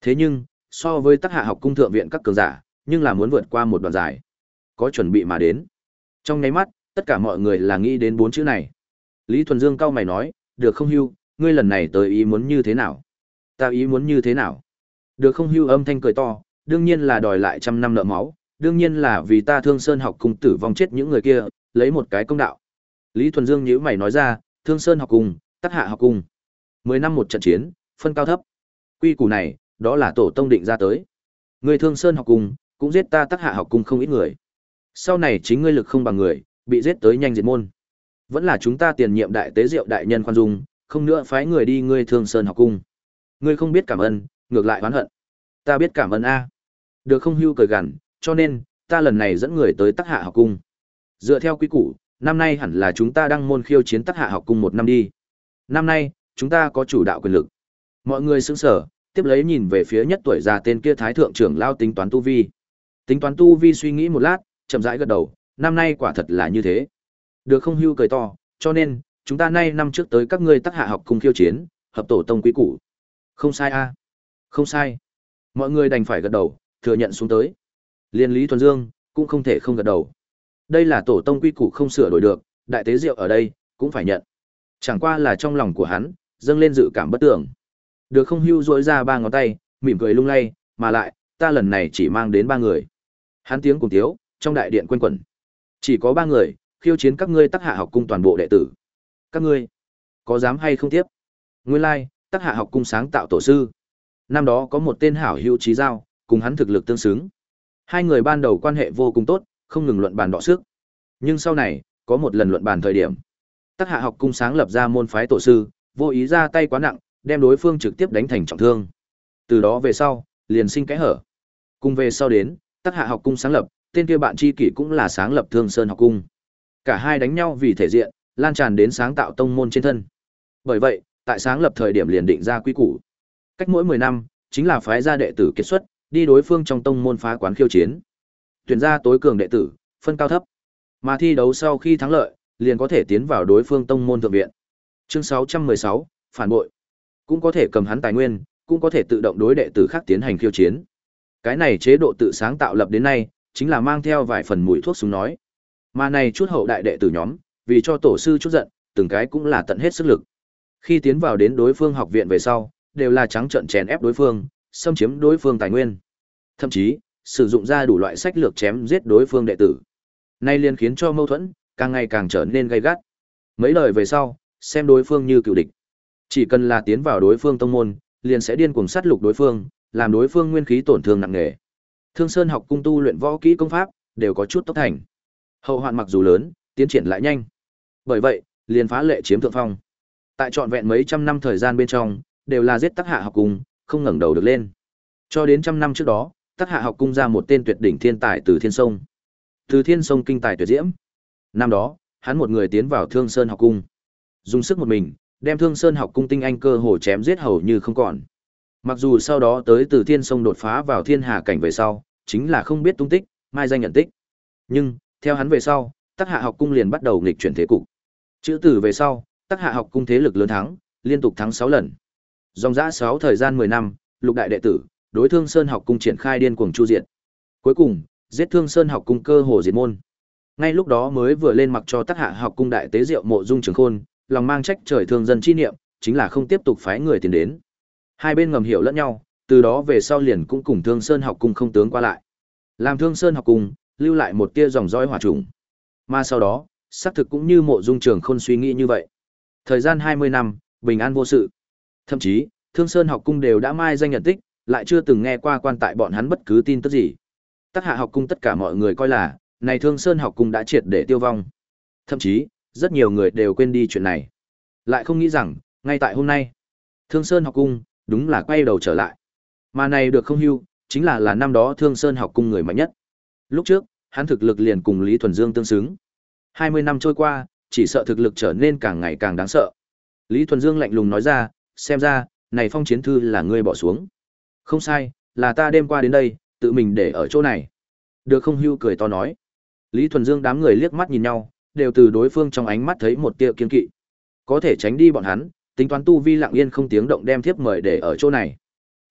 Thế nhưng, so với tác hạ học cung thượng viện các cường giả, nhưng là muốn vượt qua một đoạn dài. Có chuẩn bị mà đến. Trong nháy mắt, tất cả mọi người là nghĩ đến bốn chữ này. Lý Thuần Dương cao mày nói, được không hưu, ngươi lần này tới ý muốn như thế nào? Ta ý muốn như thế nào? Được không hưu âm thanh cười to, đương nhiên là đòi lại trăm năm nợ máu, đương nhiên là vì ta thương sơn học cung tử vong chết những người kia, lấy một cái công đạo. Lý Thuần Dương nhíu mày nói ra, thương sơn học cung, tắc hạ học cung. Mười năm một trận chiến, phân cao thấp. Quy củ này, đó là tổ tông định ra tới. Người thương sơn học cung, cũng giết ta tắc hạ học cung không ít người. Sau này chính ngươi lực không bằng người, bị giết tới nhanh diệt môn. Vẫn là chúng ta tiền nhiệm đại tế diệu đại nhân khoan dung, không nữa phái người đi ngươi thương sơn học cung. Ngươi không biết cảm ơn, ngược lại oán hận. Ta biết cảm ơn a. Được không hưu cười gằn, cho nên, ta lần này dẫn người tới Tắc Hạ học cung. Dựa theo quy củ, năm nay hẳn là chúng ta đang môn khiêu chiến Tắc Hạ học cung một năm đi. Năm nay, chúng ta có chủ đạo quyền lực. Mọi người sững sờ, tiếp lấy nhìn về phía nhất tuổi già tên kia thái thượng trưởng lao tính toán tu vi. Tính toán tu vi suy nghĩ một lát, chậm rãi gật đầu, năm nay quả thật là như thế. Được không hưu cười to, cho nên, chúng ta nay năm trước tới các ngươi Tắc Hạ học cùng khiêu chiến, hợp tổ tông quý củ. Không sai a. Không sai. Mọi người đành phải gật đầu, thừa nhận xuống tới. Liên Lý Thuần Dương cũng không thể không gật đầu. Đây là tổ tông quy củ không sửa đổi được, đại tế diệu ở đây cũng phải nhận. Chẳng qua là trong lòng của hắn dâng lên dự cảm bất tưởng. Được không hưu rỗi ra ba ngón tay, mỉm cười lung lay, mà lại, ta lần này chỉ mang đến ba người. Hắn tiếng cùng tiếu, trong đại điện quanh quẩn. Chỉ có ba người, khiêu chiến các ngươi tác hạ học cung toàn bộ đệ tử. Các ngươi, có dám hay không tiếp? Nguyên lai, like, tác hạ học cung sáng tạo tổ sư. Năm đó có một tên hảo hữu trí giao, cùng hắn thực lực tương xứng. Hai người ban đầu quan hệ vô cùng tốt, không ngừng luận bàn đọ sức. Nhưng sau này, có một lần luận bàn thời điểm, Tắc Hạ học cung sáng lập ra môn phái tổ sư, vô ý ra tay quá nặng, đem đối phương trực tiếp đánh thành trọng thương. Từ đó về sau, liền sinh cái hở. Cùng về sau đến, Tắc Hạ học cung sáng lập, tên kia bạn tri kỷ cũng là sáng lập Thương Sơn học cung. Cả hai đánh nhau vì thể diện, lan tràn đến sáng tạo tông môn trên thân. Bởi vậy, tại sáng lập thời điểm liền định ra quy củ. Cách mỗi 10 năm, chính là phái gia đệ tử kết xuất, đi đối phương trong tông môn phá quán khiêu chiến. Tuyển ra tối cường đệ tử, phân cao thấp. Mà thi đấu sau khi thắng lợi, liền có thể tiến vào đối phương tông môn thượng viện. Chương 616, phản bội. Cũng có thể cầm hắn tài nguyên, cũng có thể tự động đối đệ tử khác tiến hành khiêu chiến. Cái này chế độ tự sáng tạo lập đến nay, chính là mang theo vài phần mùi thuốc súng nói. Mà này chút hậu đại đệ tử nhóm, vì cho tổ sư chút giận, từng cái cũng là tận hết sức lực. Khi tiến vào đến đối phương học viện về sau, đều là trắng trợn chèn ép đối phương, xâm chiếm đối phương tài nguyên. Thậm chí, sử dụng ra đủ loại sách lược chém giết đối phương đệ tử. Nay liền khiến cho mâu thuẫn càng ngày càng trở nên gay gắt. Mấy lời về sau, xem đối phương như cựu địch. Chỉ cần là tiến vào đối phương tông môn, liền sẽ điên cuồng sát lục đối phương, làm đối phương nguyên khí tổn thương nặng nề. Thương Sơn học cung tu luyện võ kỹ công pháp, đều có chút tốc thành. Hậu hoạn mặc dù lớn, tiến triển lại nhanh. Bởi vậy, liền phá lệ chiếm thượng phong. Tại trọn vẹn mấy trăm năm thời gian bên trong, đều là giết tắc hạ học cung, không ngẩng đầu được lên. Cho đến trăm năm trước đó, tắc hạ học cung ra một tên tuyệt đỉnh thiên tài từ thiên sông. Từ thiên sông kinh tài tuyệt diễm. Năm đó, hắn một người tiến vào Thương Sơn học cung. Dùng sức một mình, đem Thương Sơn học cung tinh anh cơ hồ chém giết hầu như không còn. Mặc dù sau đó tới từ thiên sông đột phá vào thiên hà cảnh về sau, chính là không biết tung tích, mai danh nhận tích. Nhưng, theo hắn về sau, tắc hạ học cung liền bắt đầu nghịch chuyển thế cục. Chữ tử về sau, tắc hạ học cung thế lực lớn thắng, liên tục thắng 6 lần. Dòng dã 6 thời gian 10 năm, lục đại đệ tử, đối Thương Sơn học cung triển khai điên cuồng chu diệt. Cuối cùng, giết Thương Sơn học cung cơ hồ diệt môn. Ngay lúc đó mới vừa lên mặc cho tắc hạ học cung đại tế diệu mộ dung trường khôn, lòng mang trách trời thương dân chi niệm, chính là không tiếp tục phái người tiền đến. Hai bên ngầm hiểu lẫn nhau, từ đó về sau liền cũng cùng Thương Sơn học cung không tướng qua lại. Làm Thương Sơn học cung lưu lại một tia dòng dõi hỏa trùng. Mà sau đó, xác thực cũng như mộ dung trường khôn suy nghĩ như vậy. Thời gian 20 năm, bình an vô sự. Thậm chí, Thương Sơn học cung đều đã mai danh nhận tích, lại chưa từng nghe qua quan tại bọn hắn bất cứ tin tức gì. Tác hạ học cung tất cả mọi người coi là, này Thương Sơn học cung đã triệt để tiêu vong. Thậm chí, rất nhiều người đều quên đi chuyện này. Lại không nghĩ rằng, ngay tại hôm nay, Thương Sơn học cung đúng là quay đầu trở lại. Mà này được không hưu, chính là là năm đó Thương Sơn học cung người mạnh nhất. Lúc trước, hắn thực lực liền cùng Lý Thuần Dương tương xứng. 20 năm trôi qua, chỉ sợ thực lực trở nên càng ngày càng đáng sợ. Lý Thuần Dương lạnh lùng nói ra, xem ra, này phong chiến thư là ngươi bỏ xuống. Không sai, là ta đêm qua đến đây, tự mình để ở chỗ này. Được không hưu cười to nói. Lý Thuần Dương đám người liếc mắt nhìn nhau, đều từ đối phương trong ánh mắt thấy một tia kiên kỵ. Có thể tránh đi bọn hắn, tính toán tu vi lặng yên không tiếng động đem thiếp mời để ở chỗ này.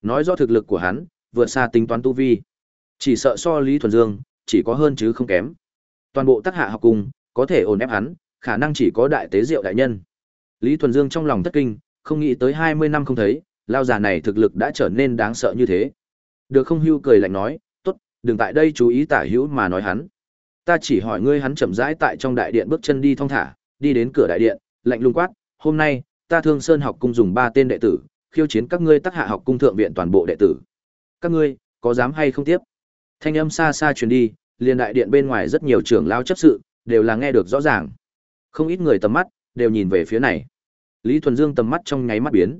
nói rõ thực lực của hắn vượt xa tính toán tu vi. Chỉ sợ so Lý Thuần Dương, chỉ có hơn chứ không kém. Toàn bộ tác hạ học cùng, có thể ổn ép hắn, khả năng chỉ có đại tế diệu đại nhân. Lý Thuần Dương trong lòng thất kinh, không nghĩ tới 20 năm không thấy, lao già này thực lực đã trở nên đáng sợ như thế. Được không hưu cười lạnh nói, tốt, đừng tại đây chú ý tả hữu mà nói hắn. Ta chỉ hỏi ngươi hắn chậm rãi tại trong đại điện bước chân đi thong thả, đi đến cửa đại điện, lạnh lùng quát, hôm nay, ta thương sơn học cung dùng ba tên đệ tử, khiêu chiến các ngươi tác hạ học cung thượng viện toàn bộ đệ tử. Các ngươi, có dám hay không tiếp? Thanh âm xa xa truyền đi, liền đại điện bên ngoài rất nhiều trưởng lao chấp sự, đều là nghe được rõ ràng. Không ít người tầm mắt, đều nhìn về phía này. Lý Thuần Dương tầm mắt trong nháy mắt biến.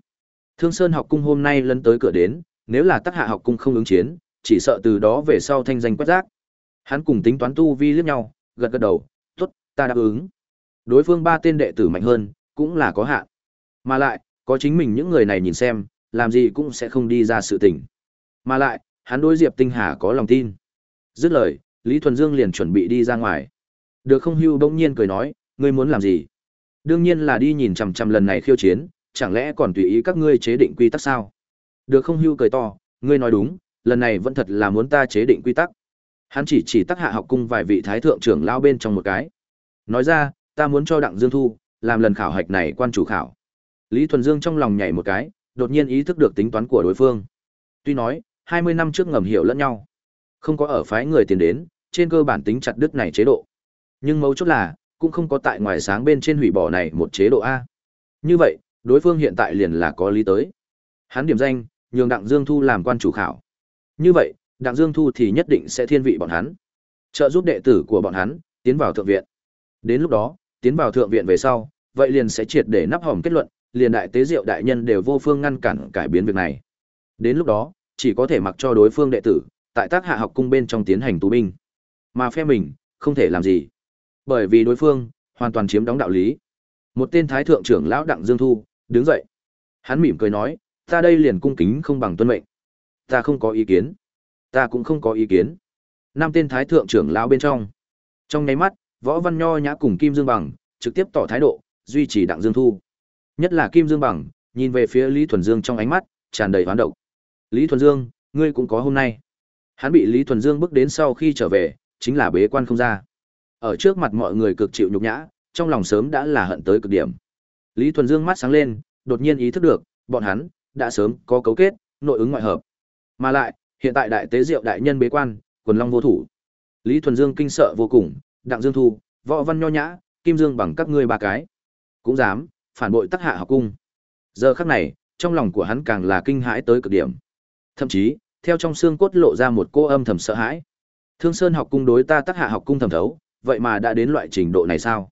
Thương Sơn học cung hôm nay lấn tới cửa đến, nếu là tác hạ học cung không ứng chiến, chỉ sợ từ đó về sau thanh danh quét rác. Hắn cùng tính toán tu vi liếc nhau, gật gật đầu, "Tốt, ta đáp ứng." Đối phương ba tên đệ tử mạnh hơn, cũng là có hạn. Mà lại, có chính mình những người này nhìn xem, làm gì cũng sẽ không đi ra sự tình. Mà lại, hắn đối Diệp Tinh Hà có lòng tin. Dứt lời, Lý Thuần Dương liền chuẩn bị đi ra ngoài. Được không hưu bỗng nhiên cười nói, ngươi muốn làm gì? Đương nhiên là đi nhìn chằm chằm lần này khiêu chiến, chẳng lẽ còn tùy ý các ngươi chế định quy tắc sao? Được không hưu cười to, ngươi nói đúng, lần này vẫn thật là muốn ta chế định quy tắc. Hắn chỉ chỉ tác hạ học cung vài vị thái thượng trưởng lao bên trong một cái. Nói ra, ta muốn cho Đặng Dương Thu, làm lần khảo hạch này quan chủ khảo. Lý Thuần Dương trong lòng nhảy một cái, đột nhiên ý thức được tính toán của đối phương. Tuy nói, 20 năm trước ngầm hiểu lẫn nhau. Không có ở phái người tiền đến, trên cơ bản tính chặt đứt này chế độ. Nhưng mấu chốt là, cũng không có tại ngoài sáng bên trên hủy bỏ này một chế độ A. Như vậy, đối phương hiện tại liền là có lý tới. Hắn điểm danh, nhường Đặng Dương Thu làm quan chủ khảo. Như vậy, Đặng Dương Thu thì nhất định sẽ thiên vị bọn hắn. Trợ giúp đệ tử của bọn hắn, tiến vào thượng viện. Đến lúc đó, tiến vào thượng viện về sau, vậy liền sẽ triệt để nắp hỏng kết luận, liền đại tế diệu đại nhân đều vô phương ngăn cản cải biến việc này. Đến lúc đó, chỉ có thể mặc cho đối phương đệ tử, tại tác hạ học cung bên trong tiến hành tù binh. Mà phe mình, không thể làm gì. Bởi vì đối phương, hoàn toàn chiếm đóng đạo lý. Một tên thái thượng trưởng lão Đặng Dương Thu, đứng dậy. Hắn mỉm cười nói, ta đây liền cung kính không bằng tuân mệnh. Ta không có ý kiến. Ta cũng không có ý kiến. Năm tên thái thượng trưởng lão bên trong. Trong nháy mắt, Võ Văn Nho nhã cùng Kim Dương Bằng, trực tiếp tỏ thái độ, duy trì Đặng Dương Thu. Nhất là Kim Dương Bằng, nhìn về phía Lý Thuần Dương trong ánh mắt, tràn đầy hoán độc. Lý Thuần Dương, ngươi cũng có hôm nay. Hắn bị Lý Thuần Dương bước đến sau khi trở về, chính là bế quan không ra. Ở trước mặt mọi người cực chịu nhục nhã, trong lòng sớm đã là hận tới cực điểm. Lý Thuần Dương mắt sáng lên, đột nhiên ý thức được, bọn hắn đã sớm có cấu kết, nội ứng ngoại hợp. Mà lại, hiện tại đại tế diệu đại nhân bế quan, quần long vô thủ. Lý Thuần Dương kinh sợ vô cùng, Đặng Dương Thu, Võ Văn Nho Nhã, Kim Dương bằng các ngươi ba cái. Cũng dám, phản bội tắc hạ học cung. Giờ khắc này, trong lòng của hắn càng là kinh hãi tới cực điểm. Thậm chí, theo trong xương cốt lộ ra một cô âm thầm sợ hãi. Thương Sơn học cung đối ta tắc hạ học cung thẩm thấu, vậy mà đã đến loại trình độ này sao?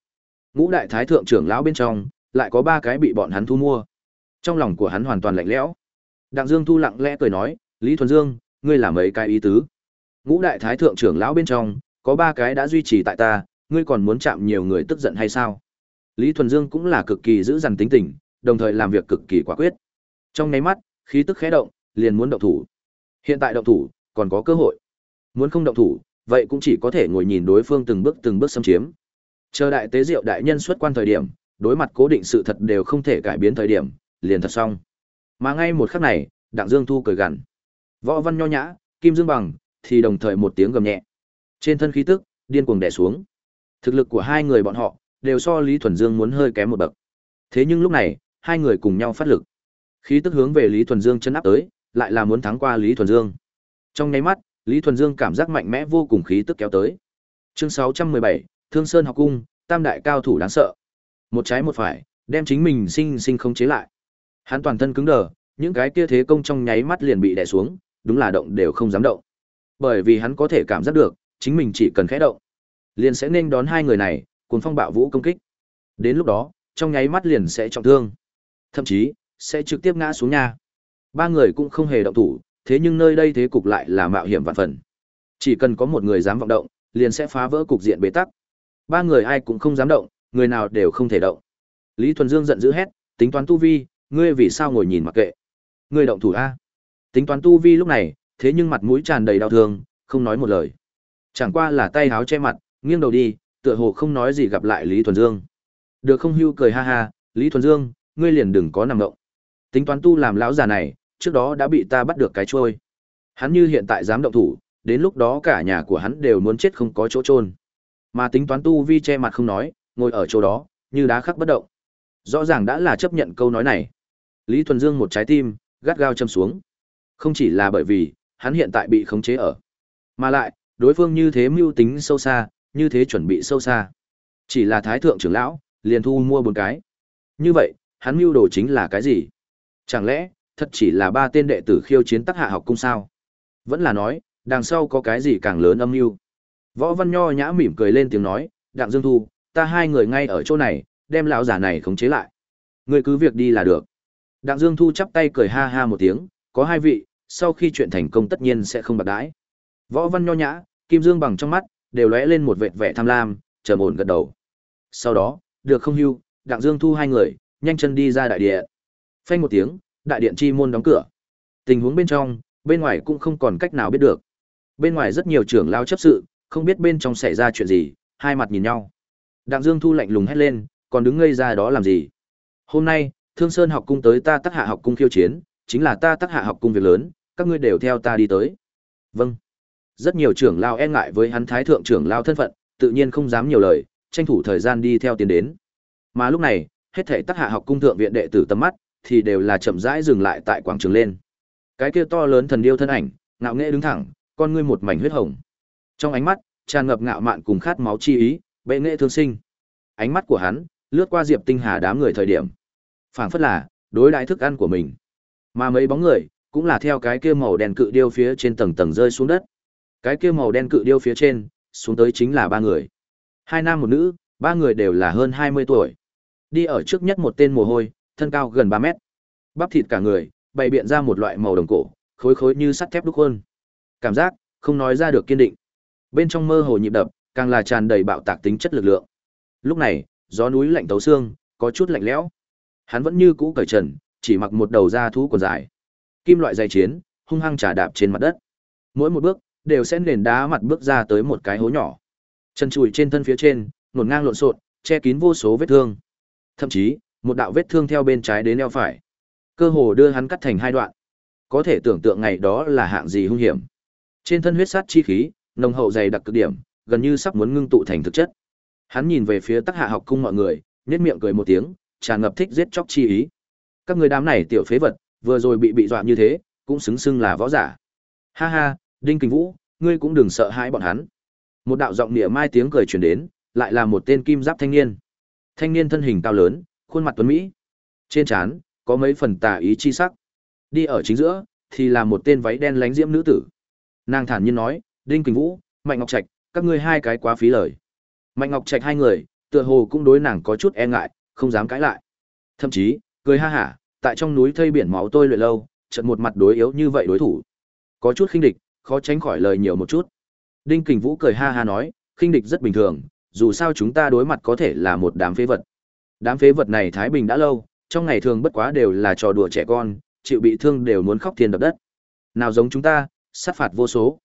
Ngũ đại thái thượng trưởng lão bên trong, lại có ba cái bị bọn hắn thu mua. Trong lòng của hắn hoàn toàn lạnh lẽo. Đặng Dương Thu lặng lẽ cười nói, "Lý Thuần Dương, ngươi làm mấy cái ý tứ?" Ngũ đại thái thượng trưởng lão bên trong, có ba cái đã duy trì tại ta, ngươi còn muốn chạm nhiều người tức giận hay sao? Lý Thuần Dương cũng là cực kỳ giữ dằn tính tình, đồng thời làm việc cực kỳ quả quyết. Trong nháy mắt, khí tức khẽ động, liền muốn động thủ. Hiện tại động thủ, còn có cơ hội. Muốn không động thủ, vậy cũng chỉ có thể ngồi nhìn đối phương từng bước từng bước xâm chiếm. Chờ đại tế diệu đại nhân xuất quan thời điểm, đối mặt cố định sự thật đều không thể cải biến thời điểm, liền thật xong. Mà ngay một khắc này, Đặng Dương Thu cười gằn. Võ Văn nho nhã, Kim Dương bằng, thì đồng thời một tiếng gầm nhẹ. Trên thân khí tức, điên cuồng đè xuống. Thực lực của hai người bọn họ đều so Lý Thuần Dương muốn hơi kém một bậc. Thế nhưng lúc này, hai người cùng nhau phát lực. Khí tức hướng về Lý Thuần Dương chân áp tới, lại là muốn thắng qua Lý Thuần Dương. Trong nháy mắt, Lý Thuần Dương cảm giác mạnh mẽ vô cùng khí tức kéo tới. Chương 617, Thương Sơn học cung, tam đại cao thủ đáng sợ. Một trái một phải, đem chính mình sinh sinh không chế lại. Hắn toàn thân cứng đờ, những cái kia thế công trong nháy mắt liền bị đè xuống, đúng là động đều không dám động. Bởi vì hắn có thể cảm giác được, chính mình chỉ cần khẽ động, liền sẽ nên đón hai người này, cuồng phong bạo vũ công kích. Đến lúc đó, trong nháy mắt liền sẽ trọng thương, thậm chí sẽ trực tiếp ngã xuống nhà. Ba người cũng không hề động thủ, thế nhưng nơi đây thế cục lại là mạo hiểm vạn phần. Chỉ cần có một người dám vọng động, liền sẽ phá vỡ cục diện bế tắc. Ba người ai cũng không dám động, người nào đều không thể động. Lý Thuần Dương giận dữ hét, tính toán tu vi, ngươi vì sao ngồi nhìn mặc kệ? Ngươi động thủ a? Tính toán tu vi lúc này, thế nhưng mặt mũi tràn đầy đau thương, không nói một lời. Chẳng qua là tay háo che mặt, nghiêng đầu đi, tựa hồ không nói gì gặp lại Lý Thuần Dương. Được không hưu cười ha ha, Lý Thuần Dương, ngươi liền đừng có nằm động. Tính toán tu làm lão già này, trước đó đã bị ta bắt được cái trôi. Hắn như hiện tại dám động thủ, đến lúc đó cả nhà của hắn đều muốn chết không có chỗ trôn Mà tính toán tu vi che mặt không nói, ngồi ở chỗ đó, như đá khắc bất động. Rõ ràng đã là chấp nhận câu nói này. Lý Thuần Dương một trái tim, gắt gao châm xuống. Không chỉ là bởi vì, hắn hiện tại bị khống chế ở, mà lại, đối phương như thế mưu tính sâu xa, như thế chuẩn bị sâu xa. Chỉ là thái thượng trưởng lão, liền thu mua bốn cái. Như vậy, hắn mưu đồ chính là cái gì? Chẳng lẽ, thật chỉ là ba tên đệ tử khiêu chiến tắc hạ học cung sao? Vẫn là nói, đằng sau có cái gì càng lớn âm mưu. Võ Văn Nho nhã mỉm cười lên tiếng nói, "Đặng Dương Thu, ta hai người ngay ở chỗ này, đem lão giả này khống chế lại. Ngươi cứ việc đi là được." Đặng Dương Thu chắp tay cười ha ha một tiếng, "Có hai vị, sau khi chuyện thành công tất nhiên sẽ không bạc đãi." Võ Văn Nho nhã, Kim Dương bằng trong mắt đều lóe lên một vệt vẻ tham lam, trầm ổn gật đầu. Sau đó, được không hưu, Đặng Dương Thu hai người, nhanh chân đi ra đại điện. Phanh một tiếng, đại điện chi môn đóng cửa. Tình huống bên trong, bên ngoài cũng không còn cách nào biết được. Bên ngoài rất nhiều trưởng lao chấp sự, không biết bên trong xảy ra chuyện gì, hai mặt nhìn nhau. Đặng Dương Thu lạnh lùng hét lên, còn đứng ngây ra đó làm gì? Hôm nay, Thương Sơn học cung tới ta Tắc Hạ học cung khiêu chiến, chính là ta Tắc Hạ học cung việc lớn, các ngươi đều theo ta đi tới. Vâng. Rất nhiều trưởng lao e ngại với hắn thái thượng trưởng lao thân phận, tự nhiên không dám nhiều lời, tranh thủ thời gian đi theo tiến đến. Mà lúc này, hết thảy Tắc Hạ học cung thượng viện đệ tử tầm mắt, thì đều là chậm rãi dừng lại tại quảng trường lên. Cái kia to lớn thần điêu thân ảnh, ngạo nghễ đứng thẳng, con ngươi một mảnh huyết hồng. Trong ánh mắt, tràn ngập ngạo mạn cùng khát máu chi ý, bệ nghệ thương sinh. Ánh mắt của hắn lướt qua Diệp Tinh Hà đám người thời điểm, phảng phất là đối đãi thức ăn của mình. Mà mấy bóng người cũng là theo cái kia màu đen cự điêu phía trên tầng tầng rơi xuống đất. Cái kia màu đen cự điêu phía trên, xuống tới chính là ba người. Hai nam một nữ, ba người đều là hơn 20 tuổi. Đi ở trước nhất một tên mồ hôi, thân cao gần 3 mét. Bắp thịt cả người, bày biện ra một loại màu đồng cổ, khối khối như sắt thép đúc hơn. Cảm giác, không nói ra được kiên định. Bên trong mơ hồ nhịp đập, càng là tràn đầy bạo tạc tính chất lực lượng. Lúc này, gió núi lạnh tấu xương, có chút lạnh lẽo. Hắn vẫn như cũ cởi trần, chỉ mặc một đầu da thú quần dài. Kim loại dày chiến, hung hăng trả đạp trên mặt đất. Mỗi một bước, đều sẽ nền đá mặt bước ra tới một cái hố nhỏ. Chân chùi trên thân phía trên, nổn ngang lộn xộn, che kín vô số vết thương. Thậm chí, một đạo vết thương theo bên trái đến eo phải. Cơ hồ đưa hắn cắt thành hai đoạn. Có thể tưởng tượng ngày đó là hạng gì hung hiểm. Trên thân huyết sát chi khí, nồng hậu dày đặc cực điểm, gần như sắp muốn ngưng tụ thành thực chất. Hắn nhìn về phía Tắc Hạ học cung mọi người, nhếch miệng cười một tiếng, tràn ngập thích giết chóc chi ý. Các người đám này tiểu phế vật, vừa rồi bị bị dọa như thế, cũng xứng xưng là võ giả. Ha ha, Đinh kinh Vũ, ngươi cũng đừng sợ hãi bọn hắn. Một đạo giọng nịa mai tiếng cười truyền đến, lại là một tên kim giáp thanh niên. Thanh niên thân hình cao lớn, khuôn mặt tuấn mỹ. Trên trán có mấy phần tà ý chi sắc. Đi ở chính giữa thì là một tên váy đen lánh diễm nữ tử. Nàng thản nhiên nói, "Đinh kinh Vũ, Mạnh Ngọc Trạch, các ngươi hai cái quá phí lời." Mạnh Ngọc Trạch hai người, tựa hồ cũng đối nàng có chút e ngại, không dám cãi lại. Thậm chí, cười ha hả, tại trong núi thây biển máu tôi luyện lâu, trận một mặt đối yếu như vậy đối thủ. Có chút khinh địch, khó tránh khỏi lời nhiều một chút. Đinh Kình Vũ cười ha ha nói, khinh địch rất bình thường, dù sao chúng ta đối mặt có thể là một đám phế vật. Đám phế vật này Thái Bình đã lâu, trong ngày thường bất quá đều là trò đùa trẻ con, chịu bị thương đều muốn khóc thiên đập đất. Nào giống chúng ta, sát phạt vô số.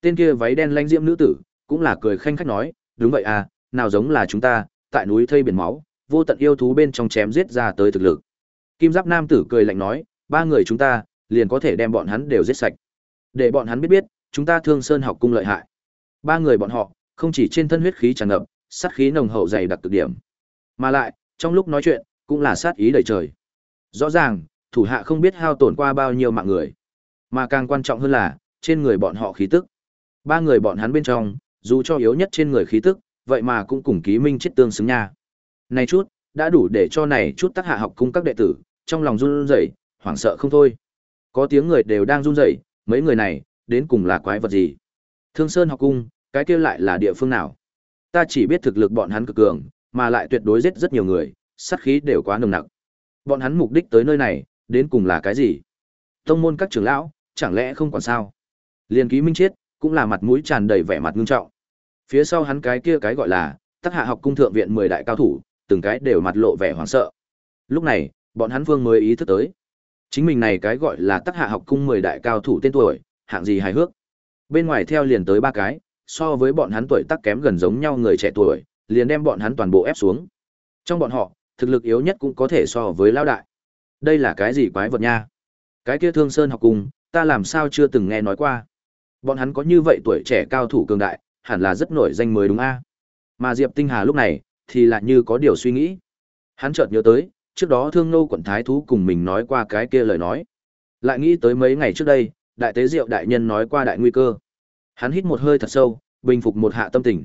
Tên kia váy đen lanh diễm nữ tử, cũng là cười khanh khách nói, đúng vậy à, nào giống là chúng ta, tại núi thây biển máu, vô tận yêu thú bên trong chém giết ra tới thực lực. Kim Giáp nam tử cười lạnh nói, ba người chúng ta, liền có thể đem bọn hắn đều giết sạch. Để bọn hắn biết biết, chúng ta Thương Sơn học cung lợi hại. Ba người bọn họ, không chỉ trên thân huyết khí tràn ngập, sát khí nồng hậu dày đặc cực điểm, mà lại, trong lúc nói chuyện, cũng là sát ý đầy trời. Rõ ràng, thủ hạ không biết hao tổn qua bao nhiêu mạng người, mà càng quan trọng hơn là, trên người bọn họ khí tức. Ba người bọn hắn bên trong, dù cho yếu nhất trên người khí tức, vậy mà cũng cùng ký minh chết tương xứng nha. Này chút, đã đủ để cho này chút tác hạ học cung các đệ tử, trong lòng run rẩy, hoảng sợ không thôi. Có tiếng người đều đang run rẩy, mấy người này, đến cùng là quái vật gì? Thương Sơn học cung, cái kia lại là địa phương nào? Ta chỉ biết thực lực bọn hắn cực cường, mà lại tuyệt đối giết rất nhiều người, sát khí đều quá nồng nặc. Bọn hắn mục đích tới nơi này, đến cùng là cái gì? Tông môn các trưởng lão, chẳng lẽ không còn sao? Liên ký minh chết, cũng là mặt mũi tràn đầy vẻ mặt nghiêm trọng. Phía sau hắn cái kia cái gọi là, Tắc Hạ học cung thượng viện 10 đại cao thủ, từng cái đều mặt lộ vẻ hoảng sợ. Lúc này, bọn hắn vương mới ý thức tới. Chính mình này cái gọi là Tắc Hạ học cung 10 đại cao thủ tên tuổi, hạng gì hài hước. Bên ngoài theo liền tới ba cái, so với bọn hắn tuổi tác kém gần giống nhau người trẻ tuổi, liền đem bọn hắn toàn bộ ép xuống. Trong bọn họ, thực lực yếu nhất cũng có thể so với lão đại. Đây là cái gì quái vật nha? Cái kia Thương Sơn học cung, ta làm sao chưa từng nghe nói qua. Bọn hắn có như vậy tuổi trẻ cao thủ cường đại, hẳn là rất nổi danh mới đúng a. Mà Diệp Tinh Hà lúc này thì lại như có điều suy nghĩ. Hắn chợt nhớ tới, trước đó Thương Nô quận thái thú cùng mình nói qua cái kia lời nói. Lại nghĩ tới mấy ngày trước đây, đại tế diệu đại nhân nói qua đại nguy cơ. Hắn hít một hơi thật sâu, bình phục một hạ tâm tình.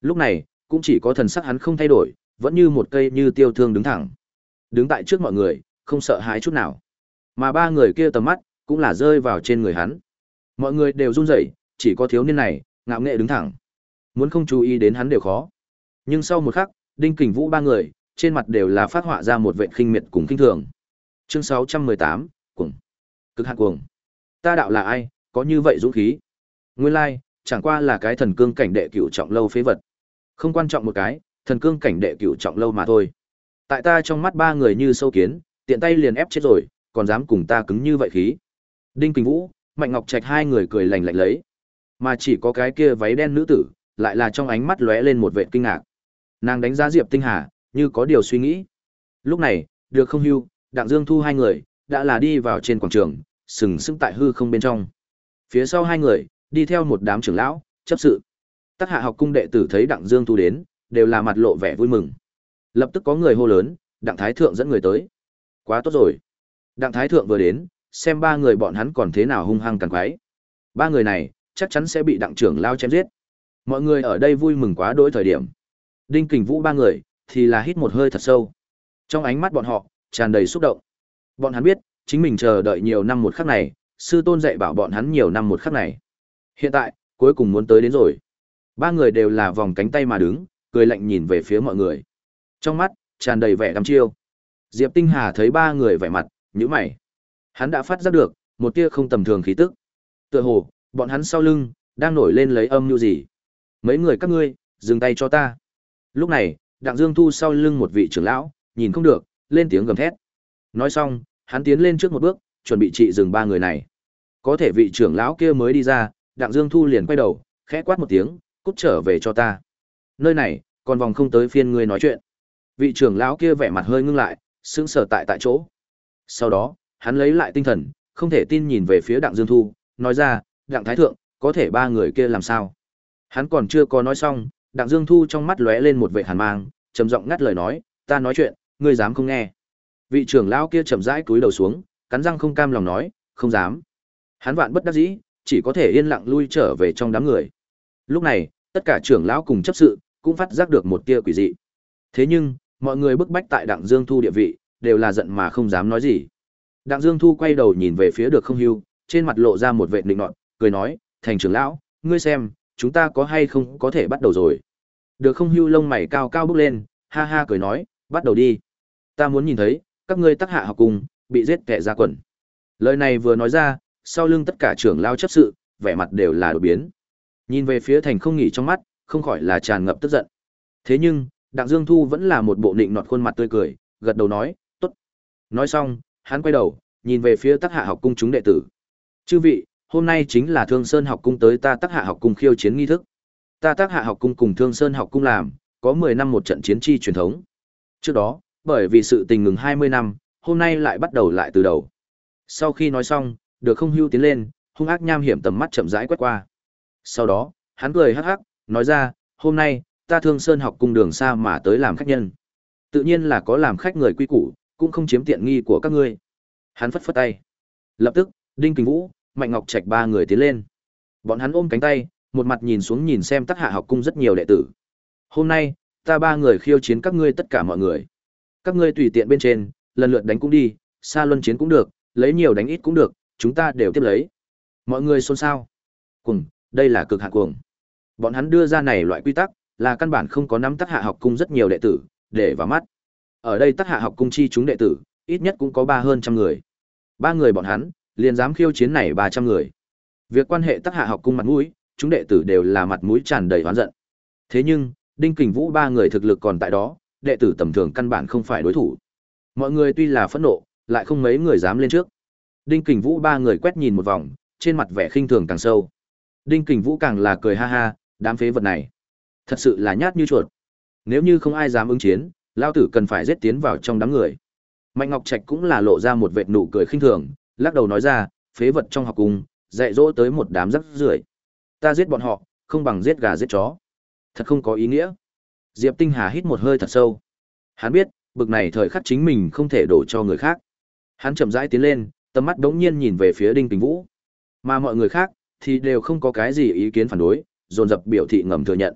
Lúc này, cũng chỉ có thần sắc hắn không thay đổi, vẫn như một cây như tiêu thương đứng thẳng. Đứng tại trước mọi người, không sợ hãi chút nào. Mà ba người kia tầm mắt, cũng là rơi vào trên người hắn. Mọi người đều run rẩy, chỉ có thiếu niên này, ngạo nghệ đứng thẳng. Muốn không chú ý đến hắn đều khó. Nhưng sau một khắc, Đinh Kình Vũ ba người, trên mặt đều là phát họa ra một vệ khinh miệt cùng kinh thường. Chương 618, cuồng. Cực hạn cuồng. Ta đạo là ai, có như vậy dũng khí? Nguyên lai, chẳng qua là cái thần cương cảnh đệ cửu trọng lâu phế vật. Không quan trọng một cái, thần cương cảnh đệ cửu trọng lâu mà thôi. Tại ta trong mắt ba người như sâu kiến, tiện tay liền ép chết rồi, còn dám cùng ta cứng như vậy khí. Đinh Kình Vũ, Mạnh Ngọc Trạch hai người cười lành lạnh lấy. Mà chỉ có cái kia váy đen nữ tử, lại là trong ánh mắt lóe lên một vẻ kinh ngạc. Nàng đánh giá Diệp Tinh Hà, như có điều suy nghĩ. Lúc này, được không hưu, Đặng Dương Thu hai người, đã là đi vào trên quảng trường, sừng sững tại hư không bên trong. Phía sau hai người, đi theo một đám trưởng lão, chấp sự. Tất hạ học cung đệ tử thấy Đặng Dương Thu đến, đều là mặt lộ vẻ vui mừng. Lập tức có người hô lớn, Đặng Thái Thượng dẫn người tới. Quá tốt rồi. Đặng Thái Thượng vừa đến, xem ba người bọn hắn còn thế nào hung hăng càng quái. Ba người này, chắc chắn sẽ bị đặng trưởng lao chém giết. Mọi người ở đây vui mừng quá đỗi thời điểm. Đinh Kình Vũ ba người, thì là hít một hơi thật sâu. Trong ánh mắt bọn họ, tràn đầy xúc động. Bọn hắn biết, chính mình chờ đợi nhiều năm một khắc này, sư tôn dạy bảo bọn hắn nhiều năm một khắc này. Hiện tại, cuối cùng muốn tới đến rồi. Ba người đều là vòng cánh tay mà đứng, cười lạnh nhìn về phía mọi người. Trong mắt, tràn đầy vẻ đăm chiêu. Diệp Tinh Hà thấy ba người vẻ mặt, nhíu mày. Hắn đã phát giác được một tia không tầm thường khí tức. Tựa hồ, bọn hắn sau lưng đang nổi lên lấy âm như gì. Mấy người các ngươi, dừng tay cho ta. Lúc này, Đặng Dương Thu sau lưng một vị trưởng lão, nhìn không được, lên tiếng gầm thét. Nói xong, hắn tiến lên trước một bước, chuẩn bị trị dừng ba người này. Có thể vị trưởng lão kia mới đi ra, Đặng Dương Thu liền quay đầu, khẽ quát một tiếng, cút trở về cho ta. Nơi này, còn vòng không tới phiên ngươi nói chuyện. Vị trưởng lão kia vẻ mặt hơi ngưng lại, sững sờ tại tại chỗ. Sau đó, hắn lấy lại tinh thần, không thể tin nhìn về phía Đặng Dương Thu, nói ra, Đặng Thái Thượng, có thể ba người kia làm sao? Hắn còn chưa có nói xong, Đặng Dương Thu trong mắt lóe lên một vẻ hàn mang, trầm giọng ngắt lời nói, ta nói chuyện, ngươi dám không nghe? Vị trưởng lão kia chậm rãi cúi đầu xuống, cắn răng không cam lòng nói, không dám. Hắn vạn bất đắc dĩ, chỉ có thể yên lặng lui trở về trong đám người. Lúc này, tất cả trưởng lão cùng chấp sự cũng phát giác được một tia quỷ dị. Thế nhưng, mọi người bức bách tại Đặng Dương Thu địa vị, đều là giận mà không dám nói gì. Đặng Dương Thu quay đầu nhìn về phía được không hưu, trên mặt lộ ra một vẻ định nọt, cười nói, thành trưởng lão, ngươi xem, chúng ta có hay không có thể bắt đầu rồi. Được không hưu lông mày cao cao bước lên, ha ha cười nói, bắt đầu đi. Ta muốn nhìn thấy, các ngươi tác hạ học cùng, bị giết kẻ ra quần. Lời này vừa nói ra, sau lưng tất cả trưởng lao chấp sự, vẻ mặt đều là đổi biến. Nhìn về phía thành không nghỉ trong mắt, không khỏi là tràn ngập tức giận. Thế nhưng, Đặng Dương Thu vẫn là một bộ nịnh nọt khuôn mặt tươi cười, gật đầu nói, tốt. Nói xong, hắn quay đầu, nhìn về phía tác hạ học cung chúng đệ tử. Chư vị, hôm nay chính là Thương Sơn học cung tới ta tác hạ học cung khiêu chiến nghi thức. Ta tác hạ học cung cùng Thương Sơn học cung làm, có 10 năm một trận chiến chi truyền thống. Trước đó, bởi vì sự tình ngừng 20 năm, hôm nay lại bắt đầu lại từ đầu. Sau khi nói xong, được không hưu tiến lên, hung ác nham hiểm tầm mắt chậm rãi quét qua. Sau đó, hắn cười hắc hắc, nói ra, hôm nay, ta Thương Sơn học cung đường xa mà tới làm khách nhân. Tự nhiên là có làm khách người quy củ, cũng không chiếm tiện nghi của các ngươi. Hắn phất phất tay. Lập tức, Đinh Kình Vũ, Mạnh Ngọc Trạch ba người tiến lên. Bọn hắn ôm cánh tay, một mặt nhìn xuống nhìn xem Tắc Hạ học cung rất nhiều đệ tử. Hôm nay, ta ba người khiêu chiến các ngươi tất cả mọi người. Các ngươi tùy tiện bên trên, lần lượt đánh cũng đi, xa luân chiến cũng được, lấy nhiều đánh ít cũng được, chúng ta đều tiếp lấy. Mọi người xôn xao. Cùng, đây là cực hạn cuồng. Bọn hắn đưa ra này loại quy tắc, là căn bản không có nắm Tắc Hạ học cung rất nhiều đệ tử, để vào mắt. Ở đây Tắc Hạ học cung chi chúng đệ tử, ít nhất cũng có ba hơn trăm người. Ba người bọn hắn, liền dám khiêu chiến này ba trăm người. Việc quan hệ tác hạ học cung mặt mũi, chúng đệ tử đều là mặt mũi tràn đầy oán giận. Thế nhưng, Đinh Kình Vũ ba người thực lực còn tại đó, đệ tử tầm thường căn bản không phải đối thủ. Mọi người tuy là phẫn nộ, lại không mấy người dám lên trước. Đinh Kình Vũ ba người quét nhìn một vòng, trên mặt vẻ khinh thường càng sâu. Đinh Kình Vũ càng là cười ha ha, đám phế vật này, thật sự là nhát như chuột. Nếu như không ai dám ứng chiến, lao tử cần phải giết tiến vào trong đám người. Mạnh Ngọc Trạch cũng là lộ ra một vệt nụ cười khinh thường, lắc đầu nói ra, phế vật trong học cùng, dạy dỗ tới một đám rắc rưởi. Ta giết bọn họ, không bằng giết gà giết chó. Thật không có ý nghĩa. Diệp Tinh Hà hít một hơi thật sâu. Hắn biết, bực này thời khắc chính mình không thể đổ cho người khác. Hắn chậm rãi tiến lên, tầm mắt đống nhiên nhìn về phía Đinh Bình Vũ. Mà mọi người khác thì đều không có cái gì ý kiến phản đối, dồn dập biểu thị ngầm thừa nhận.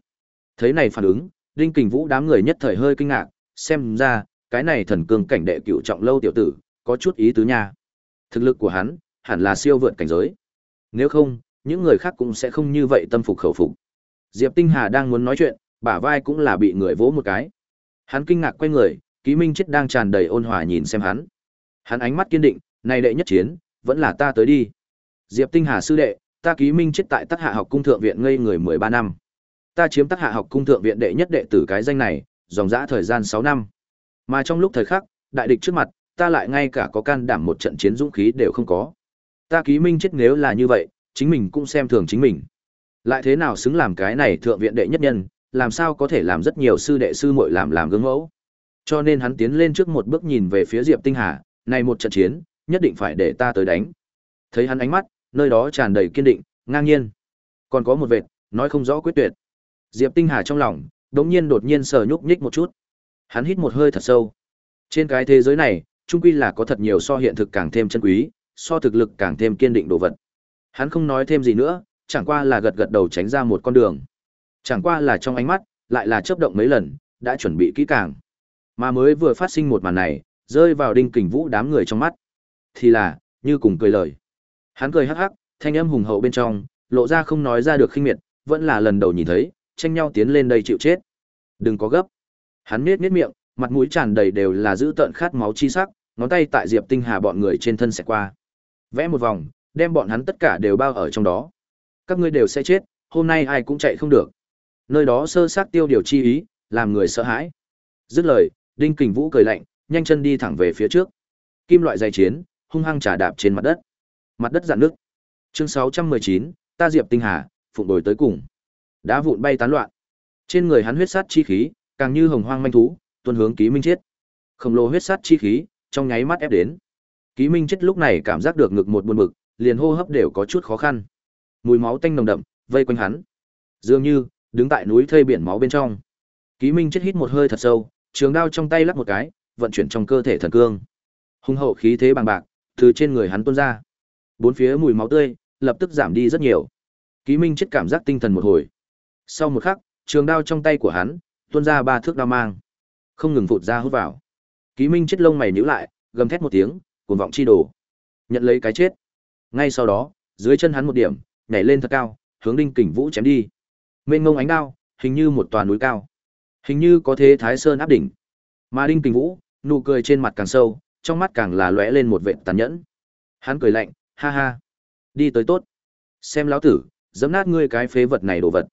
Thấy này phản ứng, Đinh Kình Vũ đám người nhất thời hơi kinh ngạc, xem ra, cái này thần cương cảnh đệ cựu trọng lâu tiểu tử, có chút ý tứ nha. Thực lực của hắn, hẳn là siêu vượt cảnh giới. Nếu không, những người khác cũng sẽ không như vậy tâm phục khẩu phục. Diệp Tinh Hà đang muốn nói chuyện, bả vai cũng là bị người vỗ một cái. Hắn kinh ngạc quay người, Ký Minh Chết đang tràn đầy ôn hòa nhìn xem hắn. Hắn ánh mắt kiên định, này đệ nhất chiến, vẫn là ta tới đi. Diệp Tinh Hà sư đệ, ta Ký Minh Chết tại Tác Hạ học cung thượng viện ngây người 13 năm. Ta chiếm Tác Hạ học cung thượng viện đệ nhất đệ tử cái danh này, dòng dã thời gian 6 năm. Mà trong lúc thời khắc, đại địch trước mặt, ta lại ngay cả có can đảm một trận chiến dũng khí đều không có. Ta Ký Minh Chết nếu là như vậy, chính mình cũng xem thường chính mình. Lại thế nào xứng làm cái này thượng viện đệ nhất nhân, làm sao có thể làm rất nhiều sư đệ sư muội làm làm gương mẫu. Cho nên hắn tiến lên trước một bước nhìn về phía Diệp Tinh Hà, này một trận chiến, nhất định phải để ta tới đánh. Thấy hắn ánh mắt, nơi đó tràn đầy kiên định, ngang nhiên. Còn có một vệt, nói không rõ quyết tuyệt. Diệp Tinh Hà trong lòng, đột nhiên đột nhiên sờ nhúc nhích một chút. Hắn hít một hơi thật sâu. Trên cái thế giới này, chung quy là có thật nhiều so hiện thực càng thêm chân quý, so thực lực càng thêm kiên định đồ vật. Hắn không nói thêm gì nữa, chẳng qua là gật gật đầu tránh ra một con đường. Chẳng qua là trong ánh mắt, lại là chớp động mấy lần, đã chuẩn bị kỹ càng. Mà mới vừa phát sinh một màn này, rơi vào đinh kình vũ đám người trong mắt. Thì là, như cùng cười lời. Hắn cười hắc hắc, thanh âm hùng hậu bên trong, lộ ra không nói ra được khinh miệt, vẫn là lần đầu nhìn thấy, tranh nhau tiến lên đây chịu chết. Đừng có gấp. Hắn nhếch nhếch miệng, mặt mũi tràn đầy đều là giữ tợn khát máu chi sắc, ngón tay tại Diệp Tinh Hà bọn người trên thân sẽ qua. Vẽ một vòng, đem bọn hắn tất cả đều bao ở trong đó. Các ngươi đều sẽ chết, hôm nay ai cũng chạy không được. Nơi đó sơ sát tiêu điều chi ý, làm người sợ hãi. Dứt lời, Đinh Kình Vũ cười lạnh, nhanh chân đi thẳng về phía trước. Kim loại dày chiến, hung hăng trả đạp trên mặt đất. Mặt đất dạn nước. Chương 619, ta Diệp Tinh Hà, phụng đổi tới cùng. Đá vụn bay tán loạn. Trên người hắn huyết sát chi khí, càng như hồng hoang manh thú, tuôn hướng Ký Minh Chết. Khổng lồ huyết sát chi khí, trong nháy mắt ép đến. Ký Minh Chết lúc này cảm giác được ngực một buồn bực, liền hô hấp đều có chút khó khăn. Mùi máu tanh nồng đậm, vây quanh hắn. Dường như đứng tại núi thây biển máu bên trong. Ký Minh chết hít một hơi thật sâu, trường đao trong tay lắp một cái, vận chuyển trong cơ thể thần cương. Hung hậu khí thế bằng bạc từ trên người hắn tuôn ra. Bốn phía mùi máu tươi lập tức giảm đi rất nhiều. Ký Minh chết cảm giác tinh thần một hồi. Sau một khắc, trường đao trong tay của hắn tuôn ra ba thước đao mang, không ngừng phụt ra hút vào. Ký Minh chết lông mày nhíu lại, gầm thét một tiếng, cuồng vọng chi đồ. Nhận lấy cái chết. Ngay sau đó, dưới chân hắn một điểm, nhảy lên thật cao, hướng Đinh Kình Vũ chém đi. Mênh mông ánh đao, hình như một tòa núi cao. Hình như có thế Thái Sơn áp đỉnh. Mà Đinh Kình Vũ, nụ cười trên mặt càng sâu, trong mắt càng là lóe lên một vệt tàn nhẫn. Hắn cười lạnh, ha ha. Đi tới tốt. Xem lão tử, dẫm nát ngươi cái phế vật này đồ vật.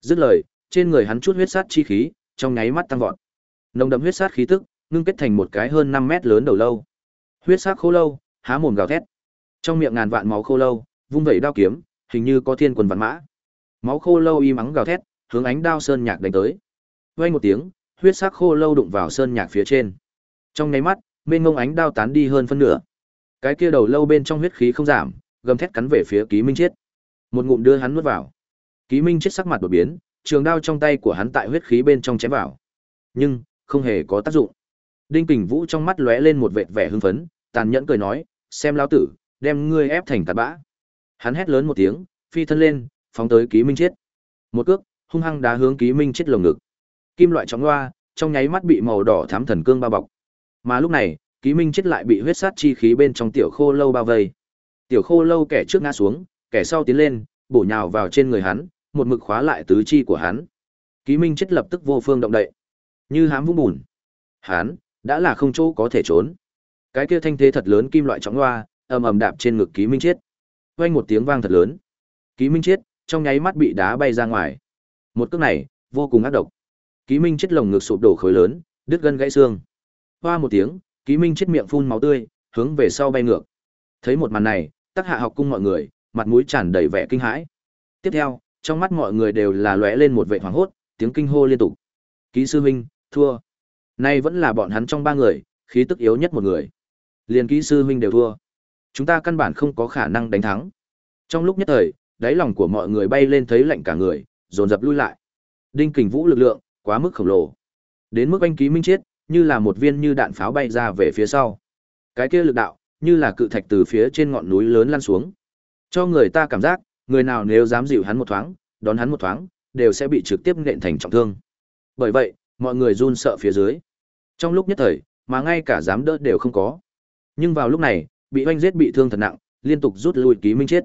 Dứt lời, trên người hắn chút huyết sát chi khí, trong nháy mắt tăng vọt. Nồng đậm huyết sát khí tức, ngưng kết thành một cái hơn 5 mét lớn đầu lâu. Huyết sát khô lâu, há mồm gào thét. Trong miệng ngàn vạn máu khô lâu, vung vẩy đao kiếm, hình như có thiên quân vạn mã. Máu khô lâu y mắng gào thét, hướng ánh đao sơn nhạc đánh tới. Vang một tiếng, huyết sắc khô lâu đụng vào sơn nhạc phía trên. Trong nháy mắt, mênh ngông ánh đao tán đi hơn phân nửa. Cái kia đầu lâu bên trong huyết khí không giảm, gầm thét cắn về phía Ký Minh Chết. Một ngụm đưa hắn nuốt vào. Ký Minh Chết sắc mặt đột biến, trường đao trong tay của hắn tại huyết khí bên trong chém vào. Nhưng, không hề có tác dụng. Đinh Kình Vũ trong mắt lóe lên một vệt vẻ hưng phấn, tàn nhẫn cười nói, xem lão tử, đem ngươi ép thành tạt bã. Hắn hét lớn một tiếng, phi thân lên, phóng tới Ký Minh Chết. Một cước, hung hăng đá hướng Ký Minh Chết lồng ngực. Kim loại chóng loa, trong nháy mắt bị màu đỏ thắm thần cương bao bọc. Mà lúc này, Ký Minh Chết lại bị huyết sát chi khí bên trong tiểu khô lâu bao vây. Tiểu khô lâu kẻ trước ngã xuống, kẻ sau tiến lên, bổ nhào vào trên người hắn, một mực khóa lại tứ chi của hắn. Ký Minh Chết lập tức vô phương động đậy, như hám vũng bùn. Hắn đã là không chỗ có thể trốn. Cái kia thanh thế thật lớn kim loại chóng loa, ầm ầm đạp trên ngực Ký Minh Chiết, Vang một tiếng vang thật lớn. Ký Minh Chiết trong nháy mắt bị đá bay ra ngoài. Một cước này, vô cùng ác độc. Ký Minh Chiết lồng ngực sụp đổ khối lớn, đứt gân gãy xương. Hoa một tiếng, Ký Minh Chiết miệng phun máu tươi, hướng về sau bay ngược. Thấy một màn này, Tắc Hạ học cung mọi người, mặt mũi tràn đầy vẻ kinh hãi. Tiếp theo, trong mắt mọi người đều là lóe lên một vẻ hoảng hốt, tiếng kinh hô liên tục. Ký sư huynh, thua. Nay vẫn là bọn hắn trong ba người, khí tức yếu nhất một người. Liền kỹ sư huynh đều thua. Chúng ta căn bản không có khả năng đánh thắng. Trong lúc nhất thời, đáy lòng của mọi người bay lên thấy lạnh cả người, dồn dập lui lại. Đinh Kình Vũ lực lượng quá mức khổng lồ. Đến mức anh ký minh chết, như là một viên như đạn pháo bay ra về phía sau. Cái kia lực đạo, như là cự thạch từ phía trên ngọn núi lớn lăn xuống. Cho người ta cảm giác, người nào nếu dám dịu hắn một thoáng, đón hắn một thoáng, đều sẽ bị trực tiếp nện thành trọng thương. Bởi vậy, mọi người run sợ phía dưới. Trong lúc nhất thời, mà ngay cả dám đỡ đều không có. Nhưng vào lúc này, bị oanh giết bị thương thật nặng, liên tục rút lui ký minh chết.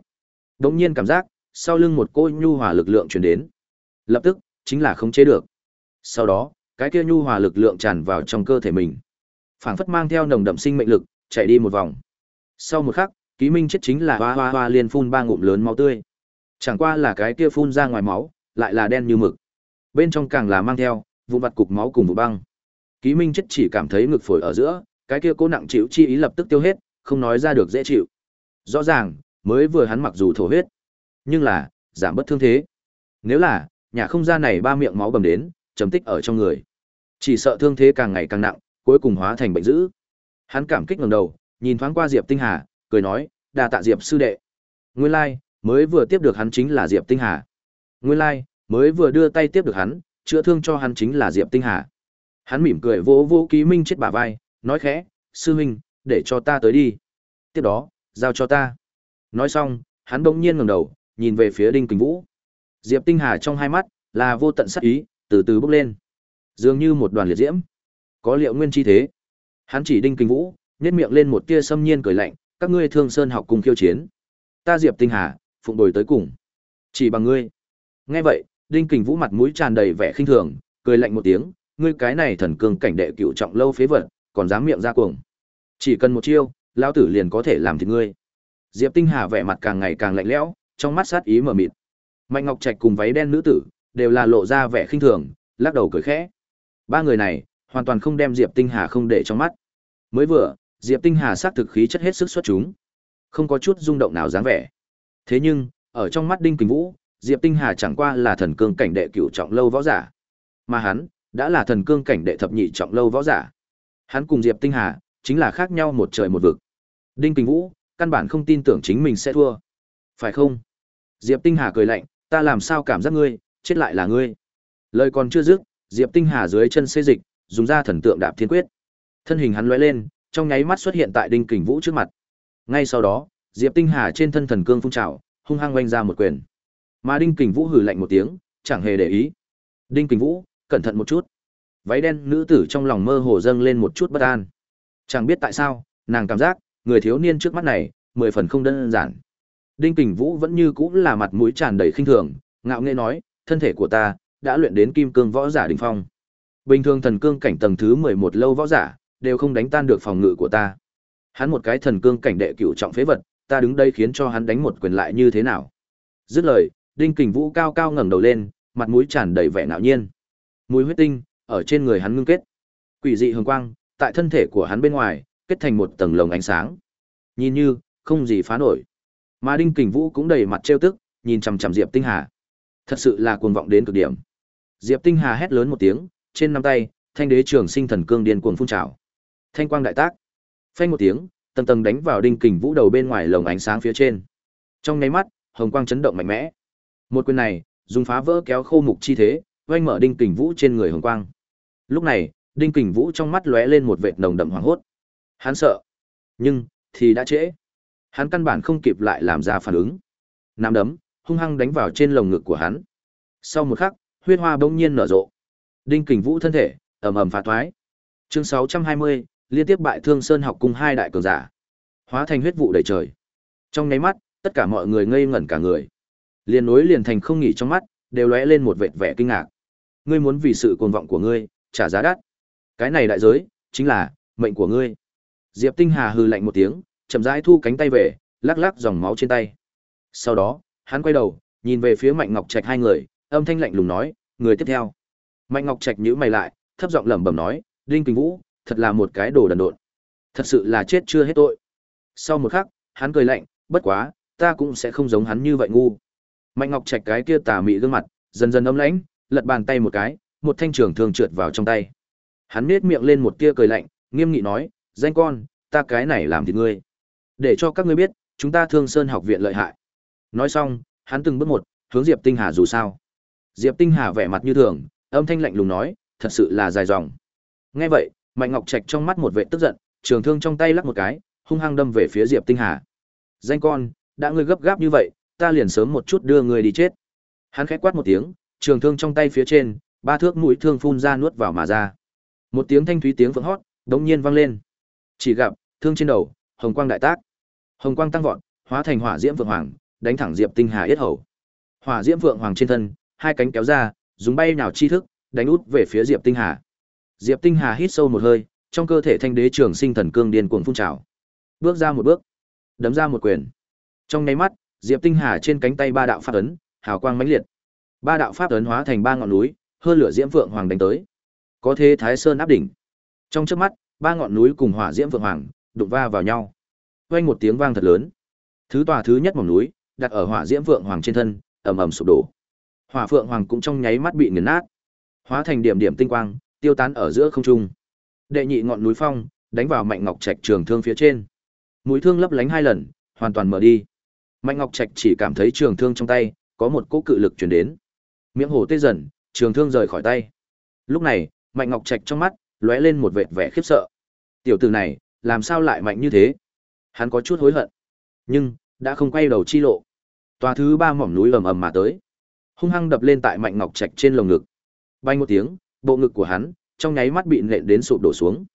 Đống nhiên cảm giác, sau lưng một cô nhu hòa lực lượng truyền đến. Lập tức, chính là không chế được. Sau đó, cái kia nhu hòa lực lượng tràn vào trong cơ thể mình. Phảng phất mang theo nồng đậm sinh mệnh lực, chạy đi một vòng. Sau một khắc, ký minh chết chính là hoa hoa hoa liên phun ba ngụm lớn máu tươi. Chẳng qua là cái kia phun ra ngoài máu, lại là đen như mực. Bên trong càng là mang theo vụn vặt cục máu cùng vụ băng. Ký minh chết chỉ cảm thấy ngực phổi ở giữa, cái kia cố nặng chịu chi ý lập tức tiêu hết, không nói ra được dễ chịu. Rõ ràng, mới vừa hắn mặc dù thổ huyết, nhưng là giảm bất thương thế. Nếu là nhà không gian này ba miệng máu bầm đến, chấm tích ở trong người, chỉ sợ thương thế càng ngày càng nặng, cuối cùng hóa thành bệnh dữ. Hắn cảm kích ngẩng đầu, nhìn thoáng qua Diệp Tinh Hà, cười nói, "Đa tạ Diệp sư đệ." Nguyên lai, like, mới vừa tiếp được hắn chính là Diệp Tinh Hà. Nguyên lai, like, mới vừa đưa tay tiếp được hắn, chữa thương cho hắn chính là Diệp Tinh Hà. Hắn mỉm cười vỗ vỗ Ký Minh chết bả vai, nói khẽ, "Sư huynh, để cho ta tới đi." Tiếp đó, giao cho ta. Nói xong, hắn bỗng nhiên ngẩng đầu, nhìn về phía Đinh Kình Vũ. Diệp Tinh Hà trong hai mắt là vô tận sát ý, từ từ bốc lên, dường như một đoàn liệt diễm. Có liệu nguyên chi thế. Hắn chỉ Đinh Kình Vũ, nhếch miệng lên một tia xâm nhiên cười lạnh, các ngươi Thương Sơn học cùng khiêu chiến. Ta Diệp Tinh Hà, phụng bồi tới cùng. Chỉ bằng ngươi. Nghe vậy, Đinh Kình Vũ mặt mũi tràn đầy vẻ khinh thường, cười lạnh một tiếng, ngươi cái này thần cương cảnh đệ cựu trọng lâu phế vật, còn dám miệng ra cuồng. Chỉ cần một chiêu, lão tử liền có thể làm thịt ngươi. Diệp Tinh Hà vẻ mặt càng ngày càng lạnh lẽo, trong mắt sát ý mờ mịt. Mạnh Ngọc Trạch cùng váy đen nữ tử đều là lộ ra vẻ khinh thường, lắc đầu cười khẽ. Ba người này hoàn toàn không đem Diệp Tinh Hà không để trong mắt. Mới vừa, Diệp Tinh Hà sát thực khí chất hết sức xuất chúng, không có chút rung động nào dáng vẻ. Thế nhưng, ở trong mắt Đinh Kình Vũ, Diệp Tinh Hà chẳng qua là thần cương cảnh đệ cửu trọng lâu võ giả, mà hắn đã là thần cương cảnh đệ thập nhị trọng lâu võ giả. Hắn cùng Diệp Tinh Hà chính là khác nhau một trời một vực. Đinh Kình Vũ căn bản không tin tưởng chính mình sẽ thua. Phải không? Diệp Tinh Hà cười lạnh, ta làm sao cảm giác ngươi, chết lại là ngươi. Lời còn chưa dứt, Diệp Tinh Hà dưới chân xê dịch, dùng ra thần tượng đạp thiên quyết. Thân hình hắn lóe lên, trong nháy mắt xuất hiện tại Đinh Kình Vũ trước mặt. Ngay sau đó, Diệp Tinh Hà trên thân thần cương phun trào, hung hăng oanh ra một quyền. Mà Đinh Kình Vũ hừ lạnh một tiếng, chẳng hề để ý. Đinh Kình Vũ, cẩn thận một chút. Váy đen nữ tử trong lòng mơ hồ dâng lên một chút bất an. Chẳng biết tại sao, nàng cảm giác, người thiếu niên trước mắt này, mười phần không đơn giản. Đinh Kình Vũ vẫn như cũ là mặt mũi tràn đầy khinh thường, ngạo nghễ nói, thân thể của ta đã luyện đến kim cương võ giả đỉnh phong. Bình thường thần cương cảnh tầng thứ 11 lâu võ giả đều không đánh tan được phòng ngự của ta. Hắn một cái thần cương cảnh đệ cửu trọng phế vật, ta đứng đây khiến cho hắn đánh một quyền lại như thế nào? Dứt lời, Đinh Kình Vũ cao cao ngẩng đầu lên, mặt mũi tràn đầy vẻ ngạo nhiên. Mùi huyết tinh ở trên người hắn ngưng kết. Quỷ dị hường quang, tại thân thể của hắn bên ngoài, kết thành một tầng lồng ánh sáng. Nhìn như không gì phá nổi. Mà Đinh Kình Vũ cũng đầy mặt trêu tức, nhìn chằm chằm Diệp Tinh Hà. Thật sự là cuồng vọng đến cực điểm. Diệp Tinh Hà hét lớn một tiếng, trên năm tay, thanh đế trường sinh thần cương điên cuồng phun trào. Thanh quang đại tác. Phanh một tiếng, tầng tầng đánh vào Đinh Kình Vũ đầu bên ngoài lồng ánh sáng phía trên. Trong nháy mắt, hồng quang chấn động mạnh mẽ. Một quyền này, dùng phá vỡ kéo khô mục chi thế, oanh mở Đinh Kình Vũ trên người hồng quang. Lúc này, Đinh Kình Vũ trong mắt lóe lên một vệt nồng đậm hoảng hốt. Hắn sợ, nhưng thì đã trễ. Hắn căn bản không kịp lại làm ra phản ứng. Nắm đấm hung hăng đánh vào trên lồng ngực của hắn. Sau một khắc, huyết hoa bỗng nhiên nở rộ. Đinh Kình Vũ thân thể ầm ầm phá thoái. Chương 620, liên tiếp bại Thương Sơn học cùng hai đại cường giả, hóa thành huyết vụ đầy trời. Trong nháy mắt, tất cả mọi người ngây ngẩn cả người. Liên nối liền thành không nghỉ trong mắt, đều lóe lên một vệt vẻ kinh ngạc. Ngươi muốn vì sự cuồng vọng của ngươi, trả giá đắt. Cái này đại giới, chính là mệnh của ngươi. Diệp Tinh Hà hừ lạnh một tiếng, chậm rãi thu cánh tay về, lắc lắc dòng máu trên tay. Sau đó, hắn quay đầu, nhìn về phía Mạnh Ngọc Trạch hai người, âm thanh lạnh lùng nói, người tiếp theo. Mạnh Ngọc Trạch nhíu mày lại, thấp giọng lẩm bẩm nói, Đinh Kình Vũ, thật là một cái đồ đần độn. Thật sự là chết chưa hết tội. Sau một khắc, hắn cười lạnh, bất quá, ta cũng sẽ không giống hắn như vậy ngu. Mạnh Ngọc Trạch cái kia tà mị gương mặt, dần dần ấm lãnh, lật bàn tay một cái, một thanh trường thường trượt vào trong tay. Hắn nhếch miệng lên một tia cười lạnh, nghiêm nghị nói, danh con, ta cái này làm thì ngươi. Để cho các ngươi biết, chúng ta Thương Sơn học viện lợi hại. Nói xong, hắn từng bước một, hướng Diệp Tinh Hà dù sao. Diệp Tinh Hà vẻ mặt như thường, âm thanh lạnh lùng nói, thật sự là dài dòng. Nghe vậy, Mạnh Ngọc Trạch trong mắt một vẻ tức giận, trường thương trong tay lắc một cái, hung hăng đâm về phía Diệp Tinh Hà. Danh con, đã ngươi gấp gáp như vậy, ta liền sớm một chút đưa ngươi đi chết. Hắn khẽ quát một tiếng, trường thương trong tay phía trên, ba thước mũi thương phun ra nuốt vào mà ra. Một tiếng thanh thúy tiếng vượng hót, đống nhiên vang lên. Chỉ gặp, thương trên đầu, hồng quang đại tác. Hồng quang tăng vọt, hóa thành hỏa diễm vượng hoàng, đánh thẳng Diệp Tinh Hà yết hầu. Hỏa diễm vượng hoàng trên thân, hai cánh kéo ra, dùng bay nào chi thức, đánh út về phía Diệp Tinh Hà. Diệp Tinh Hà hít sâu một hơi, trong cơ thể thanh đế trường sinh thần cương điên cuồng phun trào. Bước ra một bước, đấm ra một quyền. Trong nháy mắt, Diệp Tinh Hà trên cánh tay ba đạo pháp ấn, hào quang mãnh liệt. Ba đạo pháp ấn hóa thành ba ngọn núi, hơn lửa diễm vượng hoàng đánh tới. Có thế Thái Sơn áp đỉnh. Trong chớp mắt, ba ngọn núi cùng hỏa diễm vượng hoàng đụng va vào nhau. Vang một tiếng vang thật lớn. Thứ tòa thứ nhất mỏm núi, đặt ở hỏa diễm vượng hoàng trên thân, ầm ầm sụp đổ. Hỏa Phượng Hoàng cũng trong nháy mắt bị nghiền nát, hóa thành điểm điểm tinh quang, tiêu tán ở giữa không trung. Đệ nhị ngọn núi phong, đánh vào Mạnh Ngọc Trạch trường thương phía trên. Mũi thương lấp lánh hai lần, hoàn toàn mở đi. Mạnh Ngọc Trạch chỉ cảm thấy trường thương trong tay có một cỗ cự lực truyền đến. Miệng hổ tê dần, trường thương rời khỏi tay. Lúc này, Mạnh Ngọc Trạch trong mắt lóe lên một vệt vẻ khiếp sợ. Tiểu tử này, làm sao lại mạnh như thế? Hắn có chút hối hận, nhưng đã không quay đầu chi lộ. Tòa thứ ba mỏm núi ầm ầm mà tới hung hăng đập lên tại mạnh ngọc trạch trên lồng ngực bay một tiếng bộ ngực của hắn trong nháy mắt bị nện đến sụp đổ xuống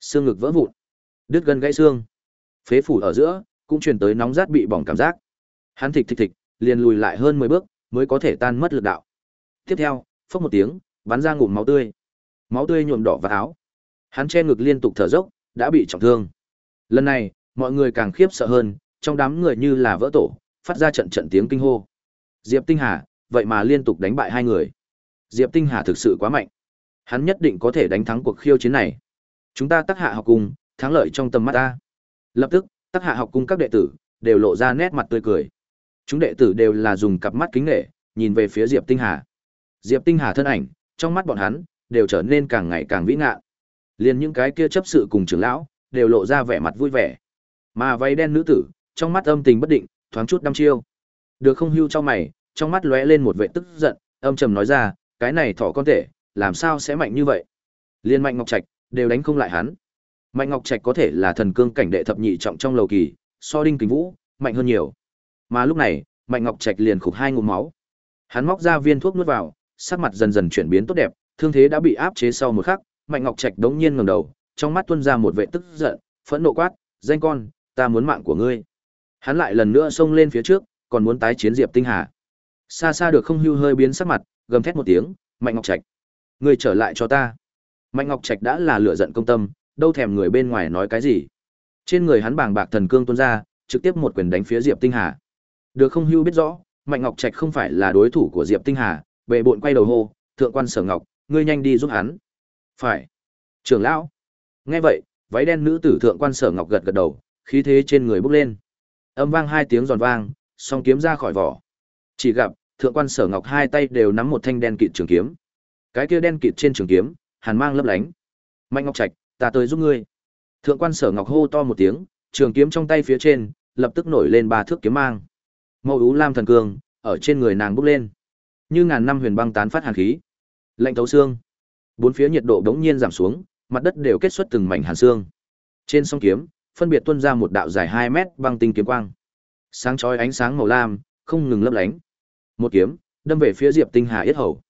xương ngực vỡ vụn đứt gân gãy xương phế phủ ở giữa cũng truyền tới nóng rát bị bỏng cảm giác hắn thịch thịch thịch liền lùi lại hơn mười bước mới có thể tan mất lực đạo tiếp theo phốc một tiếng bắn ra ngụm máu tươi máu tươi nhuộm đỏ vào áo hắn che ngực liên tục thở dốc đã bị trọng thương lần này mọi người càng khiếp sợ hơn trong đám người như là vỡ tổ phát ra trận trận tiếng kinh hô diệp tinh hà vậy mà liên tục đánh bại hai người. Diệp Tinh Hà thực sự quá mạnh. Hắn nhất định có thể đánh thắng cuộc khiêu chiến này. Chúng ta tác hạ học cung, thắng lợi trong tầm mắt ta. Lập tức, tác hạ học cung các đệ tử đều lộ ra nét mặt tươi cười. Chúng đệ tử đều là dùng cặp mắt kính nghệ, nhìn về phía Diệp Tinh Hà. Diệp Tinh Hà thân ảnh, trong mắt bọn hắn đều trở nên càng ngày càng vĩ ngạn. liền những cái kia chấp sự cùng trưởng lão đều lộ ra vẻ mặt vui vẻ. Mà váy đen nữ tử, trong mắt âm tình bất định, thoáng chút đăm chiêu. Được không hưu cho mày, trong mắt lóe lên một vẻ tức giận, âm trầm nói ra, cái này thỏ con thể, làm sao sẽ mạnh như vậy? Liên Mạnh Ngọc Trạch đều đánh không lại hắn. Mạnh Ngọc Trạch có thể là thần cương cảnh đệ thập nhị trọng trong lầu kỳ, so đinh kính vũ, mạnh hơn nhiều. Mà lúc này, Mạnh Ngọc Trạch liền khục hai ngụm máu. Hắn móc ra viên thuốc nuốt vào, sắc mặt dần dần chuyển biến tốt đẹp, thương thế đã bị áp chế sau một khắc, Mạnh Ngọc Trạch đống nhiên ngẩng đầu, trong mắt tuôn ra một vẻ tức giận, phẫn nộ quát, "Danh con, ta muốn mạng của ngươi." Hắn lại lần nữa xông lên phía trước, còn muốn tái chiến Diệp Tinh Hà xa xa được không hưu hơi biến sắc mặt gầm thét một tiếng mạnh ngọc trạch người trở lại cho ta mạnh ngọc trạch đã là lựa giận công tâm đâu thèm người bên ngoài nói cái gì trên người hắn bàng bạc thần cương tuôn ra trực tiếp một quyền đánh phía diệp tinh hà được không hưu biết rõ, mạnh ngọc trạch không phải là đối thủ của diệp tinh hà bệ bộn quay đầu hô, thượng quan sở ngọc, ngươi nhanh đi giúp hắn. Phải. Trưởng lão. Nghe vậy, váy đen nữ tử thượng quan sở ngọc gật gật đầu, khí thế trên người bốc lên. Âm vang hai tiếng giòn vang, song kiếm ra khỏi vỏ. Chỉ gặp, thượng quan sở ngọc hai tay đều nắm một thanh đen kịt trường kiếm. Cái kia đen kịt trên trường kiếm, hàn mang lấp lánh. Mạnh ngọc trạch, ta tới giúp ngươi. Thượng quan sở ngọc hô to một tiếng, trường kiếm trong tay phía trên, lập tức nổi lên ba thước kiếm mang màu ú lam thần cương, ở trên người nàng bốc lên. Như ngàn năm huyền băng tán phát hàn khí. Lạnh thấu xương. Bốn phía nhiệt độ đống nhiên giảm xuống, mặt đất đều kết xuất từng mảnh hàn xương. Trên song kiếm, phân biệt tuôn ra một đạo dài hai mét băng tinh kiếm quang. Sáng chói ánh sáng màu lam, không ngừng lấp lánh. Một kiếm, đâm về phía diệp tinh hà yết hầu.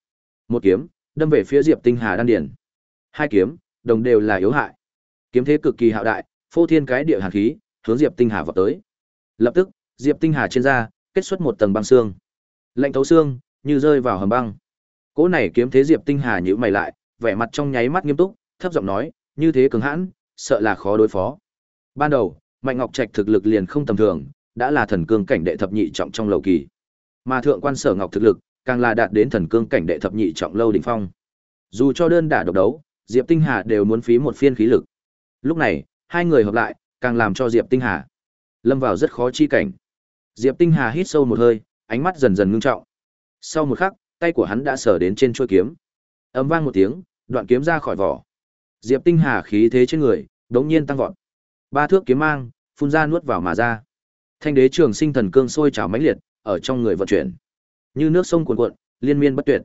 Một kiếm, đâm về phía diệp tinh hà đan điển hai kiếm, đồng đều là yếu hại. Kiếm thế cực kỳ hạo đại, phô thiên cái địa hàn khí, hướng diệp tinh hà vào tới. Lập tức, diệp tinh hà trên da kết xuất một tầng băng xương lạnh thấu xương như rơi vào hầm băng cỗ này kiếm thế diệp tinh hà nhíu mày lại vẻ mặt trong nháy mắt nghiêm túc thấp giọng nói như thế cứng hãn sợ là khó đối phó ban đầu mạnh ngọc trạch thực lực liền không tầm thường đã là thần cương cảnh đệ thập nhị trọng trong lầu kỳ mà thượng quan sở ngọc thực lực, càng là đạt đến thần cương cảnh đệ thập nhị trọng lâu đỉnh phong. Dù cho đơn đả độc đấu, Diệp Tinh Hà đều muốn phí một phiên khí lực. Lúc này, hai người hợp lại, càng làm cho Diệp Tinh Hà lâm vào rất khó chi cảnh. Diệp Tinh Hà hít sâu một hơi, ánh mắt dần dần ngưng trọng. Sau một khắc, tay của hắn đã sờ đến trên chuôi kiếm. Ầm vang một tiếng, đoạn kiếm ra khỏi vỏ. Diệp Tinh Hà khí thế trên người, đống nhiên tăng vọt. Ba thước kiếm mang, phun ra nuốt vào mà ra. Thanh đế trường sinh thần cương sôi trào mãnh liệt, ở trong người vận chuyển. Như nước sông cuồn cuộn, liên miên bất tuyệt.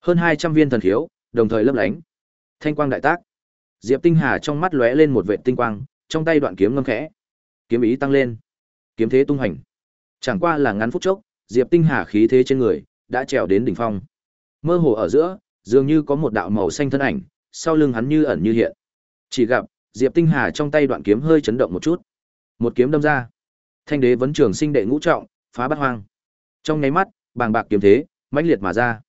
Hơn 200 viên thần khiếu, đồng thời lấp lánh. Thanh quang đại tác. Diệp Tinh Hà trong mắt lóe lên một vệt tinh quang, trong tay đoạn kiếm ngâm khẽ. Kiếm ý tăng lên, kiếm thế tung hành. Chẳng qua là ngắn phút chốc, Diệp Tinh Hà khí thế trên người đã trèo đến đỉnh phong. Mơ hồ ở giữa, dường như có một đạo màu xanh thân ảnh, sau lưng hắn như ẩn như hiện. Chỉ gặp, Diệp Tinh Hà trong tay đoạn kiếm hơi chấn động một chút. Một kiếm đâm ra. Thanh đế vấn trường sinh đệ ngũ trọng, phá bát hoang. Trong nháy mắt, bàng bạc kiếm thế, mãnh liệt mà ra.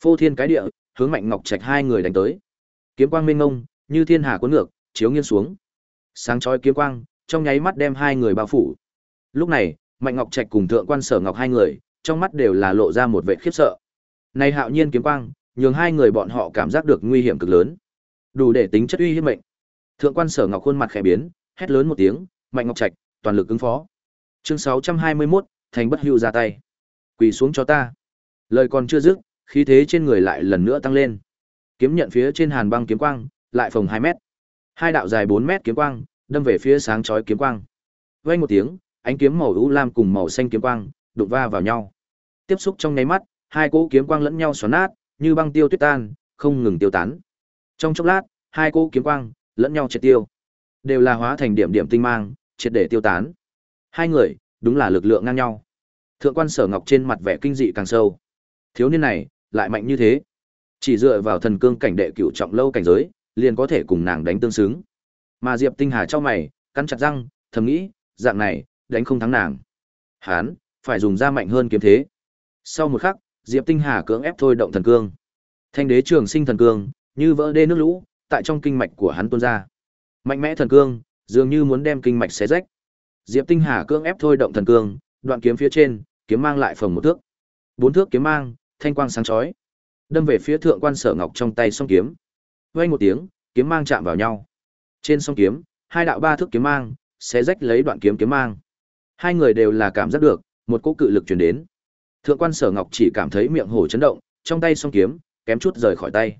Phô thiên cái địa, hướng Mạnh Ngọc Trạch hai người đánh tới. Kiếm quang minh ngông, như thiên hà cuốn ngược, chiếu nghiêng xuống. Sáng chói kiếm quang, trong nháy mắt đem hai người bao phủ. Lúc này, Mạnh Ngọc Trạch cùng Thượng quan Sở Ngọc hai người, trong mắt đều là lộ ra một vẻ khiếp sợ. Này hạo nhiên kiếm quang, nhường hai người bọn họ cảm giác được nguy hiểm cực lớn. Đủ để tính chất uy hiếp mệnh. Thượng quan Sở Ngọc khuôn mặt khẽ biến, hét lớn một tiếng, "Mạnh Ngọc Trạch, toàn lực ứng phó." Chương 621, thành bất hưu ra tay. Quỳ xuống cho ta. Lời còn chưa dứt, khí thế trên người lại lần nữa tăng lên. Kiếm nhận phía trên hàn băng kiếm quang, lại phồng 2 mét. Hai đạo dài 4 mét kiếm quang, đâm về phía sáng chói kiếm quang. Vang một tiếng, ánh kiếm màu u lam cùng màu xanh kiếm quang đụng va vào nhau. Tiếp xúc trong nháy mắt, hai cỗ kiếm quang lẫn nhau xoắn nát, như băng tiêu tuyết tan, không ngừng tiêu tán. Trong chốc lát, hai cỗ kiếm quang lẫn nhau triệt tiêu, đều là hóa thành điểm điểm tinh mang, triệt để tiêu tán. Hai người, đúng là lực lượng ngang nhau. Thượng quan Sở Ngọc trên mặt vẻ kinh dị càng sâu. Thiếu niên này, lại mạnh như thế. Chỉ dựa vào thần cương cảnh đệ cửu trọng lâu cảnh giới, liền có thể cùng nàng đánh tương xứng. Mà Diệp Tinh Hà cho mày, cắn chặt răng, thầm nghĩ, dạng này, đánh không thắng nàng. Hán, phải dùng ra mạnh hơn kiếm thế. Sau một khắc, Diệp Tinh Hà cưỡng ép thôi động thần cương. Thanh đế trường sinh thần cương, như vỡ đê nước lũ, tại trong kinh mạch của hắn tuôn ra. Mạnh mẽ thần cương, dường như muốn đem kinh mạch xé rách. Diệp Tinh Hà cưỡng ép thôi động thần cương, đoạn kiếm phía trên, kiếm mang lại phần một thước. Bốn thước kiếm mang, thanh quang sáng chói. Đâm về phía thượng quan Sở Ngọc trong tay song kiếm. Vang một tiếng, kiếm mang chạm vào nhau. Trên song kiếm, hai đạo ba thước kiếm mang, xé rách lấy đoạn kiếm kiếm mang. Hai người đều là cảm giác được, một cỗ cự lực truyền đến. Thượng quan Sở Ngọc chỉ cảm thấy miệng hổ chấn động, trong tay song kiếm, kém chút rời khỏi tay.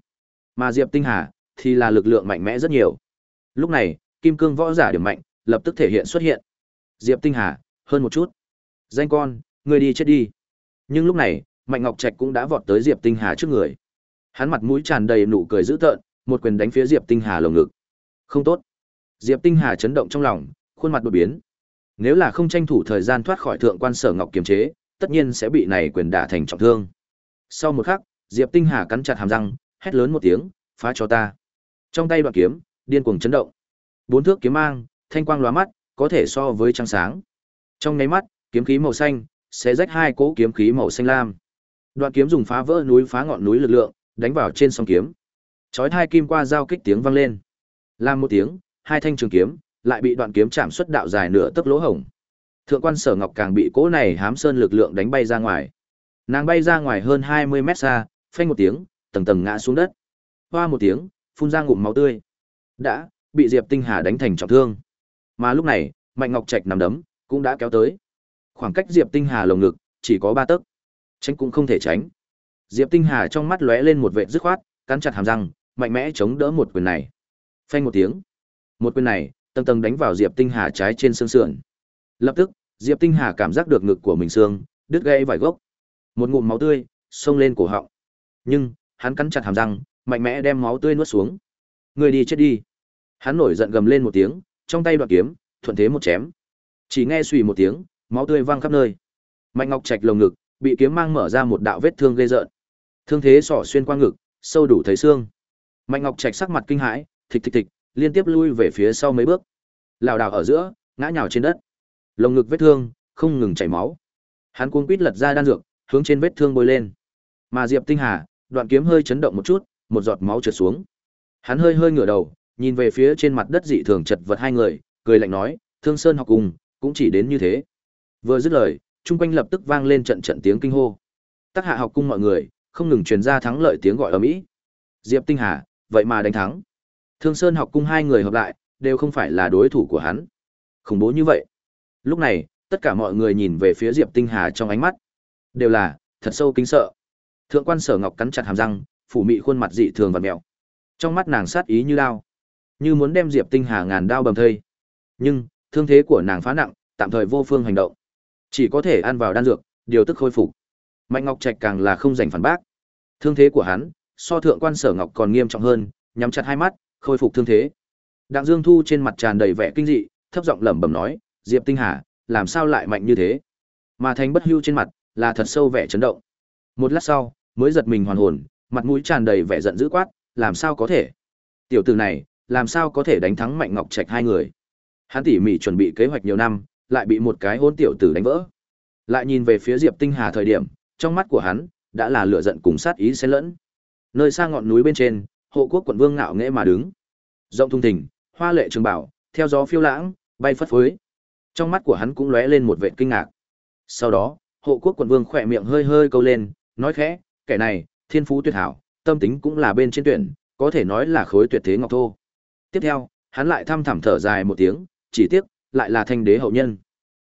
Mà Diệp Tinh Hà thì là lực lượng mạnh mẽ rất nhiều. Lúc này, kim cương võ giả điểm mạnh, lập tức thể hiện xuất hiện. Diệp Tinh Hà, hơn một chút. Danh con, ngươi đi chết đi. Nhưng lúc này, Mạnh Ngọc Trạch cũng đã vọt tới Diệp Tinh Hà trước người. Hắn mặt mũi tràn đầy nụ cười dữ tợn, một quyền đánh phía Diệp Tinh Hà lồng ngực. Không tốt. Diệp Tinh Hà chấn động trong lòng, khuôn mặt đột biến. Nếu là không tranh thủ thời gian thoát khỏi thượng quan Sở Ngọc kiềm chế, tất nhiên sẽ bị này quyền đả thành trọng thương. Sau một khắc, Diệp Tinh Hà cắn chặt hàm răng, hét lớn một tiếng, phá cho ta. Trong tay đoạn kiếm, điên cuồng chấn động. Bốn thước kiếm mang, thanh quang lóa mắt, có thể so với trăng sáng. Trong nháy mắt, kiếm khí màu xanh sẽ rách hai cỗ kiếm khí màu xanh lam. Đoạn kiếm dùng phá vỡ núi phá ngọn núi lực lượng, đánh vào trên song kiếm. Chói hai kim qua giao kích tiếng vang lên. làm một tiếng, hai thanh trường kiếm lại bị đoạn kiếm chạm xuất đạo dài nửa tấc lỗ hổng. Thượng quan Sở Ngọc càng bị cỗ này hám sơn lực lượng đánh bay ra ngoài. Nàng bay ra ngoài hơn 20 mét xa, phanh một tiếng, tầng tầng ngã xuống đất. Hoa một tiếng, phun ra ngụm máu tươi. Đã bị Diệp Tinh Hà đánh thành trọng thương. Mà lúc này, Mạnh Ngọc Trạch nằm đấm cũng đã kéo tới. Khoảng cách Diệp Tinh Hà lồng ngực chỉ có ba tấc. Tránh cũng không thể tránh. Diệp Tinh Hà trong mắt lóe lên một vệt dứt khoát, cắn chặt hàm răng, mạnh mẽ chống đỡ một quyền này. Phanh một tiếng. Một quyền này, tầng tầng đánh vào Diệp Tinh Hà trái trên xương sườn. Lập tức, Diệp Tinh Hà cảm giác được ngực của mình xương đứt gãy vài gốc. Một ngụm máu tươi xông lên cổ họng. Nhưng, hắn cắn chặt hàm răng, mạnh mẽ đem máu tươi nuốt xuống. Người đi chết đi. Hắn nổi giận gầm lên một tiếng, trong tay đoạn kiếm, thuận thế một chém. Chỉ nghe xùy một tiếng, máu tươi văng khắp nơi. Mạnh Ngọc Trạch lồng ngực bị kiếm mang mở ra một đạo vết thương gây rợn. Thương thế sỏ xuyên qua ngực, sâu đủ thấy xương. Mạnh Ngọc Trạch sắc mặt kinh hãi, thịch thịch thịch, liên tiếp lui về phía sau mấy bước. Lảo đảo ở giữa, ngã nhào trên đất. Lồng ngực vết thương không ngừng chảy máu. Hắn cuống quít lật ra đan dược, hướng trên vết thương bôi lên. Mà Diệp Tinh Hà, đoạn kiếm hơi chấn động một chút, một giọt máu trượt xuống. Hắn hơi hơi ngửa đầu, nhìn về phía trên mặt đất dị thường chật vật hai người, cười lạnh nói, Thương Sơn học cùng, cũng chỉ đến như thế. Vừa dứt lời, chung quanh lập tức vang lên trận trận tiếng kinh hô. Tác hạ học cung mọi người, không ngừng truyền ra thắng lợi tiếng gọi ở mỹ. Diệp Tinh Hà, vậy mà đánh thắng. Thương Sơn học cung hai người hợp lại, đều không phải là đối thủ của hắn. Khủng bố như vậy. Lúc này, tất cả mọi người nhìn về phía Diệp Tinh Hà trong ánh mắt, đều là thật sâu kính sợ. Thượng quan Sở Ngọc cắn chặt hàm răng, phủ mị khuôn mặt dị thường và mèo. Trong mắt nàng sát ý như đao, như muốn đem Diệp Tinh Hà ngàn đao bầm thây. Nhưng, thương thế của nàng phá nặng, tạm thời vô phương hành động. Chỉ có thể ăn vào đan dược, điều tức khôi phục. Mạnh Ngọc Trạch càng là không giành phản bác. Thương thế của hắn, so thượng quan Sở Ngọc còn nghiêm trọng hơn, nhắm chặt hai mắt, khôi phục thương thế. Đặng Dương Thu trên mặt tràn đầy vẻ kinh dị, thấp giọng lẩm bẩm nói, "Diệp Tinh Hà, làm sao lại mạnh như thế?" Mà Thành Bất Hưu trên mặt là thật sâu vẻ chấn động. Một lát sau, mới giật mình hoàn hồn, mặt mũi tràn đầy vẻ giận dữ quát, "Làm sao có thể? Tiểu tử này, làm sao có thể đánh thắng Mạnh Ngọc Trạch hai người?" Hắn tỉ mỉ chuẩn bị kế hoạch nhiều năm, lại bị một cái hôn tiểu tử đánh vỡ. Lại nhìn về phía Diệp Tinh Hà thời điểm, trong mắt của hắn đã là lửa giận cùng sát ý xen lẫn. Nơi xa ngọn núi bên trên, hộ quốc quận vương ngạo nghễ mà đứng. Rộng thung thình, hoa lệ trường bảo, theo gió phiêu lãng, bay phất phới. Trong mắt của hắn cũng lóe lên một vẻ kinh ngạc. Sau đó, hộ quốc quận vương khỏe miệng hơi hơi câu lên, nói khẽ, kẻ này, thiên phú tuyệt hảo, tâm tính cũng là bên trên tuyển, có thể nói là khối tuyệt thế ngọc thô. Tiếp theo, hắn lại thăm thẳm thở dài một tiếng, chỉ tiếc, lại là thanh đế hậu nhân.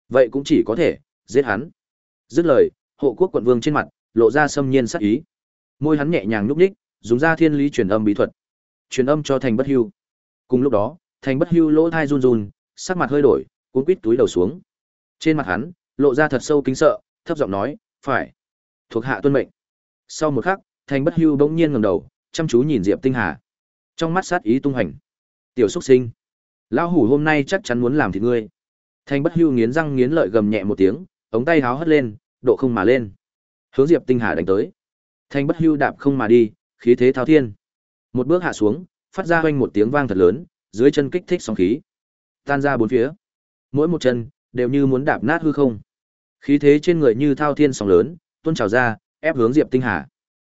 Vậy cũng chỉ có thể, giết hắn. Dứt lời, hộ quốc quận vương trên mặt, lộ ra xâm nhiên sắc ý. Môi hắn nhẹ nhàng nhúc ních dùng ra thiên lý truyền âm bí thuật. Truyền âm cho thành bất hưu. Cùng lúc đó, thành bất hưu lỗ thai run run, sắc mặt hơi đổi, cuốn quít túi đầu xuống. Trên mặt hắn, lộ ra thật sâu kính sợ, thấp giọng nói, "Phải, thuộc hạ tuân mệnh." Sau một khắc, thành bất hưu bỗng nhiên ngầm đầu, chăm chú nhìn Diệp Tinh Hà. Trong mắt sát ý tung hành. "Tiểu xuất sinh, lão hủ hôm nay chắc chắn muốn làm thịt ngươi." Thành bất hưu nghiến răng nghiến lợi gầm nhẹ một tiếng, ống tay háo hất lên, độ không mà lên. Hướng Diệp Tinh Hà đánh tới. Thành bất hưu đạp không mà đi, khí thế thao thiên. Một bước hạ xuống, phát ra hoanh một tiếng vang thật lớn, dưới chân kích thích sóng khí. Tan ra bốn phía. Mỗi một chân, đều như muốn đạp nát hư không. Khí thế trên người như thao thiên sóng lớn, tuôn trào ra, ép hướng Diệp Tinh Hà.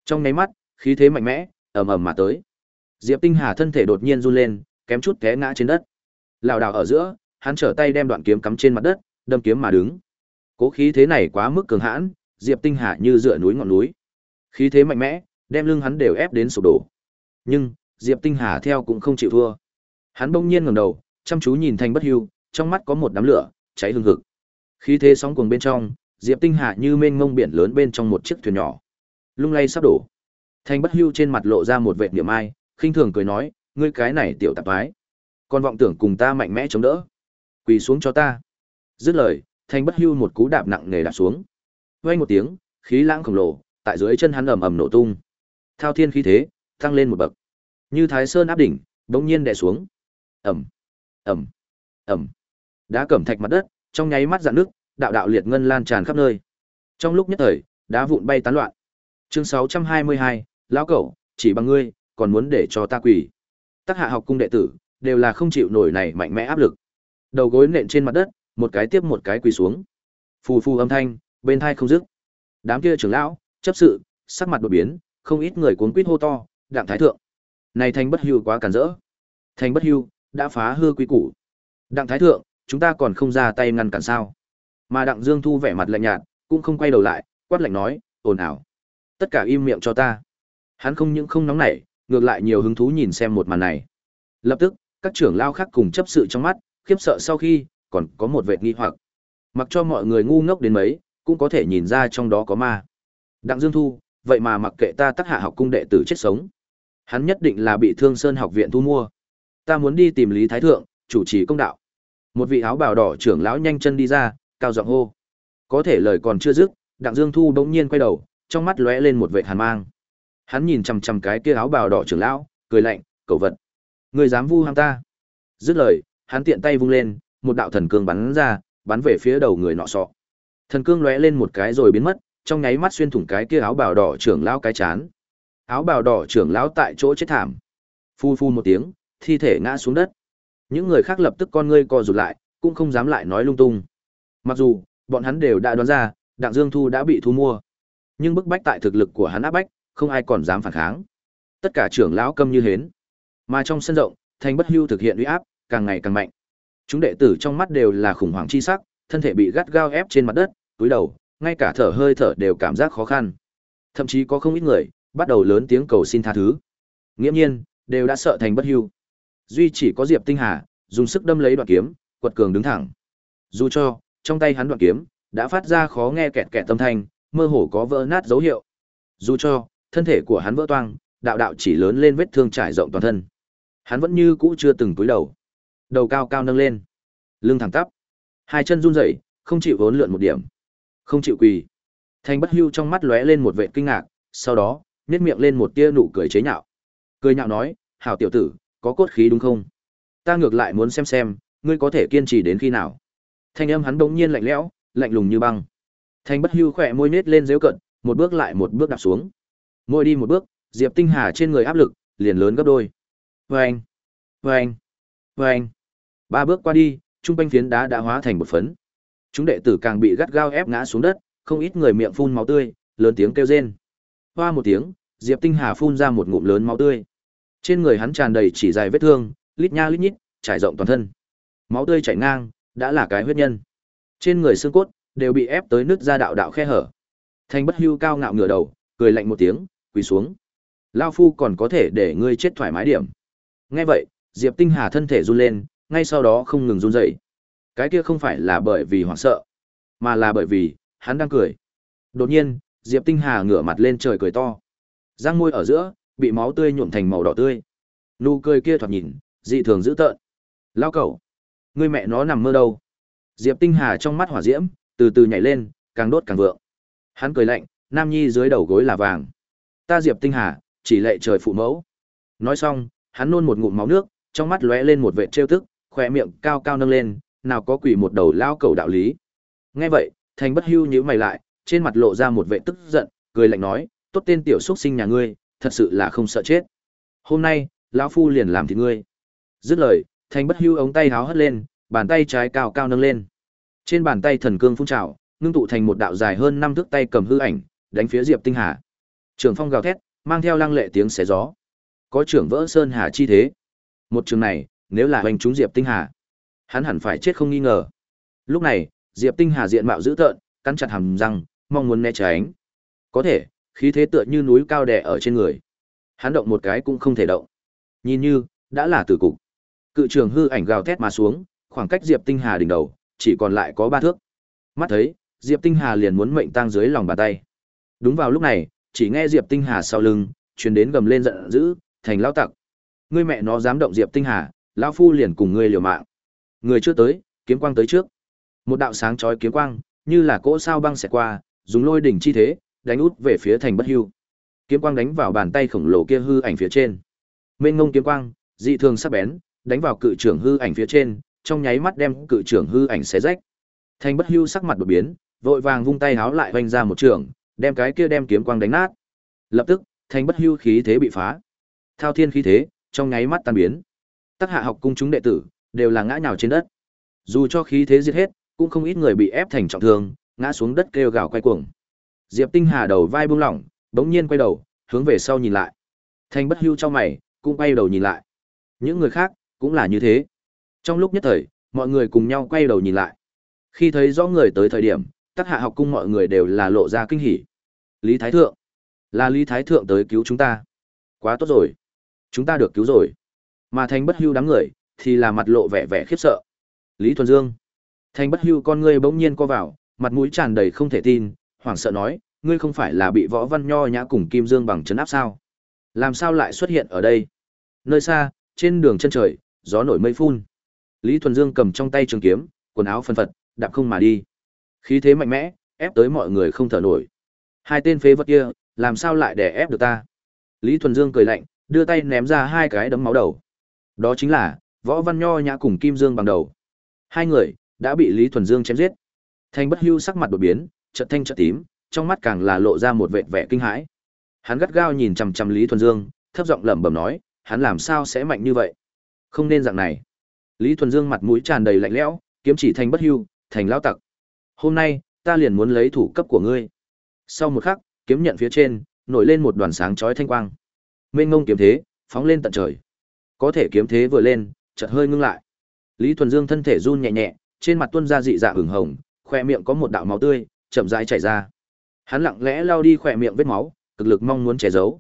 Trong nháy mắt, khí thế mạnh mẽ, ầm ầm mà tới. Diệp Tinh Hà thân thể đột nhiên run lên, kém chút té ngã trên đất. Lảo đảo ở giữa, hắn trở tay đem đoạn kiếm cắm trên mặt đất, đâm kiếm mà đứng. Cố khí thế này quá mức cường hãn, Diệp Tinh Hà như dựa núi ngọn núi. Khí thế mạnh mẽ, đem lưng hắn đều ép đến sụp đổ. Nhưng, Diệp Tinh Hà theo cũng không chịu thua. Hắn bỗng nhiên ngẩng đầu, chăm chú nhìn Thanh Bất Hưu, trong mắt có một đám lửa cháy hừng hực. Khí thế sóng cuồng bên trong, Diệp Tinh Hà như mênh mông biển lớn bên trong một chiếc thuyền nhỏ, lung lay sắp đổ. Thanh Bất Hưu trên mặt lộ ra một vẻ niệm ai, khinh thường cười nói, ngươi cái này tiểu tạp ái, còn vọng tưởng cùng ta mạnh mẽ chống đỡ, quỳ xuống cho ta. Dứt lời, Thanh Bất Hưu một cú đạp nặng nề đạp xuống. Vang một tiếng, khí lãng khổng lồ, tại dưới chân hắn ầm ầm nổ tung. Thao thiên khí thế, tăng lên một bậc. Như Thái Sơn áp đỉnh, bỗng nhiên đè xuống. Ầm, ầm, ầm. Đá cẩm thạch mặt đất, trong nháy mắt dạn nước, đạo đạo liệt ngân lan tràn khắp nơi. Trong lúc nhất thời, đá vụn bay tán loạn. Chương 622, lão cẩu, chỉ bằng ngươi, còn muốn để cho ta quỳ. Tác hạ học cung đệ tử, đều là không chịu nổi này mạnh mẽ áp lực. Đầu gối nện trên mặt đất, một cái tiếp một cái quỳ xuống. Phù phù âm thanh, bên thai không dứt. Đám kia trưởng lão, chấp sự, sắc mặt đột biến, không ít người cuốn quýt hô to, đặng thái thượng. Này thành bất hưu quá cản rỡ. Thành bất hưu, đã phá hư quý củ. Đặng thái thượng, chúng ta còn không ra tay ngăn cản sao? Mà đặng Dương Thu vẻ mặt lạnh nhạt, cũng không quay đầu lại, quát lạnh nói, ồn ào. Tất cả im miệng cho ta. Hắn không những không nóng nảy, ngược lại nhiều hứng thú nhìn xem một màn này. Lập tức, các trưởng lao khác cùng chấp sự trong mắt, khiếp sợ sau khi, còn có một vệt nghi hoặc. Mặc cho mọi người ngu ngốc đến mấy, cũng có thể nhìn ra trong đó có ma. Đặng Dương Thu, vậy mà mặc kệ ta tác hạ học cung đệ tử chết sống. Hắn nhất định là bị Thương Sơn học viện thu mua. Ta muốn đi tìm Lý Thái Thượng, chủ trì công đạo. Một vị áo bào đỏ trưởng lão nhanh chân đi ra, cao giọng hô. Có thể lời còn chưa dứt, Đặng Dương Thu bỗng nhiên quay đầu, trong mắt lóe lên một vệt hàn mang. Hắn nhìn chằm chằm cái kia áo bào đỏ trưởng lão, cười lạnh, "Cẩu vật, ngươi dám vu ham ta?" Dứt lời, hắn tiện tay vung lên, một đạo thần cương bắn ra, bắn về phía đầu người nọ sọ. Thần cương lóe lên một cái rồi biến mất, trong nháy mắt xuyên thủng cái kia áo bào đỏ trưởng lão cái chán. Áo bào đỏ trưởng lão tại chỗ chết thảm. Phu phu một tiếng, thi thể ngã xuống đất. Những người khác lập tức con ngươi co rụt lại, cũng không dám lại nói lung tung. Mặc dù, bọn hắn đều đã đoán ra, Đặng Dương Thu đã bị thu mua. Nhưng bức bách tại thực lực của hắn áp bách, không ai còn dám phản kháng. Tất cả trưởng lão câm như hến. Mà trong sân rộng, Thành Bất Hưu thực hiện uy áp, càng ngày càng mạnh. Chúng đệ tử trong mắt đều là khủng hoảng chi sắc, thân thể bị gắt gao ép trên mặt đất, túi đầu, ngay cả thở hơi thở đều cảm giác khó khăn. Thậm chí có không ít người bắt đầu lớn tiếng cầu xin tha thứ. Nghiễm nhiên, đều đã sợ thành bất hưu. Duy chỉ có Diệp Tinh Hà, dùng sức đâm lấy đoạn kiếm, quật cường đứng thẳng. Dù cho, trong tay hắn đoạn kiếm đã phát ra khó nghe kẹt kẹt tâm thanh, mơ hồ có vỡ nát dấu hiệu. Dù cho, thân thể của hắn vỡ toang, đạo đạo chỉ lớn lên vết thương trải rộng toàn thân. Hắn vẫn như cũ chưa từng cúi đầu. Đầu cao cao nâng lên. lưng thẳng tắp, hai chân run rẩy, không chịu vốn lượn một điểm, không chịu quỳ. thanh Bất Hưu trong mắt lóe lên một vẻ kinh ngạc, sau đó, nhếch miệng lên một tia nụ cười chế nhạo. Cười nhạo nói, "Hảo tiểu tử, có cốt khí đúng không? Ta ngược lại muốn xem xem, ngươi có thể kiên trì đến khi nào." Thanh âm hắn đống nhiên lạnh lẽo, lạnh lùng như băng. thanh Bất Hưu khẽ môi nết lên dếu cận, một bước lại một bước đạp xuống. Mỗi đi một bước, Diệp Tinh Hà trên người áp lực liền lớn gấp đôi. Oeng, oeng, anh, Ba bước qua đi, trung quanh phiến đá đã hóa thành một phấn. Chúng đệ tử càng bị gắt gao ép ngã xuống đất, không ít người miệng phun máu tươi, lớn tiếng kêu rên. Hoa một tiếng, Diệp Tinh Hà phun ra một ngụm lớn máu tươi. Trên người hắn tràn đầy chỉ dài vết thương, lít nha lít nhít, trải rộng toàn thân. Máu tươi chảy ngang, đã là cái huyết nhân. Trên người xương cốt đều bị ép tới nứt ra đạo đạo khe hở. Thanh Bất Hưu cao ngạo ngửa đầu, cười lạnh một tiếng, quỳ xuống. Lao phu còn có thể để ngươi chết thoải mái điểm. Nghe vậy, Diệp Tinh Hà thân thể run lên, ngay sau đó không ngừng run rẩy. Cái kia không phải là bởi vì hoảng sợ, mà là bởi vì hắn đang cười. Đột nhiên, Diệp Tinh Hà ngửa mặt lên trời cười to. Răng môi ở giữa bị máu tươi nhuộm thành màu đỏ tươi. Nụ cười kia thoạt nhìn dị thường dữ tợn. Lao cẩu, người mẹ nó nằm mơ đâu? Diệp Tinh Hà trong mắt hỏa diễm từ từ nhảy lên, càng đốt càng vượng. Hắn cười lạnh, Nam Nhi dưới đầu gối là vàng. Ta Diệp Tinh Hà, chỉ lệ trời phụ mẫu. Nói xong, hắn nôn một ngụm máu nước, trong mắt lóe lên một vẻ trêu tức, khỏe miệng cao cao nâng lên, nào có quỷ một đầu lao cầu đạo lý. Nghe vậy, Thành Bất Hưu nhíu mày lại, trên mặt lộ ra một vẻ tức giận, cười lạnh nói, tốt tên tiểu xuất sinh nhà ngươi, thật sự là không sợ chết. Hôm nay, lão phu liền làm thịt ngươi. Dứt lời, Thành Bất Hưu ống tay háo hất lên, bàn tay trái cao cao nâng lên. Trên bàn tay thần cương phun trào, ngưng tụ thành một đạo dài hơn năm thước tay cầm hư ảnh, đánh phía Diệp Tinh Hà. Trường phong gào thét, mang theo lăng lệ tiếng xé gió. Có trưởng vỡ sơn hà chi thế. Một trường này, nếu là hoành trúng Diệp Tinh Hà, hắn hẳn phải chết không nghi ngờ. Lúc này, Diệp Tinh Hà diện mạo dữ tợn, cắn chặt hàm răng, mong muốn né tránh. Có thể, khí thế tựa như núi cao đè ở trên người. Hắn động một cái cũng không thể động. Nhìn như, đã là tử cục. Cự trường hư ảnh gào thét mà xuống, khoảng cách Diệp Tinh Hà đỉnh đầu, chỉ còn lại có ba thước. Mắt thấy, Diệp Tinh Hà liền muốn mệnh tang dưới lòng bàn tay. Đúng vào lúc này, chỉ nghe Diệp Tinh Hà sau lưng, truyền đến gầm lên giận dữ, thành lao tặc. Ngươi mẹ nó dám động Diệp Tinh Hà, lão phu liền cùng ngươi liều mạng. Người chưa tới, kiếm quang tới trước. Một đạo sáng chói kiếm quang, như là cỗ sao băng xẹt qua, dùng lôi đỉnh chi thế, đánh út về phía thành bất hưu. Kiếm quang đánh vào bàn tay khổng lồ kia hư ảnh phía trên. Mênh ngông kiếm quang, dị thường sắc bén, đánh vào cự trưởng hư ảnh phía trên, trong nháy mắt đem cự trưởng hư ảnh xé rách. Thành bất hưu sắc mặt đột biến, vội vàng vung tay háo lại vanh ra một trường, đem cái kia đem kiếm quang đánh nát. Lập tức, thành bất hưu khí thế bị phá. Thao thiên khí thế, trong nháy mắt tan biến. Tác hạ học cung chúng đệ tử, đều là ngã nhào trên đất. Dù cho khí thế giết hết, cũng không ít người bị ép thành trọng thương, ngã xuống đất kêu gào quay cuồng. Diệp Tinh Hà đầu vai buông lỏng, bỗng nhiên quay đầu, hướng về sau nhìn lại. Thanh bất hưu trong mày, cũng quay đầu nhìn lại. Những người khác, cũng là như thế. Trong lúc nhất thời, mọi người cùng nhau quay đầu nhìn lại. Khi thấy rõ người tới thời điểm, tất hạ học cung mọi người đều là lộ ra kinh hỉ. Lý Thái Thượng, là Lý Thái Thượng tới cứu chúng ta. Quá tốt rồi. Chúng ta được cứu rồi. Mà Thanh bất hưu đám người, thì là mặt lộ vẻ vẻ khiếp sợ. Lý Thuần Dương. Thành bất hưu con ngươi bỗng nhiên co vào, mặt mũi tràn đầy không thể tin, hoảng sợ nói, ngươi không phải là bị võ văn nho nhã cùng Kim Dương bằng chấn áp sao? Làm sao lại xuất hiện ở đây? Nơi xa, trên đường chân trời, gió nổi mây phun. Lý Thuần Dương cầm trong tay trường kiếm, quần áo phân phật, đạp không mà đi. Khí thế mạnh mẽ, ép tới mọi người không thở nổi. Hai tên phế vật kia, làm sao lại để ép được ta? Lý Thuần Dương cười lạnh, đưa tay ném ra hai cái đấm máu đầu. Đó chính là Võ Văn Nho Nhã cùng Kim Dương bằng đầu. Hai người đã bị Lý Thuần Dương chém giết. Thanh Bất Hưu sắc mặt đột biến, trận thanh trận tím, trong mắt càng là lộ ra một vệt vẻ kinh hãi. Hắn gắt gao nhìn chằm chằm Lý Thuần Dương, thấp giọng lẩm bẩm nói, hắn làm sao sẽ mạnh như vậy? Không nên dạng này. Lý Thuần Dương mặt mũi tràn đầy lạnh lẽo, kiếm chỉ Thanh Bất Hưu, thành lão tặc. Hôm nay, ta liền muốn lấy thủ cấp của ngươi. Sau một khắc, kiếm nhận phía trên, nổi lên một đoàn sáng chói thanh quang. Mênh ngông kiếm thế, phóng lên tận trời. Có thể kiếm thế vừa lên, chợt hơi ngưng lại. Lý Thuần Dương thân thể run nhẹ nhẹ, trên mặt tuôn ra dị dạng ửng hồng, khóe miệng có một đạo máu tươi chậm rãi chảy ra. Hắn lặng lẽ lau đi khóe miệng vết máu, cực lực mong muốn che giấu.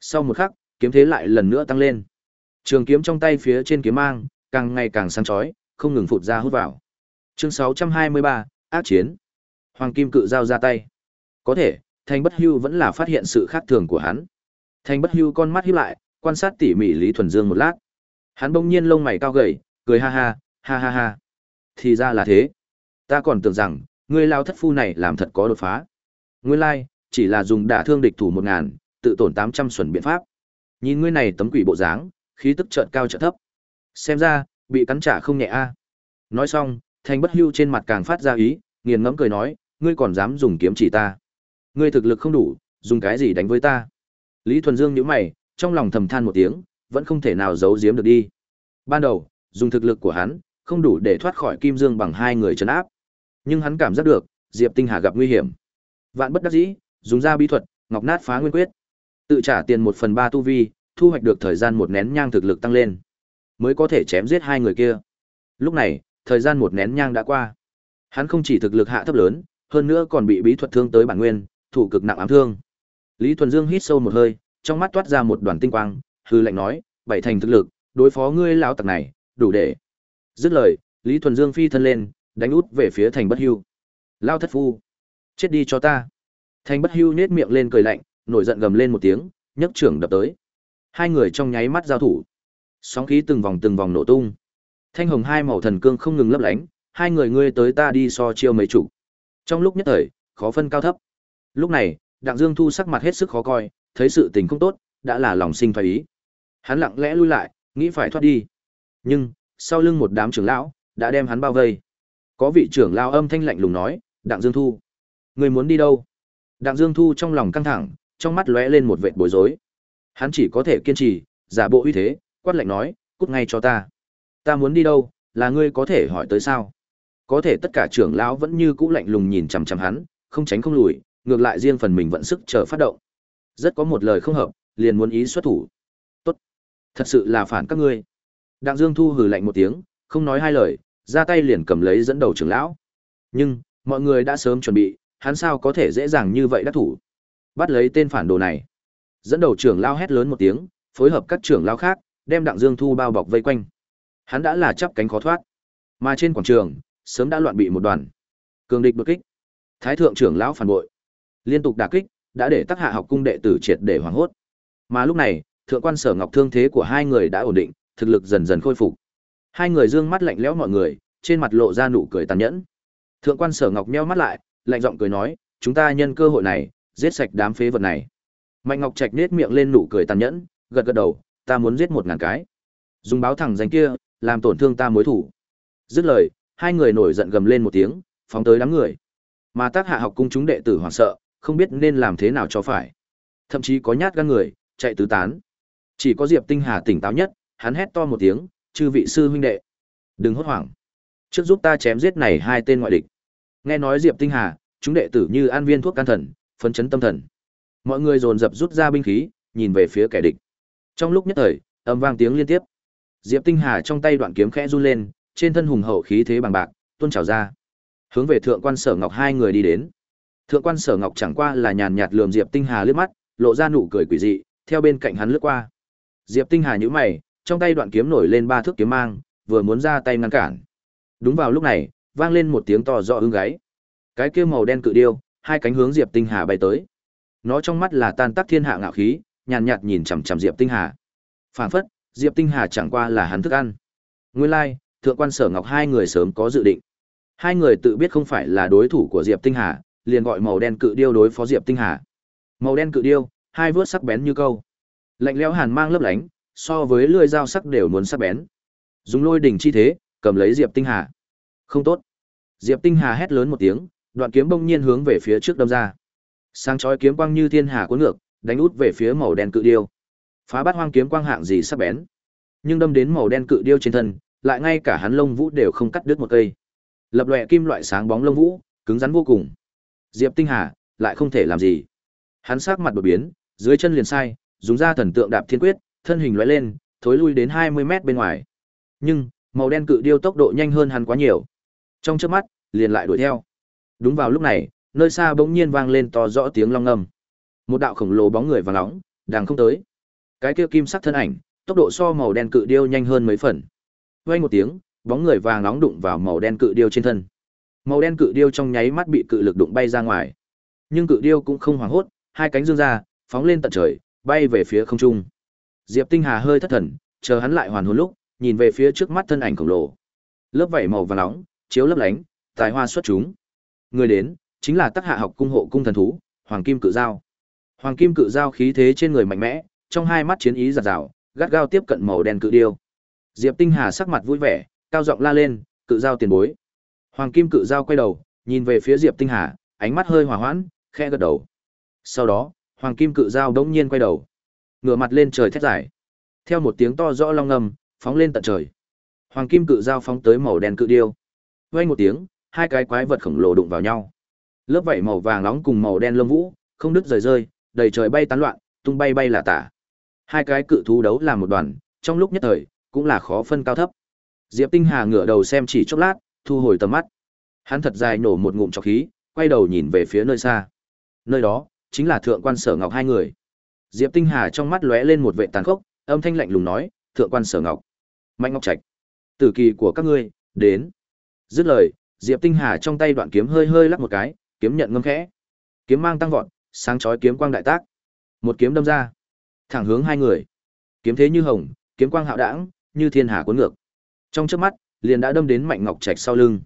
Sau một khắc, kiếm thế lại lần nữa tăng lên. Trường kiếm trong tay phía trên kiếm mang, càng ngày càng sáng chói, không ngừng phụt ra hút vào. Chương 623, ác chiến. Hoàng Kim Cự giao ra tay. Có thể, Thanh Bất Hưu vẫn là phát hiện sự khác thường của hắn. Thanh Bất Hưu con mắt híp lại, quan sát tỉ mỉ Lý Thuần Dương một lát. Hắn bỗng nhiên lông mày cao gầy, cười ha ha, ha ha ha. Thì ra là thế. Ta còn tưởng rằng, ngươi lao thất phu này làm thật có đột phá. Nguyên lai, chỉ là dùng đả thương địch thủ một ngàn, tự tổn tám trăm xuẩn biện pháp. Nhìn ngươi này tấm quỷ bộ dáng, khí tức chợt cao chợt thấp. Xem ra, bị cắn trả không nhẹ a. Nói xong, Thành Bất Hưu trên mặt càng phát ra ý, nghiền ngẫm cười nói, ngươi còn dám dùng kiếm chỉ ta? Ngươi thực lực không đủ, dùng cái gì đánh với ta? Lý Thuần Dương nhíu mày, trong lòng thầm than một tiếng, vẫn không thể nào giấu giếm được đi. Ban đầu, dùng thực lực của hắn, không đủ để thoát khỏi Kim Dương bằng hai người trấn áp. Nhưng hắn cảm giác được, Diệp Tinh Hà gặp nguy hiểm. Vạn bất đắc dĩ, dùng ra bí thuật, ngọc nát phá nguyên quyết. Tự trả tiền một phần ba tu vi, thu hoạch được thời gian một nén nhang thực lực tăng lên, mới có thể chém giết hai người kia. Lúc này, thời gian một nén nhang đã qua. Hắn không chỉ thực lực hạ thấp lớn, hơn nữa còn bị bí thuật thương tới bản nguyên, thủ cực nặng ám thương. Lý Thuần Dương hít sâu một hơi, trong mắt toát ra một đoàn tinh quang, hư lệnh nói, bảy thành thực lực, đối phó ngươi lão tặc này, đủ để. Dứt lời, Lý Thuần Dương phi thân lên, đánh út về phía Thành Bất Hưu. Lao thất phu, chết đi cho ta. Thành Bất Hưu nhếch miệng lên cười lạnh, nổi giận gầm lên một tiếng, nhấc trưởng đập tới. Hai người trong nháy mắt giao thủ. Sóng khí từng vòng từng vòng nổ tung. Thanh hồng hai màu thần cương không ngừng lấp lánh, hai người ngươi tới ta đi so chiêu mấy chủ. Trong lúc nhất thời, khó phân cao thấp. Lúc này, Đặng Dương Thu sắc mặt hết sức khó coi, thấy sự tình không tốt, đã là lòng sinh phái ý. Hắn lặng lẽ lui lại, nghĩ phải thoát đi. Nhưng, sau lưng một đám trưởng lão đã đem hắn bao vây. Có vị trưởng lão âm thanh lạnh lùng nói, "Đặng Dương Thu, người muốn đi đâu?" Đặng Dương Thu trong lòng căng thẳng, trong mắt lóe lên một vệt bối rối. Hắn chỉ có thể kiên trì, giả bộ uy thế, quát lạnh nói, "Cút ngay cho ta." "Ta muốn đi đâu, là ngươi có thể hỏi tới sao?" Có thể tất cả trưởng lão vẫn như cũ lạnh lùng nhìn chằm chằm hắn, không tránh không lùi, ngược lại riêng phần mình vận sức chờ phát động. Rất có một lời không hợp, liền muốn ý xuất thủ. Thật sự là phản các ngươi. Đặng Dương Thu hừ lạnh một tiếng, không nói hai lời, ra tay liền cầm lấy dẫn đầu trưởng lão. Nhưng, mọi người đã sớm chuẩn bị, hắn sao có thể dễ dàng như vậy đắc thủ. Bắt lấy tên phản đồ này. Dẫn đầu trưởng lão hét lớn một tiếng, phối hợp các trưởng lão khác, đem Đặng Dương Thu bao bọc vây quanh. Hắn đã là chắp cánh khó thoát. Mà trên quảng trường, sớm đã loạn bị một đoàn. Cường địch đột kích. Thái thượng trưởng lão phản bội. Liên tục đả kích, đã để tác hạ học cung đệ tử triệt để hoảng hốt. Mà lúc này, thượng quan Sở Ngọc thương thế của hai người đã ổn định, thực lực dần dần khôi phục. Hai người dương mắt lạnh lẽo mọi người, trên mặt lộ ra nụ cười tàn nhẫn. Thượng quan Sở Ngọc meo mắt lại, lạnh giọng cười nói, chúng ta nhân cơ hội này, giết sạch đám phế vật này. Mạnh Ngọc Trạch nết miệng lên nụ cười tàn nhẫn, gật gật đầu, ta muốn giết một ngàn cái. Dùng báo thẳng danh kia, làm tổn thương ta mối thủ. Dứt lời, hai người nổi giận gầm lên một tiếng, phóng tới đám người. Mà tác hạ học cung chúng đệ tử hoảng sợ, không biết nên làm thế nào cho phải. Thậm chí có nhát gan người, chạy tứ tán. Chỉ có Diệp Tinh Hà tỉnh táo nhất, hắn hét to một tiếng, chư vị sư huynh đệ. Đừng hốt hoảng. Trước giúp ta chém giết này hai tên ngoại địch. Nghe nói Diệp Tinh Hà, chúng đệ tử như an viên thuốc can thần, phấn chấn tâm thần. Mọi người dồn dập rút ra binh khí, nhìn về phía kẻ địch. Trong lúc nhất thời, âm vang tiếng liên tiếp. Diệp Tinh Hà trong tay đoạn kiếm khẽ run lên, trên thân hùng hậu khí thế bằng bạc, tuôn trào ra. Hướng về thượng quan Sở Ngọc hai người đi đến. Thượng quan Sở Ngọc chẳng qua là nhàn nhạt lườm Diệp Tinh Hà liếc mắt, lộ ra nụ cười quỷ dị, theo bên cạnh hắn lướt qua. Diệp Tinh Hà nhíu mày, trong tay đoạn kiếm nổi lên ba thước kiếm mang, vừa muốn ra tay ngăn cản. Đúng vào lúc này, vang lên một tiếng to rõ ưng gáy. Cái kia màu đen cự điêu, hai cánh hướng Diệp Tinh Hà bay tới. Nó trong mắt là tan tác thiên hạ ngạo khí, nhàn nhạt nhìn chằm chằm Diệp Tinh Hà. Phản phất, Diệp Tinh Hà chẳng qua là hắn thức ăn. Nguyên lai, like, thượng quan Sở Ngọc hai người sớm có dự định. Hai người tự biết không phải là đối thủ của Diệp Tinh Hà, liền gọi màu đen cự điêu đối phó Diệp Tinh Hà. Màu đen cự điêu, hai vớt sắc bén như câu. Lạnh lẽo hàn mang lấp lánh, so với lưỡi dao sắc đều muốn sắc bén. Dùng lôi đỉnh chi thế, cầm lấy Diệp Tinh Hà. Không tốt. Diệp Tinh Hà hét lớn một tiếng, đoạn kiếm bỗng nhiên hướng về phía trước đâm ra. Sáng chói kiếm quang như thiên hà cuốn ngược, đánh út về phía màu đen cự điêu. Phá bát hoang kiếm quang hạng gì sắc bén, nhưng đâm đến màu đen cự điêu trên thân, lại ngay cả hắn lông vũ đều không cắt đứt một cây. Lập lòe kim loại sáng bóng lông vũ, cứng rắn vô cùng. Diệp Tinh Hà lại không thể làm gì. Hắn sắc mặt đột biến, dưới chân liền sai, dùng ra thần tượng đạp thiên quyết, thân hình lóe lên, thối lui đến 20 mét bên ngoài. Nhưng, màu đen cự điêu tốc độ nhanh hơn hắn quá nhiều. Trong chớp mắt, liền lại đuổi theo. Đúng vào lúc này, nơi xa bỗng nhiên vang lên to rõ tiếng long ngâm. Một đạo khổng lồ bóng người vàng nóng, đang không tới. Cái kia kim sắc thân ảnh, tốc độ so màu đen cự điêu nhanh hơn mấy phần. Vang một tiếng, bóng người vàng nóng đụng vào màu đen cự điêu trên thân. Màu đen cự điêu trong nháy mắt bị cự lực đụng bay ra ngoài. Nhưng cự điêu cũng không hoảng hốt, hai cánh dương ra, phóng lên tận trời, bay về phía không trung. Diệp Tinh Hà hơi thất thần, chờ hắn lại hoàn hồn lúc, nhìn về phía trước mắt thân ảnh khổng lồ. Lớp vảy màu vàng nóng, chiếu lấp lánh, tài hoa xuất chúng. Người đến, chính là Tắc Hạ học cung hộ cung thần thú, Hoàng Kim Cự Giao. Hoàng Kim Cự Giao khí thế trên người mạnh mẽ, trong hai mắt chiến ý giật rào, gắt gao tiếp cận màu đen cự điêu. Diệp Tinh Hà sắc mặt vui vẻ, cao giọng la lên, "Cự Giao tiền bối!" Hoàng Kim Cự Giao quay đầu, nhìn về phía Diệp Tinh Hà, ánh mắt hơi hòa hoãn, khẽ gật đầu. Sau đó, Hoàng Kim Cự Dao đống nhiên quay đầu, ngửa mặt lên trời thét dài. Theo một tiếng to rõ long ngầm, phóng lên tận trời. Hoàng Kim Cự Dao phóng tới màu đen cự điêu. Vang một tiếng, hai cái quái vật khổng lồ đụng vào nhau. Lớp vảy màu vàng nóng cùng màu đen lông vũ, không đứt rời rơi, đầy trời bay tán loạn, tung bay bay là tả. Hai cái cự thú đấu làm một đoàn, trong lúc nhất thời, cũng là khó phân cao thấp. Diệp Tinh Hà ngửa đầu xem chỉ chốc lát, thu hồi tầm mắt. Hắn thật dài nổ một ngụm trọc khí, quay đầu nhìn về phía nơi xa. Nơi đó, chính là thượng quan Sở Ngọc hai người. Diệp Tinh Hà trong mắt lóe lên một vệ tàn khốc, âm thanh lạnh lùng nói, "Thượng quan Sở Ngọc, Mạnh Ngọc Trạch, tử kỳ của các ngươi, đến." Dứt lời, Diệp Tinh Hà trong tay đoạn kiếm hơi hơi lắc một cái, kiếm nhận ngâm khẽ. Kiếm mang tăng vọt, sáng chói kiếm quang đại tác. Một kiếm đâm ra, thẳng hướng hai người. Kiếm thế như hồng, kiếm quang hạo đãng, như thiên hà cuốn ngược. Trong chớp mắt, liền đã đâm đến Mạnh Ngọc Trạch sau lưng.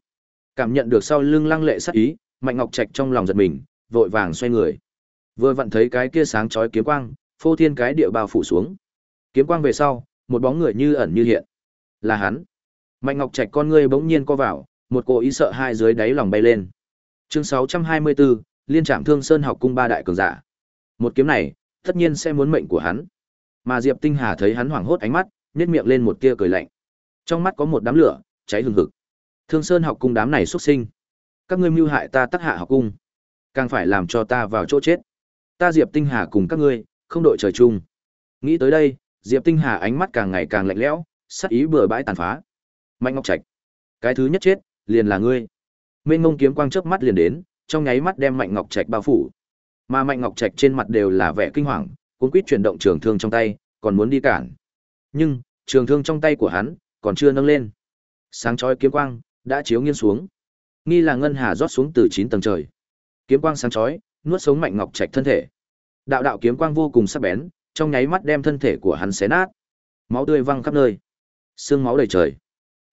Cảm nhận được sau lưng lăng lệ sát ý, Mạnh Ngọc Trạch trong lòng giật mình, vội vàng xoay người. Vừa vặn thấy cái kia sáng chói kiếm quang, phô thiên cái địa bao phủ xuống. Kiếm quang về sau, một bóng người như ẩn như hiện. Là hắn. Mạnh Ngọc Trạch con ngươi bỗng nhiên co vào, một cô ý sợ hai dưới đáy lòng bay lên. Chương 624, liên trạm Thương Sơn học cung ba đại cường giả. Một kiếm này, tất nhiên sẽ muốn mệnh của hắn. Mà Diệp Tinh Hà thấy hắn hoảng hốt ánh mắt, nhếch miệng lên một tia cười lạnh. Trong mắt có một đám lửa, cháy hừng hực. Thương Sơn học cung đám này xuất sinh, các ngươi mưu hại ta Tắc Hạ học cung, càng phải làm cho ta vào chỗ chết. Ta Diệp Tinh Hà cùng các ngươi, không đội trời chung. Nghĩ tới đây, Diệp Tinh Hà ánh mắt càng ngày càng lạnh lẽo, sát ý bừa bãi tàn phá. Mạnh Ngọc Trạch, cái thứ nhất chết, liền là ngươi. Mênh Ngông kiếm quang chớp mắt liền đến, trong nháy mắt đem Mạnh Ngọc Trạch bao phủ. Mà Mạnh Ngọc Trạch trên mặt đều là vẻ kinh hoàng, cuống quýt chuyển động trường thương trong tay, còn muốn đi cản. Nhưng, trường thương trong tay của hắn còn chưa nâng lên. Sáng chói kiếm quang đã chiếu nghiêng xuống. Nghi là ngân hà rót xuống từ 9 tầng trời. Kiếm quang sáng chói, nuốt sống Mạnh Ngọc Trạch thân thể. Đạo đạo kiếm quang vô cùng sắc bén, trong nháy mắt đem thân thể của hắn xé nát. Máu tươi văng khắp nơi, xương máu đầy trời.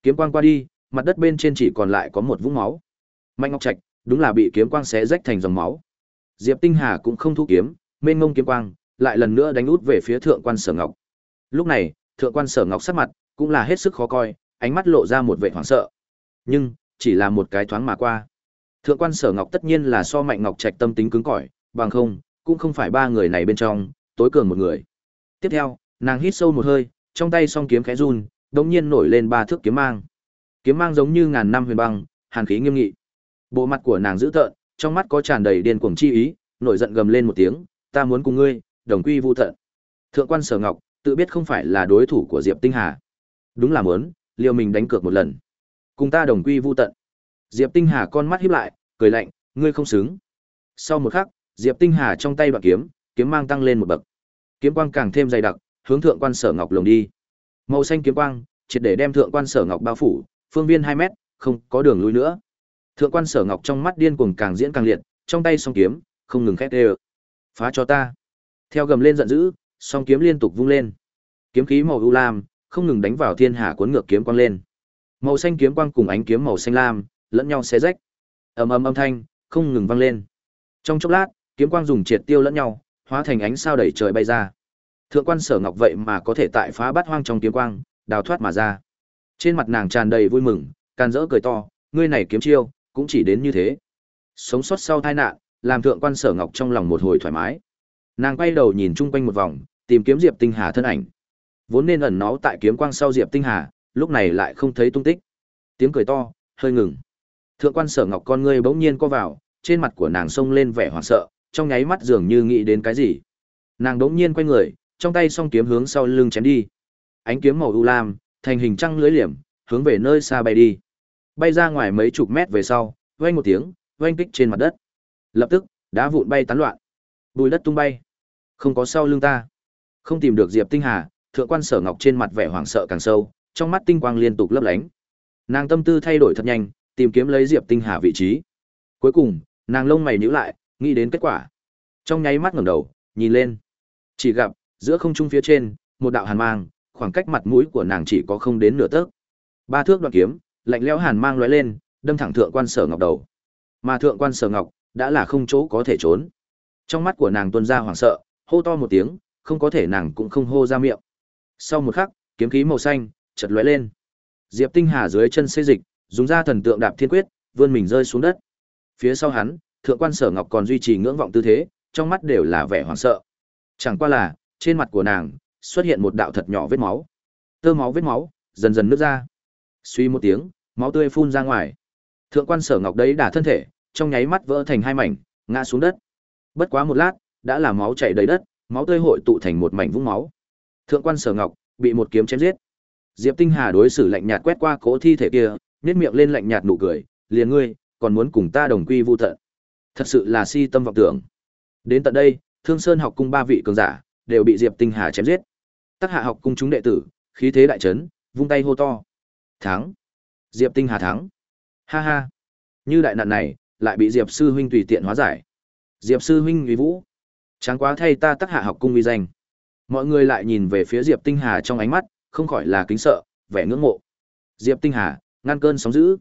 Kiếm quang qua đi, mặt đất bên trên chỉ còn lại có một vũng máu. Mạnh Ngọc Trạch, đúng là bị kiếm quang xé rách thành dòng máu. Diệp Tinh Hà cũng không thu kiếm, mênh ngông kiếm quang, lại lần nữa đánh út về phía thượng quan Sở Ngọc. Lúc này, thượng quan Sở Ngọc sắc mặt cũng là hết sức khó coi, ánh mắt lộ ra một vẻ hoảng sợ. Nhưng, chỉ là một cái thoáng mà qua. Thượng quan Sở Ngọc tất nhiên là so Mạnh Ngọc Trạch tâm tính cứng cỏi, bằng không, cũng không phải ba người này bên trong, tối cường một người. Tiếp theo, nàng hít sâu một hơi, trong tay song kiếm khẽ run, đột nhiên nổi lên ba thước kiếm mang. Kiếm mang giống như ngàn năm huyền băng, hàn khí nghiêm nghị. Bộ mặt của nàng dữ tợn, trong mắt có tràn đầy điên cuồng chi ý, nổi giận gầm lên một tiếng, "Ta muốn cùng ngươi, đồng quy vu tận." Thượng quan Sở Ngọc, tự biết không phải là đối thủ của Diệp Tinh Hà. Đúng là muốn, liều mình đánh cược một lần. Cùng ta đồng quy vu tận. Diệp Tinh Hà con mắt híp lại, cười lạnh, "Ngươi không xứng." Sau một khắc, Diệp Tinh Hà trong tay đoạn kiếm, kiếm mang tăng lên một bậc. Kiếm quang càng thêm dày đặc, hướng thượng quan Sở Ngọc lồng đi. Màu xanh kiếm quang, triệt để đem thượng quan Sở Ngọc bao phủ, phương viên 2 mét, không có đường lui nữa. Thượng quan Sở Ngọc trong mắt điên cuồng càng diễn càng liệt, trong tay song kiếm, không ngừng khét đều. Phá cho ta. Theo gầm lên giận dữ, song kiếm liên tục vung lên. Kiếm khí màu u lam, không ngừng đánh vào thiên hà cuốn ngược kiếm quang lên. Màu xanh kiếm quang cùng ánh kiếm màu xanh lam, lẫn nhau xé rách. Ầm ầm âm thanh, không ngừng vang lên. Trong chốc lát, kiếm quang dùng triệt tiêu lẫn nhau, hóa thành ánh sao đẩy trời bay ra. Thượng quan Sở Ngọc vậy mà có thể tại phá bát hoang trong kiếm quang, đào thoát mà ra. Trên mặt nàng tràn đầy vui mừng, can dỡ cười to, ngươi này kiếm chiêu, cũng chỉ đến như thế. Sống sót sau tai nạn, làm thượng quan Sở Ngọc trong lòng một hồi thoải mái. Nàng quay đầu nhìn chung quanh một vòng, tìm kiếm Diệp Tinh Hà thân ảnh. Vốn nên ẩn náu tại kiếm quang sau Diệp Tinh Hà, lúc này lại không thấy tung tích. Tiếng cười to, hơi ngừng. Thượng quan Sở Ngọc con ngươi bỗng nhiên co vào, trên mặt của nàng sông lên vẻ hoảng sợ, trong nháy mắt dường như nghĩ đến cái gì. Nàng bỗng nhiên quay người, trong tay song kiếm hướng sau lưng chém đi. Ánh kiếm màu u lam, thành hình trăng lưới liềm, hướng về nơi xa bay đi. Bay ra ngoài mấy chục mét về sau, vang một tiếng, vang kích trên mặt đất. Lập tức, đá vụn bay tán loạn. Bùi đất tung bay. Không có sau lưng ta. Không tìm được Diệp Tinh Hà, thượng quan Sở Ngọc trên mặt vẻ hoảng sợ càng sâu, trong mắt tinh quang liên tục lấp lánh. Nàng tâm tư thay đổi thật nhanh, tìm kiếm lấy Diệp Tinh Hà vị trí. Cuối cùng, nàng lông mày nhíu lại, nghĩ đến kết quả. Trong nháy mắt ngẩng đầu, nhìn lên. Chỉ gặp, giữa không trung phía trên, một đạo hàn mang, khoảng cách mặt mũi của nàng chỉ có không đến nửa tấc. Ba thước đoạn kiếm, lạnh lẽo hàn mang lóe lên, đâm thẳng thượng quan sở ngọc đầu. Mà thượng quan sở ngọc đã là không chỗ có thể trốn. Trong mắt của nàng tuôn ra hoảng sợ, hô to một tiếng, không có thể nàng cũng không hô ra miệng. Sau một khắc, kiếm khí màu xanh chợt lóe lên. Diệp Tinh Hà dưới chân xê dịch, dùng ra thần tượng đạp thiên quyết, vươn mình rơi xuống đất. Phía sau hắn, thượng quan Sở Ngọc còn duy trì ngưỡng vọng tư thế, trong mắt đều là vẻ hoảng sợ. Chẳng qua là, trên mặt của nàng xuất hiện một đạo thật nhỏ vết máu. Tơ máu vết máu dần dần nước ra. Suy một tiếng, máu tươi phun ra ngoài. Thượng quan Sở Ngọc đấy đả thân thể, trong nháy mắt vỡ thành hai mảnh, ngã xuống đất. Bất quá một lát, đã là máu chảy đầy đất, máu tươi hội tụ thành một mảnh vũng máu. Thượng quan Sở Ngọc bị một kiếm chém giết. Diệp Tinh Hà đối xử lạnh nhạt quét qua cỗ thi thể kia, nhếch miệng lên lạnh nhạt nụ cười, liền ngươi, còn muốn cùng ta đồng quy vu tận. Thật sự là si tâm vọng tưởng. Đến tận đây, Thương Sơn học cung ba vị cường giả đều bị Diệp Tinh Hà chém giết. Tắc Hạ học cung chúng đệ tử, khí thế đại chấn, vung tay hô to. Thắng! Diệp Tinh Hà thắng! Ha ha! Như đại nạn này, lại bị Diệp sư huynh tùy tiện hóa giải. Diệp sư huynh uy vũ, tráng quá thay ta Tắc Hạ học cung uy danh. Mọi người lại nhìn về phía Diệp Tinh Hà trong ánh mắt, không khỏi là kính sợ, vẻ ngưỡng mộ. Diệp Tinh Hà, ngăn cơn sóng dữ.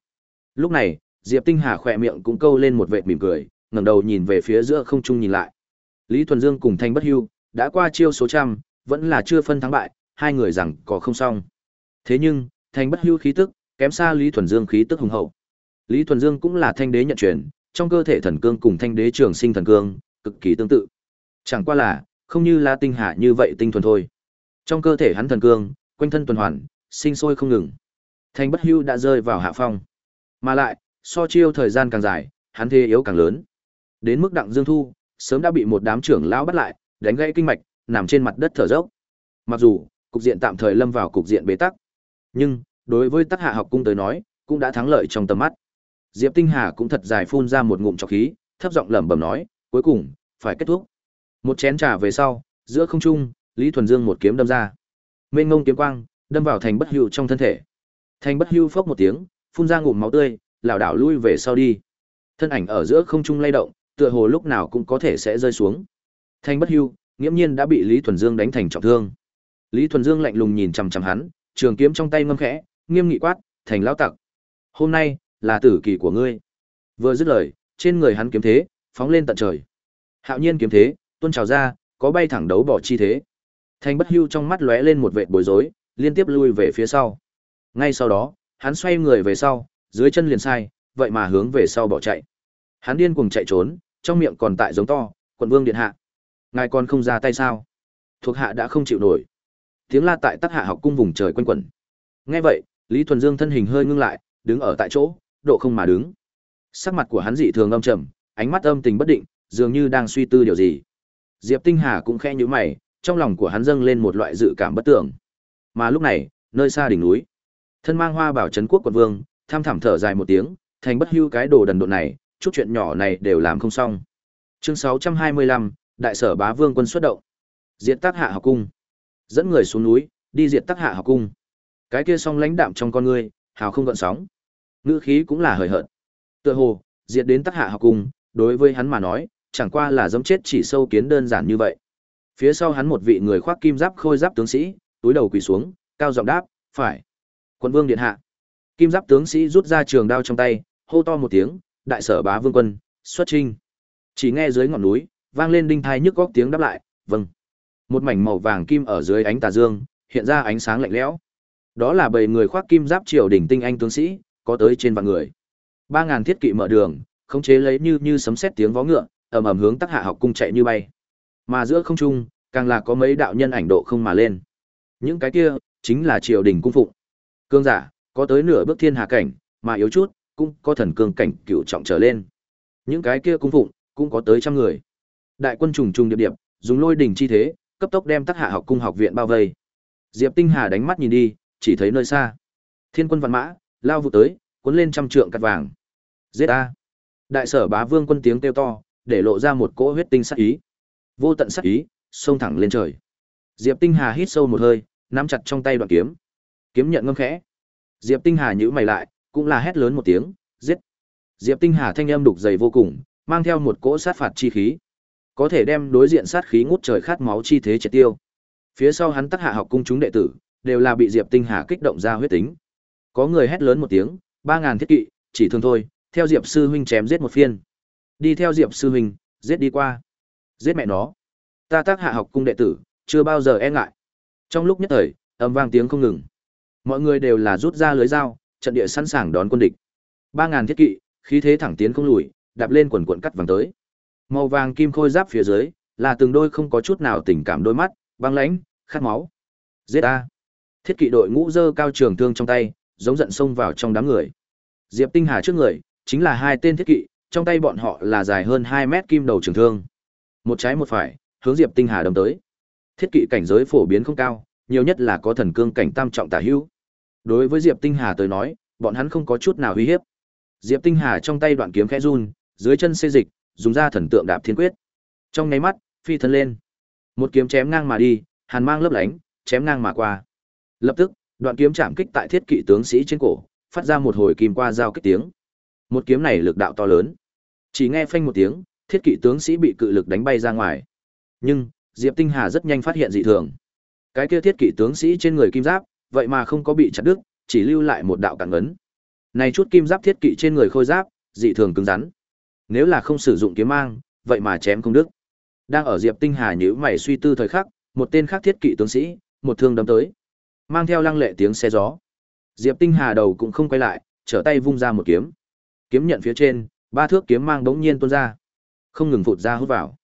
Lúc này, Diệp Tinh Hà khỏe miệng cũng câu lên một vệt mỉm cười, ngẩng đầu nhìn về phía giữa không trung nhìn lại. Lý Thuần Dương cùng Thanh Bất Hưu, đã qua chiêu số trăm, vẫn là chưa phân thắng bại, hai người rằng có không xong. Thế nhưng, Thanh Bất Hưu khí tức, kém xa Lý Thuần Dương khí tức hùng hậu. Lý Thuần Dương cũng là thanh đế nhận truyền, trong cơ thể thần cương cùng thanh đế trường sinh thần cương, cực kỳ tương tự. Chẳng qua là, không như La Tinh Hà như vậy tinh thuần thôi. Trong cơ thể hắn thần cương, quanh thân tuần hoàn, sinh sôi không ngừng. Thanh bất hưu đã rơi vào hạ phong. Mà lại, so chiêu thời gian càng dài, hắn thế yếu càng lớn. Đến mức đặng dương thu, sớm đã bị một đám trưởng lão bắt lại, đánh gãy kinh mạch, nằm trên mặt đất thở dốc. Mặc dù, cục diện tạm thời lâm vào cục diện bế tắc, nhưng đối với Tắc Hạ học cung tới nói, cũng đã thắng lợi trong tầm mắt. Diệp Tinh Hà cũng thật dài phun ra một ngụm trọc khí, thấp giọng lẩm bẩm nói, cuối cùng phải kết thúc. Một chén trà về sau, giữa không trung, Lý Thuần Dương một kiếm đâm ra. Mênh ngông kiếm quang, đâm vào thành bất hưu trong thân thể. Thanh bất hưu phốc một tiếng, phun ra ngụm máu tươi, lảo đảo lui về sau đi. Thân ảnh ở giữa không trung lay động, tựa hồ lúc nào cũng có thể sẽ rơi xuống. Thanh bất hưu, nghiễm nhiên đã bị Lý Thuần Dương đánh thành trọng thương. Lý Thuần Dương lạnh lùng nhìn chằm chằm hắn, trường kiếm trong tay ngâm khẽ, nghiêm nghị quát, "Thành lão tặc, hôm nay là tử kỳ của ngươi." Vừa dứt lời, trên người hắn kiếm thế phóng lên tận trời. Hạo nhiên kiếm thế, tuôn trào ra, có bay thẳng đấu bỏ chi thế. Thanh bất hưu trong mắt lóe lên một vệt bối rối, liên tiếp lui về phía sau. Ngay sau đó, hắn xoay người về sau, dưới chân liền sai, vậy mà hướng về sau bỏ chạy. Hắn điên cuồng chạy trốn, trong miệng còn tại giống to, "Quận vương điện hạ, ngài còn không ra tay sao?" Thuộc hạ đã không chịu nổi. Tiếng la tại Tắc Hạ học cung vùng trời quanh quẩn. Nghe vậy, Lý Thuần Dương thân hình hơi ngưng lại, đứng ở tại chỗ, độ không mà đứng. Sắc mặt của hắn dị thường âm trầm, ánh mắt âm tình bất định, dường như đang suy tư điều gì. Diệp Tinh Hà cũng khẽ nhíu mày, trong lòng của hắn dâng lên một loại dự cảm bất tưởng. Mà lúc này, nơi xa đỉnh núi, thân mang hoa bảo trấn quốc quận vương, tham thảm thở dài một tiếng, thành bất hưu cái đồ đần độn này, chút chuyện nhỏ này đều làm không xong. Chương 625, đại sở bá vương quân xuất động. Diệt Tác Hạ học cung. Dẫn người xuống núi, đi diệt Tác Hạ học cung. Cái kia song lãnh đạm trong con ngươi, hào không gợn sóng. Ngữ khí cũng là hời hợt. Tựa hồ, diệt đến Tác Hạ học cung, đối với hắn mà nói, chẳng qua là giống chết chỉ sâu kiến đơn giản như vậy. Phía sau hắn một vị người khoác kim giáp khôi giáp tướng sĩ, túi đầu quỳ xuống, cao giọng đáp, "Phải." Quân vương điện hạ. Kim giáp tướng sĩ rút ra trường đao trong tay, hô to một tiếng, "Đại sở bá vương quân, xuất chinh." Chỉ nghe dưới ngọn núi, vang lên đinh thai nhức góc tiếng đáp lại, "Vâng." Một mảnh màu vàng kim ở dưới ánh tà dương, hiện ra ánh sáng lạnh lẽo. Đó là bầy người khoác kim giáp triều đỉnh tinh anh tướng sĩ, có tới trên vạn người. Ba ngàn thiết kỵ mở đường, khống chế lấy như như sấm sét tiếng vó ngựa, ầm ầm hướng Tắc Hạ học cung chạy như bay. Mà giữa không trung, càng là có mấy đạo nhân ảnh độ không mà lên. Những cái kia chính là triều đình cung phụng. Cương giả, có tới nửa bước thiên hạ cảnh, mà yếu chút, cũng có thần cương cảnh cựu trọng trở lên. Những cái kia cung phụng, cũng có tới trăm người. Đại quân trùng trùng điệp điệp, dùng lôi đỉnh chi thế, cấp tốc đem Tắc Hạ học cung học viện bao vây. Diệp Tinh Hà đánh mắt nhìn đi, chỉ thấy nơi xa, thiên quân văn mã lao vụ tới, cuốn lên trăm trượng cắt vàng. Giết a! Đại sở bá vương quân tiếng kêu to, để lộ ra một cỗ huyết tinh sát ý. Vô tận sát ý, xông thẳng lên trời. Diệp Tinh Hà hít sâu một hơi, nắm chặt trong tay đoạn kiếm. Kiếm nhận ngâm khẽ. Diệp Tinh Hà nhíu mày lại, cũng là hét lớn một tiếng, giết. Diệp Tinh Hà thanh âm đục dày vô cùng, mang theo một cỗ sát phạt chi khí. Có thể đem đối diện sát khí ngút trời khát máu chi thế triệt tiêu. Phía sau hắn tất hạ học cung chúng đệ tử, đều là bị Diệp Tinh Hà kích động ra huyết tính. Có người hét lớn một tiếng, ba ngàn thiết kỵ, chỉ thường thôi, theo Diệp sư huynh chém giết một phiên. Đi theo Diệp sư huynh, giết đi qua. Giết mẹ nó. Ta tác hạ học cung đệ tử, chưa bao giờ e ngại. Trong lúc nhất thời, âm vang tiếng không ngừng. Mọi người đều là rút ra lưới dao, trận địa sẵn sàng đón quân địch. Ba ngàn thiết kỵ, khí thế thẳng tiến không lùi, đạp lên quần quận cắt vàng tới. Màu vàng kim khôi giáp phía dưới, là từng đôi không có chút nào tình cảm đôi mắt, băng lãnh, khát máu. Giết a! Thiết kỵ đội ngũ dơ cao trường thương trong tay, giống giận xông vào trong đám người. Diệp Tinh Hà trước người, chính là hai tên thiết kỵ, trong tay bọn họ là dài hơn 2 mét kim đầu trường thương. Một trái một phải, hướng Diệp Tinh Hà đâm tới. Thiết kỵ cảnh giới phổ biến không cao, nhiều nhất là có thần cương cảnh tam trọng tả hữu. Đối với Diệp Tinh Hà tới nói, bọn hắn không có chút nào uy hiếp. Diệp Tinh Hà trong tay đoạn kiếm khẽ run, dưới chân xê dịch, dùng ra thần tượng đạp thiên quyết. Trong nháy mắt, phi thân lên. Một kiếm chém ngang mà đi, hàn mang lấp lánh, chém ngang mà qua. Lập tức, đoạn kiếm chạm kích tại thiết kỵ tướng sĩ trên cổ, phát ra một hồi kim qua giao kích tiếng. Một kiếm này lực đạo to lớn. Chỉ nghe phanh một tiếng, thiết kỵ tướng sĩ bị cự lực đánh bay ra ngoài. Nhưng, Diệp Tinh Hà rất nhanh phát hiện dị thường. Cái kia thiết kỵ tướng sĩ trên người kim giáp, vậy mà không có bị chặt đứt, chỉ lưu lại một đạo cản ấn. Này chút kim giáp thiết kỵ trên người khôi giáp, dị thường cứng rắn. Nếu là không sử dụng kiếm mang, vậy mà chém không đứt. Đang ở Diệp Tinh Hà nhíu mày suy tư thời khắc, một tên khác thiết kỵ tướng sĩ, một thương đâm tới. Mang theo lăng lệ tiếng xe gió. Diệp Tinh Hà đầu cũng không quay lại, trở tay vung ra một kiếm. Kiếm nhận phía trên, ba thước kiếm mang bỗng nhiên tuôn ra, không ngừng phụt ra hút vào.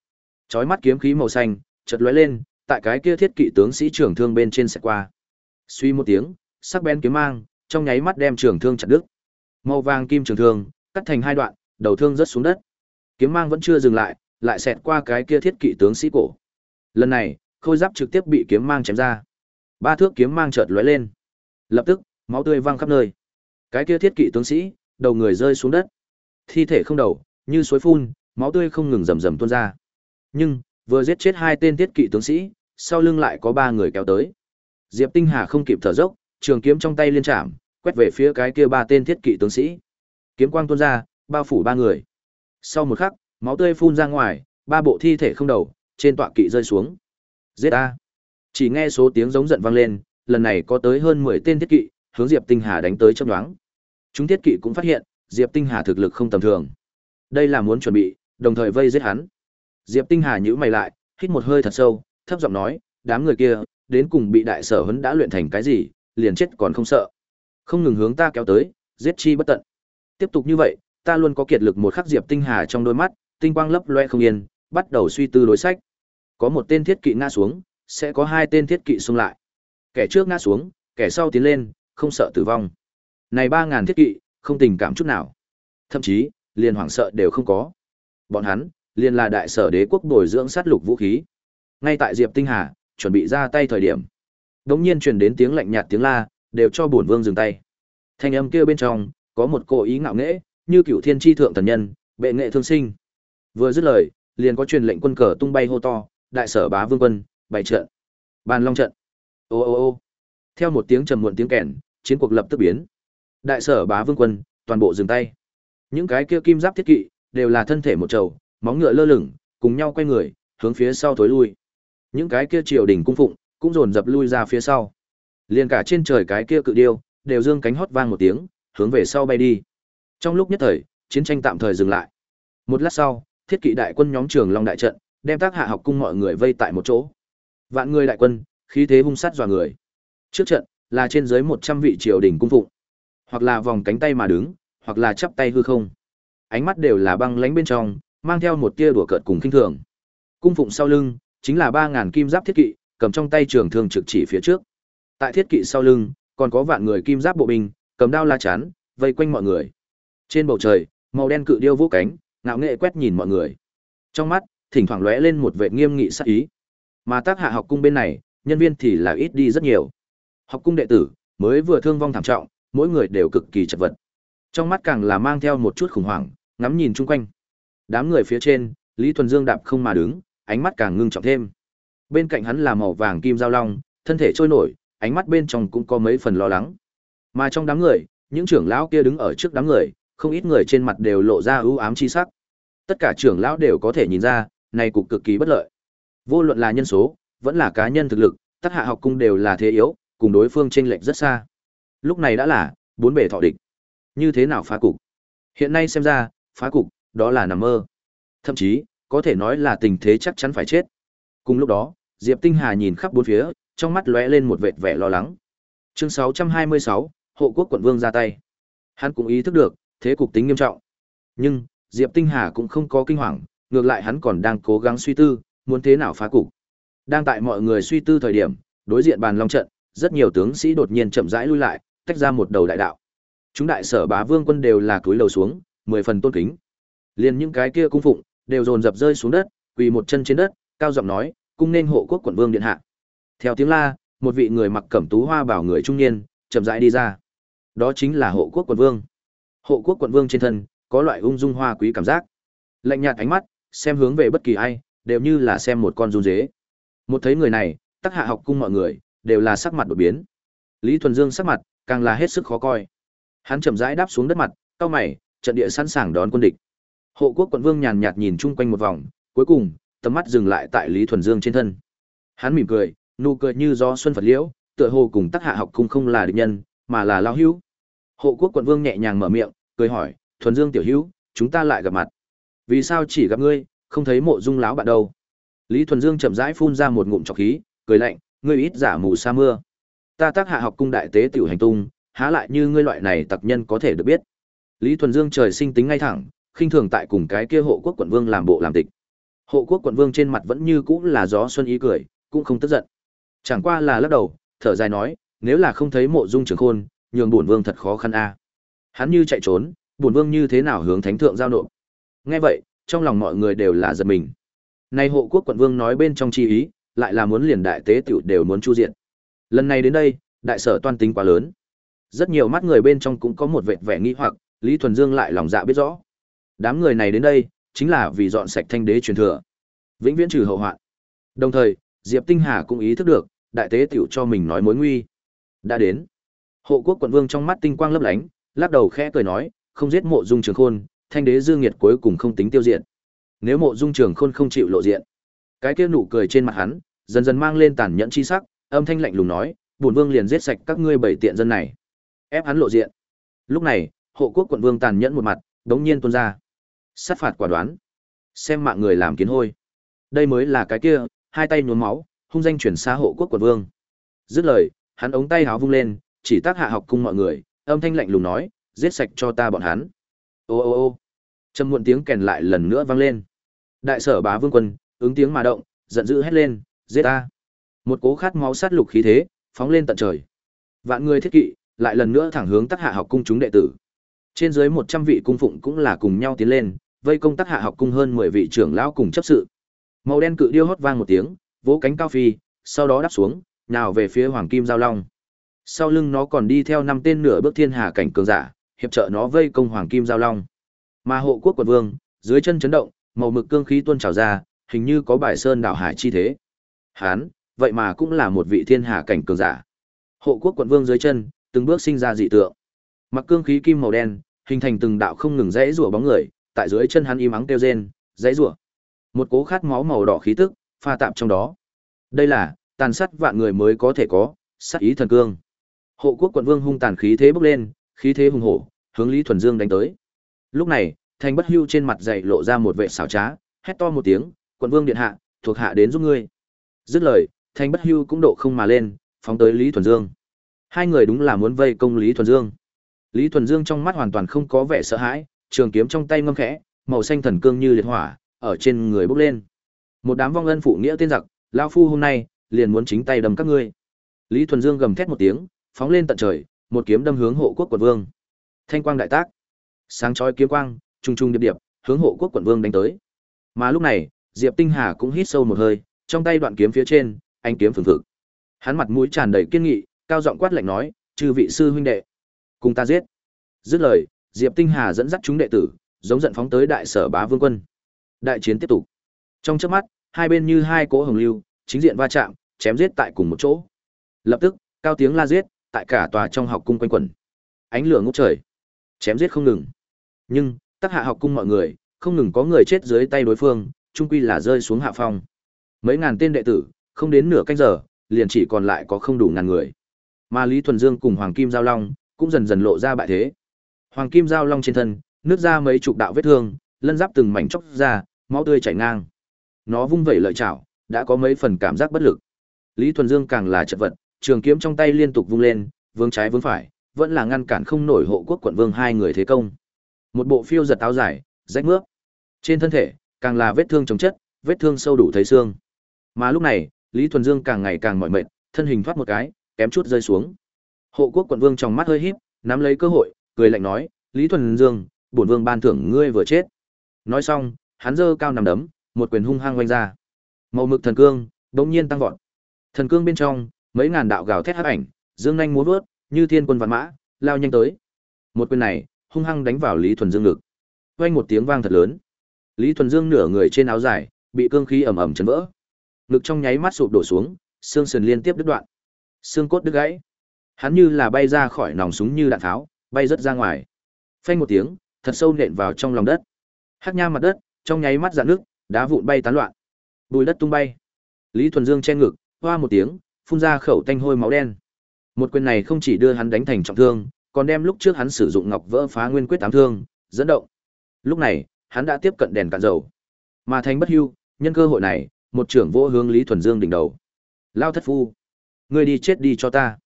Chói mắt kiếm khí màu xanh, chợt lóe lên, tại cái kia thiết kỵ tướng sĩ trưởng thương bên trên sẽ qua. Suy một tiếng, sắc bén kiếm mang, trong nháy mắt đem trường thương chặt đứt. Màu vàng kim trường thương, cắt thành hai đoạn, đầu thương rớt xuống đất. Kiếm mang vẫn chưa dừng lại, lại xẹt qua cái kia thiết kỵ tướng sĩ cổ. Lần này, khôi giáp trực tiếp bị kiếm mang chém ra. Ba thước kiếm mang chợt lóe lên. Lập tức, máu tươi văng khắp nơi. Cái kia thiết kỵ tướng sĩ, đầu người rơi xuống đất. Thi thể không đầu, như suối phun, máu tươi không ngừng rầm rầm tuôn ra. Nhưng, vừa giết chết hai tên thiết kỵ tướng sĩ, sau lưng lại có ba người kéo tới. Diệp Tinh Hà không kịp thở dốc, trường kiếm trong tay liên chạm, quét về phía cái kia ba tên thiết kỵ tướng sĩ. Kiếm quang tuôn ra, bao phủ ba người. Sau một khắc, máu tươi phun ra ngoài, ba bộ thi thể không đầu, trên tọa kỵ rơi xuống. Giết a! Chỉ nghe số tiếng giống giận vang lên, lần này có tới hơn 10 tên thiết kỵ, hướng Diệp Tinh Hà đánh tới chớp nhoáng. Chúng thiết kỵ cũng phát hiện, Diệp Tinh Hà thực lực không tầm thường. Đây là muốn chuẩn bị, đồng thời vây giết hắn. Diệp Tinh Hà nhíu mày lại, hít một hơi thật sâu, thấp giọng nói, đám người kia, đến cùng bị đại sở huấn đã luyện thành cái gì, liền chết còn không sợ. Không ngừng hướng ta kéo tới, giết chi bất tận. Tiếp tục như vậy, ta luôn có kiệt lực một khắc Diệp Tinh Hà trong đôi mắt, tinh quang lấp loe không yên, bắt đầu suy tư đối sách. Có một tên thiết kỵ ngã xuống, sẽ có hai tên thiết kỵ xung lại. Kẻ trước ngã xuống, kẻ sau tiến lên, không sợ tử vong. Này ba ngàn thiết kỵ, không tình cảm chút nào. Thậm chí, liền hoảng sợ đều không có. Bọn hắn, liền là đại sở đế quốc bồi dưỡng sát lục vũ khí. Ngay tại Diệp Tinh Hà chuẩn bị ra tay thời điểm, đống nhiên truyền đến tiếng lạnh nhạt tiếng la, đều cho bổn vương dừng tay. Thanh âm kia bên trong có một cô ý ngạo nghễ, như cựu thiên tri thượng thần nhân, bệ nghệ thương sinh. Vừa dứt lời, liền có truyền lệnh quân cờ tung bay hô to, đại sở bá vương quân, bày trận. Bàn long trận. Ô ô ô. Theo một tiếng trầm muộn tiếng kèn, chiến cuộc lập tức biến. Đại sở bá vương quân, toàn bộ dừng tay. Những cái kia kim giáp thiết kỵ, đều là thân thể một trầu, móng ngựa lơ lửng, cùng nhau quay người, hướng phía sau thối lui. Những cái kia triều đình cung phụng, cũng dồn dập lui ra phía sau. Liền cả trên trời cái kia cự điêu, đều dương cánh hót vang một tiếng, hướng về sau bay đi. Trong lúc nhất thời, chiến tranh tạm thời dừng lại. Một lát sau, thiết kỵ đại quân nhóm trường long đại trận, đem tác hạ học cung mọi người vây tại một chỗ. Vạn người đại quân, khí thế hung sát dọa người. Trước trận là trên dưới 100 vị triều đình cung phụng, hoặc là vòng cánh tay mà đứng, hoặc là chắp tay hư không. Ánh mắt đều là băng lãnh bên trong, mang theo một tia đùa cợt cùng khinh thường. Cung phụng sau lưng chính là 3000 kim giáp thiết kỵ, cầm trong tay trường thương trực chỉ phía trước. Tại thiết kỵ sau lưng, còn có vạn người kim giáp bộ binh, cầm đao la chắn, vây quanh mọi người. Trên bầu trời, màu đen cự điêu vũ cánh, ngạo nghệ quét nhìn mọi người. Trong mắt, thỉnh thoảng lóe lên một vẻ nghiêm nghị sắc ý. Mà tác hạ học cung bên này, nhân viên thì là ít đi rất nhiều. Học cung đệ tử, mới vừa thương vong thảm trọng, mỗi người đều cực kỳ chật vật. Trong mắt càng là mang theo một chút khủng hoảng, ngắm nhìn chung quanh. Đám người phía trên, Lý Thuần Dương đạp không mà đứng, ánh mắt càng ngưng trọng thêm. Bên cạnh hắn là màu vàng kim giao long, thân thể trôi nổi, ánh mắt bên trong cũng có mấy phần lo lắng. Mà trong đám người, những trưởng lão kia đứng ở trước đám người, không ít người trên mặt đều lộ ra ưu ám chi sắc. Tất cả trưởng lão đều có thể nhìn ra, này cục cực kỳ bất lợi. Vô luận là nhân số, vẫn là cá nhân thực lực, tất hạ học cung đều là thế yếu, cùng đối phương chênh lệch rất xa. Lúc này đã là bốn bề thọ địch. Như thế nào phá cục? Hiện nay xem ra, phá cục, đó là nằm mơ. Thậm chí, có thể nói là tình thế chắc chắn phải chết. Cùng lúc đó, Diệp Tinh Hà nhìn khắp bốn phía, trong mắt lóe lên một vệt vẻ lo lắng. Chương 626, hộ quốc quận vương ra tay. Hắn cũng ý thức được, thế cục tính nghiêm trọng. Nhưng, Diệp Tinh Hà cũng không có kinh hoàng, ngược lại hắn còn đang cố gắng suy tư, muốn thế nào phá cục. Đang tại mọi người suy tư thời điểm, đối diện bàn long trận, rất nhiều tướng sĩ đột nhiên chậm rãi lui lại, tách ra một đầu đại đạo. Chúng đại sở bá vương quân đều là cúi đầu xuống, mười phần tôn kính. Liền những cái kia cung phụng, đều dồn dập rơi xuống đất, quỳ một chân trên đất, cao giọng nói, cung nên hộ quốc quận vương điện hạ. Theo tiếng la, một vị người mặc cẩm tú hoa bảo người trung niên, chậm rãi đi ra. Đó chính là hộ quốc quận vương. Hộ quốc quận vương trên thân, có loại ung dung hoa quý cảm giác. Lạnh nhạt ánh mắt, xem hướng về bất kỳ ai, đều như là xem một con run dế. Một thấy người này, tất hạ học cung mọi người, đều là sắc mặt đổi biến. Lý Thuần Dương sắc mặt, càng là hết sức khó coi. Hắn chậm rãi đáp xuống đất mặt, cau mày, trận địa sẵn sàng đón quân địch. Hộ quốc quận vương nhàn nhạt nhìn chung quanh một vòng, cuối cùng, tầm mắt dừng lại tại Lý Thuần Dương trên thân. Hắn mỉm cười, nụ cười như gió xuân phật liễu, tựa hồ cùng Tắc Hạ học cung không là địch nhân, mà là lão hữu. Hộ quốc quận vương nhẹ nhàng mở miệng, cười hỏi, "Thuần Dương tiểu hữu, chúng ta lại gặp mặt. Vì sao chỉ gặp ngươi, không thấy Mộ Dung lão bạn đâu?" Lý Thuần Dương chậm rãi phun ra một ngụm trọc khí, cười lạnh, "Ngươi ít giả mù sa mưa. Ta Tắc Hạ học cung đại tế tiểu hành tung, há lại như ngươi loại này tặc nhân có thể được biết." Lý Thuần Dương trời sinh tính ngay thẳng, khinh thường tại cùng cái kia hộ quốc quận vương làm bộ làm tịch. Hộ quốc quận vương trên mặt vẫn như cũ là gió xuân ý cười, cũng không tức giận. Chẳng qua là lắc đầu, thở dài nói, nếu là không thấy mộ dung trường khôn, nhường bổn vương thật khó khăn a. Hắn như chạy trốn, bổn vương như thế nào hướng thánh thượng giao nộp. Nghe vậy, trong lòng mọi người đều là giật mình. Nay hộ quốc quận vương nói bên trong chi ý, lại là muốn liền đại tế tiểu đều muốn chu diện. Lần này đến đây, đại sở toan tính quá lớn. Rất nhiều mắt người bên trong cũng có một vệt vẻ nghi hoặc, Lý Thuần Dương lại lòng dạ biết rõ. Đám người này đến đây, chính là vì dọn sạch thanh đế truyền thừa, vĩnh viễn trừ hậu hoạn. Đồng thời, Diệp Tinh Hà cũng ý thức được, đại tế tiểu cho mình nói mối nguy. Đã đến. Hộ quốc quận vương trong mắt tinh quang lấp lánh, lắc đầu khẽ cười nói, không giết mộ dung trường khôn, thanh đế dương nghiệt cuối cùng không tính tiêu diệt. Nếu mộ dung trường khôn không chịu lộ diện, cái kia nụ cười trên mặt hắn, dần dần mang lên tàn nhẫn chi sắc, âm thanh lạnh lùng nói, bổn vương liền giết sạch các ngươi bảy tiện dân này. Ép hắn lộ diện. Lúc này, hộ quốc quận vương tàn nhẫn một mặt, đống nhiên tuôn ra. Sát phạt quả đoán. Xem mạng người làm kiến hôi. Đây mới là cái kia, hai tay nhuốm máu, hung danh chuyển xa hộ quốc quận vương. Dứt lời, hắn ống tay háo vung lên, chỉ tác hạ học cung mọi người, âm thanh lạnh lùng nói, giết sạch cho ta bọn hắn. Ô ô ô. Trầm muộn tiếng kèn lại lần nữa vang lên. Đại sở bá vương quân, ứng tiếng mà động, giận dữ hét lên, giết ta. Một cố khát máu sát lục khí thế, phóng lên tận trời. Vạn người thiết kỵ, lại lần nữa thẳng hướng tác hạ học cung chúng đệ tử. Trên dưới 100 vị cung phụng cũng là cùng nhau tiến lên, vây công tác hạ học cung hơn 10 vị trưởng lão cùng chấp sự. Màu đen cự điêu hót vang một tiếng, vỗ cánh cao phi, sau đó đáp xuống, nào về phía Hoàng Kim Giao Long. Sau lưng nó còn đi theo năm tên nửa bước thiên hà cảnh cường giả, hiệp trợ nó vây công Hoàng Kim Giao Long. Mà hộ quốc quận vương, dưới chân chấn động, màu mực cương khí tuôn trào ra, hình như có bài sơn đảo hải chi thế. Hán, vậy mà cũng là một vị thiên hà cảnh cường giả. Hộ quốc quận vương dưới chân, từng bước sinh ra dị tượng. Mặc cương khí kim màu đen, hình thành từng đạo không ngừng rẽ rủa bóng người, tại dưới chân hắn im ắng kêu rên, rẽ rủa. Một cố khát máu màu đỏ khí tức, pha tạp trong đó. Đây là tàn sát vạn người mới có thể có, sát ý thần cương. Hộ quốc quận vương hung tàn khí thế bốc lên, khí thế hùng hổ, hướng Lý Thuần Dương đánh tới. Lúc này, Thành Bất Hưu trên mặt dậy lộ ra một vẻ xảo trá, hét to một tiếng, "Quận vương điện hạ, thuộc hạ đến giúp ngươi." Dứt lời, Thành Bất Hưu cũng độ không mà lên, phóng tới Lý Thuần Dương. Hai người đúng là muốn vây công Lý Thuần Dương. Lý Thuần Dương trong mắt hoàn toàn không có vẻ sợ hãi, trường kiếm trong tay ngâm khẽ, màu xanh thần cương như liệt hỏa, ở trên người bốc lên. Một đám vong ân phụ nghĩa tên giặc, lão phu hôm nay liền muốn chính tay đâm các ngươi. Lý Thuần Dương gầm thét một tiếng, phóng lên tận trời, một kiếm đâm hướng hộ quốc quận vương. Thanh quang đại tác, sáng chói kiếm quang, trung trung điệp điệp, hướng hộ quốc quận vương đánh tới. Mà lúc này, Diệp Tinh Hà cũng hít sâu một hơi, trong tay đoạn kiếm phía trên, anh kiếm phừng phực. Hắn mặt mũi tràn đầy kiên nghị, cao giọng quát lạnh nói, "Chư vị sư huynh đệ, cùng ta giết." Dứt lời, Diệp Tinh Hà dẫn dắt chúng đệ tử, giống giận phóng tới đại sở bá vương quân. Đại chiến tiếp tục. Trong chớp mắt, hai bên như hai cỗ hồng lưu, chính diện va chạm, chém giết tại cùng một chỗ. Lập tức, cao tiếng la giết, tại cả tòa trong học cung quanh quẩn. Ánh lửa ngút trời, chém giết không ngừng. Nhưng, tác hạ học cung mọi người, không ngừng có người chết dưới tay đối phương, trung quy là rơi xuống hạ phong. Mấy ngàn tên đệ tử, không đến nửa canh giờ, liền chỉ còn lại có không đủ ngàn người. Mà Lý Thuần Dương cùng Hoàng Kim Giao Long cũng dần dần lộ ra bại thế. Hoàng Kim Giao Long trên thân, nứt ra mấy chục đạo vết thương, lân giáp từng mảnh chóc ra, máu tươi chảy ngang. Nó vung vẩy lợi chảo, đã có mấy phần cảm giác bất lực. Lý Thuần Dương càng là chật vật, trường kiếm trong tay liên tục vung lên, vướng trái vướng phải, vẫn là ngăn cản không nổi hộ quốc quận vương hai người thế công. Một bộ phiêu giật áo dài, rách mướp. Trên thân thể, càng là vết thương chống chất, vết thương sâu đủ thấy xương. Mà lúc này, Lý Thuần Dương càng ngày càng mỏi mệt, thân hình thoát một cái, kém chút rơi xuống. Hộ quốc quận vương trong mắt hơi híp, nắm lấy cơ hội, cười lạnh nói, "Lý Thuần Dương, bổn vương ban thưởng ngươi vừa chết." Nói xong, hắn giơ cao nằm đấm, một quyền hung hăng vung ra. Màu mực thần cương bỗng nhiên tăng vọt. Thần cương bên trong, mấy ngàn đạo gào thét hắc ảnh, dương nhanh múa vớt, như thiên quân vạn mã, lao nhanh tới. Một quyền này, hung hăng đánh vào Lý Thuần Dương ngực. Vang một tiếng vang thật lớn. Lý Thuần Dương nửa người trên áo dài, bị cương khí ầm ầm chấn vỡ. Ngực trong nháy mắt sụp đổ xuống, xương sườn liên tiếp đứt đoạn. Xương cốt đứt gãy. Hắn như là bay ra khỏi nòng súng như đạn tháo, bay rất ra ngoài. Phanh một tiếng, thật sâu nện vào trong lòng đất. Hắc nha mặt đất, trong nháy mắt dạn nước, đá vụn bay tán loạn. Bùi đất tung bay. Lý Thuần Dương che ngực, hoa một tiếng, phun ra khẩu tanh hôi máu đen. Một quyền này không chỉ đưa hắn đánh thành trọng thương, còn đem lúc trước hắn sử dụng ngọc vỡ phá nguyên quyết tám thương, dẫn động. Lúc này, hắn đã tiếp cận đèn cạn dầu. Mà thành bất hưu, nhân cơ hội này, một trưởng vô hướng Lý Thuần Dương đỉnh đầu. Lao thất phu, ngươi đi chết đi cho ta.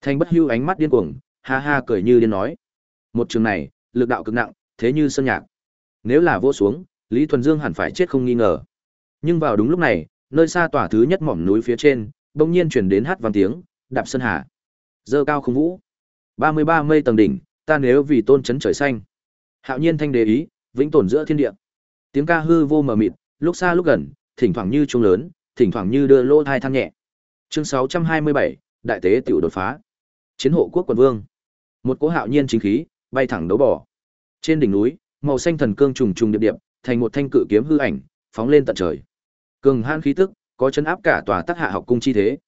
Thanh bất hưu ánh mắt điên cuồng, ha ha cười như điên nói. Một trường này, lực đạo cực nặng, thế như sơn nhạc. Nếu là vỗ xuống, Lý Thuần Dương hẳn phải chết không nghi ngờ. Nhưng vào đúng lúc này, nơi xa tỏa thứ nhất mỏm núi phía trên, bỗng nhiên chuyển đến hát vang tiếng, đạp sơn hà. Dơ cao không vũ. ba mươi ba mây tầng đỉnh, ta nếu vì tôn chấn trời xanh. Hạo nhiên thanh đế ý, vĩnh tồn giữa thiên địa. Tiếng ca hư vô mờ mịt, lúc xa lúc gần, thỉnh thoảng như trung lớn, thỉnh thoảng như đưa lô thai than nhẹ. Chương sáu trăm hai mươi bảy đại tế tiểu đột phá. Chiến hộ quốc quần vương. Một cỗ hạo nhiên chính khí, bay thẳng đấu bỏ. Trên đỉnh núi, màu xanh thần cương trùng trùng điệp điệp, thành một thanh cự kiếm hư ảnh, phóng lên tận trời. Cường hãn khí tức, có chấn áp cả tòa tác Hạ học cung chi thế.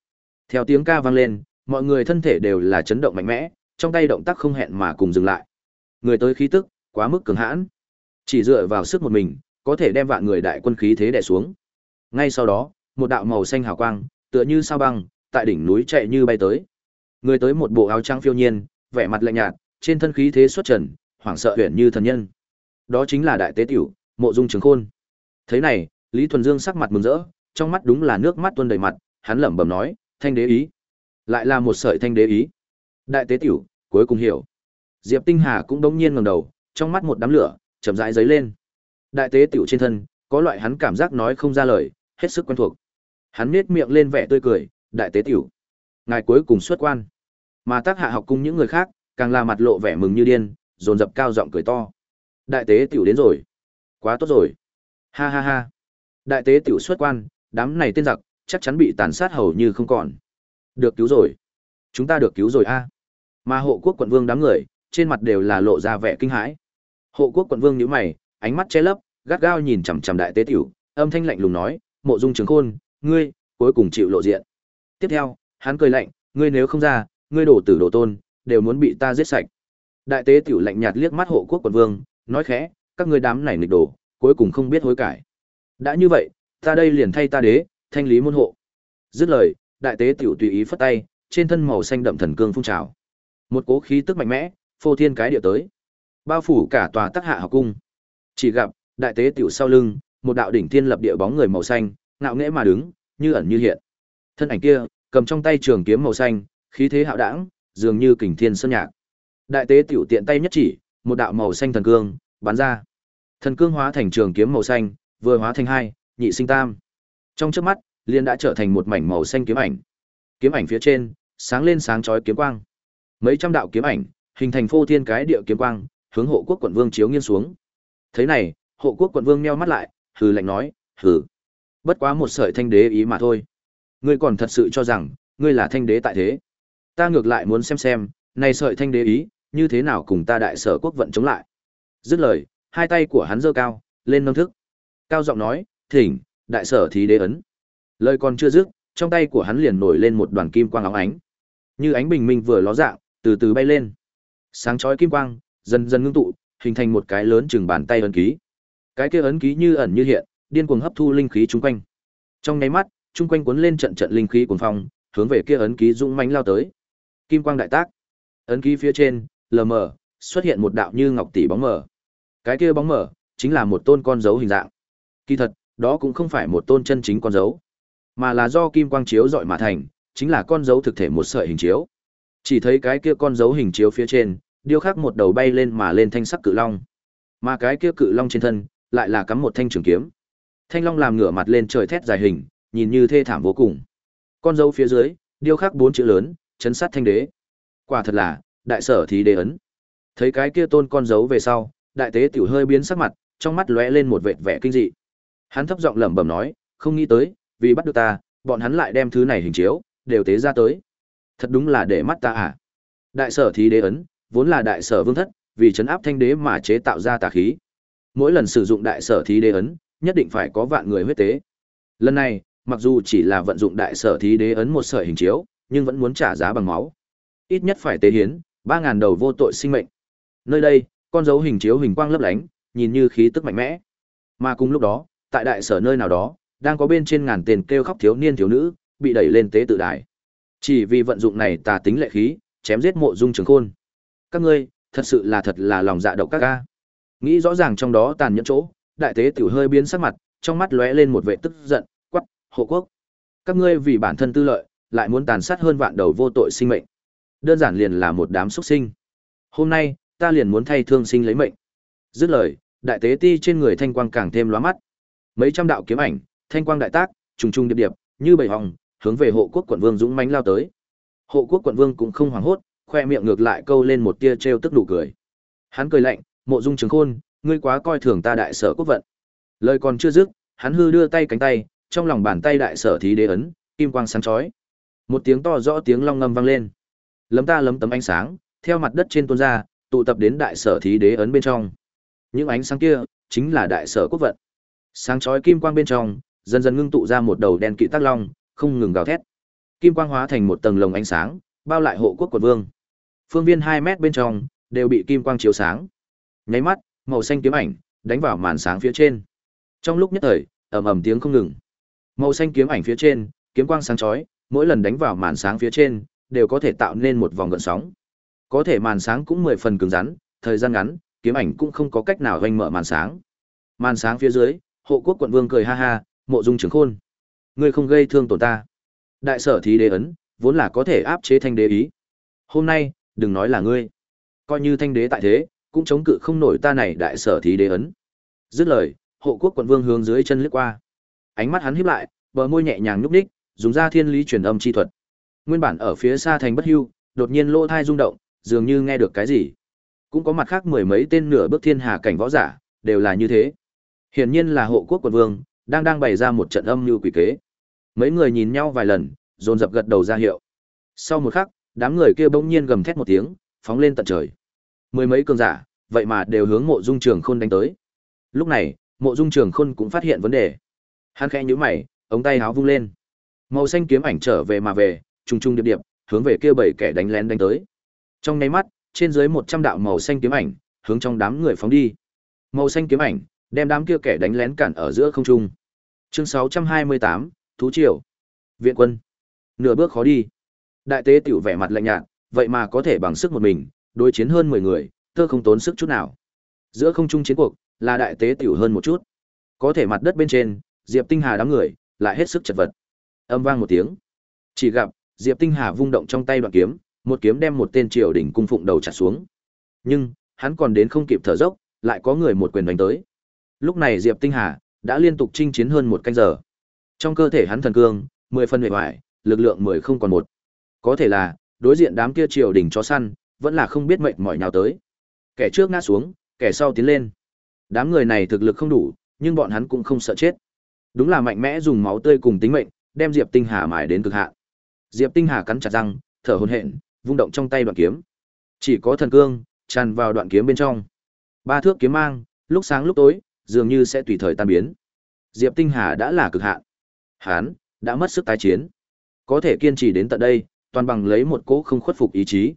Theo tiếng ca vang lên, mọi người thân thể đều là chấn động mạnh mẽ, trong tay động tác không hẹn mà cùng dừng lại. Người tới khí tức, quá mức cường hãn. Chỉ dựa vào sức một mình, có thể đem vạn người đại quân khí thế đè xuống. Ngay sau đó, một đạo màu xanh hào quang, tựa như sao băng, tại đỉnh núi chạy như bay tới. Người tới một bộ áo trắng phiêu nhiên, vẻ mặt lạnh nhạt, trên thân khí thế xuất trần, hoảng sợ huyền như thần nhân. Đó chính là đại tế tiểu, Mộ Dung Trường Khôn. Thế này, Lý Thuần Dương sắc mặt mừng rỡ, trong mắt đúng là nước mắt tuôn đầy mặt, hắn lẩm bẩm nói, "Thanh đế ý." Lại là một sợi thanh đế ý. Đại tế tiểu, cuối cùng hiểu. Diệp Tinh Hà cũng đống nhiên ngẩng đầu, trong mắt một đám lửa, chậm rãi dấy lên. Đại tế tiểu trên thân, có loại hắn cảm giác nói không ra lời, hết sức quen thuộc. Hắn nhếch miệng lên vẻ tươi cười, "Đại tế tiểu, ngài cuối cùng xuất quan." Mà tác hạ học cung những người khác, càng là mặt lộ vẻ mừng như điên, dồn dập cao giọng cười to. Đại tế tiểu đến rồi. Quá tốt rồi. Ha ha ha. Đại tế tiểu xuất quan, đám này tên giặc, chắc chắn bị tàn sát hầu như không còn. Được cứu rồi. Chúng ta được cứu rồi a. Mà hộ quốc quận vương đám người, trên mặt đều là lộ ra vẻ kinh hãi. Hộ quốc quận vương nhíu mày, ánh mắt che lấp, gắt gao nhìn chằm chằm đại tế tiểu, âm thanh lạnh lùng nói, "Mộ Dung Trường Khôn, ngươi cuối cùng chịu lộ diện." Tiếp theo, hắn cười lạnh, "Ngươi nếu không ra, ngươi đổ tử đổ tôn, đều muốn bị ta giết sạch." Đại tế tiểu lạnh nhạt liếc mắt hộ quốc quận vương, nói khẽ, "Các ngươi đám này nghịch đồ, cuối cùng không biết hối cải. Đã như vậy, ta đây liền thay ta đế, thanh lý môn hộ." Dứt lời, đại tế tiểu tùy ý phất tay, trên thân màu xanh đậm thần cương phun trào. Một cố khí tức mạnh mẽ, phô thiên cái địa tới, bao phủ cả tòa Tắc Hạ học cung. Chỉ gặp, đại tế tiểu sau lưng, một đạo đỉnh thiên lập địa bóng người màu xanh, ngạo nghễ mà đứng, như ẩn như hiện. Thân ảnh kia, cầm trong tay trường kiếm màu xanh, khí thế hạo đãng, dường như kình thiên sơn nhạc. Đại tế tiểu tiện tay nhất chỉ, một đạo màu xanh thần cương bắn ra. Thần cương hóa thành trường kiếm màu xanh, vừa hóa thành hai, nhị sinh tam. Trong chớp mắt, liền đã trở thành một mảnh màu xanh kiếm ảnh. Kiếm ảnh phía trên, sáng lên sáng chói kiếm quang. Mấy trăm đạo kiếm ảnh, hình thành phô thiên cái địa kiếm quang, hướng hộ quốc quận vương chiếu nghiêng xuống. Thế này, hộ quốc quận vương nheo mắt lại, hừ lạnh nói, hừ, bất quá một sợi thanh đế ý mà thôi. Ngươi còn thật sự cho rằng, ngươi là thanh đế tại thế. Ta ngược lại muốn xem xem, này sợi thanh đế ý, như thế nào cùng ta đại sở quốc vận chống lại. Dứt lời, hai tay của hắn giơ cao, lên nâng thức. Cao giọng nói, thỉnh, đại sở thí đế ấn. Lời còn chưa dứt, trong tay của hắn liền nổi lên một đoàn kim quang óng ánh. Như ánh bình minh vừa ló dạng, từ từ bay lên. Sáng chói kim quang, dần dần ngưng tụ, hình thành một cái lớn chừng bàn tay ấn ký. Cái kia ấn ký như ẩn như hiện, điên cuồng hấp thu linh khí chung quanh. Trong nháy mắt, chung quanh cuốn lên trận trận linh khí cuồng phong, hướng về kia ấn ký dũng mãnh lao tới. Kim quang đại tác. Ấn ký phía trên, lờ mờ, xuất hiện một đạo như ngọc tỷ bóng mờ. Cái kia bóng mở, chính là một tôn con dấu hình dạng. Kỳ thật, đó cũng không phải một tôn chân chính con dấu, mà là do kim quang chiếu dọi mà thành, chính là con dấu thực thể một sợi hình chiếu. Chỉ thấy cái kia con dấu hình chiếu phía trên, điêu khắc một đầu bay lên mà lên thanh sắc cự long. Mà cái kia cự long trên thân, lại là cắm một thanh trường kiếm. Thanh long làm ngửa mặt lên trời thét dài hình, nhìn như thê thảm vô cùng. Con dấu phía dưới, điêu khắc bốn chữ lớn, chấn sát thanh đế. Quả thật là, đại sở thí đế ấn. Thấy cái kia tôn con dấu về sau, đại tế tiểu hơi biến sắc mặt, trong mắt lóe lên một vệt vẻ kinh dị. Hắn thấp giọng lẩm bẩm nói, không nghĩ tới, vì bắt được ta, bọn hắn lại đem thứ này hình chiếu, đều tế ra tới. Thật đúng là để mắt ta à. Đại sở thí đế ấn, vốn là đại sở vương thất, vì chấn áp thanh đế mà chế tạo ra tà khí. Mỗi lần sử dụng đại sở thí đế ấn, nhất định phải có vạn người huyết tế. Lần này, mặc dù chỉ là vận dụng đại sở thí đế ấn một sợi hình chiếu, nhưng vẫn muốn trả giá bằng máu. Ít nhất phải tế hiến ba ngàn đầu vô tội sinh mệnh. Nơi đây, con dấu hình chiếu hình quang lấp lánh, nhìn như khí tức mạnh mẽ. Mà cùng lúc đó, tại đại sở nơi nào đó, đang có bên trên ngàn tên kêu khóc thiếu niên thiếu nữ, bị đẩy lên tế tự đài. Chỉ vì vận dụng này tà tính lệ khí, chém giết mộ dung trường khôn. Các ngươi, thật sự là thật là lòng dạ độc các ca. Nghĩ rõ ràng trong đó tàn nhẫn chỗ, đại tế tiểu hơi biến sắc mặt, trong mắt lóe lên một vẻ tức giận, hộ quốc. Các ngươi vì bản thân tư lợi, lại muốn tàn sát hơn vạn đầu vô tội sinh mệnh. Đơn giản liền là một đám xuất sinh. Hôm nay, ta liền muốn thay thương sinh lấy mệnh. Dứt lời, đại tế ti trên người thanh quang càng thêm lóa mắt. Mấy trăm đạo kiếm ảnh, thanh quang đại tác, trùng trùng điệp điệp, như bầy hồng, hướng về hộ quốc quận vương dũng mãnh lao tới. Hộ quốc quận vương cũng không hoảng hốt, khoe miệng ngược lại câu lên một tia trêu tức đủ cười. Hắn cười lạnh, "Mộ Dung Trường Khôn, ngươi quá coi thường ta đại sở quốc vận." Lời còn chưa dứt, hắn hư đưa tay cánh tay, trong lòng bàn tay đại sở thí đế ấn, kim quang sáng chói. Một tiếng to rõ tiếng long ngâm vang lên. Lấm ta lấm tấm ánh sáng, theo mặt đất trên tuôn ra, tụ tập đến đại sở thí đế ấn bên trong. Những ánh sáng kia chính là đại sở quốc vận. Sáng chói kim quang bên trong, dần dần ngưng tụ ra một đầu đen kỵ tắc long, không ngừng gào thét. Kim quang hóa thành một tầng lồng ánh sáng, bao lại hộ quốc quận vương. Phương viên hai mét bên trong đều bị kim quang chiếu sáng. Nháy mắt, màu xanh kiếm ảnh đánh vào màn sáng phía trên. Trong lúc nhất thời, ầm ầm tiếng không ngừng. Màu xanh kiếm ảnh phía trên, kiếm quang sáng chói, mỗi lần đánh vào màn sáng phía trên, đều có thể tạo nên một vòng gợn sóng. Có thể màn sáng cũng mười phần cứng rắn, thời gian ngắn, kiếm ảnh cũng không có cách nào hoành mở màn sáng. Màn sáng phía dưới, hộ quốc quận vương cười ha ha, mộ dung trưởng khôn. Ngươi không gây thương tổn ta. Đại sở thí đế ấn, vốn là có thể áp chế thanh đế ý. Hôm nay, đừng nói là ngươi. Coi như thanh đế tại thế, cũng chống cự không nổi ta này đại sở thí đế ấn. Dứt lời, hộ quốc quận vương hướng dưới chân lướt qua. Ánh mắt hắn híp lại, bờ môi nhẹ nhàng nhúc nhích, dùng ra thiên lý truyền âm chi thuật. Nguyên bản ở phía xa thành bất hưu, đột nhiên lỗ thai rung động, dường như nghe được cái gì. Cũng có mặt khác mười mấy tên nửa bước thiên hà cảnh võ giả, đều là như thế. Hiển nhiên là hộ quốc quận vương, đang đang bày ra một trận âm như quỷ kế. Mấy người nhìn nhau vài lần, dồn dập gật đầu ra hiệu. Sau một khắc, đám người kia bỗng nhiên gầm thét một tiếng, phóng lên tận trời. Mười mấy cường giả, vậy mà đều hướng Mộ Dung Trường Khôn đánh tới. Lúc này, Mộ Dung Trường Khôn cũng phát hiện vấn đề. Hắn khẽ nhíu mày, ống tay áo vung lên. Màu xanh kiếm ảnh trở về mà về, trùng trùng điệp điệp, hướng về kia bảy kẻ đánh lén đánh tới. Trong nháy mắt, trên dưới 100 đạo màu xanh kiếm ảnh, hướng trong đám người phóng đi. Màu xanh kiếm ảnh, đem đám kia kẻ đánh lén cản ở giữa không trung. Chương 628, thú triều. Viện quân. Nửa bước khó đi. Đại tế tiểu vẻ mặt lạnh nhạt, vậy mà có thể bằng sức một mình, đối chiến hơn 10 người, tơ không tốn sức chút nào. Giữa không trung chiến cuộc, là đại tế tiểu hơn một chút. Có thể mặt đất bên trên, Diệp Tinh Hà đám người, lại hết sức chật vật. Âm vang một tiếng. Chỉ gặp, Diệp Tinh Hà vung động trong tay đoạn kiếm, một kiếm đem một tên triều đỉnh cung phụng đầu chặt xuống. Nhưng, hắn còn đến không kịp thở dốc, lại có người một quyền đánh tới. Lúc này Diệp Tinh Hà đã liên tục chinh chiến hơn một canh giờ. Trong cơ thể hắn thần cương, mười phân hệ hoại, lực lượng mười không còn một. Có thể là, đối diện đám kia triều đỉnh chó săn, vẫn là không biết mệnh mỏi nào tới. Kẻ trước ngã xuống, kẻ sau tiến lên. Đám người này thực lực không đủ, nhưng bọn hắn cũng không sợ chết. Đúng là mạnh mẽ dùng máu tươi cùng tính mệnh, đem Diệp Tinh Hà mài đến cực hạn. Diệp Tinh Hà cắn chặt răng, thở hổn hển, vung động trong tay đoạn kiếm. Chỉ có thần cương tràn vào đoạn kiếm bên trong. Ba thước kiếm mang, lúc sáng lúc tối, dường như sẽ tùy thời tan biến. Diệp Tinh Hà đã là cực hạn. Hán đã mất sức tái chiến. Có thể kiên trì đến tận đây, toàn bằng lấy một cỗ không khuất phục ý chí.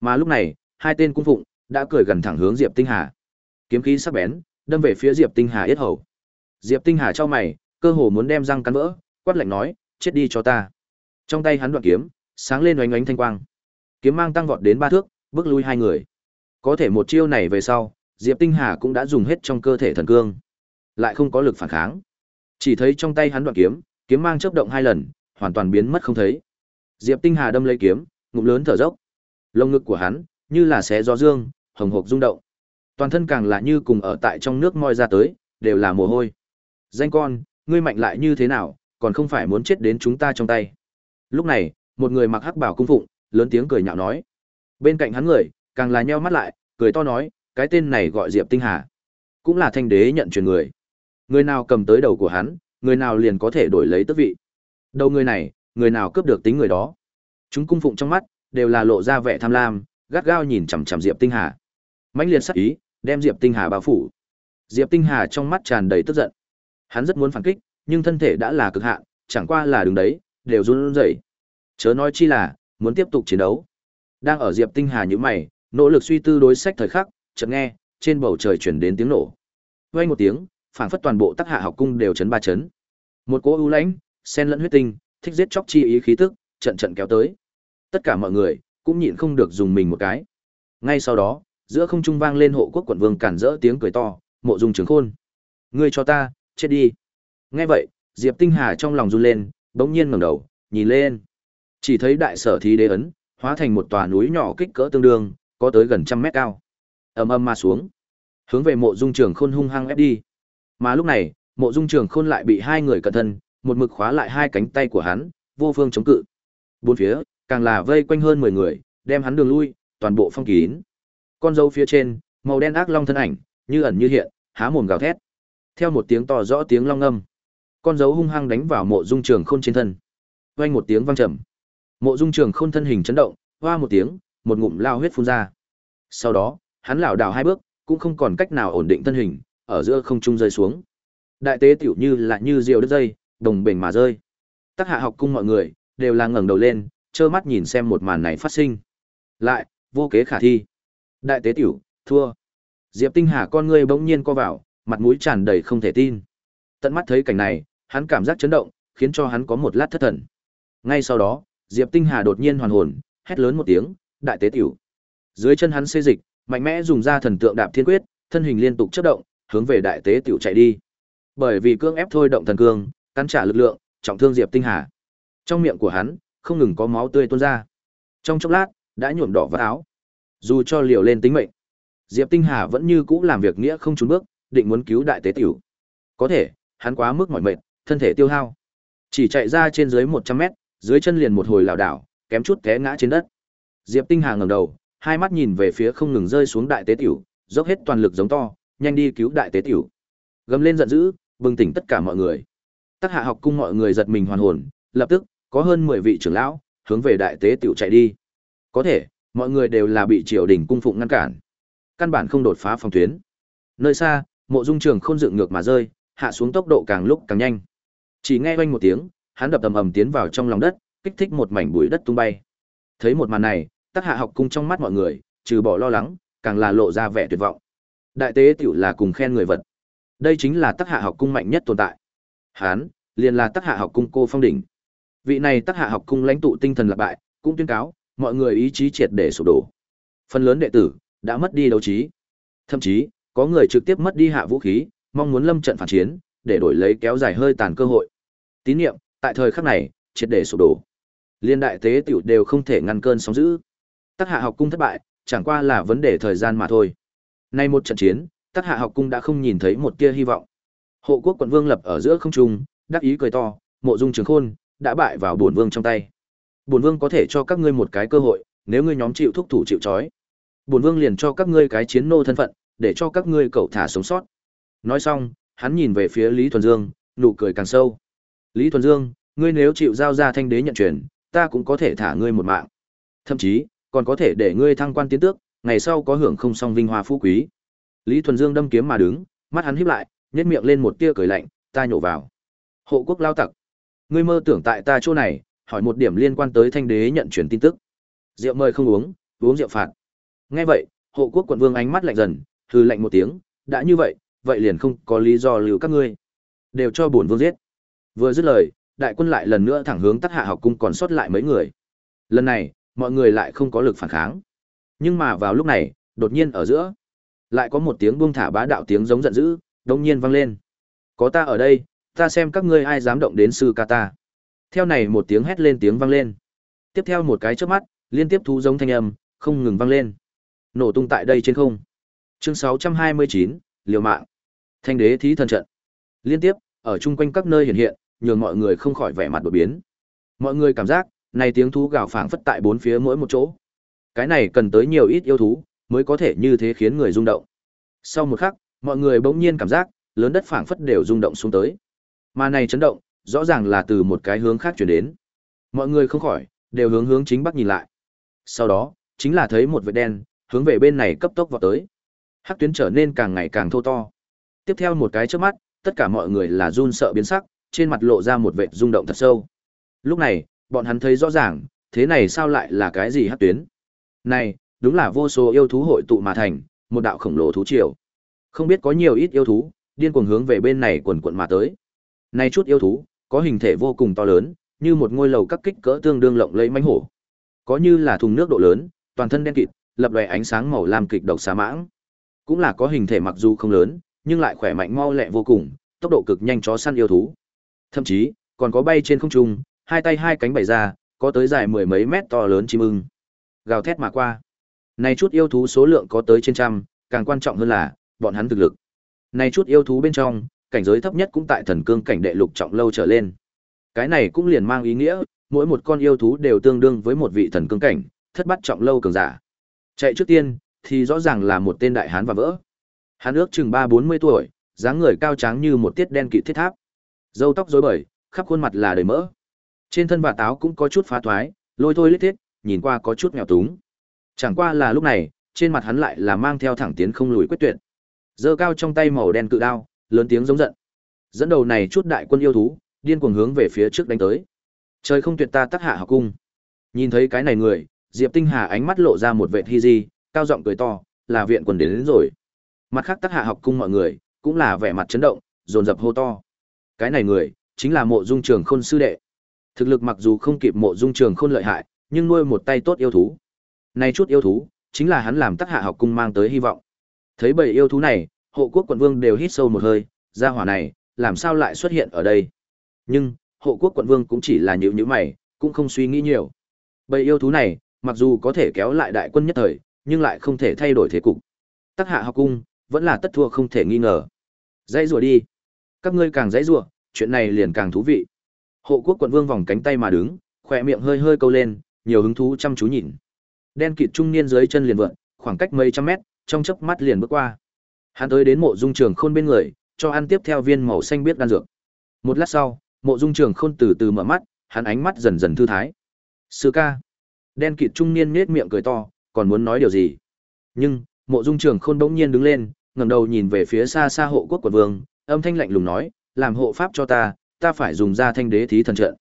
Mà lúc này, hai tên cung phụng đã cười gần thẳng hướng Diệp Tinh Hà. Kiếm khí sắc bén, đâm về phía Diệp Tinh Hà yết hầu. Diệp Tinh Hà cho mày, cơ hồ muốn đem răng cắn vỡ, quát lạnh nói, chết đi cho ta. Trong tay hắn đoạn kiếm, sáng lên oánh oánh thanh quang. Kiếm mang tăng vọt đến ba thước, bước lui hai người. Có thể một chiêu này về sau, Diệp Tinh Hà cũng đã dùng hết trong cơ thể thần cương, lại không có lực phản kháng. Chỉ thấy trong tay hắn đoạn kiếm, kiếm mang chớp động hai lần, hoàn toàn biến mất không thấy. Diệp Tinh Hà đâm lấy kiếm, ngụm lớn thở dốc. Lông ngực của hắn như là xé gió dương, hồng hộc rung động. Toàn thân càng là như cùng ở tại trong nước moi ra tới, đều là mồ hôi. Danh con, ngươi mạnh lại như thế nào, còn không phải muốn chết đến chúng ta trong tay. Lúc này, một người mặc hắc bảo cung phụng, lớn tiếng cười nhạo nói. Bên cạnh hắn người, càng là nheo mắt lại, cười to nói, cái tên này gọi Diệp Tinh Hà. Cũng là thanh đế nhận truyền người. Người nào cầm tới đầu của hắn, người nào liền có thể đổi lấy tước vị. Đầu người này, người nào cướp được tính người đó. Chúng cung phụng trong mắt, đều là lộ ra vẻ tham lam, gắt gao nhìn chằm chằm Diệp Tinh Hà. mãnh liệt sắc ý, đem Diệp Tinh Hà bao phủ. Diệp Tinh Hà trong mắt tràn đầy tức giận. Hắn rất muốn phản kích, nhưng thân thể đã là cực hạn, chẳng qua là đứng đấy, đều run rẩy. Chớ nói chi là muốn tiếp tục chiến đấu. Đang ở Diệp Tinh Hà như mày, nỗ lực suy tư đối sách thời khắc, chợt nghe, trên bầu trời chuyển đến tiếng nổ. Vang một tiếng, phảng phất toàn bộ Tắc Hạ học cung đều chấn ba chấn. Một cỗ ưu lãnh, sen lẫn huyết tinh, thích giết chóc chi ý khí tức, trận trận kéo tới. Tất cả mọi người cũng nhịn không được dùng mình một cái. Ngay sau đó, giữa không trung vang lên hộ quốc quận vương cản rỡ tiếng cười to, "Mộ Dung Trường Khôn, ngươi cho ta, chết đi." Nghe vậy, Diệp Tinh Hà trong lòng run lên, bỗng nhiên ngẩng đầu, nhìn lên. Chỉ thấy đại sở thí đế ấn, hóa thành một tòa núi nhỏ kích cỡ tương đương, có tới gần trăm mét cao. Ầm ầm mà xuống, hướng về Mộ Dung Trường Khôn hung hăng ép đi. Mà lúc này, Mộ Dung Trường Khôn lại bị hai người cẩn thân, một mực khóa lại hai cánh tay của hắn, vô phương chống cự. Bốn phía, càng là vây quanh hơn 10 người, đem hắn đường lui, toàn bộ phong kín. Con dâu phía trên, màu đen ác long thân ảnh, như ẩn như hiện, há mồm gào thét. Theo một tiếng to rõ tiếng long âm, con dấu hung hăng đánh vào mộ dung trường khôn trên thân. Vang một tiếng vang trầm. Mộ dung trường khôn thân hình chấn động, hoa một tiếng, một ngụm lao huyết phun ra. Sau đó, hắn lảo đảo hai bước, cũng không còn cách nào ổn định thân hình, ở giữa không trung rơi xuống. Đại tế tiểu như là như diều đứt dây, đồng bình mà rơi. Tác hạ học cung mọi người đều là ngẩng đầu lên, trơ mắt nhìn xem một màn này phát sinh. Lại, vô kế khả thi. Đại tế tiểu, thua. Diệp Tinh Hà con ngươi bỗng nhiên co vào, mặt mũi tràn đầy không thể tin. Tận mắt thấy cảnh này, hắn cảm giác chấn động, khiến cho hắn có một lát thất thần. Ngay sau đó, Diệp Tinh Hà đột nhiên hoàn hồn, hét lớn một tiếng, đại tế tiểu. Dưới chân hắn xê dịch, mạnh mẽ dùng ra thần tượng đạp thiên quyết, thân hình liên tục chớp động, hướng về đại tế tiểu chạy đi. Bởi vì cương ép thôi động thần cương, cắn trả lực lượng, trọng thương Diệp Tinh Hà. Trong miệng của hắn, không ngừng có máu tươi tuôn ra. Trong chốc lát, đã nhuộm đỏ vào áo. Dù cho liều lên tính mệnh, Diệp Tinh Hà vẫn như cũ làm việc nghĩa không trốn bước, định muốn cứu đại tế tiểu. Có thể, hắn quá mức mỏi mệt, thân thể tiêu hao. Chỉ chạy ra trên dưới 100 mét, dưới chân liền một hồi lảo đảo, kém chút té ngã trên đất. Diệp Tinh Hà ngẩng đầu, hai mắt nhìn về phía không ngừng rơi xuống đại tế tiểu, dốc hết toàn lực giống to, nhanh đi cứu đại tế tiểu. Gầm lên giận dữ, bừng tỉnh tất cả mọi người. tất Hạ học cung mọi người giật mình hoàn hồn, lập tức có hơn 10 vị trưởng lão hướng về đại tế tiểu chạy đi. Có thể, mọi người đều là bị triều đình cung phụng ngăn cản. Căn bản không đột phá phòng tuyến. Nơi xa, Mộ Dung Trường Khôn dựng ngược mà rơi, hạ xuống tốc độ càng lúc càng nhanh. Chỉ nghe oanh một tiếng, hắn đập ầm ầm tiến vào trong lòng đất, kích thích một mảnh bụi đất tung bay. Thấy một màn này, Tắc Hạ học cung trong mắt mọi người, trừ bỏ lo lắng, càng là lộ ra vẻ tuyệt vọng. Đại tế tiểu là cùng khen người vật. Đây chính là Tắc Hạ học cung mạnh nhất tồn tại. Hán, liền là Tắc Hạ học cung cô phong đỉnh. Vị này Tắc Hạ học cung lãnh tụ tinh thần lạc bại, cũng tuyên cáo, mọi người ý chí triệt để sụp đổ. Phần lớn đệ tử đã mất đi đấu trí. Thậm chí, có người trực tiếp mất đi hạ vũ khí, mong muốn lâm trận phản chiến, để đổi lấy kéo dài hơi tàn cơ hội. Tín nhiệm tại thời khắc này, triệt để sụp đổ. Liên đại tế tiểu đều không thể ngăn cơn sóng dữ. Tắc Hạ học cung thất bại, chẳng qua là vấn đề thời gian mà thôi. Nay một trận chiến, Tắc Hạ học cung đã không nhìn thấy một tia hy vọng. Hộ quốc quận vương lập ở giữa không trung, đắc ý cười to, Mộ Dung Trường Khôn đã bại vào bổn vương trong tay. Bổn vương có thể cho các ngươi một cái cơ hội, nếu ngươi nhóm chịu thúc thủ chịu trói, bổn vương liền cho các ngươi cái chiến nô thân phận, để cho các ngươi cậu thả sống sót. Nói xong, hắn nhìn về phía Lý Thuần Dương, nụ cười càng sâu. Lý Thuần Dương, ngươi nếu chịu giao ra thanh đế nhận truyền, ta cũng có thể thả ngươi một mạng. Thậm chí, còn có thể để ngươi thăng quan tiến tước, ngày sau có hưởng không song vinh hoa phú quý. Lý Thuần Dương đâm kiếm mà đứng, mắt hắn híp lại, nhếch miệng lên một tia cười lạnh, ta nhổ vào. Hộ quốc lao tặc, ngươi mơ tưởng tại ta chỗ này, hỏi một điểm liên quan tới thanh đế nhận truyền tin tức. Rượu mời không uống, uống rượu phạt. Nghe vậy, hộ quốc quận vương ánh mắt lạnh dần, hư lạnh một tiếng, đã như vậy, vậy liền không có lý do lưu các ngươi. Đều cho bổn vương giết. Vừa dứt lời, đại quân lại lần nữa thẳng hướng Tắc Hạ học cung còn sót lại mấy người. Lần này, mọi người lại không có lực phản kháng. Nhưng mà vào lúc này, đột nhiên ở giữa, Lại có một tiếng buông thả bá đạo tiếng giống giận dữ, đột nhiên vang lên. Có ta ở đây, ta xem các ngươi ai dám động đến sư ca ta. Theo này một tiếng hét lên tiếng vang lên. Tiếp theo một cái chớp mắt, liên tiếp thú giống thanh âm, không ngừng vang lên. Nổ tung tại đây trên không. Chương 629, liều mạng. Thanh đế thí thần trận. Liên tiếp, ở chung quanh các nơi hiện hiện, nhường mọi người không khỏi vẻ mặt đổi biến. Mọi người cảm giác, này tiếng thú gào phảng phất tại bốn phía mỗi một chỗ. Cái này cần tới nhiều ít yêu thú, mới có thể như thế khiến người rung động. Sau một khắc, mọi người bỗng nhiên cảm giác, lớn đất phảng phất đều rung động xuống tới. Mà này chấn động, rõ ràng là từ một cái hướng khác chuyển đến. Mọi người không khỏi, đều hướng hướng chính bắc nhìn lại. Sau đó, chính là thấy một vệt đen, hướng về bên này cấp tốc vào tới. Hắc tuyến trở nên càng ngày càng thô to. Tiếp theo một cái chớp mắt, tất cả mọi người là run sợ biến sắc, trên mặt lộ ra một vệt rung động thật sâu. Lúc này, bọn hắn thấy rõ ràng, thế này sao lại là cái gì hắc tuyến? Này, đúng là vô số yêu thú hội tụ mà thành, một đạo khổng lồ thú triều. Không biết có nhiều ít yêu thú, điên cuồng hướng về bên này quần quận mà tới. Này chút yêu thú, có hình thể vô cùng to lớn, như một ngôi lầu các kích cỡ tương đương lộng lẫy mãnh hổ. Có như là thùng nước độ lớn, toàn thân đen kịt, lập lòe ánh sáng màu lam kịch độc xà mãng. Cũng là có hình thể mặc dù không lớn, nhưng lại khỏe mạnh mau lẹ vô cùng, tốc độ cực nhanh chó săn yêu thú. Thậm chí, còn có bay trên không trung, hai tay hai cánh bày ra, có tới dài mười mấy mét to lớn chim ưng. Gào thét mà qua. Này chút yêu thú số lượng có tới trên trăm, càng quan trọng hơn là, bọn hắn thực lực. Này chút yêu thú bên trong, cảnh giới thấp nhất cũng tại thần cương cảnh đệ lục trọng lâu trở lên. Cái này cũng liền mang ý nghĩa, mỗi một con yêu thú đều tương đương với một vị thần cương cảnh, thất bát trọng lâu cường giả. Chạy trước tiên, thì rõ ràng là một tên đại hán và vỡ. Hắn ước chừng ba bốn mươi tuổi, dáng người cao tráng như một tiết đen kịt thiết tháp. Râu tóc rối bời, khắp khuôn mặt là đầy mỡ. Trên thân và táo cũng có chút phá thoái, lôi thôi lít thiết, nhìn qua có chút nghèo túng. Chẳng qua là lúc này, trên mặt hắn lại là mang theo thẳng tiến không lùi quyết tuyệt. Giơ cao trong tay màu đen cự đao, lớn tiếng giống giận. Dẫn đầu này chút đại quân yêu thú, điên cuồng hướng về phía trước đánh tới. Trời không tuyệt ta tác hạ học cung. Nhìn thấy cái này người, Diệp Tinh Hà ánh mắt lộ ra một vẻ thi di, cao giọng cười to, là viện quân đến, đến rồi. Mặt khác Tắc hạ học cung mọi người, cũng là vẻ mặt chấn động, dồn dập hô to. Cái này người, chính là mộ dung trường khôn sư đệ. Thực lực mặc dù không kịp mộ dung trường khôn lợi hại, nhưng nuôi một tay tốt yêu thú. Này chút yêu thú, chính là hắn làm Tắc hạ học cung mang tới hy vọng. Thấy bầy yêu thú này, hộ quốc quận vương đều hít sâu một hơi, gia hỏa này, làm sao lại xuất hiện ở đây. Nhưng, hộ quốc quận vương cũng chỉ là nhữ nhữ mày, cũng không suy nghĩ nhiều. Bầy yêu thú này, mặc dù có thể kéo lại đại quân nhất thời, nhưng lại không thể thay đổi thế cục. Tắc hạ học cung, vẫn là tất thua không thể nghi ngờ. Dãy rùa đi. Các ngươi càng dãy rùa, chuyện này liền càng thú vị. Hộ quốc quận vương vòng cánh tay mà đứng, khỏe miệng hơi hơi câu lên, nhiều hứng thú chăm chú nhìn. Đen kịt trung niên dưới chân liền vượn, khoảng cách mấy trăm mét, trong chớp mắt liền bước qua. Hắn tới đến mộ dung trường khôn bên người, cho ăn tiếp theo viên màu xanh biết đan dược. Một lát sau, mộ dung trường khôn từ từ mở mắt, hắn ánh mắt dần dần thư thái. Sư ca. Đen kịt trung niên nhếch miệng cười to, còn muốn nói điều gì. Nhưng, mộ dung trường khôn bỗng nhiên đứng lên, ngẩng đầu nhìn về phía xa xa hộ quốc quận vương, âm thanh lạnh lùng nói, làm hộ pháp cho ta, ta phải dùng ra thanh đế thí thần trận.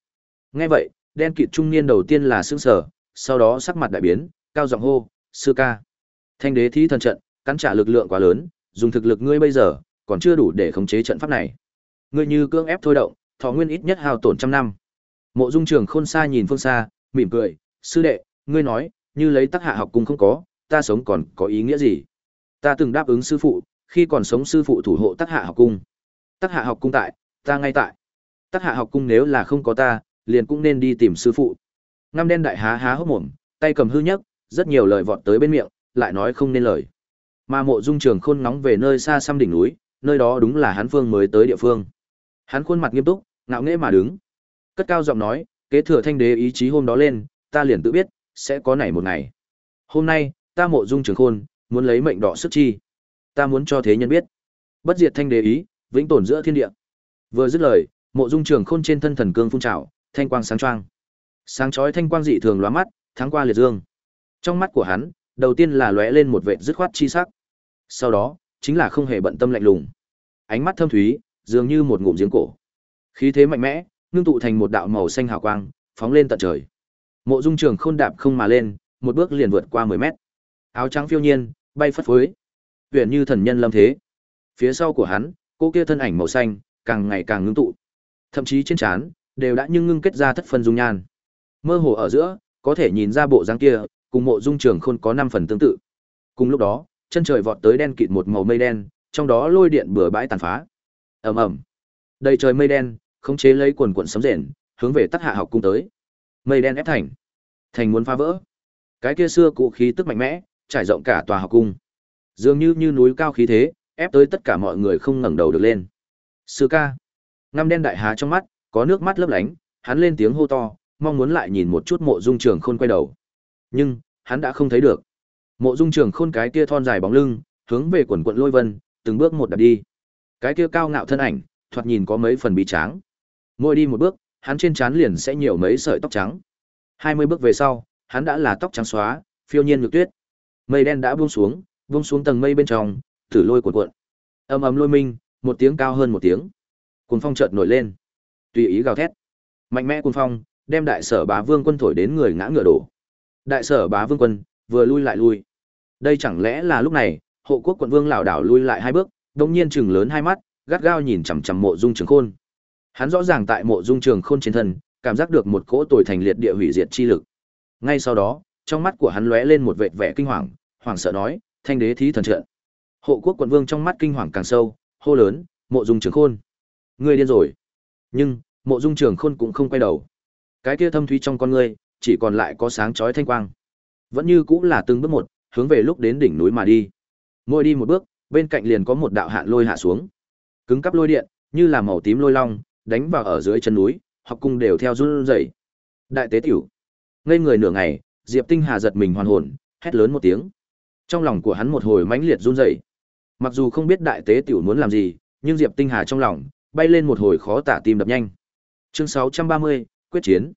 Nghe vậy, đen kịt trung niên đầu tiên là sững sờ, sau đó sắc mặt đại biến, cao giọng hô, sư ca. Thanh đế thí thần trận, cắn trả lực lượng quá lớn, dùng thực lực ngươi bây giờ, còn chưa đủ để khống chế trận pháp này. Ngươi như cưỡng ép thôi động, thọ nguyên ít nhất hao tổn trăm năm. Mộ Dung Trường Khôn xa nhìn phương xa, mỉm cười, "Sư đệ, ngươi nói, như lấy tác hạ học cung không có, ta sống còn có ý nghĩa gì? Ta từng đáp ứng sư phụ, khi còn sống sư phụ thủ hộ tác hạ học cung. Tác hạ học cung tại, ta ngay tại. Tác hạ học cung nếu là không có ta, liền cũng nên đi tìm sư phụ." Ngăm đen đại há há hốc mồm, tay cầm hư nhấc, rất nhiều lời vọt tới bên miệng, lại nói không nên lời. Mà mộ dung trường khôn nóng về nơi xa xăm đỉnh núi, nơi đó đúng là hắn phương mới tới địa phương. Hắn khuôn mặt nghiêm túc, ngạo nghễ mà đứng. Cất cao giọng nói, kế thừa thanh đế ý chí hôm đó lên, ta liền tự biết, sẽ có nảy một ngày. Hôm nay, ta mộ dung trường khôn, muốn lấy mệnh đỏ sức chi. Ta muốn cho thế nhân biết. Bất diệt thanh đế ý, vĩnh tồn giữa thiên địa. Vừa dứt lời, mộ dung trường khôn trên thân thần cương phun trào, thanh quang sáng choang. Sáng chói thanh quang dị thường lóa mắt, tháng qua liệt dương. Trong mắt của hắn, đầu tiên là lóe lên một vệt dứt khoát chi sắc. Sau đó, chính là không hề bận tâm lạnh lùng. Ánh mắt thâm thúy, dường như một ngụm giếng cổ. Khí thế mạnh mẽ, ngưng tụ thành một đạo màu xanh hào quang, phóng lên tận trời. Mộ Dung Trường Khôn đạp không mà lên, một bước liền vượt qua 10 mét. Áo trắng phiêu nhiên, bay phất phới. Huyền như thần nhân lâm thế. Phía sau của hắn, cô kia thân ảnh màu xanh, càng ngày càng ngưng tụ. Thậm chí trên trán đều đã nhưng ngưng kết ra thất phân dung nhan. Mơ hồ ở giữa, có thể nhìn ra bộ dáng kia, cùng Mộ Dung Trường Khôn có 5 phần tương tự. Cùng lúc đó, chân trời vọt tới đen kịt một màu mây đen, trong đó lôi điện bừa bãi tàn phá. Ầm ầm. Đầy trời mây đen, khống chế lấy quần quần sấm rền, hướng về Tắc Hạ học cung tới. Mây đen ép thành, thành muốn phá vỡ. Cái kia xưa cụ khí tức mạnh mẽ, trải rộng cả tòa học cung. Dường như như núi cao khí thế, ép tới tất cả mọi người không ngẩng đầu được lên. Sư ca. Ngăm đen đại há trong mắt, có nước mắt lấp lánh, hắn lên tiếng hô to, mong muốn lại nhìn một chút mộ dung trường khôn quay đầu. Nhưng, hắn đã không thấy được. Mộ dung trường khôn cái kia thon dài bóng lưng, hướng về quần quận lôi vân, từng bước một đặt đi. Cái kia cao ngạo thân ảnh, thoạt nhìn có mấy phần bị tráng. Mỗi đi một bước, hắn trên trán liền sẽ nhiều mấy sợi tóc trắng. Hai mươi bước về sau, hắn đã là tóc trắng xóa, phiêu nhiên nhược tuyết. Mây đen đã buông xuống, buông xuống tầng mây bên trong, thử lôi cuộn cuộn. Ầm ầm lôi minh, một tiếng cao hơn một tiếng. Cuồng phong chợt nổi lên, tùy ý gào thét. Mạnh mẽ cuồng phong, đem đại sở bá vương quân thổi đến người ngã ngựa đổ. Đại sở bá vương quân vừa lui lại lui. Đây chẳng lẽ là lúc này, hộ quốc quận vương lão đảo lui lại hai bước, đột nhiên chừng lớn hai mắt, gắt gao nhìn chằm chằm mộ dung trường khôn. Hắn rõ ràng tại mộ dung trường khôn trên thân, cảm giác được một cỗ tồi thành liệt địa hủy diệt chi lực. Ngay sau đó, trong mắt của hắn lóe lên một vệt vẻ kinh hoàng, hoảng sợ nói, thanh đế thí thần trận. Hộ quốc quận vương trong mắt kinh hoàng càng sâu, hô lớn, mộ dung trường khôn. Ngươi điên rồi. Nhưng, mộ dung trường khôn cũng không quay đầu. Cái kia thâm thúy trong con ngươi, chỉ còn lại có sáng chói thanh quang. Vẫn như cũng là từng bước một, hướng về lúc đến đỉnh núi mà đi. Mỗi đi một bước, bên cạnh liền có một đạo hạn lôi hạ xuống. Cứng cắp lôi điện, như là màu tím lôi long, đánh vào ở dưới chân núi, học cung đều theo run rẩy. Đại tế tiểu. Ngây người nửa ngày, Diệp Tinh Hà giật mình hoàn hồn, hét lớn một tiếng. Trong lòng của hắn một hồi mãnh liệt run rẩy. Mặc dù không biết đại tế tiểu muốn làm gì, nhưng Diệp Tinh Hà trong lòng bay lên một hồi khó tả tim đập nhanh. Chương 630, quyết chiến.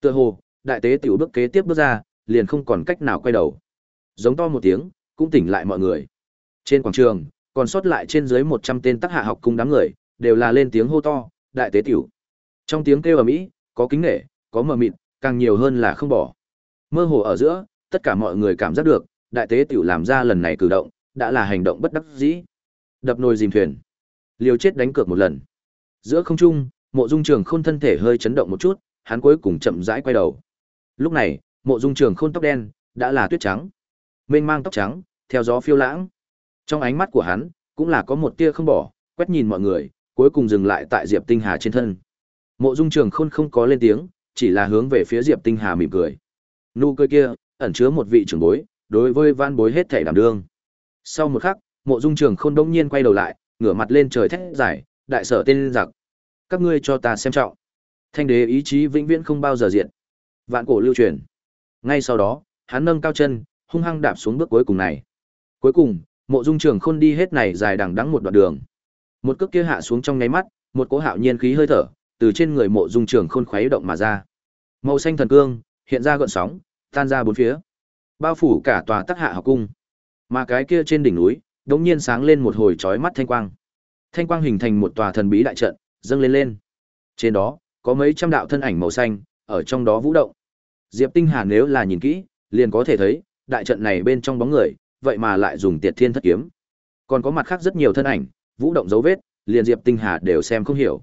Tựa hồ, đại tế tiểu bước kế tiếp bước ra, liền không còn cách nào quay đầu. Giống to một tiếng, cũng tỉnh lại mọi người. Trên quảng trường, còn sót lại trên dưới 100 tên tác hạ học cung đám người, đều là lên tiếng hô to, đại tế tiểu. Trong tiếng kêu ầm ĩ, có kính nể, có mờ mịt, càng nhiều hơn là không bỏ. Mơ hồ ở giữa, tất cả mọi người cảm giác được, đại tế tiểu làm ra lần này cử động, đã là hành động bất đắc dĩ. Đập nồi dìm thuyền, liều chết đánh cược một lần. Giữa không trung, Mộ Dung Trường Khôn thân thể hơi chấn động một chút, hắn cuối cùng chậm rãi quay đầu. Lúc này, Mộ Dung Trường Khôn tóc đen đã là tuyết trắng, mênh mang tóc trắng, theo gió phiêu lãng. Trong ánh mắt của hắn, cũng là có một tia không bỏ, quét nhìn mọi người, cuối cùng dừng lại tại Diệp Tinh Hà trên thân. Mộ Dung Trường Khôn không có lên tiếng, chỉ là hướng về phía Diệp Tinh Hà mỉm cười. Nụ cười kia ẩn chứa một vị trưởng bối, đối với van bối hết thảy đảm đương. Sau một khắc, Mộ Dung Trường Khôn đông nhiên quay đầu lại, ngửa mặt lên trời thét giải, đại sở tên giặc. Các ngươi cho ta xem trọng. Thanh đế ý chí vĩnh viễn không bao giờ diệt. Vạn cổ lưu truyền. Ngay sau đó, hắn nâng cao chân, hung hăng đạp xuống bước cuối cùng này. Cuối cùng, Mộ Dung Trường Khôn đi hết này dài đằng đẵng một đoạn đường. Một cước kia hạ xuống trong nháy mắt, một cỗ hạo nhiên khí hơi thở từ trên người Mộ Dung Trường Khôn khuấy động mà ra. Màu xanh thần cương hiện ra gợn sóng, tan ra bốn phía, bao phủ cả tòa Tắc Hạ học cung. Mà cái kia trên đỉnh núi, đột nhiên sáng lên một hồi chói mắt thanh quang. Thanh quang hình thành một tòa thần bí đại trận, dâng lên lên. Trên đó, có mấy trăm đạo thân ảnh màu xanh, ở trong đó vũ động. Diệp Tinh Hà nếu là nhìn kỹ, liền có thể thấy, đại trận này bên trong bóng người, vậy mà lại dùng Tiệt Thiên Thất kiếm. Còn có mặt khác rất nhiều thân ảnh, vũ động dấu vết, liền Diệp Tinh Hà đều xem không hiểu.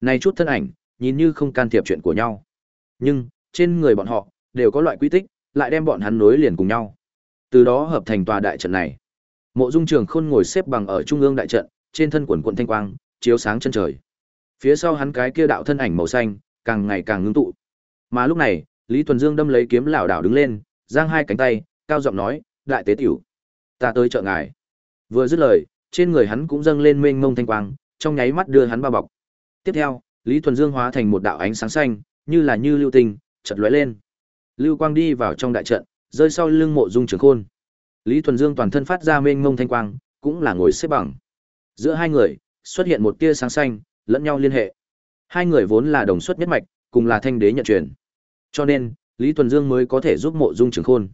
Này chút thân ảnh, nhìn như không can thiệp chuyện của nhau. Nhưng, trên người bọn họ, đều có loại quy tích, lại đem bọn hắn nối liền cùng nhau. Từ đó hợp thành tòa đại trận này. Mộ Dung Trường Khôn ngồi xếp bằng ở trung ương đại trận, trên thân quần quần thanh quang, chiếu sáng chân trời. Phía sau hắn cái kia đạo thân ảnh màu xanh, càng ngày càng ngưng tụ. Mà lúc này, Lý Tuần Dương đâm lấy kiếm lão đảo đứng lên, giang hai cánh tay, cao giọng nói, "Đại tế tiểu, ta tới trợ ngài." Vừa dứt lời, trên người hắn cũng dâng lên mênh mông thanh quang, trong nháy mắt đưa hắn bao bọc. Tiếp theo, Lý thuần Dương hóa thành một đạo ánh sáng xanh, như là như lưu tình chợt lóe lên. Lưu quang đi vào trong đại trận, rơi sau lưng Mộ Dung Trường Khôn. Lý thuần Dương toàn thân phát ra mênh mông thanh quang, cũng là ngồi xếp bằng. Giữa hai người, xuất hiện một tia sáng xanh, lẫn nhau liên hệ. Hai người vốn là đồng xuất nhất mạch, cùng là thanh đế nhận truyền. Cho nên, Lý Tuần Dương mới có thể giúp Mộ Dung Trường Khôn.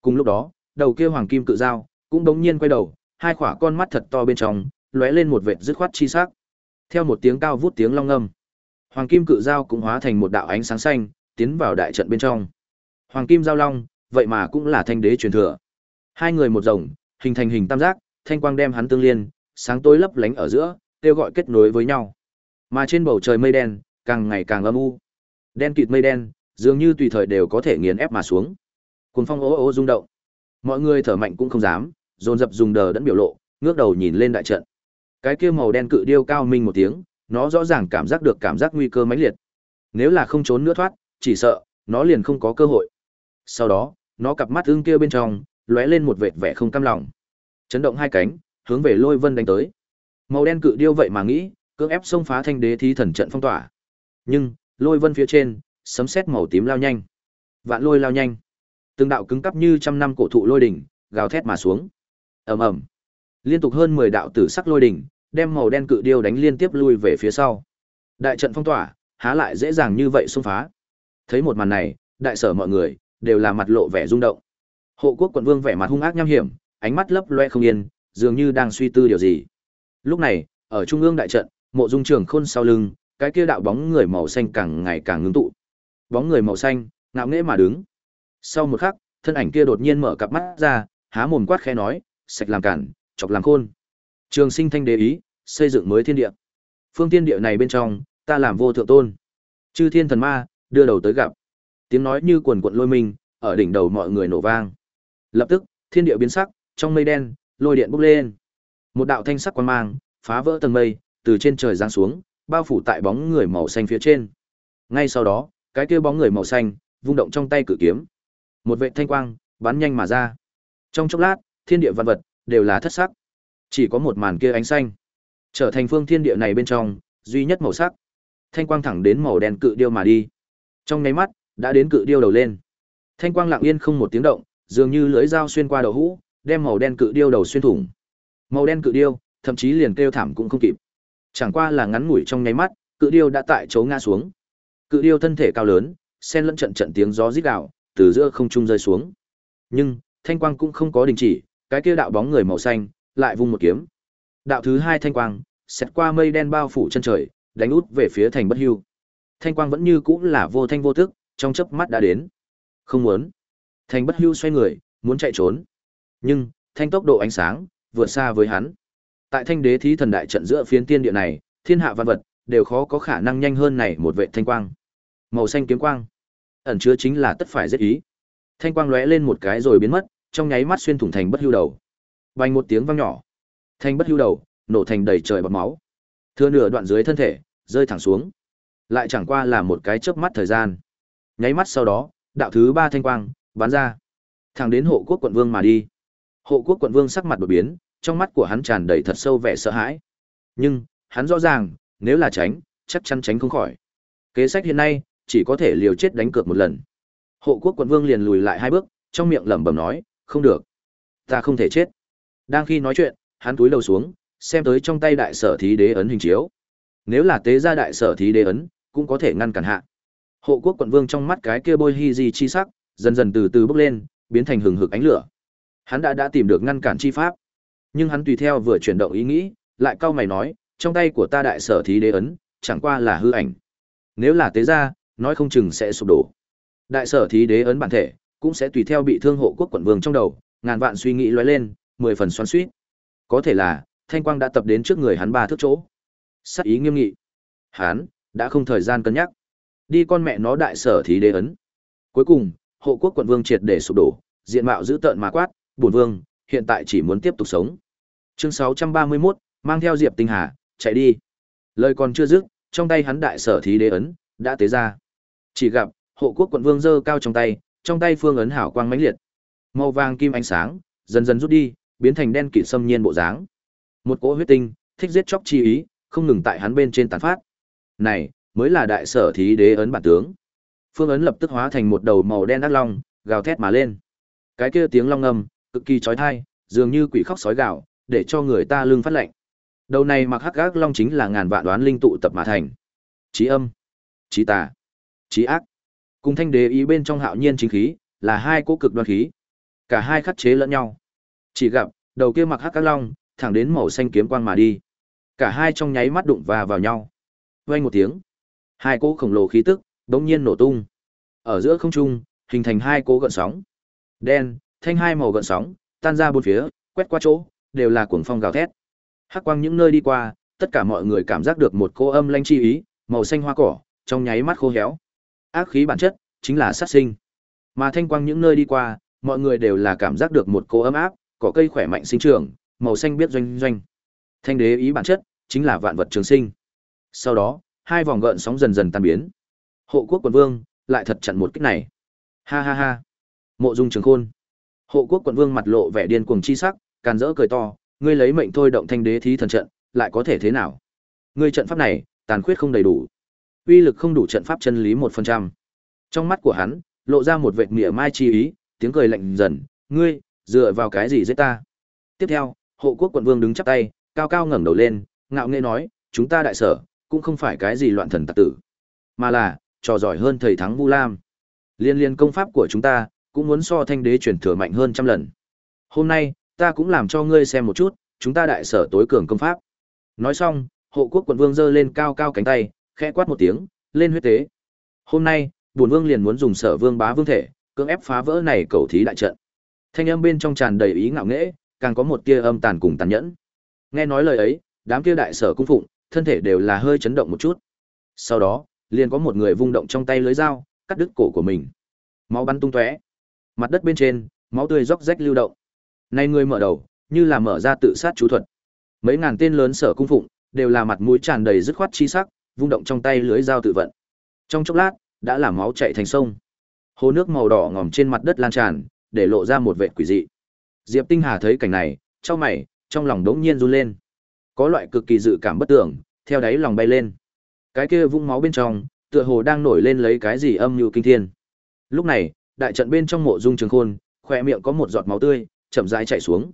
Cùng lúc đó, đầu kia hoàng kim cự dao cũng bỗng nhiên quay đầu, hai khỏa con mắt thật to bên trong, lóe lên một vệt dứt khoát chi sắc. Theo một tiếng cao vút tiếng long ngâm, hoàng kim cự Giao cũng hóa thành một đạo ánh sáng xanh, tiến vào đại trận bên trong. Hoàng kim giao long, vậy mà cũng là thanh đế truyền thừa. Hai người một rồng, hình thành hình tam giác, thanh quang đem hắn tương liên, sáng tối lấp lánh ở giữa, kêu gọi kết nối với nhau. Mà trên bầu trời mây đen, càng ngày càng âm u. Đen kịt mây đen, dường như tùy thời đều có thể nghiền ép mà xuống. Cuồng phong ố ố rung động. Mọi người thở mạnh cũng không dám, dồn dập dùng đờ đẫn biểu lộ, ngước đầu nhìn lên đại trận. Cái kia màu đen cự điêu cao minh một tiếng, nó rõ ràng cảm giác được cảm giác nguy cơ mãnh liệt. Nếu là không trốn nữa thoát, chỉ sợ nó liền không có cơ hội. Sau đó, nó cặp mắt ưng kia bên trong lóe lên một vệt vẻ không cam lòng. Chấn động hai cánh, hướng về Lôi Vân đánh tới. Màu đen cự điêu vậy mà nghĩ, cưỡng ép xông phá thanh đế thí thần trận phong tỏa. Nhưng, Lôi Vân phía trên, sấm sét màu tím lao nhanh. Vạn lôi lao nhanh. Từng đạo cứng cắp như trăm năm cổ thụ lôi đỉnh, gào thét mà xuống. Ầm ầm. Liên tục hơn 10 đạo tử sắc lôi đỉnh, đem màu đen cự điêu đánh liên tiếp lui về phía sau. Đại trận phong tỏa, há lại dễ dàng như vậy xông phá. Thấy một màn này, đại sở mọi người đều là mặt lộ vẻ rung động. Hộ quốc quận vương vẻ mặt hung ác nham hiểm, ánh mắt lấp loe không yên, dường như đang suy tư điều gì. Lúc này, ở trung ương đại trận, mộ dung trường khôn sau lưng, cái kia đạo bóng người màu xanh càng ngày càng ngưng tụ. Bóng người màu xanh, ngạo nghễ mà đứng. Sau một khắc, thân ảnh kia đột nhiên mở cặp mắt ra, há mồm quát khẽ nói, sạch làm cản, chọc làm khôn. Trường sinh thanh đế ý, xây dựng mới thiên địa. Phương thiên địa này bên trong, ta làm vô thượng tôn. Chư thiên thần ma, đưa đầu tới gặp. Tiếng nói như quần quận lôi mình, ở đỉnh đầu mọi người nổ vang. Lập tức, thiên địa biến sắc, trong mây đen, lôi điện bốc lên. Một đạo thanh sắc quang mang, phá vỡ tầng mây, từ trên trời giáng xuống, bao phủ tại bóng người màu xanh phía trên. Ngay sau đó, cái kia bóng người màu xanh, vung động trong tay cử kiếm. Một vệ thanh quang, bắn nhanh mà ra. Trong chốc lát, thiên địa văn vật đều là thất sắc. Chỉ có một màn kia ánh xanh, trở thành phương thiên địa này bên trong duy nhất màu sắc. Thanh quang thẳng đến màu đen cự điêu mà đi. Trong nháy mắt, đã đến cự điêu đầu lên. Thanh quang lặng yên không một tiếng động, dường như lưỡi dao xuyên qua đầu hũ, đem màu đen cự điêu đầu xuyên thủng. Màu đen cự điêu, thậm chí liền kêu thảm cũng không kịp. Chẳng qua là ngắn ngủi trong nháy mắt, cự điêu đã tại chỗ ngã xuống. Cự điêu thân thể cao lớn, xen lẫn trận trận tiếng gió rít gạo từ giữa không trung rơi xuống. Nhưng, thanh quang cũng không có đình chỉ, cái kia đạo bóng người màu xanh lại vung một kiếm. Đạo thứ hai thanh quang, xét qua mây đen bao phủ chân trời, đánh út về phía thành bất hưu. Thanh quang vẫn như cũng là vô thanh vô thức, trong chớp mắt đã đến. Không muốn. Thành bất hưu xoay người, muốn chạy trốn. Nhưng, thanh tốc độ ánh sáng, vượt xa với hắn. Tại thanh đế thí thần đại trận giữa phiến tiên địa này, thiên hạ văn vật, đều khó có khả năng nhanh hơn này một vệ thanh quang. Màu xanh kiếm quang, ẩn chứa chính là tất phải giết ý. Thanh quang lóe lên một cái rồi biến mất, trong nháy mắt xuyên thủng thành bất hưu đầu. vành một tiếng vang nhỏ, thanh bất hưu đầu nổ thành đầy trời bọt máu. thưa nửa đoạn dưới thân thể, rơi thẳng xuống. Lại chẳng qua là một cái chớp mắt thời gian. Nháy mắt sau đó, đạo thứ ba thanh quang bắn ra, thẳng đến hộ quốc quận vương mà đi. Hộ quốc quận vương sắc mặt đột biến, trong mắt của hắn tràn đầy thật sâu vẻ sợ hãi. Nhưng, hắn rõ ràng, nếu là tránh, chắc chắn tránh không khỏi. Kế sách hiện nay, chỉ có thể liều chết đánh cược một lần. Hộ quốc quận vương liền lùi lại hai bước, trong miệng lẩm bẩm nói, không được, ta không thể chết. Đang khi nói chuyện, hắn túi đầu xuống, xem tới trong tay đại sở thí đế ấn hình chiếu. Nếu là tế gia đại sở thí đế ấn, cũng có thể ngăn cản hạ. Hộ quốc quận vương trong mắt cái kia bôi hi di chi sắc, dần dần từ từ bốc lên, biến thành hừng hực ánh lửa. Hắn đã đã tìm được ngăn cản chi pháp. Nhưng hắn tùy theo vừa chuyển động ý nghĩ, lại cau mày nói, trong tay của ta đại sở thí đế ấn, chẳng qua là hư ảnh. Nếu là tế gia, nói không chừng sẽ sụp đổ. Đại sở thí đế ấn bản thể, cũng sẽ tùy theo bị thương hộ quốc quận vương trong đầu, ngàn vạn suy nghĩ lóe lên, mười phần xoắn xuýt. Có thể là, thanh quang đã tập đến trước người hắn ba thước chỗ. Sắc ý nghiêm nghị. Hắn đã không thời gian cân nhắc. Đi con mẹ nó đại sở thí đế ấn. Cuối cùng, hộ quốc quận vương triệt để sụp đổ, diện mạo dữ tợn mà quát, "Bổn vương, hiện tại chỉ muốn tiếp tục sống." Chương 631, mang theo Diệp Tinh Hà, chạy đi. Lời còn chưa dứt, trong tay hắn đại sở thí đế ấn đã tế ra. Chỉ gặp, hộ quốc quận vương giơ cao trong tay, trong tay phương ấn hảo quang mãnh liệt. Màu vàng kim ánh sáng, dần dần rút đi, biến thành đen kịt xâm nhiên bộ dáng. Một cỗ huyết tinh, thích giết chóc chi ý, không ngừng tại hắn bên trên tàn phát. Này, mới là đại sở thí đế ấn bản tướng. Phương ấn lập tức hóa thành một đầu màu đen ác long, gào thét mà lên. Cái kia tiếng long ngầm, cực kỳ chói tai, dường như quỷ khóc sói gào, để cho người ta lưng phát lạnh. Đầu này mặc hắc ác long chính là ngàn vạn đoán linh tụ tập mà thành. Chí âm, chí tà, chí ác. Cùng thanh đế ý bên trong hạo nhiên chính khí, là hai cỗ cực đoan khí. Cả hai khắc chế lẫn nhau. Chỉ gặp, đầu kia mặc hắc ác long, thẳng đến màu xanh kiếm quang mà đi. Cả hai trong nháy mắt đụng và vào nhau. Vang một tiếng, hai cỗ khổng lồ khí tức bỗng nhiên nổ tung. Ở giữa không trung, hình thành hai cỗ gợn sóng. Đen, thanh hai màu gợn sóng, tan ra bốn phía, quét qua chỗ, đều là cuồng phong gào thét. Hắc quang những nơi đi qua, tất cả mọi người cảm giác được một cô âm lanh chi ý, màu xanh hoa cỏ, trong nháy mắt khô héo. Ác khí bản chất chính là sát sinh. Mà thanh quang những nơi đi qua, mọi người đều là cảm giác được một cô ấm áp, cỏ cây khỏe mạnh sinh trưởng, màu xanh biết doanh doanh. Thanh đế ý bản chất chính là vạn vật trường sinh. Sau đó, hai vòng gợn sóng dần dần tan biến. Hộ quốc quận vương lại thật chặn một kích này. Ha ha ha. Mộ Dung Trường Khôn. Hộ quốc quận vương mặt lộ vẻ điên cuồng chi sắc, càn rỡ cười to, ngươi lấy mệnh thôi động thanh đế thí thần trận, lại có thể thế nào? Ngươi trận pháp này, tàn khuyết không đầy đủ. Uy lực không đủ trận pháp chân lý một phần trăm. Trong mắt của hắn, lộ ra một vệt mỉa mai chi ý, tiếng cười lạnh dần, ngươi, dựa vào cái gì giết ta? Tiếp theo, hộ quốc quận vương đứng chắp tay, cao cao ngẩng đầu lên, ngạo nghễ nói, chúng ta đại sở, cũng không phải cái gì loạn thần tặc tử, mà là trò giỏi hơn thầy thắng Vu Lam. Liên liên công pháp của chúng ta, cũng muốn so thanh đế truyền thừa mạnh hơn trăm lần. Hôm nay, ta cũng làm cho ngươi xem một chút, chúng ta đại sở tối cường công pháp. Nói xong, hộ quốc quận vương giơ lên cao cao cánh tay, khẽ quát một tiếng, lên huyết tế. Hôm nay, bổn vương liền muốn dùng sở vương bá vương thể, cưỡng ép phá vỡ này cầu thí đại trận. Thanh âm bên trong tràn đầy ý ngạo nghễ, càng có một tia âm tàn cùng tàn nhẫn. Nghe nói lời ấy, đám kia đại sở cung phụng, thân thể đều là hơi chấn động một chút. Sau đó, liền có một người vung động trong tay lưới dao, cắt đứt cổ của mình. Máu bắn tung tóe. Mặt đất bên trên, máu tươi róc rách lưu động. Nay người mở đầu, như là mở ra tự sát chú thuật. Mấy ngàn tên lớn sở cung phụng, đều là mặt mũi tràn đầy dứt khoát chi sắc, vung động trong tay lưới dao tự vận. Trong chốc lát, đã làm máu chảy thành sông. Hồ nước màu đỏ ngòm trên mặt đất lan tràn, để lộ ra một vệt quỷ dị. Diệp Tinh Hà thấy cảnh này, trong mày, trong lòng đống nhiên run lên. Có loại cực kỳ dự cảm bất tưởng, theo đáy lòng bay lên. Cái kia vung máu bên trong, tựa hồ đang nổi lên lấy cái gì âm như kinh thiên. Lúc này, đại trận bên trong mộ dung trường khôn, khỏe miệng có một giọt máu tươi, chậm rãi chảy xuống.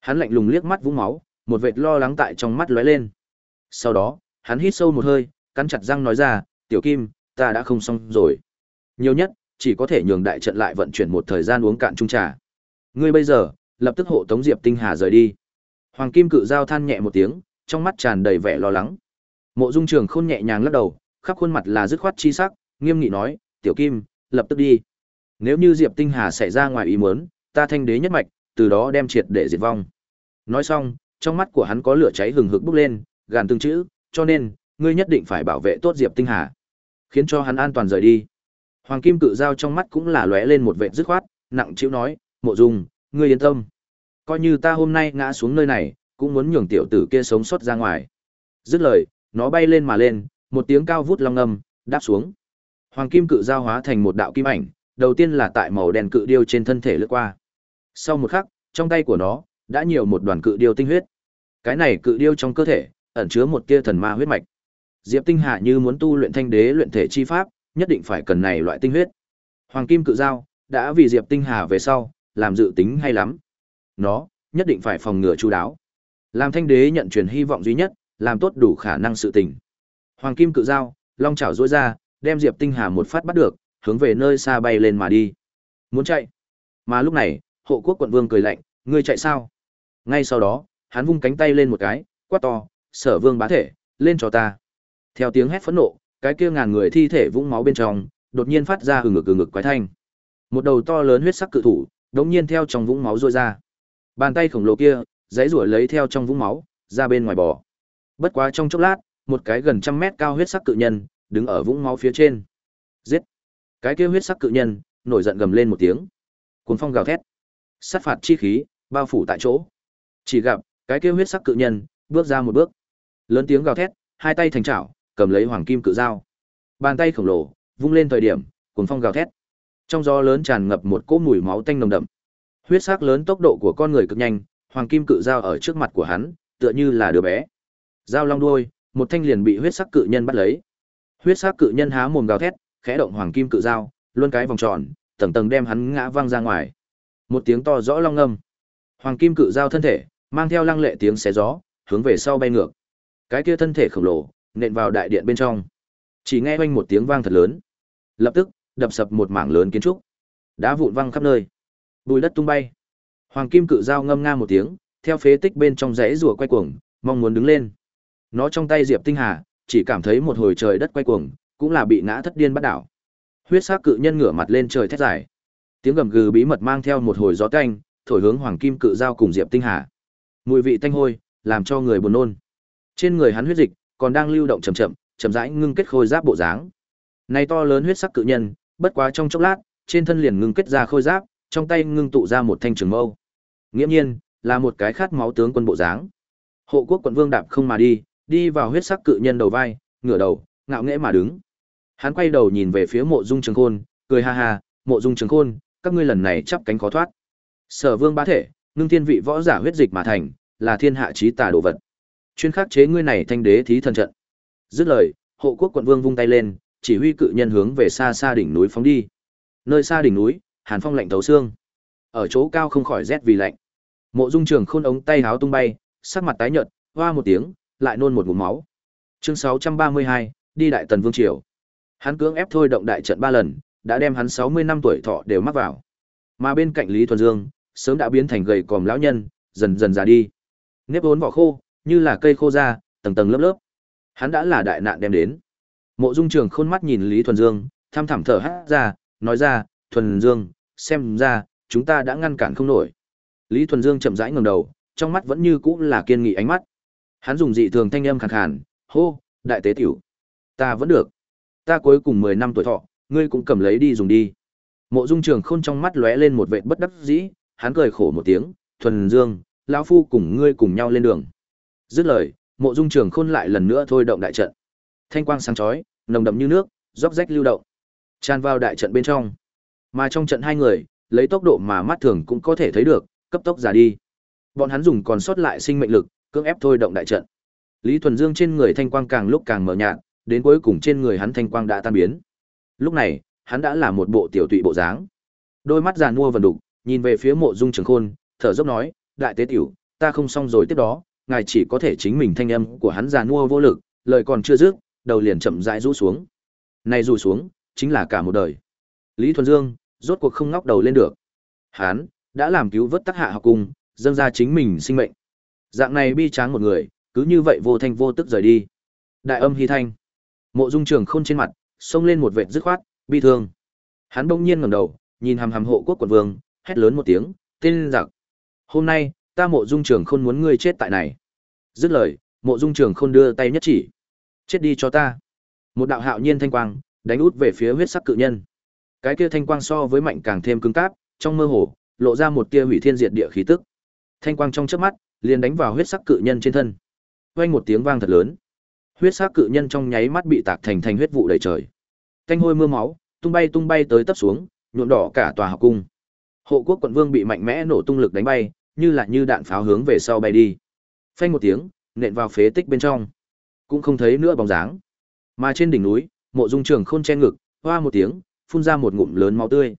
Hắn lạnh lùng liếc mắt vung máu, một vệt lo lắng tại trong mắt lóe lên. Sau đó, hắn hít sâu một hơi, cắn chặt răng nói ra, "Tiểu Kim, ta đã không xong rồi. Nhiều nhất, chỉ có thể nhường đại trận lại vận chuyển một thời gian uống cạn chung trà. Ngươi bây giờ, lập tức hộ tống Diệp Tinh Hà rời đi." Hoàng Kim Cự Giao than nhẹ một tiếng, trong mắt tràn đầy vẻ lo lắng. Mộ Dung Trường Khôn nhẹ nhàng lắc đầu, khắp khuôn mặt là dứt khoát chi sắc, nghiêm nghị nói, "Tiểu Kim, lập tức đi. Nếu như Diệp Tinh Hà xảy ra ngoài ý muốn, ta thanh đế nhất mạch, từ đó đem triệt để diệt vong." Nói xong, trong mắt của hắn có lửa cháy hừng hực bốc lên, gàn từng chữ, cho nên, ngươi nhất định phải bảo vệ tốt Diệp Tinh Hà, khiến cho hắn an toàn rời đi. Hoàng Kim Cự Giao trong mắt cũng là lóe lên một vệt dứt khoát, nặng chịu nói, "Mộ Dung, ngươi yên tâm. Coi như ta hôm nay ngã xuống nơi này, cũng muốn nhường tiểu tử kia sống sót ra ngoài." Dứt lời, nó bay lên mà lên, một tiếng cao vút long âm, đáp xuống. Hoàng Kim Cự Giao hóa thành một đạo kim ảnh, đầu tiên là tại màu đen cự điêu trên thân thể lướt qua. Sau một khắc, trong tay của nó đã nhiều một đoàn cự điêu tinh huyết. Cái này cự điêu trong cơ thể ẩn chứa một tia thần ma huyết mạch. Diệp Tinh Hà như muốn tu luyện thanh đế luyện thể chi pháp, nhất định phải cần này loại tinh huyết. Hoàng Kim Cự Giao đã vì Diệp Tinh Hà về sau, làm dự tính hay lắm. Nó nhất định phải phòng ngừa chu đáo. Làm thanh đế nhận truyền hy vọng duy nhất, làm tốt đủ khả năng sự tình. Hoàng Kim Cự Giao, long chảo duỗi ra, đem Diệp Tinh Hà một phát bắt được, hướng về nơi xa bay lên mà đi. Muốn chạy. Mà lúc này, hộ quốc quận vương cười lạnh, ngươi chạy sao? Ngay sau đó, hắn vung cánh tay lên một cái, quát to, sở vương bá thể, lên cho ta. Theo tiếng hét phẫn nộ, cái kia ngàn người thi thể vũng máu bên trong, đột nhiên phát ra hừng ngực hừng ngực quái thanh. Một đầu to lớn huyết sắc cự thủ, đống nhiên theo trong vũng máu rôi ra. Bàn tay khổng lồ kia, giấy rủa lấy theo trong vũng máu, ra bên ngoài bò. Bất quá trong chốc lát, một cái gần trăm mét cao huyết sắc cự nhân, đứng ở vũng máu phía trên. Giết! Cái kia huyết sắc cự nhân, nổi giận gầm lên một tiếng. Cuốn phong gào thét. Sát phạt chi khí, bao phủ tại chỗ. Chỉ gặp, cái kia huyết sắc cự nhân, bước ra một bước. Lớn tiếng gào thét, hai tay thành chảo, cầm lấy hoàng kim cự dao. Bàn tay khổng lồ, vung lên thời điểm, cuồng phong gào thét. Trong gió lớn tràn ngập một cỗ mùi máu tanh nồng đậm. Huyết sắc lớn tốc độ của con người cực nhanh, hoàng kim cự dao ở trước mặt của hắn, tựa như là đứa bé. Dao long đuôi, một thanh liền bị huyết sắc cự nhân bắt lấy. Huyết sắc cự nhân há mồm gào thét, khẽ động hoàng kim cự dao, luân cái vòng tròn, tầng tầng đem hắn ngã văng ra ngoài. Một tiếng to rõ long ngâm. Hoàng kim cự dao thân thể, mang theo lăng lệ tiếng xé gió, hướng về sau bay ngược. Cái kia thân thể khổng lồ, nện vào đại điện bên trong. Chỉ nghe oanh một tiếng vang thật lớn. Lập tức, đập sập một mảng lớn kiến trúc. Đá vụn văng khắp nơi. Bùi đất tung bay. Hoàng kim cự dao ngâm nga một tiếng, theo phế tích bên trong rẽ rùa quay cuồng, mong muốn đứng lên. Nó trong tay Diệp Tinh Hà, chỉ cảm thấy một hồi trời đất quay cuồng, cũng là bị ngã thất điên bắt đảo. Huyết sắc cự nhân ngửa mặt lên trời thét dài. Tiếng gầm gừ bí mật mang theo một hồi gió tanh, thổi hướng Hoàng Kim Cự Giao cùng Diệp Tinh Hà. Mùi vị tanh hôi, làm cho người buồn nôn. Trên người hắn huyết dịch còn đang lưu động chậm chậm, chậm rãi ngưng kết khôi giáp bộ dáng. Này to lớn huyết sắc cự nhân, bất quá trong chốc lát, trên thân liền ngưng kết ra khôi giáp, trong tay ngưng tụ ra một thanh trường mâu. Nghiễm nhiên, là một cái khát máu tướng quân bộ dáng. Hộ quốc quận vương đạp không mà đi, đi vào huyết sắc cự nhân đầu vai, ngửa đầu, ngạo nghễ mà đứng. Hắn quay đầu nhìn về phía Mộ Dung Trường Khôn, cười ha ha, "Mộ Dung Trường Khôn, các ngươi lần này chắp cánh khó thoát." Sở Vương bá thể, ngưng thiên vị võ giả huyết dịch mà thành, là thiên hạ chí tà đồ vật. Chuyên khắc chế ngươi này thanh đế thí thần trận. Dứt lời, hộ quốc quận vương vung tay lên, chỉ huy cự nhân hướng về xa xa đỉnh núi phóng đi. Nơi xa đỉnh núi, hàn phong lạnh thấu xương. Ở chỗ cao không khỏi rét vì lạnh. Mộ Dung Trường Khôn ống tay háo tung bay, sắc mặt tái nhợt, hoa một tiếng, lại nôn một ngụm máu. Chương 632, đi đại tần vương triều. Hắn cưỡng ép thôi động đại trận ba lần, đã đem hắn 60 năm tuổi thọ đều mắc vào. Mà bên cạnh Lý Thuần Dương, sớm đã biến thành gầy còm lão nhân, dần dần già đi. Nếp vốn vỏ khô, như là cây khô ra, tầng tầng lớp lớp. Hắn đã là đại nạn đem đến. Mộ Dung Trường khôn mắt nhìn Lý Thuần Dương, tham thẳm thở hắt ra, nói ra, "Thuần Dương, xem ra chúng ta đã ngăn cản không nổi." Lý Thuần Dương chậm rãi ngẩng đầu, trong mắt vẫn như cũ là kiên nghị ánh mắt. Hắn dùng dị thường thanh âm khàn khàn, "Hô, đại tế tiểu, ta vẫn được. Ta cuối cùng 10 năm tuổi thọ, ngươi cũng cầm lấy đi dùng đi." Mộ Dung Trường Khôn trong mắt lóe lên một vệt bất đắc dĩ, hắn cười khổ một tiếng, "Thuần Dương, lão phu cùng ngươi cùng nhau lên đường." Dứt lời, Mộ Dung Trường Khôn lại lần nữa thôi động đại trận. Thanh quang sáng chói, nồng đậm như nước, róc rách lưu động, tràn vào đại trận bên trong. Mà trong trận hai người, lấy tốc độ mà mắt thường cũng có thể thấy được, cấp tốc giả đi. Bọn hắn dùng còn sót lại sinh mệnh lực, cưỡng ép thôi động đại trận. Lý Thuần Dương trên người thanh quang càng lúc càng mờ nhạt, đến cuối cùng trên người hắn thanh quang đã tan biến. Lúc này, hắn đã là một bộ tiểu tụy bộ dáng. Đôi mắt giàn mua vần đục, nhìn về phía Mộ Dung Trường Khôn, thở dốc nói, "Đại tế tiểu, ta không xong rồi tiếp đó." Ngài chỉ có thể chính mình thanh âm của hắn già nua vô lực, lời còn chưa dứt, đầu liền chậm rãi rũ xuống. Này rũ xuống, chính là cả một đời. Lý Thuần Dương, rốt cuộc không ngóc đầu lên được. Hắn đã làm cứu vớt Tắc Hạ học cung, dâng ra chính mình sinh mệnh. Dạng này bi tráng một người, cứ như vậy vô thanh vô tức rời đi. Đại âm hy thanh. Mộ Dung Trường Khôn trên mặt, xông lên một vệt dứt khoát, bi thương. Hắn bỗng nhiên ngẩng đầu, nhìn hàm hàm hộ quốc quận vương, hét lớn một tiếng, "Tên giặc! Hôm nay, ta Mộ Dung Trường Khôn muốn ngươi chết tại này." Dứt lời, Mộ Dung Trường Khôn đưa tay nhất chỉ, "Chết đi cho ta." Một đạo hạo nhiên thanh quang, đánh út về phía huyết sắc cự nhân. Cái kia thanh quang so với mạnh càng thêm cứng cáp, trong mơ hồ, lộ ra một tia hủy thiên diệt địa khí tức. Thanh quang trong chớp mắt, liền đánh vào huyết sắc cự nhân trên thân. Vang một tiếng vang thật lớn. Huyết sắc cự nhân trong nháy mắt bị tạc thành thành huyết vụ đầy trời. Canh hôi mưa máu, tung bay tung bay tới tấp xuống, nhuộm đỏ cả tòa học cung. Hộ quốc quận vương bị mạnh mẽ nổ tung lực đánh bay, như là như đạn pháo hướng về sau bay đi. Phanh một tiếng, nện vào phế tích bên trong. Cũng không thấy nữa bóng dáng. Mà trên đỉnh núi, Mộ Dung Trường Khôn che ngực, hoa một tiếng, phun ra một ngụm lớn máu tươi.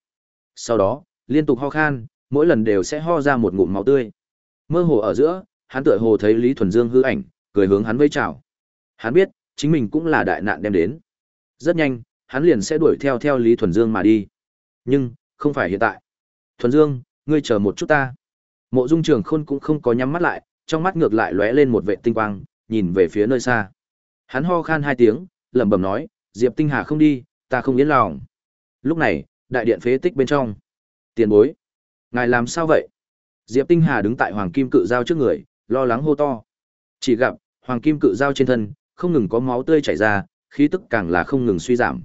Sau đó, liên tục ho khan, mỗi lần đều sẽ ho ra một ngụm máu tươi. Mơ hồ ở giữa, hắn tựa hồ thấy Lý Thuần Dương hư ảnh, cười hướng hắn vẫy chào. Hắn biết, chính mình cũng là đại nạn đem đến. Rất nhanh, hắn liền sẽ đuổi theo theo Lý Thuần Dương mà đi. Nhưng, không phải hiện tại. Thuần Dương, ngươi chờ một chút ta. Mộ Dung Trường Khôn cũng không có nhắm mắt lại, trong mắt ngược lại lóe lên một vệ tinh quang, nhìn về phía nơi xa. Hắn ho khan hai tiếng, lẩm bẩm nói, Diệp Tinh Hà không đi, ta không yên lòng. Lúc này, đại điện phế tích bên trong. Tiền bối, ngài làm sao vậy? Diệp Tinh Hà đứng tại Hoàng Kim Cự Giao trước người, lo lắng hô to. Chỉ gặp, Hoàng Kim Cự Giao trên thân, không ngừng có máu tươi chảy ra, khí tức càng là không ngừng suy giảm.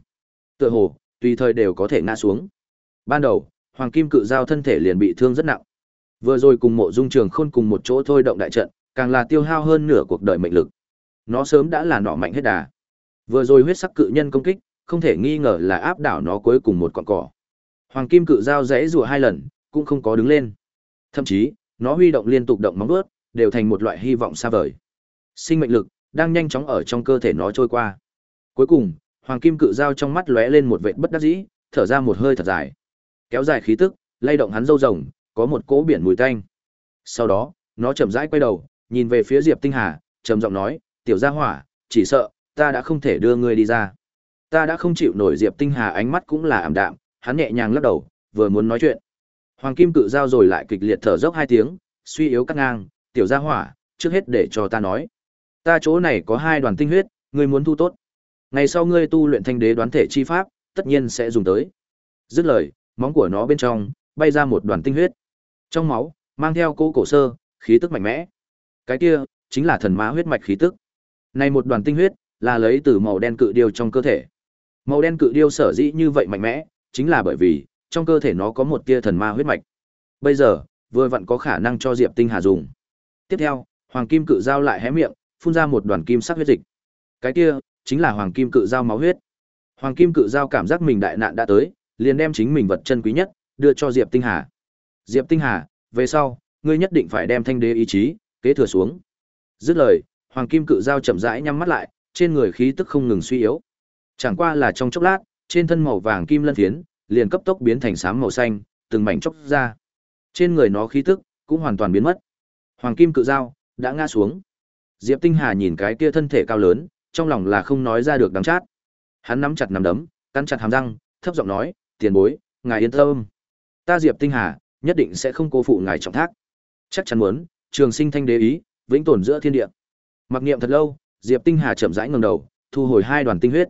Tựa hồ, tùy thời đều có thể ngã xuống. Ban đầu, Hoàng Kim Cự Giao thân thể liền bị thương rất nặng. Vừa rồi cùng Mộ Dung Trường Khôn cùng một chỗ thôi động đại trận, càng là tiêu hao hơn nửa cuộc đời mệnh lực. Nó sớm đã là nọ mạnh hết đà. Vừa rồi huyết sắc cự nhân công kích, không thể nghi ngờ là áp đảo nó cuối cùng một con cỏ. Hoàng kim cự dao rẽ rùa hai lần, cũng không có đứng lên. Thậm chí, nó huy động liên tục động móng vuốt, đều thành một loại hy vọng xa vời. Sinh mệnh lực đang nhanh chóng ở trong cơ thể nó trôi qua. Cuối cùng, hoàng kim cự dao trong mắt lóe lên một vệt bất đắc dĩ, thở ra một hơi thật dài. Kéo dài khí tức, lay động hắn râu rồng, có một cỗ biển mùi tanh. Sau đó, nó chậm rãi quay đầu, nhìn về phía Diệp Tinh Hà, trầm giọng nói, "Tiểu gia hỏa, chỉ sợ ta đã không thể đưa ngươi đi ra. Ta đã không chịu nổi Diệp Tinh Hà ánh mắt cũng là ảm đạm, hắn nhẹ nhàng lắc đầu, vừa muốn nói chuyện. Hoàng Kim cự giao rồi lại kịch liệt thở dốc hai tiếng, suy yếu cắt ngang, tiểu gia hỏa, trước hết để cho ta nói. Ta chỗ này có hai đoàn tinh huyết, ngươi muốn thu tốt. Ngày sau ngươi tu luyện thanh đế đoán thể chi pháp, tất nhiên sẽ dùng tới. Dứt lời, móng của nó bên trong bay ra một đoàn tinh huyết. Trong máu, mang theo cỗ cổ sơ, khí tức mạnh mẽ. Cái kia chính là thần ma huyết mạch khí tức. Này một đoàn tinh huyết, là lấy từ màu đen cự điêu trong cơ thể. Màu đen cự điêu sở dĩ như vậy mạnh mẽ, chính là bởi vì trong cơ thể nó có một tia thần ma huyết mạch. Bây giờ, vừa vặn có khả năng cho Diệp Tinh Hà dùng. Tiếp theo, Hoàng Kim Cự Dao lại hé miệng, phun ra một đoàn kim sắc huyết dịch. Cái kia chính là Hoàng Kim Cự Dao máu huyết. Hoàng Kim Cự Dao cảm giác mình đại nạn đã tới, liền đem chính mình vật chân quý nhất đưa cho Diệp Tinh Hà. Diệp Tinh Hà, về sau, ngươi nhất định phải đem thanh đế ý chí kế thừa xuống. Dứt lời, Hoàng Kim Cự giao chậm rãi nhắm mắt lại, trên người khí tức không ngừng suy yếu. Chẳng qua là trong chốc lát, trên thân màu vàng kim lân thiến liền cấp tốc biến thành xám màu xanh, từng mảnh chốc ra. Trên người nó khí tức cũng hoàn toàn biến mất. Hoàng Kim Cự giao đã ngã xuống. Diệp Tinh Hà nhìn cái kia thân thể cao lớn, trong lòng là không nói ra được đắng chát. Hắn nắm chặt nắm đấm, cắn chặt hàm răng, thấp giọng nói, "Tiền bối, ngài yên tâm. Ta Diệp Tinh Hà, nhất định sẽ không cố phụ ngài trọng thác. Chắc chắn muốn, trường sinh thanh đế ý, vĩnh tồn giữa thiên địa." Mặc niệm thật lâu, Diệp Tinh Hà chậm rãi ngẩng đầu, thu hồi hai đoàn tinh huyết.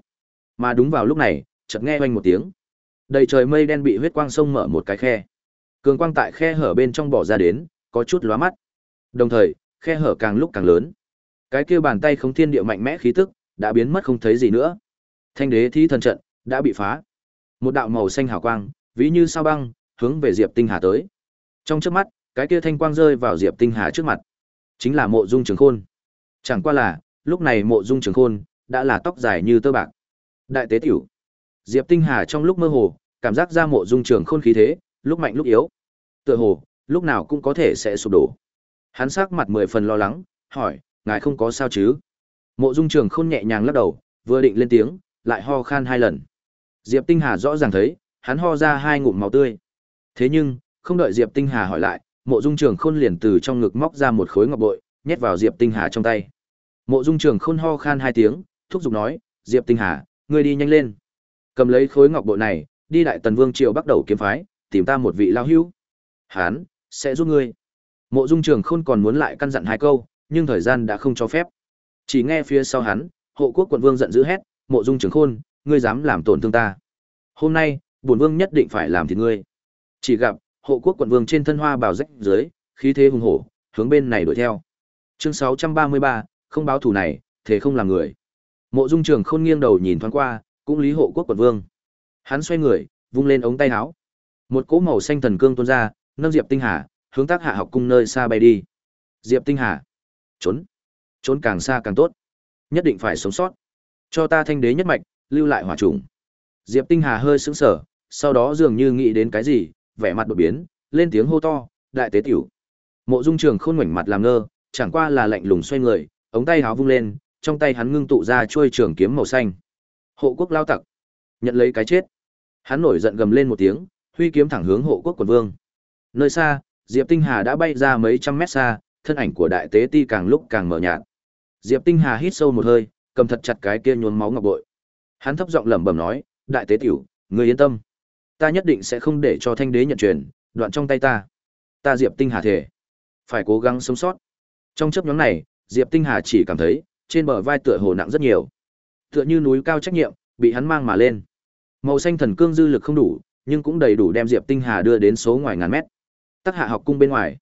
Mà đúng vào lúc này, chợt nghe oanh một tiếng. Đầy trời mây đen bị huyết quang sông mở một cái khe. Cường quang tại khe hở bên trong bỏ ra đến, có chút lóa mắt. Đồng thời, khe hở càng lúc càng lớn. Cái kia bàn tay không thiên địa mạnh mẽ khí tức, đã biến mất không thấy gì nữa. Thanh đế thi thần trận đã bị phá. Một đạo màu xanh hào quang, ví như sao băng, hướng về Diệp Tinh Hà tới. Trong chớp mắt, cái kia thanh quang rơi vào Diệp Tinh Hà trước mặt. Chính là Mộ Dung Trường Khôn. Chẳng qua là, lúc này Mộ Dung Trường Khôn đã là tóc dài như tơ bạc. Đại tế tiểu. Diệp Tinh Hà trong lúc mơ hồ, cảm giác ra Mộ Dung Trường Khôn khí thế, lúc mạnh lúc yếu. Tựa hồ, lúc nào cũng có thể sẽ sụp đổ. Hắn sắc mặt mười phần lo lắng, hỏi, ngài không có sao chứ? Mộ Dung Trường Khôn nhẹ nhàng lắc đầu, vừa định lên tiếng, lại ho khan hai lần. Diệp Tinh Hà rõ ràng thấy, hắn ho ra hai ngụm máu tươi. Thế nhưng, không đợi Diệp Tinh Hà hỏi lại, Mộ Dung Trường Khôn liền từ trong ngực móc ra một khối ngọc bội, nhét vào Diệp Tinh Hà trong tay. Mộ Dung Trường Khôn ho khan hai tiếng, thúc giục nói, "Diệp Tinh Hà, ngươi đi nhanh lên. Cầm lấy khối ngọc bội này, đi Đại Tần Vương triều bắt đầu kiếm phái, tìm ta một vị lao hữu. Hán sẽ giúp ngươi." Mộ Dung Trường Khôn còn muốn lại căn dặn hai câu, nhưng thời gian đã không cho phép. Chỉ nghe phía sau hắn, hộ quốc quận vương giận dữ hét, "Mộ Dung Trường Khôn, ngươi dám làm tổn thương ta? Hôm nay, bổn vương nhất định phải làm thịt ngươi." Chỉ gặp, hộ quốc quận vương trên thân hoa bào rách dưới, khí thế hùng hổ, hướng bên này đuổi theo. Chương 633, không báo thù này, thế không làm người. Mộ Dung Trường Khôn nghiêng đầu nhìn thoáng qua, cũng lý hộ quốc quận vương. Hắn xoay người, vung lên ống tay áo. Một cỗ màu xanh thần cương tuôn ra, nâng Diệp Tinh Hà, hướng tác hạ học cung nơi xa bay đi. Diệp Tinh Hà, trốn, trốn càng xa càng tốt, nhất định phải sống sót. Cho ta thanh đế nhất mạch, lưu lại hỏa trùng. Diệp Tinh Hà hơi sững sờ, sau đó dường như nghĩ đến cái gì, vẻ mặt đột biến, lên tiếng hô to, đại tế tiểu. Mộ Dung Trường khôn ngoảnh mặt làm ngơ, chẳng qua là lạnh lùng xoay người, ống tay háo vung lên, trong tay hắn ngưng tụ ra chuôi trường kiếm màu xanh. Hộ quốc lao tặc, nhận lấy cái chết. Hắn nổi giận gầm lên một tiếng, huy kiếm thẳng hướng hộ quốc quần vương. Nơi xa, Diệp Tinh Hà đã bay ra mấy trăm mét xa, thân ảnh của đại tế ti càng lúc càng mờ nhạt. Diệp Tinh Hà hít sâu một hơi, cầm thật chặt cái kia nhuốm máu ngọc bội. Hắn thấp giọng lẩm bẩm nói, "Đại tế tiểu, ngươi yên tâm, ta nhất định sẽ không để cho thanh đế nhận truyền, đoạn trong tay ta. Ta Diệp Tinh Hà thể, phải cố gắng sống sót." Trong chớp nhóm này, Diệp Tinh Hà chỉ cảm thấy, trên bờ vai tựa hồ nặng rất nhiều. Tựa như núi cao trách nhiệm, bị hắn mang mà lên. Màu xanh thần cương dư lực không đủ, nhưng cũng đầy đủ đem Diệp Tinh Hà đưa đến số ngoài ngàn mét. Tắc hạ học cung bên ngoài.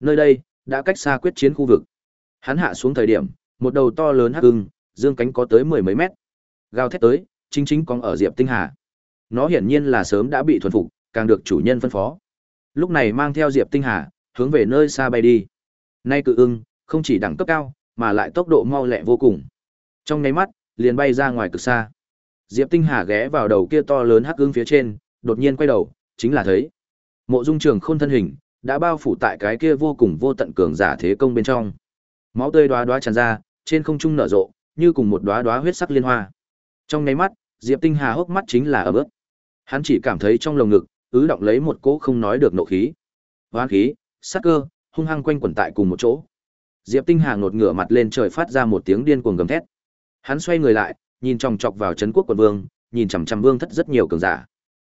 Nơi đây, đã cách xa quyết chiến khu vực. Hắn hạ xuống thời điểm, một đầu to lớn hắc ưng, dương cánh có tới mười mấy mét. Gào thét tới, chính chính còn ở Diệp Tinh Hà. Nó hiển nhiên là sớm đã bị thuần phục, càng được chủ nhân phân phó. Lúc này mang theo Diệp Tinh Hà, hướng về nơi xa bay đi. Nay cự ưng, không chỉ đẳng cấp cao, mà lại tốc độ mau lẹ vô cùng. Trong nháy mắt, liền bay ra ngoài cực xa. Diệp Tinh Hà ghé vào đầu kia to lớn hắc ưng phía trên, đột nhiên quay đầu, chính là thấy Mộ Dung Trường Khôn thân hình đã bao phủ tại cái kia vô cùng vô tận cường giả thế công bên trong. Máu tươi đóa đóa tràn ra, trên không trung nở rộ, như cùng một đóa đóa huyết sắc liên hoa. Trong nháy mắt, Diệp Tinh Hà hốc mắt chính là ở bước. Hắn chỉ cảm thấy trong lồng ngực ứ động lấy một cỗ không nói được nộ khí. Hoán khí, sát cơ, hung hăng quanh quẩn tại cùng một chỗ. Diệp Tinh Hà ngột ngửa mặt lên trời phát ra một tiếng điên cuồng gầm thét. Hắn xoay người lại, nhìn chòng chọc vào trấn quốc quận vương, nhìn chằm chằm vương thất rất nhiều cường giả.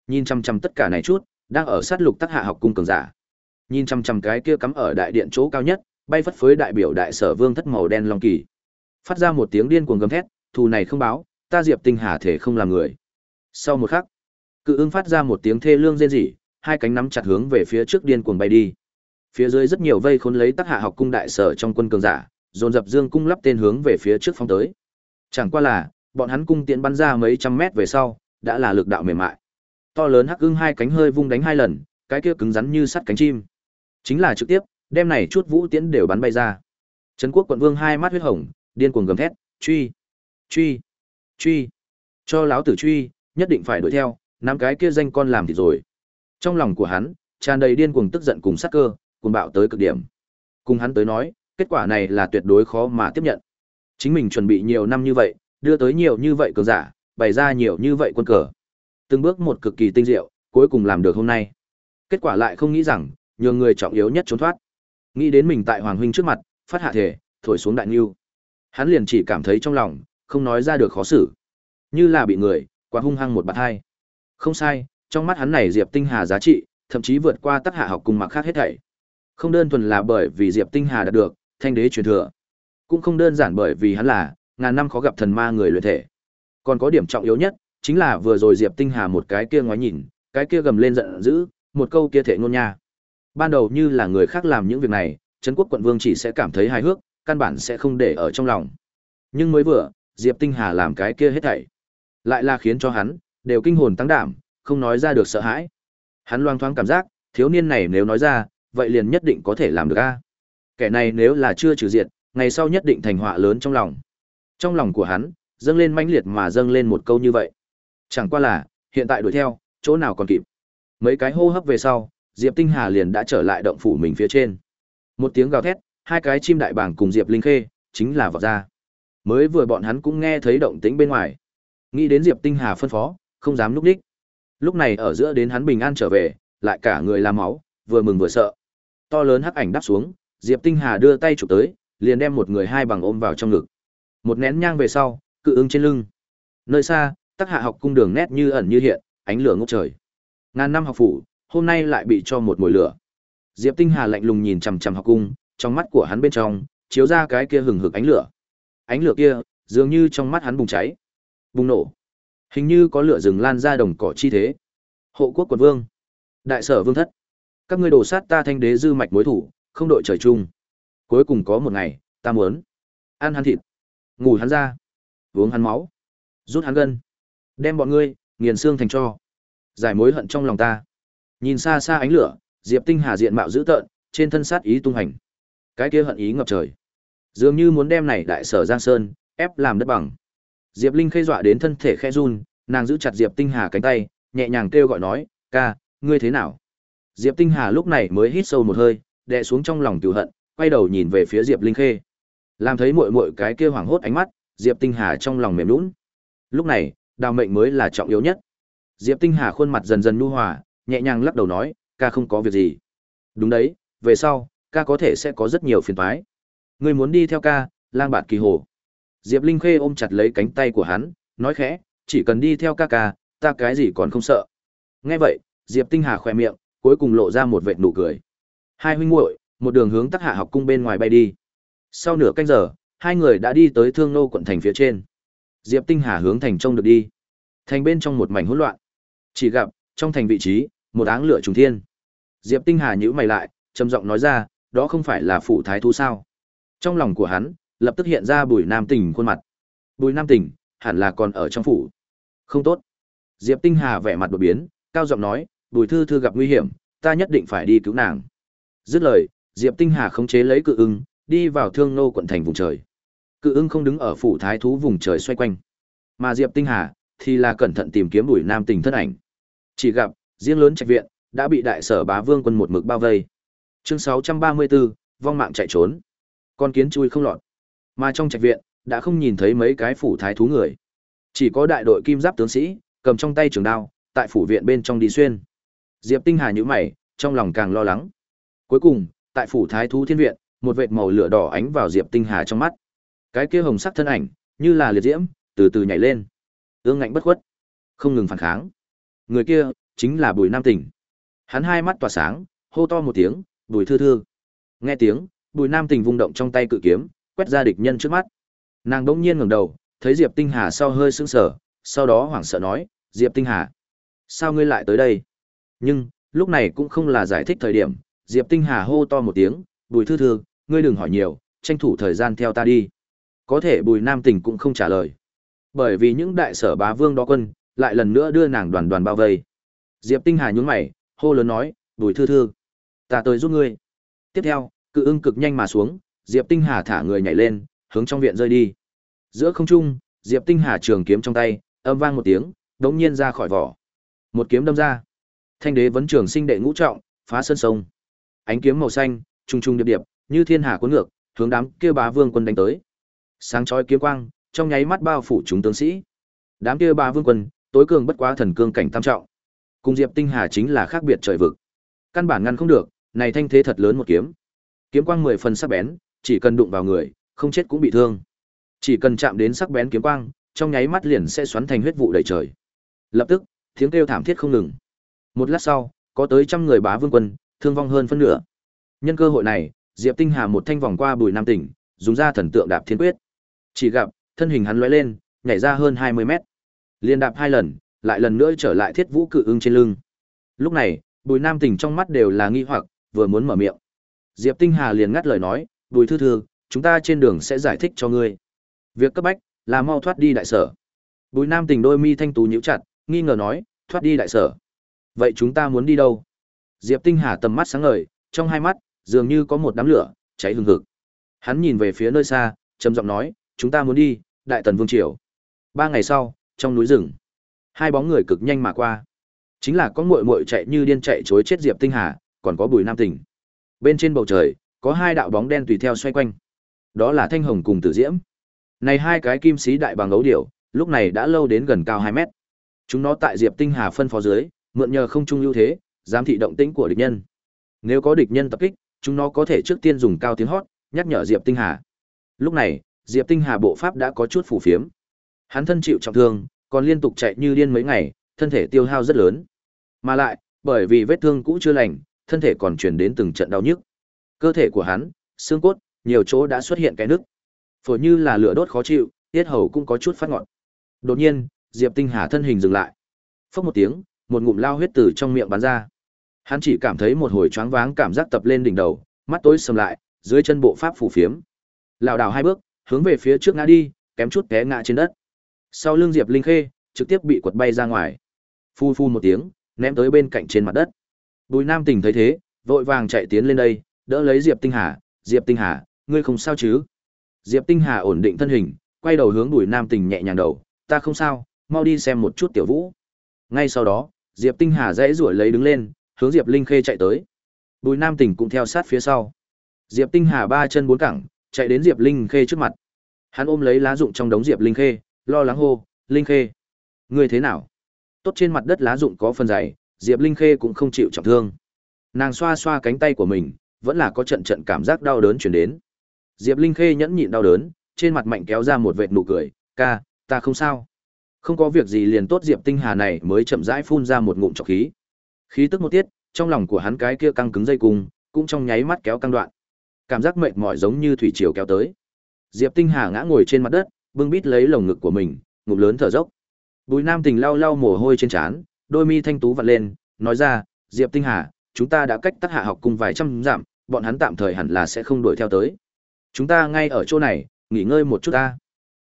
Nhìn chằm chằm tất cả này chút, đang ở sát lục tác hạ học cung cường giả. Nhìn chằm chằm cái kia cắm ở đại điện chỗ cao nhất, bay phất phới đại biểu đại sở vương thất màu đen long kỳ. Phát ra một tiếng điên cuồng gầm thét, thù này không báo, ta Diệp Tinh Hà thể không làm người. Sau một khắc, cự ưng phát ra một tiếng thê lương rên rỉ, hai cánh nắm chặt hướng về phía trước điên cuồng bay đi. Phía dưới rất nhiều vây khốn lấy Tắc hạ học cung đại sở trong quân cường giả, dồn dập dương cung lắp tên hướng về phía trước phóng tới. Chẳng qua là, bọn hắn cung tiện bắn ra mấy trăm mét về sau, đã là lực đạo mềm mại. To lớn hắc ưng hai cánh hơi vung đánh hai lần, cái kia cứng rắn như sắt cánh chim. Chính là trực tiếp, đem này chút vũ tiễn đều bắn bay ra. Trấn Quốc quận vương hai mắt huyết hồng, điên cuồng gầm thét, "Truy! Truy! Truy! Cho láo tử truy, nhất định phải đuổi theo, nắm cái kia danh con làm thì rồi." Trong lòng của hắn, tràn đầy điên cuồng tức giận cùng sát cơ, cuồng bạo tới cực điểm. Cùng hắn tới nói, kết quả này là tuyệt đối khó mà tiếp nhận. Chính mình chuẩn bị nhiều năm như vậy, đưa tới nhiều như vậy cường giả, bày ra nhiều như vậy quân cờ. Từng bước một cực kỳ tinh diệu, cuối cùng làm được hôm nay. Kết quả lại không nghĩ rằng, nhường người trọng yếu nhất trốn thoát. Nghĩ đến mình tại Hoàng huynh trước mặt, phát hạ thể, thổi xuống đại nhu. Hắn liền chỉ cảm thấy trong lòng, không nói ra được khó xử. Như là bị người, quá hung hăng một bạt hai. Không sai, trong mắt hắn này Diệp Tinh Hà giá trị, thậm chí vượt qua tất hạ học cùng mặc khác hết thảy. Không đơn thuần là bởi vì Diệp Tinh Hà đạt được thanh đế truyền thừa, cũng không đơn giản bởi vì hắn là ngàn năm khó gặp thần ma người luyện thể. Còn có điểm trọng yếu nhất, chính là vừa rồi Diệp Tinh Hà một cái kia ngoái nhìn, cái kia gầm lên giận dữ, một câu kia thể ngôn nha. Ban đầu như là người khác làm những việc này, Trấn Quốc quận vương chỉ sẽ cảm thấy hài hước, căn bản sẽ không để ở trong lòng. Nhưng mới vừa, Diệp Tinh Hà làm cái kia hết thảy, lại là khiến cho hắn đều kinh hồn tăng đảm, không nói ra được sợ hãi. Hắn loang thoáng cảm giác, thiếu niên này nếu nói ra, vậy liền nhất định có thể làm được a. Kẻ này nếu là chưa trừ diệt, ngày sau nhất định thành họa lớn trong lòng. Trong lòng của hắn, dâng lên mãnh liệt mà dâng lên một câu như vậy. Chẳng qua là, hiện tại đuổi theo, chỗ nào còn kịp. Mấy cái hô hấp về sau, Diệp Tinh Hà liền đã trở lại động phủ mình phía trên. Một tiếng gào thét, hai cái chim đại bàng cùng Diệp Linh Khê, chính là vọt ra. Mới vừa bọn hắn cũng nghe thấy động tĩnh bên ngoài. Nghĩ đến Diệp Tinh Hà phân phó, không dám lúc đích. Lúc này ở giữa đến hắn bình an trở về, lại cả người làm máu, vừa mừng vừa sợ. To lớn hắc ảnh đáp xuống, Diệp Tinh Hà đưa tay chụp tới, liền đem một người hai bằng ôm vào trong ngực. Một nén nhang về sau, cự ứng trên lưng. Nơi xa, Tắc Hạ học cung đường nét như ẩn như hiện, ánh lửa ngút trời. Ngàn năm học phủ, hôm nay lại bị cho một mùi lửa. Diệp Tinh Hà lạnh lùng nhìn chằm chằm học cung, trong mắt của hắn bên trong chiếu ra cái kia hừng hực ánh lửa. Ánh lửa kia, dường như trong mắt hắn bùng cháy, bùng nổ. Hình như có lửa rừng lan ra đồng cỏ chi thế. Hộ quốc quận vương, đại sở vương thất, các ngươi đổ sát ta thanh đế dư mạch mối thủ, không đội trời chung. Cuối cùng có một ngày, ta muốn ăn hắn thịt, ngủ hắn ra, uống hắn máu, rút hắn gân, đem bọn ngươi nghiền xương thành cho, giải mối hận trong lòng ta. Nhìn xa xa ánh lửa, Diệp Tinh Hà diện mạo dữ tợn, trên thân sát ý tung hành. Cái kia hận ý ngập trời, dường như muốn đem này đại sở Giang Sơn ép làm đất bằng. Diệp Linh khê dọa đến thân thể khẽ run, nàng giữ chặt Diệp Tinh Hà cánh tay, nhẹ nhàng kêu gọi nói, "Ca, ngươi thế nào?" Diệp Tinh Hà lúc này mới hít sâu một hơi, đè xuống trong lòng tiểu hận, quay đầu nhìn về phía Diệp Linh Khê. Làm thấy muội muội cái kia hoảng hốt ánh mắt, Diệp Tinh Hà trong lòng mềm nhũn. Lúc này, đào mệnh mới là trọng yếu nhất. Diệp Tinh Hà khuôn mặt dần dần nhu hòa, nhẹ nhàng lắc đầu nói, "Ca không có việc gì." "Đúng đấy, về sau, ca có thể sẽ có rất nhiều phiền toái." "Ngươi muốn đi theo ca, lang bạt kỳ hồ." Diệp Linh Khê ôm chặt lấy cánh tay của hắn, nói khẽ, "Chỉ cần đi theo ca ca, ta cái gì còn không sợ." Nghe vậy, Diệp Tinh Hà khỏe miệng, cuối cùng lộ ra một vệt nụ cười. Hai huynh muội, một đường hướng Tắc Hạ học cung bên ngoài bay đi. Sau nửa canh giờ, hai người đã đi tới Thương Nô quận thành phía trên. Diệp Tinh Hà hướng thành trông được đi. Thành bên trong một mảnh hỗn loạn. Chỉ gặp, trong thành vị trí, một áng lửa trùng thiên. Diệp Tinh Hà nhíu mày lại, trầm giọng nói ra, đó không phải là phủ thái thú sao? Trong lòng của hắn, lập tức hiện ra Bùi Nam Tỉnh khuôn mặt. Bùi Nam Tỉnh, hẳn là còn ở trong phủ. Không tốt. Diệp Tinh Hà vẻ mặt đột biến, cao giọng nói, Bùi Thư Thư gặp nguy hiểm, ta nhất định phải đi cứu nàng. Dứt lời, Diệp Tinh Hà khống chế lấy cự ưng, đi vào Thương Nô quận thành vùng trời. Cự ưng không đứng ở phủ thái thú vùng trời xoay quanh, mà Diệp Tinh Hà thì là cẩn thận tìm kiếm Bùi Nam Tình thân ảnh. Chỉ gặp, riêng lớn trạch viện đã bị đại sở bá vương quân một mực bao vây. Chương 634, vong mạng chạy trốn. Con kiến chui không lọt. Mà trong trạch viện đã không nhìn thấy mấy cái phủ thái thú người, chỉ có đại đội kim giáp tướng sĩ cầm trong tay trường đao, tại phủ viện bên trong đi xuyên. Diệp Tinh Hà nhíu mày, trong lòng càng lo lắng. Cuối cùng, tại phủ thái thú thiên viện, một vệt màu lửa đỏ ánh vào Diệp Tinh Hà trong mắt. Cái kia hồng sắc thân ảnh, như là liệt diễm, từ từ nhảy lên. Ương ngạnh bất khuất, không ngừng phản kháng. Người kia chính là Bùi Nam Tỉnh. Hắn hai mắt tỏa sáng, hô to một tiếng, "Bùi Thư Thư!" Nghe tiếng, Bùi Nam Tỉnh vung động trong tay cự kiếm, quét ra địch nhân trước mắt. Nàng đỗng nhiên ngẩng đầu, thấy Diệp Tinh Hà sau hơi sững sờ, sau đó hoảng sợ nói, "Diệp Tinh Hà, sao ngươi lại tới đây?" Nhưng, lúc này cũng không là giải thích thời điểm, Diệp Tinh Hà hô to một tiếng, "Bùi Thư Thư, ngươi đừng hỏi nhiều, tranh thủ thời gian theo ta đi." Có thể Bùi Nam Tỉnh cũng không trả lời. Bởi vì những đại sở bá vương đó quân, lại lần nữa đưa nàng đoàn đoàn bao vây. Diệp Tinh Hà nhướng mày, hô lớn nói, "Bùi Thư Thư, ta tới giúp ngươi." Tiếp theo, cự ưng cực nhanh mà xuống, Diệp Tinh Hà thả người nhảy lên, hướng trong viện rơi đi. Giữa không trung, Diệp Tinh Hà trường kiếm trong tay, âm vang một tiếng, đống nhiên ra khỏi vỏ. Một kiếm đâm ra. Thanh đế vấn trường sinh đệ ngũ trọng, phá sơn sông. Ánh kiếm màu xanh, trung trung điệp điệp, như thiên hà cuốn ngược, hướng đám kia bá vương quân đánh tới. Sáng chói kiếm quang, trong nháy mắt bao phủ chúng tướng sĩ. Đám kia bá vương quân, tối cường bất quá thần cương cảnh tam trọng. Cùng Diệp Tinh Hà chính là khác biệt trời vực. Căn bản ngăn không được, này thanh thế thật lớn một kiếm. Kiếm quang mười phần sắc bén, chỉ cần đụng vào người, không chết cũng bị thương. Chỉ cần chạm đến sắc bén kiếm quang, trong nháy mắt liền sẽ xoắn thành huyết vụ đầy trời. Lập tức, tiếng kêu thảm thiết không ngừng. Một lát sau, có tới trăm người bá vương quân, thương vong hơn phân nửa. Nhân cơ hội này, Diệp Tinh Hà một thanh vòng qua Bùi Nam Tỉnh, dùng ra thần tượng đạp thiên quyết. Chỉ gặp, thân hình hắn lóe lên, nhảy ra hơn 20 mét. Liên đạp hai lần, lại lần nữa trở lại thiết vũ cự ưng trên lưng. Lúc này, Bùi Nam Tỉnh trong mắt đều là nghi hoặc, vừa muốn mở miệng. Diệp Tinh Hà liền ngắt lời nói, "Bùi thư thư, chúng ta trên đường sẽ giải thích cho ngươi. Việc cấp bách là mau thoát đi đại sở." Bùi Nam Tỉnh đôi mi thanh tú nhíu chặt, nghi ngờ nói, "Thoát đi đại sở? Vậy chúng ta muốn đi đâu?" Diệp Tinh Hà tầm mắt sáng ngời, trong hai mắt dường như có một đám lửa cháy hừng hực. Hắn nhìn về phía nơi xa, trầm giọng nói, "Chúng ta muốn đi Đại Tần Vương triều." Ba ngày sau, trong núi rừng, hai bóng người cực nhanh mà qua. Chính là có muội muội chạy như điên chạy chối chết Diệp Tinh Hà, còn có Bùi Nam Tỉnh. Bên trên bầu trời, có hai đạo bóng đen tùy theo xoay quanh. Đó là Thanh Hồng cùng Tử Diễm. Này hai cái kim sĩ đại bằng ấu điểu, lúc này đã lâu đến gần cao hai mét. Chúng nó tại Diệp Tinh Hà phân phó dưới, mượn nhờ không trung ưu thế, giám thị động tĩnh của địch nhân. Nếu có địch nhân tập kích, chúng nó có thể trước tiên dùng cao tiếng hót, nhắc nhở Diệp Tinh Hà. Lúc này, Diệp Tinh Hà bộ pháp đã có chút phủ phiếm. Hắn thân chịu trọng thương, còn liên tục chạy như điên mấy ngày, thân thể tiêu hao rất lớn. Mà lại, bởi vì vết thương cũ chưa lành, thân thể còn truyền đến từng trận đau nhức. Cơ thể của hắn, xương cốt, nhiều chỗ đã xuất hiện cái nứt. Phổi như là lửa đốt khó chịu, tiết hầu cũng có chút phát ngọn. Đột nhiên, Diệp Tinh Hà thân hình dừng lại. Phốc một tiếng, một ngụm lao huyết từ trong miệng bắn ra. Hắn chỉ cảm thấy một hồi choáng váng cảm giác tập lên đỉnh đầu, mắt tối sầm lại, dưới chân bộ pháp phủ phiếm. Lảo đảo hai bước, hướng về phía trước ngã đi, kém chút té ngã trên đất. Sau lưng Diệp Linh Khê, trực tiếp bị quật bay ra ngoài. Phu phu một tiếng, ném tới bên cạnh trên mặt đất. Bùi Nam Tình thấy thế, vội vàng chạy tiến lên đây, đỡ lấy Diệp Tinh Hà, "Diệp Tinh Hà, ngươi không sao chứ?" Diệp Tinh Hà ổn định thân hình, quay đầu hướng Bùi Nam Tình nhẹ nhàng đầu, "Ta không sao, mau đi xem một chút Tiểu Vũ." Ngay sau đó, Diệp Tinh Hà dãy rủi lấy đứng lên, hướng Diệp Linh Khê chạy tới. Bùi Nam Tình cũng theo sát phía sau. Diệp Tinh Hà ba chân bốn cẳng, chạy đến Diệp Linh Khê trước mặt. Hắn ôm lấy lá dụng trong đống Diệp Linh Khê, lo lắng hô, "Linh Khê, ngươi thế nào?" Tốt trên mặt đất lá dụng có phần dày, Diệp Linh Khê cũng không chịu trọng thương. Nàng xoa xoa cánh tay của mình, vẫn là có trận trận cảm giác đau đớn truyền đến. Diệp Linh Khê nhẫn nhịn đau đớn, trên mặt mạnh kéo ra một vệt nụ cười, "Ca, ta không sao." Không có việc gì liền tốt Diệp Tinh Hà này mới chậm rãi phun ra một ngụm trọc khí. Khí tức một tiết, trong lòng của hắn cái kia căng cứng dây cung, cũng trong nháy mắt kéo căng đoạn. Cảm giác mệt mỏi giống như thủy triều kéo tới. Diệp Tinh Hà ngã ngồi trên mặt đất, bưng bít lấy lồng ngực của mình, ngụm lớn thở dốc. Bùi Nam Tình lau lau mồ hôi trên trán, đôi mi thanh tú vặn lên, nói ra, Diệp Tinh Hà, chúng ta đã cách tác hạ học cùng vài trăm dặm, bọn hắn tạm thời hẳn là sẽ không đuổi theo tới. Chúng ta ngay ở chỗ này, nghỉ ngơi một chút ta.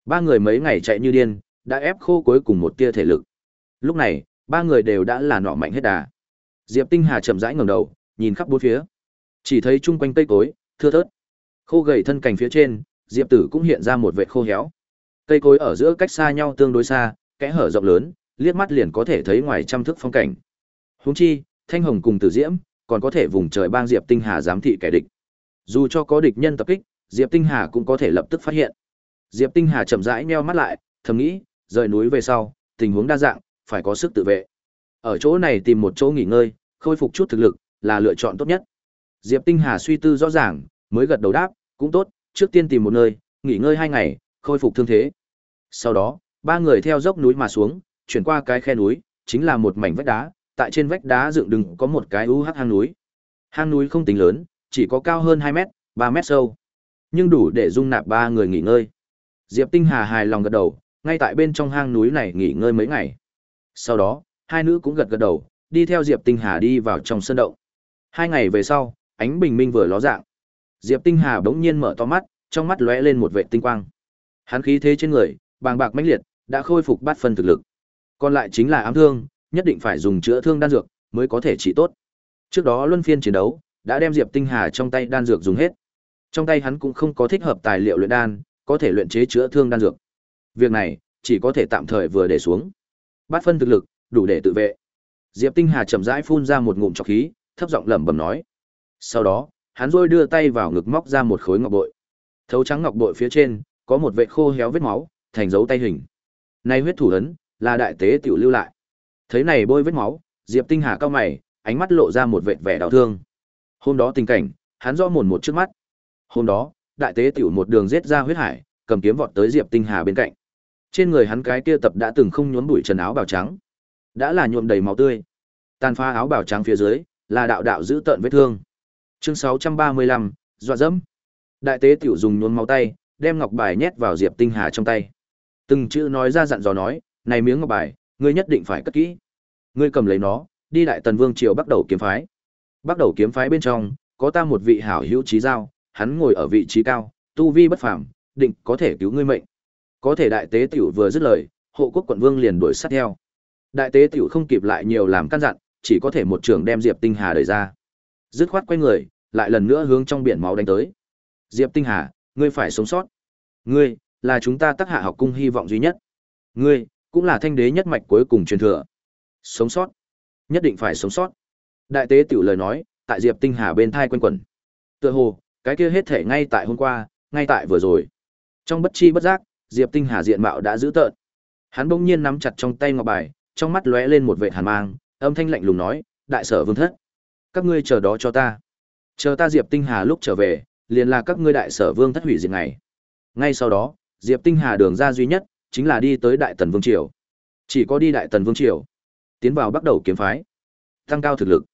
Ba người mấy ngày chạy như điên, đã ép khô cuối cùng một tia thể lực. Lúc này, ba người đều đã là nọ mạnh hết đà. Diệp Tinh Hà chậm rãi ngẩng đầu, nhìn khắp bốn phía. Chỉ thấy chung quanh cây cối, thưa thớt. Khô gầy thân cành phía trên, Diệp Tử cũng hiện ra một vệt khô héo. Cây cối ở giữa cách xa nhau tương đối xa, kẽ hở rộng lớn, liếc mắt liền có thể thấy ngoài trăm thước phong cảnh. Huống chi, Thanh Hồng cùng Tử Diễm, còn có thể vùng trời bang Diệp Tinh Hà giám thị kẻ địch. Dù cho có địch nhân tập kích, Diệp Tinh Hà cũng có thể lập tức phát hiện. Diệp Tinh Hà chậm rãi nheo mắt lại, thầm nghĩ, rời núi về sau, tình huống đa dạng, phải có sức tự vệ. Ở chỗ này tìm một chỗ nghỉ ngơi, khôi phục chút thực lực, là lựa chọn tốt nhất. Diệp Tinh Hà suy tư rõ ràng, mới gật đầu đáp, cũng tốt, trước tiên tìm một nơi, nghỉ ngơi hai ngày, khôi phục thương thế. Sau đó, ba người theo dốc núi mà xuống, chuyển qua cái khe núi, chính là một mảnh vách đá, tại trên vách đá dựng đứng có một cái u UH hang núi. Hang núi không tính lớn, chỉ có cao hơn 2 mét, 3 mét sâu, nhưng đủ để dung nạp ba người nghỉ ngơi. Diệp Tinh Hà hài lòng gật đầu, ngay tại bên trong hang núi này nghỉ ngơi mấy ngày. Sau đó, hai nữ cũng gật gật đầu, đi theo Diệp Tinh Hà đi vào trong sân động. Hai ngày về sau, ánh bình minh vừa ló dạng. Diệp Tinh Hà bỗng nhiên mở to mắt, trong mắt lóe lên một vệt tinh quang. Hắn khí thế trên người, bàng bạc mãnh liệt, đã khôi phục bát phần thực lực. Còn lại chính là ám thương, nhất định phải dùng chữa thương đan dược mới có thể trị tốt. Trước đó luân phiên chiến đấu, đã đem Diệp Tinh Hà trong tay đan dược dùng hết. Trong tay hắn cũng không có thích hợp tài liệu luyện đan, có thể luyện chế chữa thương đan dược. Việc này chỉ có thể tạm thời vừa để xuống. Bát phân thực lực, đủ để tự vệ. Diệp Tinh Hà chậm rãi phun ra một ngụm trọc khí, thấp giọng lẩm bẩm nói. Sau đó, hắn rồi đưa tay vào ngực móc ra một khối ngọc bội. Thấu trắng ngọc bội phía trên có một vệt khô héo vết máu, thành dấu tay hình. Này huyết thủ ấn là đại tế tiểu lưu lại. Thấy này bôi vết máu, Diệp Tinh Hà cao mày, ánh mắt lộ ra một vệt vẻ đau thương. Hôm đó tình cảnh, hắn rõ mồn một trước mắt. Hôm đó, đại tế tiểu một đường giết ra huyết hải, cầm kiếm vọt tới Diệp Tinh Hà bên cạnh. Trên người hắn cái kia tập đã từng không nhuốm bụi trần áo bào trắng, đã là nhuộm đầy máu tươi. Tàn phá áo bào trắng phía dưới, là đạo đạo giữ tợn vết thương. Chương 635, dọa dẫm. Đại tế tiểu dùng nhuốm máu tay, đem ngọc bài nhét vào Diệp Tinh Hà trong tay. Từng chữ nói ra dặn dò nói, này miếng ngọc bài, ngươi nhất định phải cất kỹ. Ngươi cầm lấy nó, đi đại tần vương triều bắt đầu kiếm phái. Bắt đầu kiếm phái bên trong, có ta một vị hảo hữu trí giao, hắn ngồi ở vị trí cao, tu vi bất phàm, định có thể cứu ngươi mệnh. Có thể đại tế tiểu vừa dứt lời, hộ quốc quận vương liền đuổi sát theo. Đại tế tiểu không kịp lại nhiều làm căn dặn, chỉ có thể một trường đem Diệp Tinh Hà đẩy ra. Dứt khoát quay người, lại lần nữa hướng trong biển máu đánh tới. Diệp Tinh Hà, ngươi phải sống sót. Ngươi là chúng ta tác hạ học cung hy vọng duy nhất. Ngươi cũng là thanh đế nhất mạch cuối cùng truyền thừa. Sống sót, nhất định phải sống sót. Đại tế tiểu lời nói, tại Diệp Tinh Hà bên thai quanh quẩn. Tựa hồ, cái kia hết thể ngay tại hôm qua, ngay tại vừa rồi. Trong bất chi bất giác, Diệp Tinh Hà diện mạo đã giữ tợn. Hắn bỗng nhiên nắm chặt trong tay ngọc bài, trong mắt lóe lên một vệt hàn mang, âm thanh lạnh lùng nói, "Đại sở vương thất, các ngươi chờ đó cho ta. Chờ ta Diệp Tinh Hà lúc trở về, liền là các ngươi đại sở vương thất hủy diệt ngày." Ngay sau đó, Diệp Tinh Hà đường ra duy nhất chính là đi tới Đại Tần Vương triều. Chỉ có đi Đại Tần Vương triều, tiến vào bắt đầu kiếm phái, tăng cao thực lực,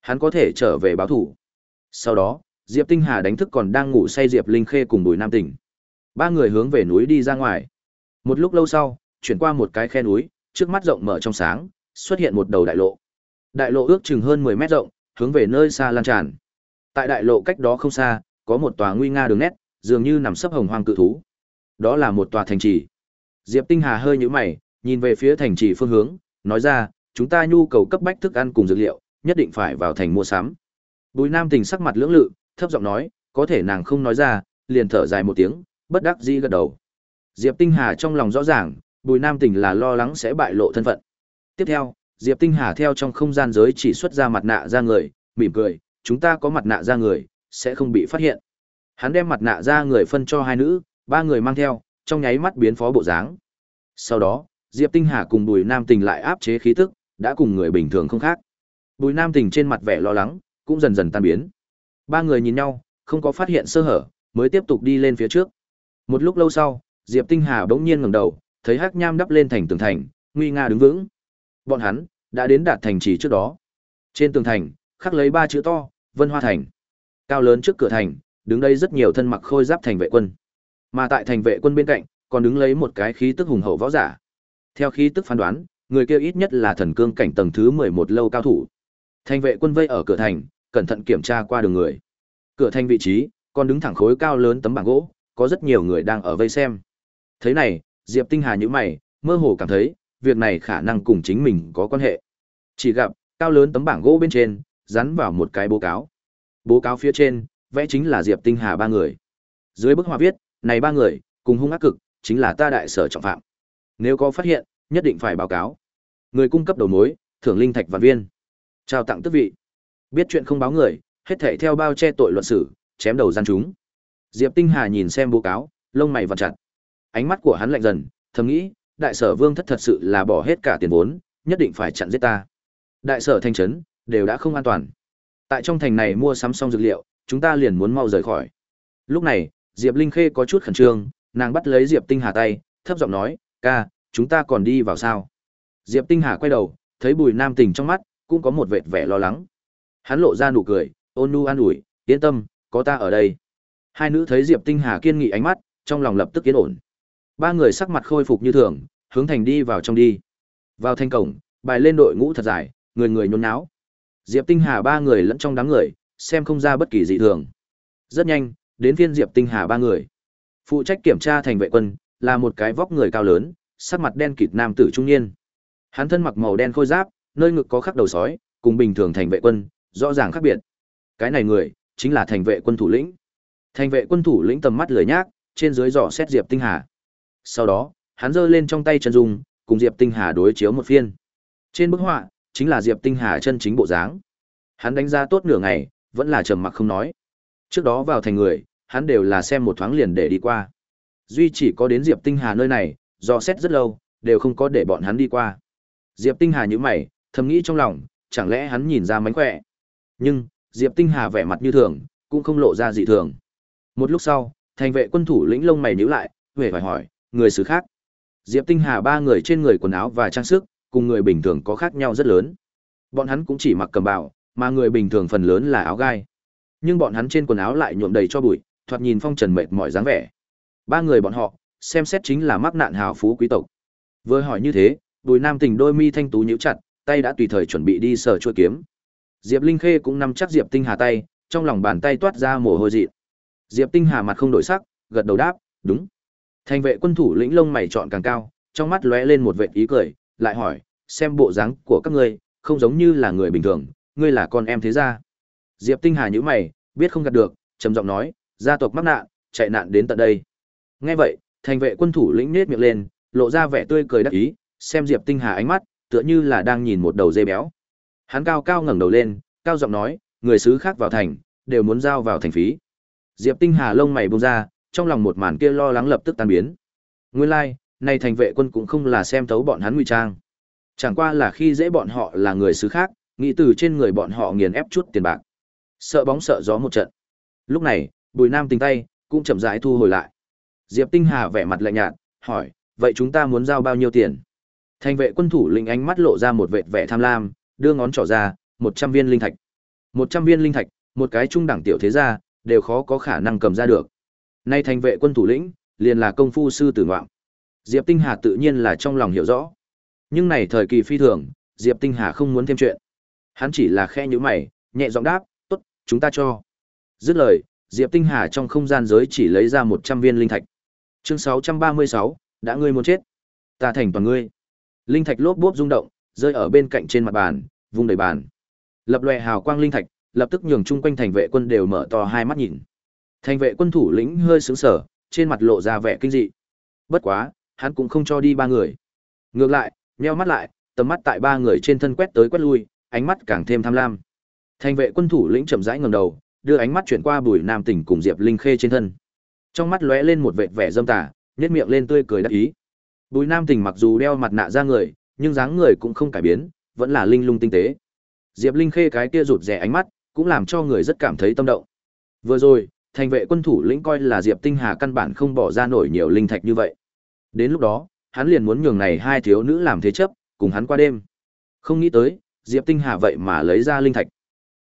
hắn có thể trở về báo thủ. Sau đó, Diệp Tinh Hà đánh thức còn đang ngủ say Diệp Linh Khê cùng Bùi Nam Tỉnh. Ba người hướng về núi đi ra ngoài. Một lúc lâu sau, chuyển qua một cái khe núi, trước mắt rộng mở trong sáng, xuất hiện một đầu đại lộ. Đại lộ ước chừng hơn 10 mét rộng, hướng về nơi xa lan tràn. Tại đại lộ cách đó không xa, có một tòa nguy nga đường nét, dường như nằm sấp hồng hoang cự thú. Đó là một tòa thành trì. Diệp Tinh Hà hơi nhíu mày, nhìn về phía thành trì phương hướng, nói ra, chúng ta nhu cầu cấp bách thức ăn cùng dược liệu, nhất định phải vào thành mua sắm. Bùi Nam Tình sắc mặt lưỡng lự, thấp giọng nói, có thể nàng không nói ra, liền thở dài một tiếng, bất đắc dĩ gật đầu. Diệp Tinh Hà trong lòng rõ ràng, Bùi Nam Tình là lo lắng sẽ bại lộ thân phận. Tiếp theo, Diệp Tinh Hà theo trong không gian giới chỉ xuất ra mặt nạ ra người, mỉm cười, chúng ta có mặt nạ ra người, sẽ không bị phát hiện. Hắn đem mặt nạ ra người phân cho hai nữ, ba người mang theo, trong nháy mắt biến phó bộ dáng. Sau đó, Diệp Tinh Hà cùng Bùi Nam Tình lại áp chế khí tức, đã cùng người bình thường không khác. Bùi Nam Tình trên mặt vẻ lo lắng, cũng dần dần tan biến. Ba người nhìn nhau, không có phát hiện sơ hở, mới tiếp tục đi lên phía trước. Một lúc lâu sau, Diệp Tinh Hà bỗng nhiên ngẩng đầu, thấy Hắc Nham đắp lên thành tường thành, nguy nga đứng vững. Bọn hắn đã đến đạt thành trì trước đó. Trên tường thành, khắc lấy ba chữ to, Vân Hoa Thành. Cao lớn trước cửa thành, đứng đây rất nhiều thân mặc khôi giáp thành vệ quân. Mà tại thành vệ quân bên cạnh, còn đứng lấy một cái khí tức hùng hậu võ giả. Theo khí tức phán đoán, người kia ít nhất là thần cương cảnh tầng thứ 11 lâu cao thủ. Thành vệ quân vây ở cửa thành, cẩn thận kiểm tra qua đường người. Cửa thành vị trí, còn đứng thẳng khối cao lớn tấm bảng gỗ, có rất nhiều người đang ở vây xem. Thế này, Diệp Tinh Hà nhíu mày, mơ hồ cảm thấy, việc này khả năng cùng chính mình có quan hệ. Chỉ gặp, cao lớn tấm bảng gỗ bên trên, dán vào một cái bố cáo. Bố cáo phía trên, vẽ chính là Diệp Tinh Hà ba người. Dưới bức họa viết, này ba người, cùng hung ác cực, chính là ta đại sở trọng phạm. Nếu có phát hiện, nhất định phải báo cáo. Người cung cấp đầu mối, thưởng linh thạch và viên. Trao tặng tước vị. Biết chuyện không báo người, hết thảy theo bao che tội luận xử, chém đầu gian chúng. Diệp Tinh Hà nhìn xem báo cáo, lông mày vặn chặt. Ánh mắt của hắn lạnh dần, thầm nghĩ, đại sở vương thất thật sự là bỏ hết cả tiền vốn, nhất định phải chặn giết ta. Đại sở thành trấn đều đã không an toàn. Tại trong thành này mua sắm xong dược liệu, chúng ta liền muốn mau rời khỏi. Lúc này, Diệp Linh Khê có chút khẩn trương, nàng bắt lấy Diệp Tinh Hà tay, thấp giọng nói, ca, chúng ta còn đi vào sao? Diệp Tinh Hà quay đầu, thấy Bùi Nam Tình trong mắt, cũng có một vệt vẻ lo lắng. Hắn lộ ra nụ cười, ôn nhu an ủi, yên tâm, có ta ở đây. Hai nữ thấy Diệp Tinh Hà kiên nghị ánh mắt, trong lòng lập tức yên ổn. Ba người sắc mặt khôi phục như thường, hướng thành đi vào trong đi. Vào thành cổng, bài lên đội ngũ thật dài, người người nhốn náo. Diệp Tinh Hà ba người lẫn trong đám người, xem không ra bất kỳ dị thường. Rất nhanh, đến phiên Diệp Tinh Hà ba người. Phụ trách kiểm tra thành vệ quân, là một cái vóc người cao lớn, sắc mặt đen kịt nam tử trung niên. Hắn thân mặc màu đen khôi giáp, nơi ngực có khắc đầu sói, cùng bình thường thành vệ quân, rõ ràng khác biệt. Cái này người, chính là thành vệ quân thủ lĩnh. Thành vệ quân thủ lĩnh tầm mắt lười nhác, trên dưới dò xét Diệp Tinh Hà. Sau đó, hắn giơ lên trong tay chân dung, cùng Diệp Tinh Hà đối chiếu một phiên. Trên bức họa, chính là Diệp Tinh Hà chân chính bộ dáng. Hắn đánh giá tốt nửa ngày, vẫn là trầm mặc không nói. Trước đó vào thành người, hắn đều là xem một thoáng liền để đi qua. Duy chỉ có đến Diệp Tinh Hà nơi này, dò xét rất lâu, đều không có để bọn hắn đi qua. Diệp Tinh Hà nhíu mày, thầm nghĩ trong lòng, chẳng lẽ hắn nhìn ra mánh khỏe. Nhưng, Diệp Tinh Hà vẻ mặt như thường, cũng không lộ ra dị thường. Một lúc sau, thành vệ quân thủ lĩnh lông mày nhíu lại, huệ phải hỏi, người xứ khác. Diệp Tinh Hà ba người trên người quần áo và trang sức, cùng người bình thường có khác nhau rất lớn. Bọn hắn cũng chỉ mặc cầm bào, mà người bình thường phần lớn là áo gai. Nhưng bọn hắn trên quần áo lại nhuộm đầy cho bụi, thoạt nhìn phong trần mệt mỏi dáng vẻ. Ba người bọn họ, xem xét chính là mắc nạn hào phú quý tộc. Vừa hỏi như thế, Bùi Nam Tình đôi mi thanh tú nhíu chặt, tay đã tùy thời chuẩn bị đi sờ chuôi kiếm. Diệp Linh Khê cũng nắm chắc Diệp Tinh Hà tay, trong lòng bàn tay toát ra mồ hôi dị. Diệp Tinh Hà mặt không đổi sắc, gật đầu đáp, "Đúng." Thành vệ quân thủ lĩnh lông mày chọn càng cao, trong mắt lóe lên một vệt ý cười, lại hỏi, "Xem bộ dáng của các ngươi, không giống như là người bình thường, ngươi là con em thế gia?" Diệp Tinh Hà nhíu mày, biết không gạt được, trầm giọng nói, "Gia tộc mắc nạn, chạy nạn đến tận đây." Nghe vậy, thành vệ quân thủ lĩnh nết miệng lên, lộ ra vẻ tươi cười đắc ý, xem Diệp Tinh Hà ánh mắt, tựa như là đang nhìn một đầu dê béo. Hắn cao cao ngẩng đầu lên, cao giọng nói, người xứ khác vào thành, đều muốn giao vào thành phí. Diệp Tinh Hà lông mày buông ra, trong lòng một màn kia lo lắng lập tức tan biến. Nguyên lai, like, này thành vệ quân cũng không là xem thấu bọn hắn ngụy trang. Chẳng qua là khi dễ bọn họ là người xứ khác, nghĩ từ trên người bọn họ nghiền ép chút tiền bạc. Sợ bóng sợ gió một trận. Lúc này, Bùi Nam tình tay, cũng chậm rãi thu hồi lại. Diệp Tinh Hà vẻ mặt lạnh nhạt, hỏi, vậy chúng ta muốn giao bao nhiêu tiền? Thành vệ quân thủ lĩnh ánh mắt lộ ra một vệt vẻ tham lam, đưa ngón trỏ ra, một trăm viên linh thạch. một trăm viên linh thạch, một cái trung đẳng tiểu thế gia, đều khó có khả năng cầm ra được. Nay thành vệ quân thủ lĩnh, liền là công phu sư tử ngoạm. Diệp Tinh Hà tự nhiên là trong lòng hiểu rõ. Nhưng này thời kỳ phi thường, Diệp Tinh Hà không muốn thêm chuyện. Hắn chỉ là khe nhíu mày, nhẹ giọng đáp, tốt, chúng ta cho. Dứt lời, Diệp Tinh Hà trong không gian giới chỉ lấy ra 100 viên linh thạch. Chương 636, đã ngươi muốn chết. Ta thành toàn ngươi. Linh thạch lốp bốp rung động, rơi ở bên cạnh trên mặt bàn, vung đầy bàn. Lập loè hào quang linh thạch, lập tức nhường chung quanh thành vệ quân đều mở to hai mắt nhìn. Thành vệ quân thủ lĩnh hơi sững sờ, trên mặt lộ ra vẻ kinh dị. Bất quá, hắn cũng không cho đi ba người. Ngược lại, nheo mắt lại, tầm mắt tại ba người trên thân quét tới quét lui, ánh mắt càng thêm tham lam. Thành vệ quân thủ lĩnh chậm rãi ngẩng đầu, đưa ánh mắt chuyển qua Bùi Nam Tỉnh cùng Diệp Linh Khê trên thân. Trong mắt lóe lên một vệt vẻ dâm tà, nhếch miệng lên tươi cười đắc ý. Bùi Nam Tỉnh mặc dù đeo mặt nạ ra người, nhưng dáng người cũng không cải biến, vẫn là linh lung tinh tế. Diệp Linh Khê cái kia rụt rè ánh mắt, cũng làm cho người rất cảm thấy tâm động. Vừa rồi, thành vệ quân thủ lĩnh coi là Diệp Tinh Hà căn bản không bỏ ra nổi nhiều linh thạch như vậy. Đến lúc đó, hắn liền muốn nhường này hai thiếu nữ làm thế chấp, cùng hắn qua đêm. Không nghĩ tới, Diệp Tinh Hà vậy mà lấy ra linh thạch.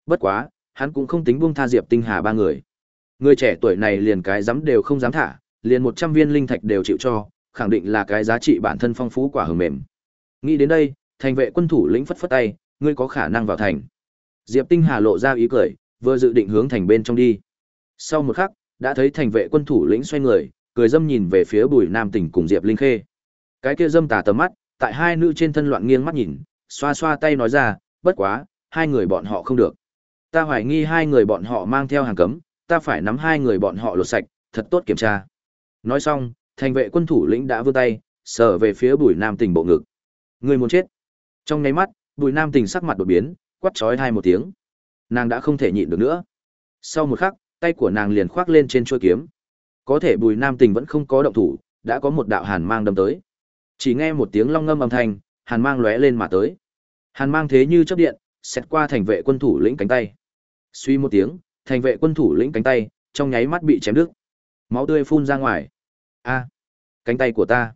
Bất quá, hắn cũng không tính buông tha Diệp Tinh Hà ba người. Người trẻ tuổi này liền cái dám đều không dám thả, liền 100 viên linh thạch đều chịu cho, khẳng định là cái giá trị bản thân phong phú quả hường mềm. Nghĩ đến đây, thành vệ quân thủ lĩnh phất phất tay, ngươi có khả năng vào thành. Diệp Tinh Hà lộ ra ý cười, vừa dự định hướng thành bên trong đi. Sau một khắc, đã thấy thành vệ quân thủ lĩnh xoay người, cười dâm nhìn về phía Bùi Nam Tỉnh cùng Diệp Linh Khê. Cái kia dâm tà tầm mắt, tại hai nữ trên thân loạn nghiêng mắt nhìn, xoa xoa tay nói ra, bất quá, hai người bọn họ không được. Ta hoài nghi hai người bọn họ mang theo hàng cấm, ta phải nắm hai người bọn họ lột sạch, thật tốt kiểm tra. Nói xong, thành vệ quân thủ lĩnh đã vươn tay, sờ về phía Bùi Nam Tỉnh bộ ngực. Người muốn chết. Trong nháy mắt, Bùi Nam Tỉnh sắc mặt đột biến, quát chói hai một tiếng. Nàng đã không thể nhịn được nữa. Sau một khắc, tay của nàng liền khoác lên trên chuôi kiếm. Có thể Bùi Nam Tình vẫn không có động thủ, đã có một đạo hàn mang đâm tới. Chỉ nghe một tiếng long ngâm âm thanh, hàn mang lóe lên mà tới. Hàn mang thế như chớp điện, xét qua thành vệ quân thủ lĩnh cánh tay. Suy một tiếng, thành vệ quân thủ lĩnh cánh tay, trong nháy mắt bị chém đứt. Máu tươi phun ra ngoài. A, cánh tay của ta.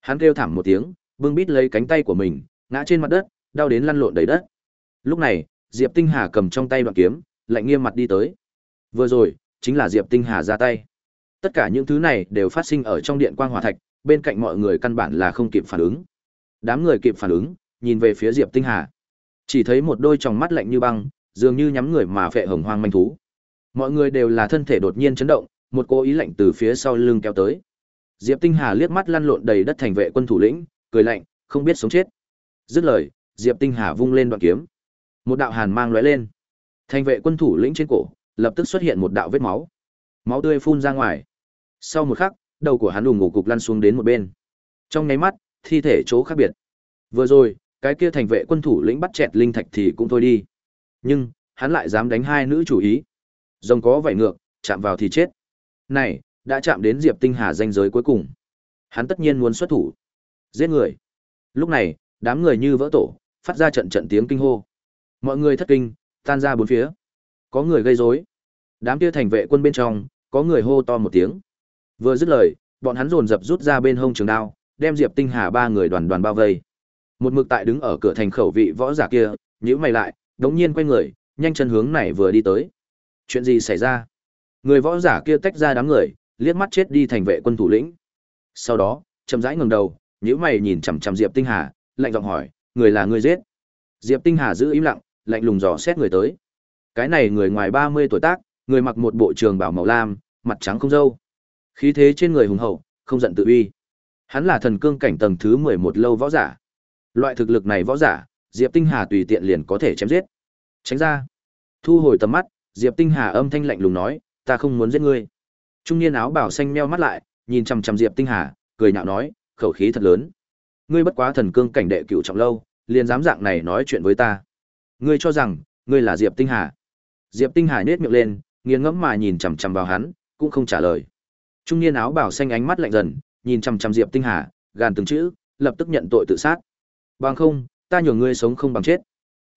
Hắn kêu thảm một tiếng, bưng bít lấy cánh tay của mình, ngã trên mặt đất, đau đến lăn lộn đầy đất. Lúc này, Diệp Tinh Hà cầm trong tay đoạn kiếm, lạnh nghiêm mặt đi tới. Vừa rồi, chính là Diệp Tinh Hà ra tay. Tất cả những thứ này đều phát sinh ở trong điện quang hỏa thạch, bên cạnh mọi người căn bản là không kịp phản ứng. Đám người kịp phản ứng, nhìn về phía Diệp Tinh Hà. Chỉ thấy một đôi tròng mắt lạnh như băng, dường như nhắm người mà phệ hồng hoang manh thú. Mọi người đều là thân thể đột nhiên chấn động, một cô ý lạnh từ phía sau lưng kéo tới. Diệp Tinh Hà liếc mắt lăn lộn đầy đất thành vệ quân thủ lĩnh, cười lạnh, không biết sống chết. Dứt lời, Diệp Tinh Hà vung lên đoạn kiếm. Một đạo hàn mang lóe lên. Thành vệ quân thủ lĩnh trên cổ, lập tức xuất hiện một đạo vết máu. Máu tươi phun ra ngoài. Sau một khắc, đầu của hắn đùng ngủ cục lăn xuống đến một bên. Trong nháy mắt, thi thể chỗ khác biệt. Vừa rồi, cái kia thành vệ quân thủ lĩnh bắt chẹt linh thạch thì cũng thôi đi. Nhưng, hắn lại dám đánh hai nữ chủ ý. Rồng có vảy ngược, chạm vào thì chết. Này, đã chạm đến Diệp Tinh Hà danh giới cuối cùng. Hắn tất nhiên muốn xuất thủ. Giết người. Lúc này, đám người như vỡ tổ, phát ra trận trận tiếng kinh hô. Mọi người thất kinh, tan ra bốn phía. Có người gây rối. Đám kia thành vệ quân bên trong, có người hô to một tiếng. Vừa dứt lời, bọn hắn dồn dập rút ra bên hông trường đao, đem Diệp Tinh Hà ba người đoàn đoàn bao vây. Một mực tại đứng ở cửa thành khẩu vị võ giả kia, nhữ mày lại, đống nhiên quay người, nhanh chân hướng này vừa đi tới. Chuyện gì xảy ra? Người võ giả kia tách ra đám người, liếc mắt chết đi thành vệ quân thủ lĩnh. Sau đó, chậm rãi ngẩng đầu, nhữ mày nhìn chằm chằm Diệp Tinh Hà, lạnh giọng hỏi, người là người giết? Diệp Tinh Hà giữ im lặng, lạnh lùng dò xét người tới. Cái này người ngoài 30 tuổi tác, người mặc một bộ trường bào màu lam, mặt trắng không râu. Khí thế trên người hùng hậu, không giận tự uy. Hắn là thần cương cảnh tầng thứ 11 lâu võ giả. Loại thực lực này võ giả, Diệp Tinh Hà tùy tiện liền có thể chém giết. Tránh ra. Thu hồi tầm mắt, Diệp Tinh Hà âm thanh lạnh lùng nói, ta không muốn giết ngươi. Trung niên áo bảo xanh meo mắt lại, nhìn chằm chằm Diệp Tinh Hà, cười nhạo nói, khẩu khí thật lớn. Ngươi bất quá thần cương cảnh đệ cửu trọng lâu, liền dám dạng này nói chuyện với ta. Ngươi cho rằng, ngươi là Diệp Tinh Hà. Diệp Tinh Hà nhếch miệng lên, nghiêng ngẫm mà nhìn chằm chằm vào hắn, cũng không trả lời. Trung niên áo bảo xanh ánh mắt lạnh dần, nhìn chằm chằm Diệp Tinh Hà, gàn từng chữ, lập tức nhận tội tự sát. Bằng không, ta nhường ngươi sống không bằng chết.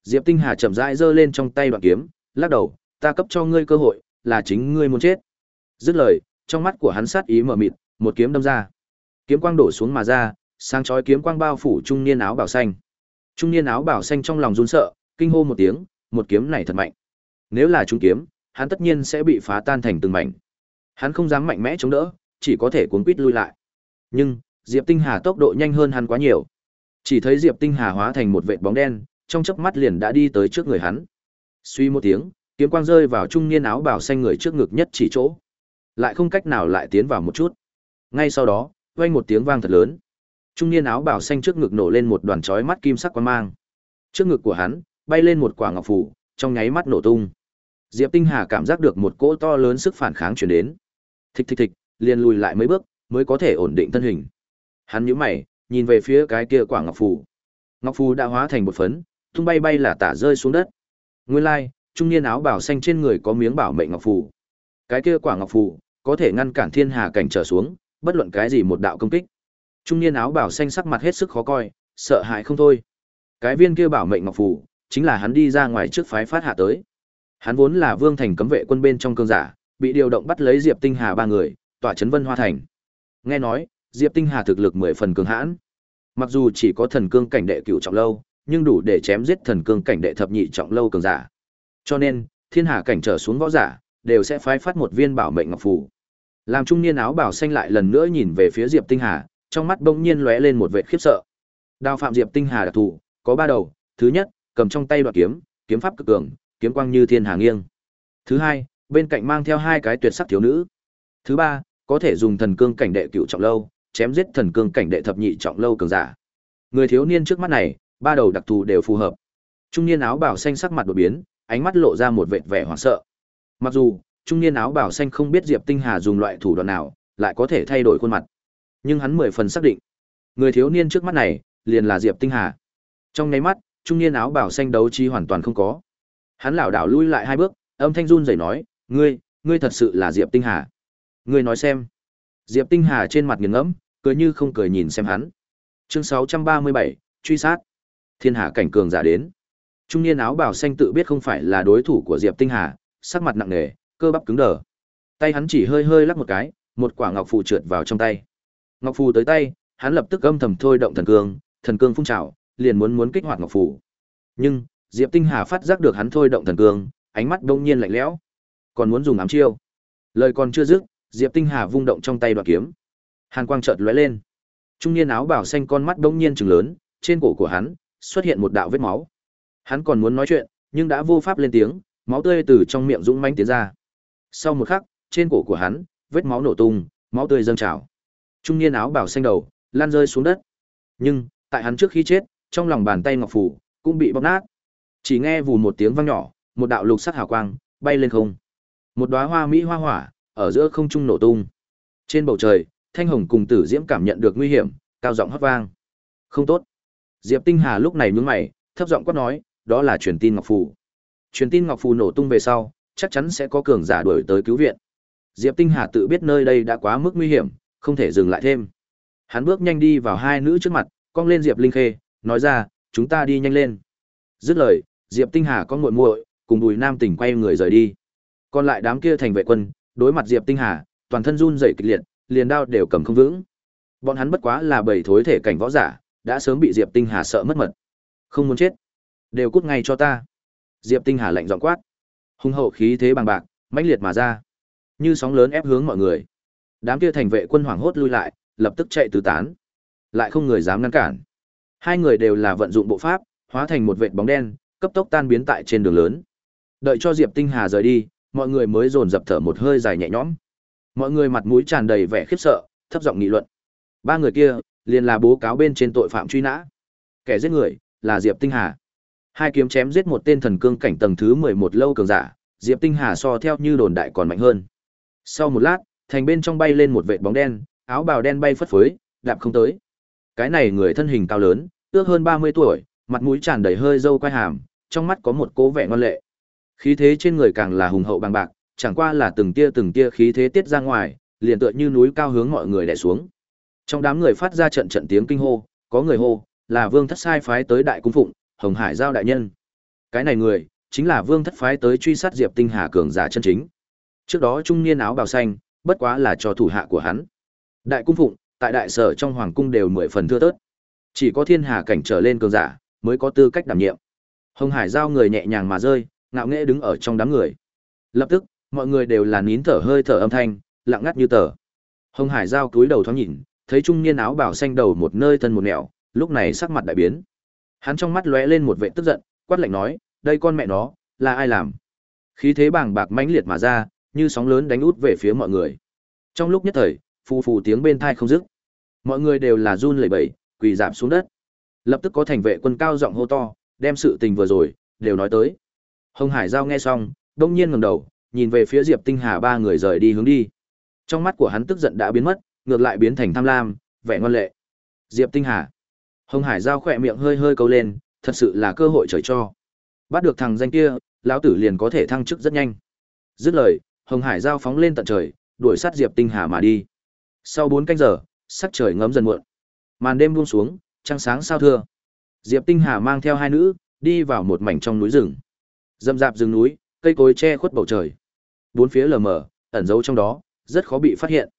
Diệp Tinh Hà chậm rãi giơ lên trong tay đoạn kiếm, lắc đầu, ta cấp cho ngươi cơ hội, là chính ngươi muốn chết. Dứt lời, trong mắt của hắn sát ý mở mịt, một kiếm đâm ra. Kiếm quang đổ xuống mà ra, sáng chói kiếm quang bao phủ trung niên áo bảo xanh. Trung niên áo bảo xanh trong lòng run sợ, kinh hô một tiếng, một kiếm này thật mạnh. Nếu là trung kiếm, hắn tất nhiên sẽ bị phá tan thành từng mảnh. Hắn không dám mạnh mẽ chống đỡ, chỉ có thể cuốn quýt lui lại. Nhưng, Diệp Tinh Hà tốc độ nhanh hơn hắn quá nhiều. Chỉ thấy Diệp Tinh Hà hóa thành một vệt bóng đen, trong chớp mắt liền đã đi tới trước người hắn. Suy một tiếng, kiếm quang rơi vào trung niên áo bào xanh người trước ngực nhất chỉ chỗ. Lại không cách nào lại tiến vào một chút. Ngay sau đó, vang một tiếng vang thật lớn. Trung niên áo bào xanh trước ngực nổ lên một đoàn chói mắt kim sắc quang mang. Trước ngực của hắn, bay lên một quả ngọc phủ, trong nháy mắt nổ tung. Diệp Tinh Hà cảm giác được một cỗ to lớn sức phản kháng truyền đến. Thịch thịch thịch, liền lùi lại mấy bước, mới có thể ổn định thân hình. Hắn nhíu mày, nhìn về phía cái kia quả ngọc phù. Ngọc phù đã hóa thành một phấn, tung bay bay là tả rơi xuống đất. Nguyên lai, like, trung niên áo bảo xanh trên người có miếng bảo mệnh ngọc phù. Cái kia quả ngọc phù có thể ngăn cản thiên hà cảnh trở xuống, bất luận cái gì một đạo công kích. Trung niên áo bảo xanh sắc mặt hết sức khó coi, sợ hãi không thôi. Cái viên kia bảo mệnh ngọc phù, chính là hắn đi ra ngoài trước phái phát hạ tới. Hắn vốn là vương thành cấm vệ quân bên trong cương giả, bị điều động bắt lấy Diệp Tinh Hà ba người, tỏa chấn Vân Hoa thành. Nghe nói, Diệp Tinh Hà thực lực mười phần cường hãn. Mặc dù chỉ có thần cương cảnh đệ cửu trọng lâu, nhưng đủ để chém giết thần cương cảnh đệ thập nhị trọng lâu cường giả. Cho nên, thiên hà cảnh trở xuống võ giả, đều sẽ phái phát một viên bảo mệnh ngọc phù. Làm trung niên áo bảo xanh lại lần nữa nhìn về phía Diệp Tinh Hà, trong mắt bỗng nhiên lóe lên một vệt khiếp sợ. Đao phạm Diệp Tinh Hà đặc thù, có ba đầu, thứ nhất, cầm trong tay đoạt kiếm, kiếm pháp cực cường, kiếm quang như thiên hà nghiêng. Thứ hai, bên cạnh mang theo hai cái tuyệt sắc thiếu nữ. Thứ ba, có thể dùng thần cương cảnh đệ cửu trọng lâu, chém giết thần cương cảnh đệ thập nhị trọng lâu cường giả. Người thiếu niên trước mắt này, ba đầu đặc thù đều phù hợp. Trung niên áo bào xanh sắc mặt đột biến, ánh mắt lộ ra một vệt vẻ hoảng sợ. Mặc dù, trung niên áo bào xanh không biết Diệp Tinh Hà dùng loại thủ đoạn nào, lại có thể thay đổi khuôn mặt. Nhưng hắn mười phần xác định, người thiếu niên trước mắt này, liền là Diệp Tinh Hà. Trong nháy mắt, trung niên áo bào xanh đấu trí hoàn toàn không có. Hắn lảo đảo lui lại hai bước, âm thanh run rẩy nói, "Ngươi, ngươi thật sự là Diệp Tinh Hà?" "Ngươi nói xem." Diệp Tinh Hà trên mặt nghiền ngẫm, cười như không cười nhìn xem hắn. Chương 637, truy sát. Thiên Hà cảnh cường giả đến. Trung niên áo bào xanh tự biết không phải là đối thủ của Diệp Tinh Hà, sắc mặt nặng nề, cơ bắp cứng đờ. Tay hắn chỉ hơi hơi lắc một cái, một quả ngọc phù trượt vào trong tay. Ngọc phù tới tay, hắn lập tức âm thầm thôi động thần cương, thần cương phun trào, liền muốn muốn kích hoạt ngọc phù. Nhưng, Diệp Tinh Hà phát giác được hắn thôi động thần cương, ánh mắt đông nhiên lạnh lẽo, còn muốn dùng ám chiêu. Lời còn chưa dứt, Diệp Tinh Hà vung động trong tay đoạt kiếm. Hàn quang chợt lóe lên. Trung niên áo bảo xanh con mắt đông nhiên trừng lớn, trên cổ của hắn xuất hiện một đạo vết máu. Hắn còn muốn nói chuyện, nhưng đã vô pháp lên tiếng, máu tươi từ trong miệng dũng mãnh tiến ra. Sau một khắc, trên cổ của hắn, vết máu nổ tung, máu tươi dâng trào. Trung niên áo bảo xanh đầu, lan rơi xuống đất. Nhưng, tại hắn trước khi chết, trong lòng bàn tay ngọc phủ cũng bị bóp nát. Chỉ nghe vù một tiếng vang nhỏ, một đạo lục sắc hào quang bay lên không. Một đóa hoa mỹ hoa hỏa ở giữa không trung nổ tung. Trên bầu trời, Thanh Hồng cùng Tử Diễm cảm nhận được nguy hiểm, cao giọng hót vang. Không tốt. Diệp Tinh Hà lúc này nhướng mày, thấp giọng quát nói, đó là truyền tin ngọc phù. Truyền tin ngọc phù nổ tung về sau, chắc chắn sẽ có cường giả đuổi tới cứu viện. Diệp Tinh Hà tự biết nơi đây đã quá mức nguy hiểm, không thể dừng lại thêm. Hắn bước nhanh đi vào hai nữ trước mặt, cong lên Diệp Linh Khê, nói ra, chúng ta đi nhanh lên. Dứt lời, Diệp Tinh Hà có muội muội, cùng Bùi Nam Tỉnh quay người rời đi. Còn lại đám kia thành vệ quân, đối mặt Diệp Tinh Hà, toàn thân run rẩy kịch liệt, liền đao đều cầm không vững. Bọn hắn bất quá là bầy thối thể cảnh võ giả, đã sớm bị Diệp Tinh Hà sợ mất mật. Không muốn chết, đều cút ngay cho ta. Diệp Tinh Hà lạnh giọng quát. Hung hậu khí thế bằng bạc, mãnh liệt mà ra, như sóng lớn ép hướng mọi người. Đám kia thành vệ quân hoảng hốt lui lại, lập tức chạy tứ tán. Lại không người dám ngăn cản. Hai người đều là vận dụng bộ pháp, hóa thành một vệt bóng đen, cấp tốc tan biến tại trên đường lớn. Đợi cho Diệp Tinh Hà rời đi, mọi người mới dồn dập thở một hơi dài nhẹ nhõm. Mọi người mặt mũi tràn đầy vẻ khiếp sợ, thấp giọng nghị luận. Ba người kia, liền là bố cáo bên trên tội phạm truy nã. Kẻ giết người là Diệp Tinh Hà. Hai kiếm chém giết một tên thần cương cảnh tầng thứ 11 lâu cường giả, Diệp Tinh Hà so theo như đồn đại còn mạnh hơn. Sau một lát, thành bên trong bay lên một vệt bóng đen, áo bào đen bay phất phới, đạp không tới. Cái này người thân hình cao lớn, ước hơn 30 tuổi, mặt mũi tràn đầy hơi râu quai hàm, trong mắt có một cố vẻ ngoan lệ. Khí thế trên người càng là hùng hậu bằng bạc, chẳng qua là từng tia từng tia khí thế tiết ra ngoài, liền tựa như núi cao hướng mọi người đè xuống. Trong đám người phát ra trận trận tiếng kinh hô, có người hô, là Vương Thất sai phái tới đại cung phụng, Hồng Hải giao đại nhân. Cái này người, chính là Vương Thất phái tới truy sát Diệp Tinh Hà cường giả chân chính. Trước đó trung niên áo bào xanh, bất quá là cho thủ hạ của hắn. Đại cung phụng, tại đại sở trong hoàng cung đều mười phần thưa tớt. Chỉ có thiên hà cảnh trở lên cường giả mới có tư cách đảm nhiệm. Hồng Hải giao người nhẹ nhàng mà rơi, ngạo nghễ đứng ở trong đám người. Lập tức, mọi người đều là nín thở hơi thở âm thanh, lặng ngắt như tờ. Hồng Hải giao cúi đầu thoáng nhìn, thấy trung niên áo bào xanh đầu một nơi thân một nẻo, lúc này sắc mặt đại biến. Hắn trong mắt lóe lên một vẻ tức giận, quát lạnh nói, đây con mẹ nó, là ai làm? Khí thế bàng bạc mãnh liệt mà ra, như sóng lớn đánh út về phía mọi người. Trong lúc nhất thời, phù phù tiếng bên tai không dứt. Mọi người đều là run lẩy bẩy, quỳ rạp xuống đất. Lập tức có thành vệ quân cao giọng hô to, đem sự tình vừa rồi đều nói tới. Hồng Hải Giao nghe xong, đông nhiên ngẩng đầu, nhìn về phía Diệp Tinh Hà ba người rời đi hướng đi. Trong mắt của hắn tức giận đã biến mất, ngược lại biến thành tham lam, vẻ ngoan lệ. Diệp Tinh Hà. Hồng Hải Giao khỏe miệng hơi hơi câu lên, thật sự là cơ hội trời cho. Bắt được thằng danh kia, lão tử liền có thể thăng chức rất nhanh. Dứt lời, Hồng Hải Giao phóng lên tận trời, đuổi sát Diệp Tinh Hà mà đi. Sau 4 canh giờ, sắc trời ngấm dần muộn. Màn đêm buông xuống, trăng sáng sao thưa. Diệp Tinh Hà mang theo hai nữ, đi vào một mảnh trong núi rừng. Dâm dạp rừng núi, cây cối che khuất bầu trời. Bốn phía lờ mờ, ẩn giấu trong đó, rất khó bị phát hiện.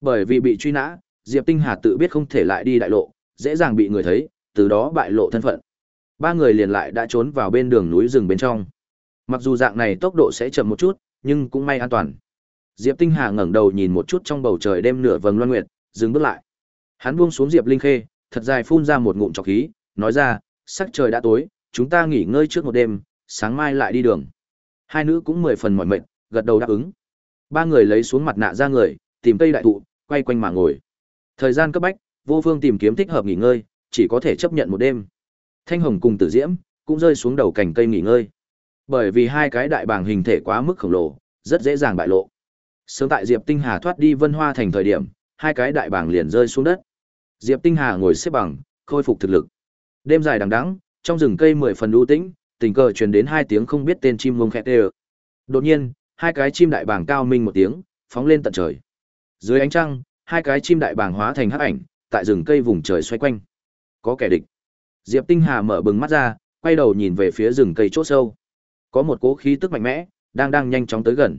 Bởi vì bị truy nã, Diệp Tinh Hà tự biết không thể lại đi đại lộ, dễ dàng bị người thấy, từ đó bại lộ thân phận. Ba người liền lại đã trốn vào bên đường núi rừng bên trong. Mặc dù dạng này tốc độ sẽ chậm một chút, nhưng cũng may an toàn. Diệp Tinh Hà ngẩng đầu nhìn một chút trong bầu trời đêm nửa vầng loan nguyệt, dừng bước lại. Hắn buông xuống Diệp Linh Khê, thật dài phun ra một ngụm trọc khí, nói ra, sắc trời đã tối, chúng ta nghỉ ngơi trước một đêm, sáng mai lại đi đường. Hai nữ cũng mười phần mỏi mệt, gật đầu đáp ứng. Ba người lấy xuống mặt nạ ra người, tìm cây đại thụ, quay quanh mà ngồi. Thời gian cấp bách, vô phương tìm kiếm thích hợp nghỉ ngơi, chỉ có thể chấp nhận một đêm. Thanh Hồng cùng Tử Diễm cũng rơi xuống đầu cành cây nghỉ ngơi. Bởi vì hai cái đại bàng hình thể quá mức khổng lồ, rất dễ dàng bại lộ. Sớm tại Diệp Tinh Hà thoát đi Vân Hoa thành thời điểm, hai cái đại bàng liền rơi xuống đất. Diệp Tinh Hà ngồi xếp bằng, khôi phục thực lực. Đêm dài đằng đẵng, trong rừng cây mười phần u tĩnh, tình cờ truyền đến hai tiếng không biết tên chim mông khẽ tê Đột nhiên, hai cái chim đại bàng cao minh một tiếng, phóng lên tận trời. Dưới ánh trăng, hai cái chim đại bàng hóa thành hắc ảnh, tại rừng cây vùng trời xoay quanh. Có kẻ địch. Diệp Tinh Hà mở bừng mắt ra, quay đầu nhìn về phía rừng cây chỗ sâu. Có một cỗ khí tức mạnh mẽ, đang đang nhanh chóng tới gần.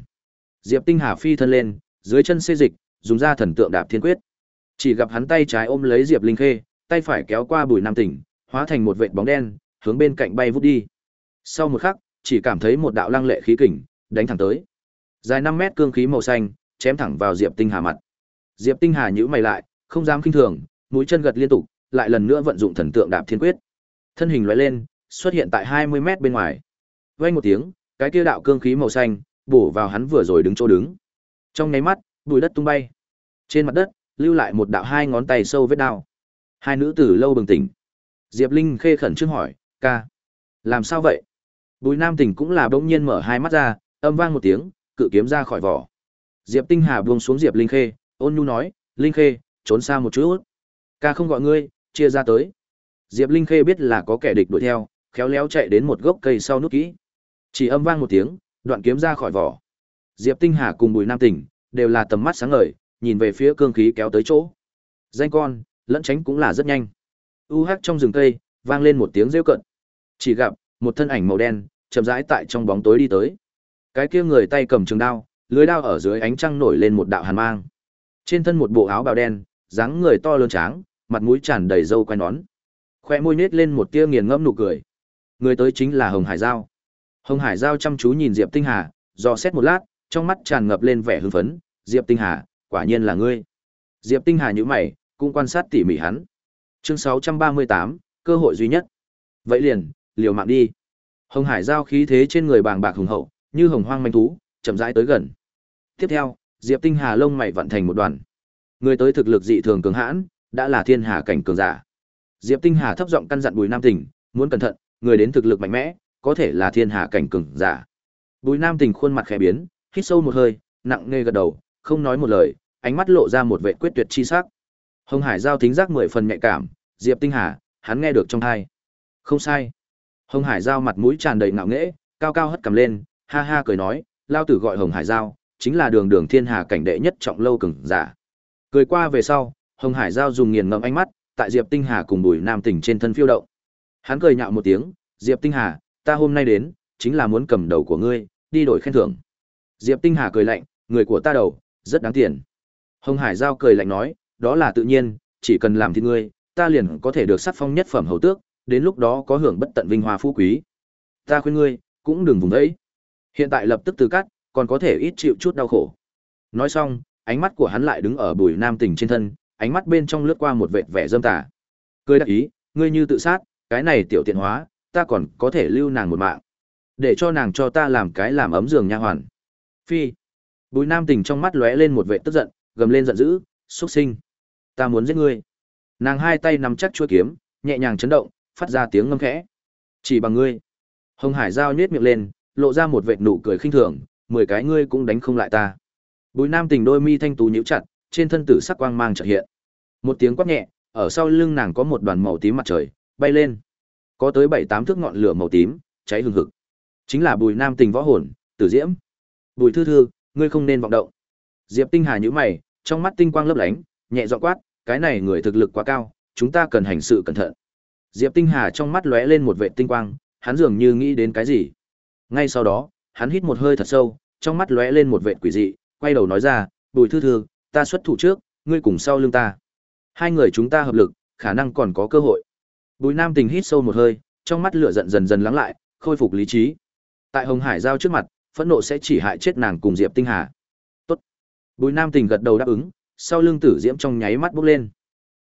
Diệp Tinh Hà phi thân lên, dưới chân xê dịch, dùng ra thần tượng đạp thiên quyết. Chỉ gặp hắn tay trái ôm lấy Diệp Linh Khê, tay phải kéo qua Bùi Nam Tỉnh, hóa thành một vệt bóng đen, hướng bên cạnh bay vút đi. Sau một khắc, chỉ cảm thấy một đạo lăng lệ khí kình đánh thẳng tới. Dài năm mét cương khí màu xanh, chém thẳng vào Diệp Tinh Hà mặt. Diệp Tinh Hà nhíu mày lại, không dám khinh thường, mũi chân gật liên tục, lại lần nữa vận dụng thần tượng đạp thiên quyết. Thân hình lóe lên, xuất hiện tại 20 mét bên ngoài. Vang một tiếng, cái kia đạo cương khí màu xanh bổ vào hắn vừa rồi đứng chỗ đứng. Trong nháy mắt, bụi đất tung bay. Trên mặt đất, lưu lại một đạo hai ngón tay sâu vết đao. Hai nữ tử lâu bừng tỉnh. Diệp Linh khê khẩn trương hỏi, ca, làm sao vậy? Bùi Nam Tỉnh cũng là bỗng nhiên mở hai mắt ra, âm vang một tiếng, cự kiếm ra khỏi vỏ. Diệp Tinh Hà buông xuống Diệp Linh Khê, ôn nhu nói, "Linh Khê, trốn xa một chút. Ca không gọi ngươi, chia ra tới." Diệp Linh Khê biết là có kẻ địch đuổi theo, khéo léo chạy đến một gốc cây sau nút kỹ. Chỉ âm vang một tiếng, đoạn kiếm ra khỏi vỏ. Diệp Tinh Hà cùng Bùi Nam Tỉnh đều là tầm mắt sáng ngời, nhìn về phía cương khí kéo tới chỗ. Danh con, lẫn tránh cũng là rất nhanh. U hắc trong rừng cây, vang lên một tiếng rêu cận. Chỉ gặp một thân ảnh màu đen chậm rãi tại trong bóng tối đi tới. Cái kia người tay cầm trường đao, lưới đao ở dưới ánh trăng nổi lên một đạo hàn mang. Trên thân một bộ áo bào đen, dáng người to lớn tráng, mặt mũi tràn đầy râu quai nón. Khoe môi nết lên một tia nghiền ngẫm nụ cười. Người tới chính là Hồng Hải Giao. Hồng Hải Giao chăm chú nhìn Diệp Tinh Hà, dò xét một lát, trong mắt tràn ngập lên vẻ hưng phấn, "Diệp Tinh Hà, quả nhiên là ngươi." Diệp Tinh Hà nhíu mày, cũng quan sát tỉ mỉ hắn. Chương 638, cơ hội duy nhất. Vậy liền, liều mạng đi. Hồng Hải giao khí thế trên người bàng bạc hùng hậu, như hồng hoang manh thú, chậm rãi tới gần. Tiếp theo, Diệp Tinh Hà lông mày vận thành một đoàn. Người tới thực lực dị thường cường hãn, đã là thiên hà cảnh cường giả. Diệp Tinh Hà thấp giọng căn dặn Bùi Nam Tỉnh, muốn cẩn thận, người đến thực lực mạnh mẽ, có thể là thiên hà cảnh cường giả. Bùi Nam Tỉnh khuôn mặt khẽ biến, hít sâu một hơi, nặng nề gật đầu, không nói một lời, ánh mắt lộ ra một vẻ quyết tuyệt chi sắc. Hồng Hải giao thính giác mười phần nhạy cảm, Diệp Tinh Hà, hắn nghe được trong tai. Không sai. Hồng Hải Giao mặt mũi tràn đầy ngạo nghễ, cao cao hất cầm lên, ha ha cười nói, lao tử gọi Hồng Hải Giao, chính là đường đường thiên hà cảnh đệ nhất trọng lâu cường giả. Cười qua về sau, Hồng Hải Giao dùng nghiền ngẫm ánh mắt, tại Diệp Tinh Hà cùng Bùi Nam Tỉnh trên thân phiêu động. Hắn cười nhạo một tiếng, Diệp Tinh Hà, ta hôm nay đến, chính là muốn cầm đầu của ngươi, đi đổi khen thưởng. Diệp Tinh Hà cười lạnh, người của ta đầu, rất đáng tiền. Hồng Hải Giao cười lạnh nói, đó là tự nhiên, chỉ cần làm thì ngươi, ta liền có thể được sắc phong nhất phẩm hầu tước, đến lúc đó có hưởng bất tận vinh hoa phú quý. Ta khuyên ngươi, cũng đừng vùng đấy. Hiện tại lập tức từ cắt, còn có thể ít chịu chút đau khổ. Nói xong, ánh mắt của hắn lại đứng ở Bùi Nam Tình trên thân, ánh mắt bên trong lướt qua một vệt vẻ dâm tà. Cười đắc ý, ngươi như tự sát, cái này tiểu tiện hóa, ta còn có thể lưu nàng một mạng. Để cho nàng cho ta làm cái làm ấm giường nha hoàn. Phi. Bùi Nam Tình trong mắt lóe lên một vẻ tức giận, gầm lên giận dữ, xuất sinh. Ta muốn giết ngươi. Nàng hai tay nắm chắc chuôi kiếm, nhẹ nhàng chấn động, phát ra tiếng ngâm khẽ. Chỉ bằng ngươi. Hồng Hải Giao nhếch miệng lên, lộ ra một vệt nụ cười khinh thường, mười cái ngươi cũng đánh không lại ta. Bùi Nam Tình đôi mi thanh tú nhíu chặt, trên thân tử sắc quang mang chợt hiện. Một tiếng quát nhẹ, ở sau lưng nàng có một đoàn màu tím mặt trời bay lên. Có tới bảy tám thước ngọn lửa màu tím, cháy hừng hực. Chính là Bùi Nam Tình võ hồn, Tử Diễm. Bùi Thư Thư, ngươi không nên vọng động. Diệp Tinh Hà nhíu mày, trong mắt tinh quang lấp lánh, nhẹ giọng quát, cái này người thực lực quá cao, chúng ta cần hành sự cẩn thận. Diệp Tinh Hà trong mắt lóe lên một vệ tinh quang, hắn dường như nghĩ đến cái gì. Ngay sau đó, hắn hít một hơi thật sâu, trong mắt lóe lên một vệ quỷ dị, quay đầu nói ra, "Bùi Thư Thư, ta xuất thủ trước, ngươi cùng sau lưng ta. Hai người chúng ta hợp lực, khả năng còn có cơ hội." Bùi Nam Tình hít sâu một hơi, trong mắt lửa giận dần dần lắng lại, khôi phục lý trí. Tại Hồng Hải giao trước mặt, phẫn nộ sẽ chỉ hại chết nàng cùng Diệp Tinh Hà. "Tốt." Bùi Nam Tình gật đầu đáp ứng, sau lưng tử diễm trong nháy mắt bốc lên.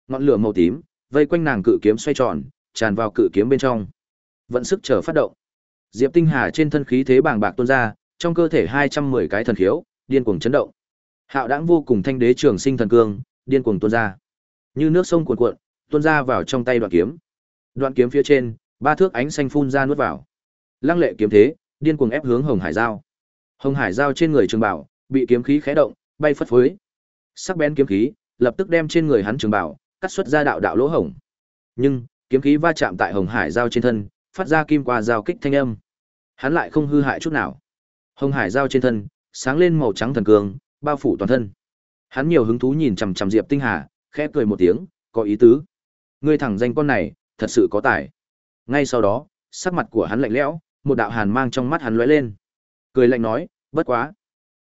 Ngọn lửa màu tím vây quanh nàng cự kiếm xoay tròn, tràn vào cự kiếm bên trong. Vận sức chờ phát động. Diệp Tinh Hà trên thân khí thế bàng bạc tuôn ra, trong cơ thể 210 cái thần khiếu, điên cuồng chấn động. Hạo đãng vô cùng thanh đế trường sinh thần cương, điên cuồng tuôn ra. Như nước sông cuồn cuộn, tuôn ra vào trong tay đoạn kiếm. Đoạn kiếm phía trên, ba thước ánh xanh phun ra nuốt vào. Lăng lệ kiếm thế, điên cuồng ép hướng Hồng Hải Giao. Hồng Hải Giao trên người Trường Bảo, bị kiếm khí khẽ động, bay phất phới. Sắc bén kiếm khí, lập tức đem trên người hắn Trường Bảo cắt xuất ra đạo đạo lỗ hổng. Nhưng, kiếm khí va chạm tại Hồng Hải giao trên thân, phát ra kim qua giao kích thanh âm. Hắn lại không hư hại chút nào. Hồng Hải giao trên thân, sáng lên màu trắng thần cường, bao phủ toàn thân. Hắn nhiều hứng thú nhìn chằm chằm Diệp Tinh Hà, khẽ cười một tiếng, có ý tứ. Ngươi thẳng danh con này, thật sự có tài. Ngay sau đó, sắc mặt của hắn lạnh lẽo, một đạo hàn mang trong mắt hắn lóe lên. Cười lạnh nói, bất quá.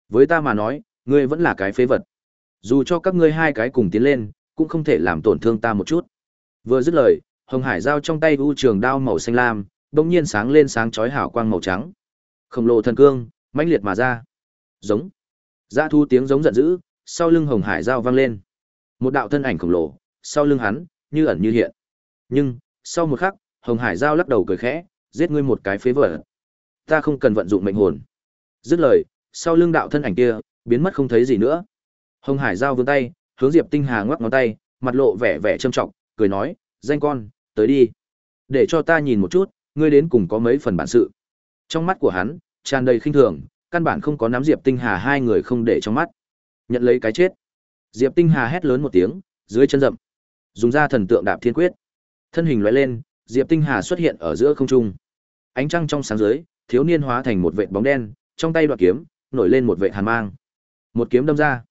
Với ta mà nói, ngươi vẫn là cái phế vật. Dù cho các ngươi hai cái cùng tiến lên, cũng không thể làm tổn thương ta một chút. Vừa dứt lời, Hồng Hải giao trong tay u trường đao màu xanh lam, bỗng nhiên sáng lên sáng chói hào quang màu trắng. Khổng lồ thần cương, mãnh liệt mà ra. Giống. Dã thu tiếng giống giận dữ, sau lưng Hồng Hải giao vang lên. Một đạo thân ảnh khổng lồ, sau lưng hắn, như ẩn như hiện. Nhưng, sau một khắc, Hồng Hải giao lắc đầu cười khẽ, giết ngươi một cái phế vật. Ta không cần vận dụng mệnh hồn. Dứt lời, sau lưng đạo thân ảnh kia, biến mất không thấy gì nữa. Hồng Hải giao vươn tay, hướng Diệp Tinh Hà ngoắc ngón tay, mặt lộ vẻ vẻ trâm trọng, cười nói, danh con, tới đi. Để cho ta nhìn một chút, ngươi đến cùng có mấy phần bản sự. Trong mắt của hắn, tràn đầy khinh thường, căn bản không có nắm Diệp Tinh Hà hai người không để trong mắt. Nhận lấy cái chết. Diệp Tinh Hà hét lớn một tiếng, dưới chân rậm, dùng ra thần tượng đạp thiên quyết. Thân hình lóe lên, Diệp Tinh Hà xuất hiện ở giữa không trung. Ánh trăng trong sáng dưới, thiếu niên hóa thành một vệt bóng đen, trong tay đoạt kiếm, nổi lên một vệt hàn mang. Một kiếm đâm ra.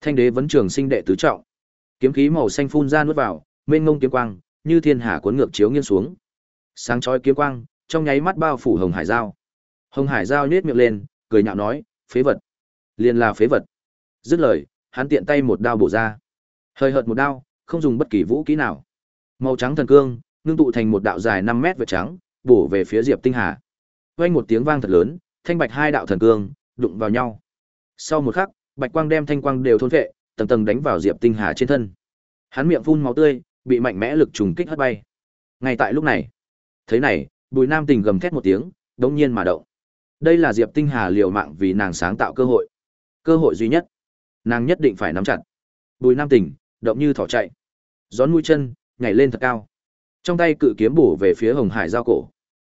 Thanh đế vấn trường sinh đệ tứ trọng. Kiếm khí màu xanh phun ra nuốt vào, mênh ngông kiếm quang, như thiên hà cuốn ngược chiếu nghiêng xuống. Sáng chói kiếm quang, trong nháy mắt bao phủ Hồng Hải Giao. Hồng Hải Giao nhếch miệng lên, cười nhạo nói, phế vật. Liền là phế vật. Dứt lời, hắn tiện tay một đao bổ ra. Hơi hợt một đao, không dùng bất kỳ vũ khí nào. Màu trắng thần cương, ngưng tụ thành một đạo dài 5 mét vệt trắng, bổ về phía Diệp Tinh Hà. Vang một tiếng vang thật lớn, thanh bạch hai đạo thần cương đụng vào nhau. Sau một khắc, bạch quang đem thanh quang đều thôn phệ, tầng tầng đánh vào Diệp Tinh Hà trên thân. Hắn miệng phun máu tươi, bị mạnh mẽ lực trùng kích hất bay. Ngay tại lúc này, thấy này, Bùi Nam Tình gầm thét một tiếng, đống nhiên mà động. Đây là Diệp Tinh Hà liều mạng vì nàng sáng tạo cơ hội. Cơ hội duy nhất. Nàng nhất định phải nắm chặt. Bùi Nam Tình, động như thỏ chạy. Gión mũi chân, nhảy lên thật cao. Trong tay cự kiếm bổ về phía Hồng Hải giao cổ.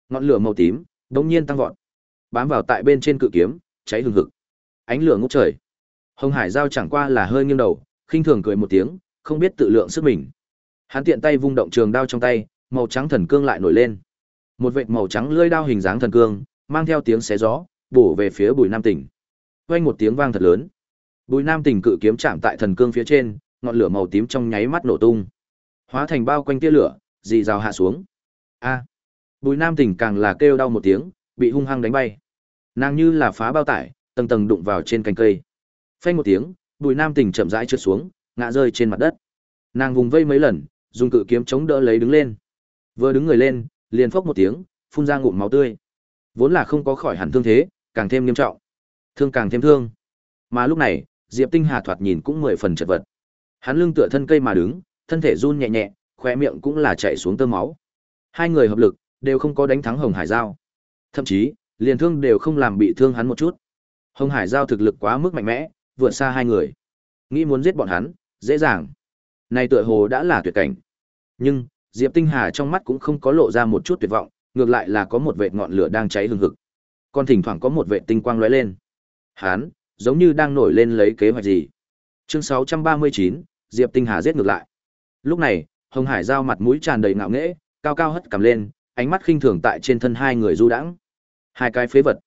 Ngọn lửa màu tím, đống nhiên tăng vọt. Bám vào tại bên trên cự kiếm, cháy hừng hực. Ánh lửa ngút trời. Hồng Hải giao chẳng qua là hơi nghiêng đầu, khinh thường cười một tiếng, không biết tự lượng sức mình. Hắn tiện tay vung động trường đao trong tay, màu trắng thần cương lại nổi lên. Một vệt màu trắng lưỡi đao hình dáng thần cương, mang theo tiếng xé gió, bổ về phía Bùi Nam Tỉnh. Vang một tiếng vang thật lớn. Bùi Nam Tỉnh cự kiếm chạm tại thần cương phía trên, ngọn lửa màu tím trong nháy mắt nổ tung, hóa thành bao quanh tia lửa, dì rào hạ xuống. A. Bùi Nam Tỉnh càng là kêu đau một tiếng, bị hung hăng đánh bay. Nàng như là phá bao tải, tầng tầng đụng vào trên cành cây. Phanh một tiếng, Bùi Nam Tỉnh chậm rãi trượt xuống, ngã rơi trên mặt đất. Nàng vùng vây mấy lần, dùng cự kiếm chống đỡ lấy đứng lên. Vừa đứng người lên, liền phốc một tiếng, phun ra ngụm máu tươi. Vốn là không có khỏi hẳn thương thế, càng thêm nghiêm trọng. Thương càng thêm thương. Mà lúc này, Diệp Tinh Hà thoạt nhìn cũng mười phần chật vật. Hắn lưng tựa thân cây mà đứng, thân thể run nhẹ nhẹ, khóe miệng cũng là chảy xuống tơ máu. Hai người hợp lực, đều không có đánh thắng Hồng Hải Giao. Thậm chí, liền thương đều không làm bị thương hắn một chút. Hồng Hải Giao thực lực quá mức mạnh mẽ, vượt xa hai người. Nghĩ muốn giết bọn hắn, dễ dàng. Này tựa hồ đã là tuyệt cảnh. Nhưng, Diệp Tinh Hà trong mắt cũng không có lộ ra một chút tuyệt vọng, ngược lại là có một vệt ngọn lửa đang cháy hừng hực. Còn thỉnh thoảng có một vệt tinh quang lóe lên. Hán, giống như đang nổi lên lấy kế hoạch gì. Chương 639, Diệp Tinh Hà giết ngược lại. Lúc này, Hồng Hải giao mặt mũi tràn đầy ngạo nghễ, cao cao hất cằm lên, ánh mắt khinh thường tại trên thân hai người du đãng. Hai cái phế vật.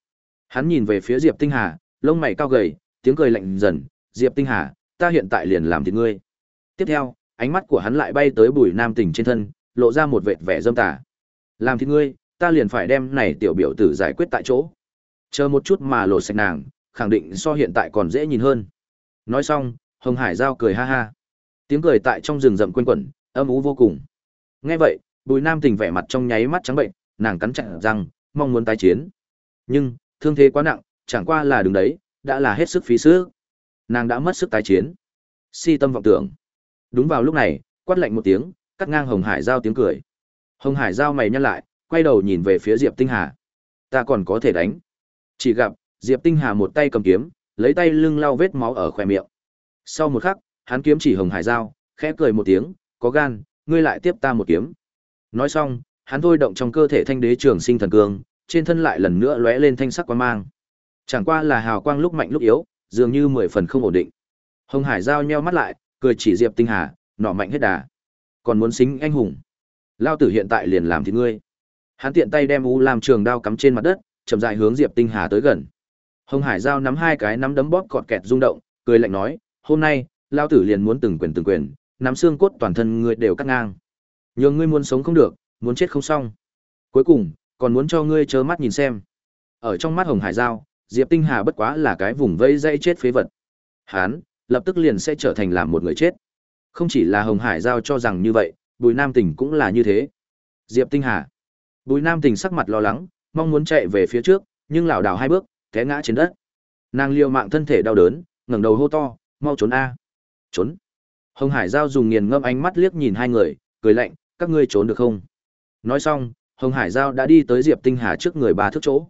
Hắn nhìn về phía Diệp Tinh Hà, lông mày cao gầy, tiếng cười lạnh dần, "Diệp Tinh Hà, ta hiện tại liền làm thịt ngươi." Tiếp theo, ánh mắt của hắn lại bay tới Bùi Nam Tỉnh trên thân, lộ ra một vệt vẻ dâm tả. "Làm thì ngươi, ta liền phải đem này tiểu biểu tử giải quyết tại chỗ." Chờ một chút mà lộ sạch nàng, khẳng định so hiện tại còn dễ nhìn hơn. Nói xong, Hồng Hải Giao cười ha ha. Tiếng cười tại trong rừng rậm quanh quẩn, âm ú vô cùng. Nghe vậy, Bùi Nam Tỉnh vẻ mặt trong nháy mắt trắng bệnh, nàng cắn chặt răng, mong muốn tái chiến. Nhưng, thương thế quá nặng, chẳng qua là đứng đấy, đã là hết sức phí sức. Nàng đã mất sức tái chiến. Si tâm vọng tưởng. Đúng vào lúc này, quát lạnh một tiếng, cắt ngang Hồng Hải Giao tiếng cười. Hồng Hải Giao mày nhăn lại, quay đầu nhìn về phía Diệp Tinh Hà. Ta còn có thể đánh. Chỉ gặp, Diệp Tinh Hà một tay cầm kiếm, lấy tay lưng lau vết máu ở khóe miệng. Sau một khắc, hắn kiếm chỉ Hồng Hải Giao, khẽ cười một tiếng, có gan, ngươi lại tiếp ta một kiếm. Nói xong, hắn thôi động trong cơ thể thanh đế trường sinh thần cương, trên thân lại lần nữa lóe lên thanh sắc quang mang. Chẳng qua là hào quang lúc mạnh lúc yếu, dường như mười phần không ổn định. Hồng Hải giao nheo mắt lại, cười chỉ Diệp Tinh Hà, nọ mạnh hết đà. Còn muốn xính anh hùng. Lao tử hiện tại liền làm thì ngươi. Hắn tiện tay đem u làm trường đao cắm trên mặt đất, chậm rãi hướng Diệp Tinh Hà tới gần. Hồng Hải giao nắm hai cái nắm đấm bóp cọt kẹt rung động, cười lạnh nói, "Hôm nay, lao tử liền muốn từng quyền từng quyền, nắm xương cốt toàn thân ngươi đều cắt ngang. Nhường ngươi muốn sống không được, muốn chết không xong. Cuối cùng, còn muốn cho ngươi trơ mắt nhìn xem." Ở trong mắt Hồng Hải giao, Diệp Tinh Hà bất quá là cái vùng vây dây chết phế vật. Hán, lập tức liền sẽ trở thành làm một người chết. Không chỉ là Hồng Hải giao cho rằng như vậy, Bùi Nam Tỉnh cũng là như thế. Diệp Tinh Hà. Bùi Nam Tỉnh sắc mặt lo lắng, mong muốn chạy về phía trước, nhưng lảo đảo hai bước, té ngã trên đất. Nàng liều mạng thân thể đau đớn, ngẩng đầu hô to, mau trốn a. Trốn. Hồng Hải giao dùng nghiền ngâm ánh mắt liếc nhìn hai người, cười lạnh, các ngươi trốn được không? Nói xong, Hồng Hải giao đã đi tới Diệp Tinh Hà trước người ba thước chỗ.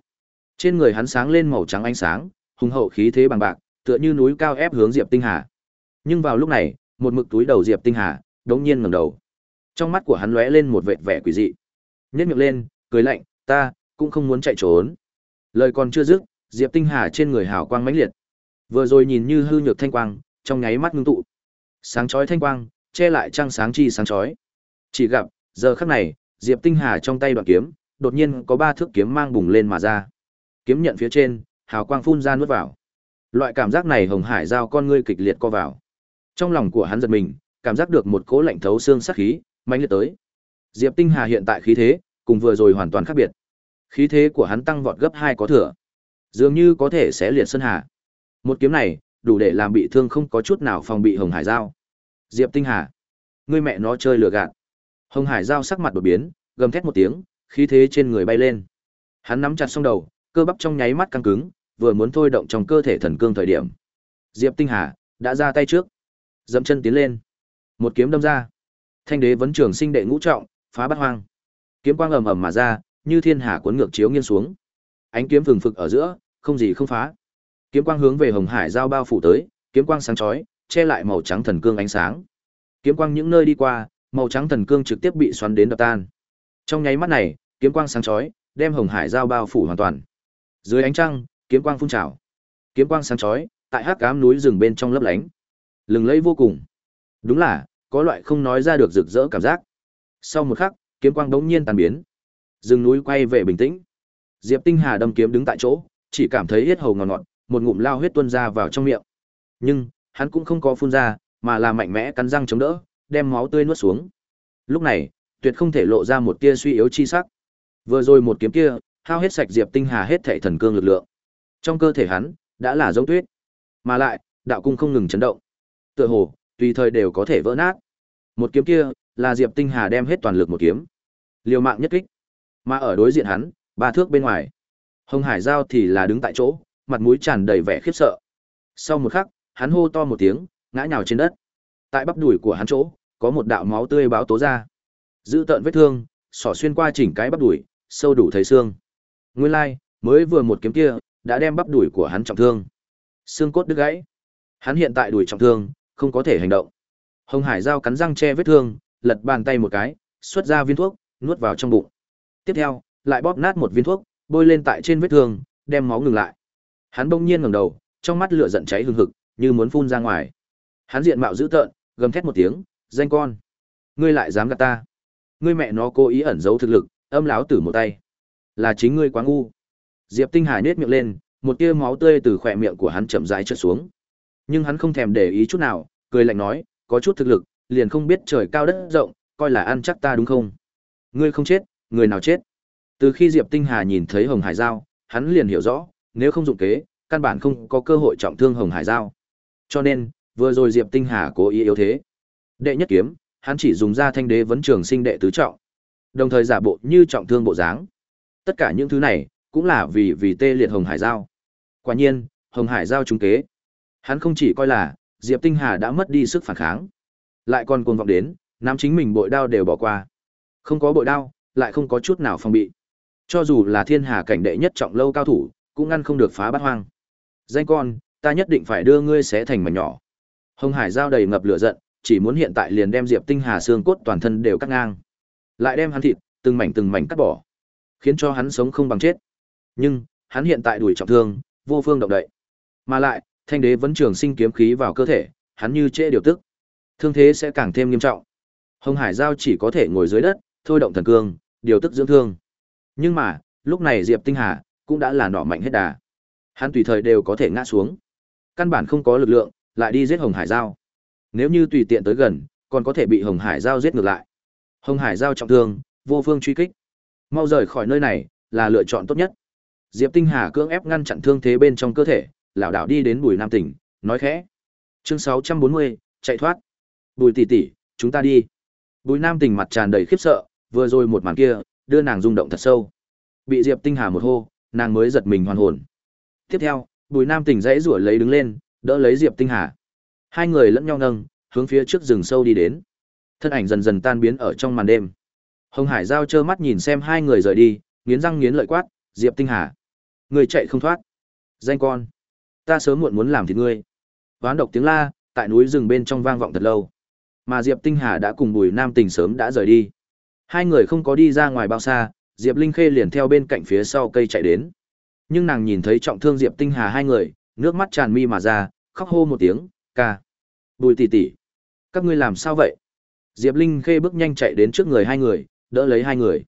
Trên người hắn sáng lên màu trắng ánh sáng, hùng hậu khí thế bằng bạc, tựa như núi cao ép hướng Diệp Tinh Hà. Nhưng vào lúc này, một mực túi đầu Diệp Tinh Hà, đống nhiên ngẩng đầu. Trong mắt của hắn lóe lên một vệt vẻ quỷ dị. Nhếch miệng lên, cười lạnh, "Ta cũng không muốn chạy trốn." Lời còn chưa dứt, Diệp Tinh Hà trên người hào quang mãnh liệt. Vừa rồi nhìn như hư nhược thanh quang, trong nháy mắt ngưng tụ. Sáng chói thanh quang, che lại trăng sáng chi sáng chói. Chỉ gặp, giờ khắc này, Diệp Tinh Hà trong tay đoạn kiếm, đột nhiên có ba thước kiếm mang bùng lên mà ra. Kiếm nhận phía trên, hào quang phun ra nuốt vào. Loại cảm giác này Hồng Hải giao con ngươi kịch liệt co vào. Trong lòng của hắn giật mình, cảm giác được một cỗ lạnh thấu xương sát khí, mãnh liệt tới. Diệp Tinh Hà hiện tại khí thế, cùng vừa rồi hoàn toàn khác biệt. Khí thế của hắn tăng vọt gấp hai có thừa, dường như có thể sẽ liệt sơn hà. Một kiếm này, đủ để làm bị thương không có chút nào phòng bị Hồng Hải giao. Diệp Tinh Hà, ngươi mẹ nó chơi lừa gạt. Hồng Hải giao sắc mặt đột biến, gầm thét một tiếng, khí thế trên người bay lên. Hắn nắm chặt song đầu, cơ bắp trong nháy mắt căng cứng, vừa muốn thôi động trong cơ thể thần cương thời điểm. Diệp Tinh Hà đã ra tay trước, dẫm chân tiến lên, một kiếm đâm ra. Thanh đế vấn trường sinh đệ ngũ trọng, phá bát hoang. Kiếm quang ầm ầm mà ra, như thiên hà cuốn ngược chiếu nghiêng xuống. Ánh kiếm phừng phực ở giữa, không gì không phá. Kiếm quang hướng về Hồng Hải giao bao phủ tới, kiếm quang sáng chói, che lại màu trắng thần cương ánh sáng. Kiếm quang những nơi đi qua, màu trắng thần cương trực tiếp bị xoắn đến đập tan. Trong nháy mắt này, kiếm quang sáng chói, đem Hồng Hải giao bao phủ hoàn toàn. Dưới ánh trăng, kiếm quang phun trào. Kiếm quang sáng chói, tại hát cám núi rừng bên trong lấp lánh. Lừng lẫy vô cùng. Đúng là, có loại không nói ra được rực rỡ cảm giác. Sau một khắc, kiếm quang đống nhiên tan biến. Rừng núi quay về bình tĩnh. Diệp Tinh Hà đâm kiếm đứng tại chỗ, chỉ cảm thấy hết hầu ngọt ngọt, một ngụm lao huyết tuôn ra vào trong miệng. Nhưng, hắn cũng không có phun ra, mà là mạnh mẽ cắn răng chống đỡ, đem máu tươi nuốt xuống. Lúc này, tuyệt không thể lộ ra một tia suy yếu chi sắc. Vừa rồi một kiếm kia, hao hết sạch Diệp Tinh Hà hết thảy thần cương lực lượng. Trong cơ thể hắn đã là giống tuyết, mà lại, đạo cung không ngừng chấn động. Tựa hồ, tùy thời đều có thể vỡ nát. Một kiếm kia, là Diệp Tinh Hà đem hết toàn lực một kiếm. Liều mạng nhất kích. Mà ở đối diện hắn, ba thước bên ngoài, Hồng Hải Giao thì là đứng tại chỗ, mặt mũi tràn đầy vẻ khiếp sợ. Sau một khắc, hắn hô to một tiếng, ngã nhào trên đất. Tại bắp đùi của hắn chỗ, có một đạo máu tươi báo tố ra. Giữ tợn vết thương, xỏ xuyên qua chỉnh cái bắp đùi, sâu đủ thấy xương. Nguyên lai, mới vừa một kiếm kia, đã đem bắp đùi của hắn trọng thương. Xương cốt đứt gãy. Hắn hiện tại đùi trọng thương, không có thể hành động. Hồng Hải Giao cắn răng che vết thương, lật bàn tay một cái, xuất ra viên thuốc, nuốt vào trong bụng. Tiếp theo, lại bóp nát một viên thuốc, bôi lên tại trên vết thương, đem máu ngừng lại. Hắn bỗng nhiên ngẩng đầu, trong mắt lửa giận cháy hừng hực, như muốn phun ra ngoài. Hắn diện mạo dữ tợn, gầm thét một tiếng, "Danh con, ngươi lại dám gạt ta? Ngươi mẹ nó cố ý ẩn giấu thực lực, âm láo tử một tay. Là chính ngươi quá ngu." Diệp Tinh Hải nhếch miệng lên, một tia máu tươi từ khỏe miệng của hắn chậm rãi trượt xuống. Nhưng hắn không thèm để ý chút nào, cười lạnh nói, "Có chút thực lực, liền không biết trời cao đất rộng, coi là ăn chắc ta đúng không? Ngươi không chết, người nào chết?" Từ khi Diệp Tinh Hà nhìn thấy Hồng Hải Giao, hắn liền hiểu rõ, nếu không dụng kế, căn bản không có cơ hội trọng thương Hồng Hải Giao. Cho nên, vừa rồi Diệp Tinh Hà cố ý yếu thế. Đệ nhất kiếm, hắn chỉ dùng ra thanh đế vấn trường sinh đệ tứ trọng, đồng thời giả bộ như trọng thương bộ dáng. Tất cả những thứ này, cũng là vì vì tê liệt Hồng Hải Giao. Quả nhiên, Hồng Hải Giao trúng kế. Hắn không chỉ coi là, Diệp Tinh Hà đã mất đi sức phản kháng, lại còn cuồng vọng đến, nắm chính mình bội đao đều bỏ qua. Không có bội đao, lại không có chút nào phòng bị. Cho dù là thiên hà cảnh đệ nhất trọng lâu cao thủ, cũng ngăn không được phá bát hoang. Danh con, ta nhất định phải đưa ngươi xé thành mảnh nhỏ. Hồng Hải giao đầy ngập lửa giận, chỉ muốn hiện tại liền đem Diệp Tinh Hà xương cốt toàn thân đều cắt ngang, lại đem hắn thịt từng mảnh từng mảnh cắt bỏ, khiến cho hắn sống không bằng chết. Nhưng, hắn hiện tại đuổi trọng thương, vô phương động đậy. Mà lại, thanh đế vẫn trường sinh kiếm khí vào cơ thể, hắn như trễ điều tức, thương thế sẽ càng thêm nghiêm trọng. Hồng Hải giao chỉ có thể ngồi dưới đất, thôi động thần cương, điều tức dưỡng thương. Nhưng mà, lúc này Diệp Tinh Hà cũng đã là nọ mạnh hết đà. Hắn tùy thời đều có thể ngã xuống. Căn bản không có lực lượng, lại đi giết Hồng Hải Giao. Nếu như tùy tiện tới gần, còn có thể bị Hồng Hải Giao giết ngược lại. Hồng Hải Giao trọng thương, vô phương truy kích. Mau rời khỏi nơi này, là lựa chọn tốt nhất. Diệp Tinh Hà cưỡng ép ngăn chặn thương thế bên trong cơ thể, lảo đảo đi đến Bùi Nam Tỉnh, nói khẽ. Chương 640, chạy thoát. Bùi tỷ tỷ, chúng ta đi. Bùi Nam Tỉnh mặt tràn đầy khiếp sợ, vừa rồi một màn kia, đưa nàng rung động thật sâu. Bị Diệp Tinh Hà một hô, nàng mới giật mình hoàn hồn. Tiếp theo, Bùi Nam Tỉnh dãy rủa lấy đứng lên, đỡ lấy Diệp Tinh Hà. Hai người lẫn nhau nâng, hướng phía trước rừng sâu đi đến. Thân ảnh dần dần tan biến ở trong màn đêm. Hồng Hải giao trơ mắt nhìn xem hai người rời đi, nghiến răng nghiến lợi quát, "Diệp Tinh Hà, người chạy không thoát. Danh con, ta sớm muộn muốn làm thịt ngươi." Ván độc tiếng la, tại núi rừng bên trong vang vọng thật lâu. Mà Diệp Tinh Hà đã cùng Bùi Nam Tình sớm đã rời đi. Hai người không có đi ra ngoài bao xa, Diệp Linh Khê liền theo bên cạnh phía sau cây chạy đến. Nhưng nàng nhìn thấy trọng thương Diệp Tinh Hà hai người, nước mắt tràn mi mà ra, khóc hô một tiếng, ca. Bùi tỷ tỷ, các ngươi làm sao vậy? Diệp Linh Khê bước nhanh chạy đến trước người hai người, đỡ lấy hai người.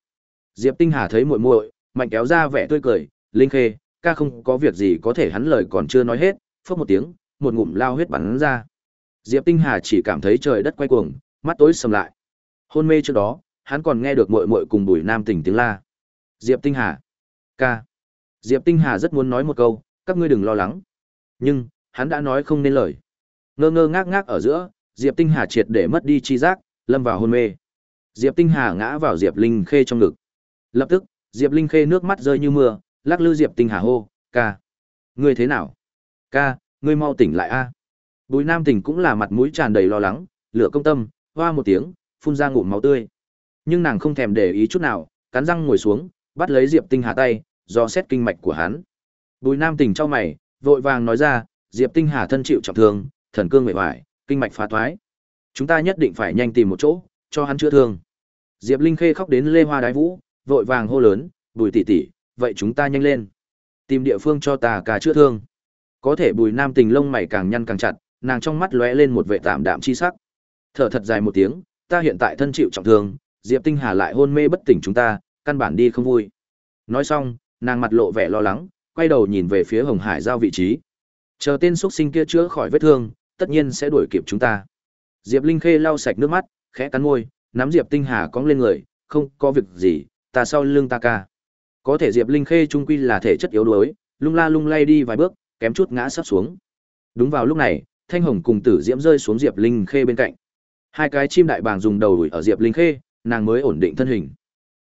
Diệp Tinh Hà thấy muội muội, mạnh kéo ra vẻ tươi cười, "Linh Khê, ca không có việc gì có thể hắn lời còn chưa nói hết, phốc một tiếng, một ngụm lao huyết bắn ra." Diệp Tinh Hà chỉ cảm thấy trời đất quay cuồng, mắt tối sầm lại. Hôn mê trước đó, hắn còn nghe được muội muội cùng Bùi Nam Tỉnh tiếng la. "Diệp Tinh Hà, ca." Diệp Tinh Hà rất muốn nói một câu, "Các ngươi đừng lo lắng." Nhưng, hắn đã nói không nên lời. Ngơ ngơ ngác ngác ở giữa, Diệp Tinh Hà triệt để mất đi chi giác, lâm vào hôn mê. Diệp Tinh Hà ngã vào Diệp Linh Khê trong ngực. Lập tức, Diệp Linh Khê nước mắt rơi như mưa, lắc lư Diệp Tinh Hà hô, "Ca, ngươi thế nào? Ca, ngươi mau tỉnh lại a." Bùi Nam Tỉnh cũng là mặt mũi tràn đầy lo lắng, lửa công tâm, hoa một tiếng, phun ra ngụm máu tươi. Nhưng nàng không thèm để ý chút nào, cắn răng ngồi xuống, bắt lấy Diệp Tinh Hà tay, do xét kinh mạch của hắn. Bùi Nam Tỉnh cho mày, vội vàng nói ra, Diệp Tinh Hà thân chịu trọng thương, thần cương mệt mỏi, kinh mạch phá thoái. Chúng ta nhất định phải nhanh tìm một chỗ, cho hắn chữa thương. Diệp Linh Khê khóc đến lê hoa đái vũ, vội vàng hô lớn, "Bùi tỷ tỷ, vậy chúng ta nhanh lên, tìm địa phương cho ta cả chữa thương." Có thể Bùi Nam Tình lông mày càng nhăn càng chặt, nàng trong mắt lóe lên một vẻ tạm đạm chi sắc. Thở thật dài một tiếng, "Ta hiện tại thân chịu trọng thương, Diệp Tinh Hà lại hôn mê bất tỉnh chúng ta, căn bản đi không vui." Nói xong, nàng mặt lộ vẻ lo lắng, quay đầu nhìn về phía Hồng Hải giao vị trí. Chờ tên xuất sinh kia chữa khỏi vết thương, tất nhiên sẽ đuổi kịp chúng ta. Diệp Linh Khê lau sạch nước mắt, khẽ cắn môi, nắm Diệp Tinh Hà cong lên người, không có việc gì, ta sau lưng ta ca. Có thể Diệp Linh Khê trung quy là thể chất yếu đuối, lung la lung lay đi vài bước, kém chút ngã sắp xuống. Đúng vào lúc này, Thanh Hồng cùng Tử Diễm rơi xuống Diệp Linh Khê bên cạnh. Hai cái chim đại bàng dùng đầu đuổi ở Diệp Linh Khê, nàng mới ổn định thân hình.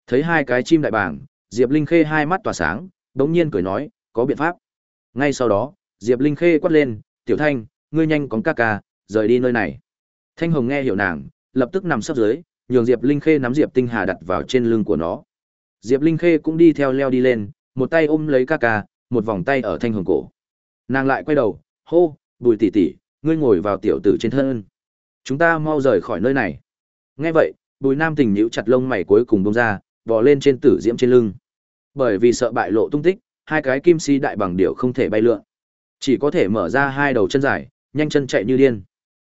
Thấy hai cái chim đại bàng, Diệp Linh Khê hai mắt tỏa sáng, bỗng nhiên cười nói, có biện pháp. Ngay sau đó, Diệp Linh Khê quát lên, "Tiểu Thanh, ngươi nhanh cóng ca ca, rời đi nơi này." Thanh Hồng nghe hiểu nàng, lập tức nằm sấp dưới, nhường Diệp Linh Khê nắm Diệp Tinh Hà đặt vào trên lưng của nó. Diệp Linh Khê cũng đi theo leo đi lên, một tay ôm lấy ca ca, một vòng tay ở Thanh Hồng cổ. Nàng lại quay đầu, hô, "Bùi tỷ tỷ, ngươi ngồi vào tiểu tử trên thân. Chúng ta mau rời khỏi nơi này." Nghe vậy, Bùi Nam Tình nhíu chặt lông mày cuối cùng bông ra, bò lên trên tử diễm trên lưng. Bởi vì sợ bại lộ tung tích, hai cái kim si đại bằng điểu không thể bay lượn. Chỉ có thể mở ra hai đầu chân dài, nhanh chân chạy như điên.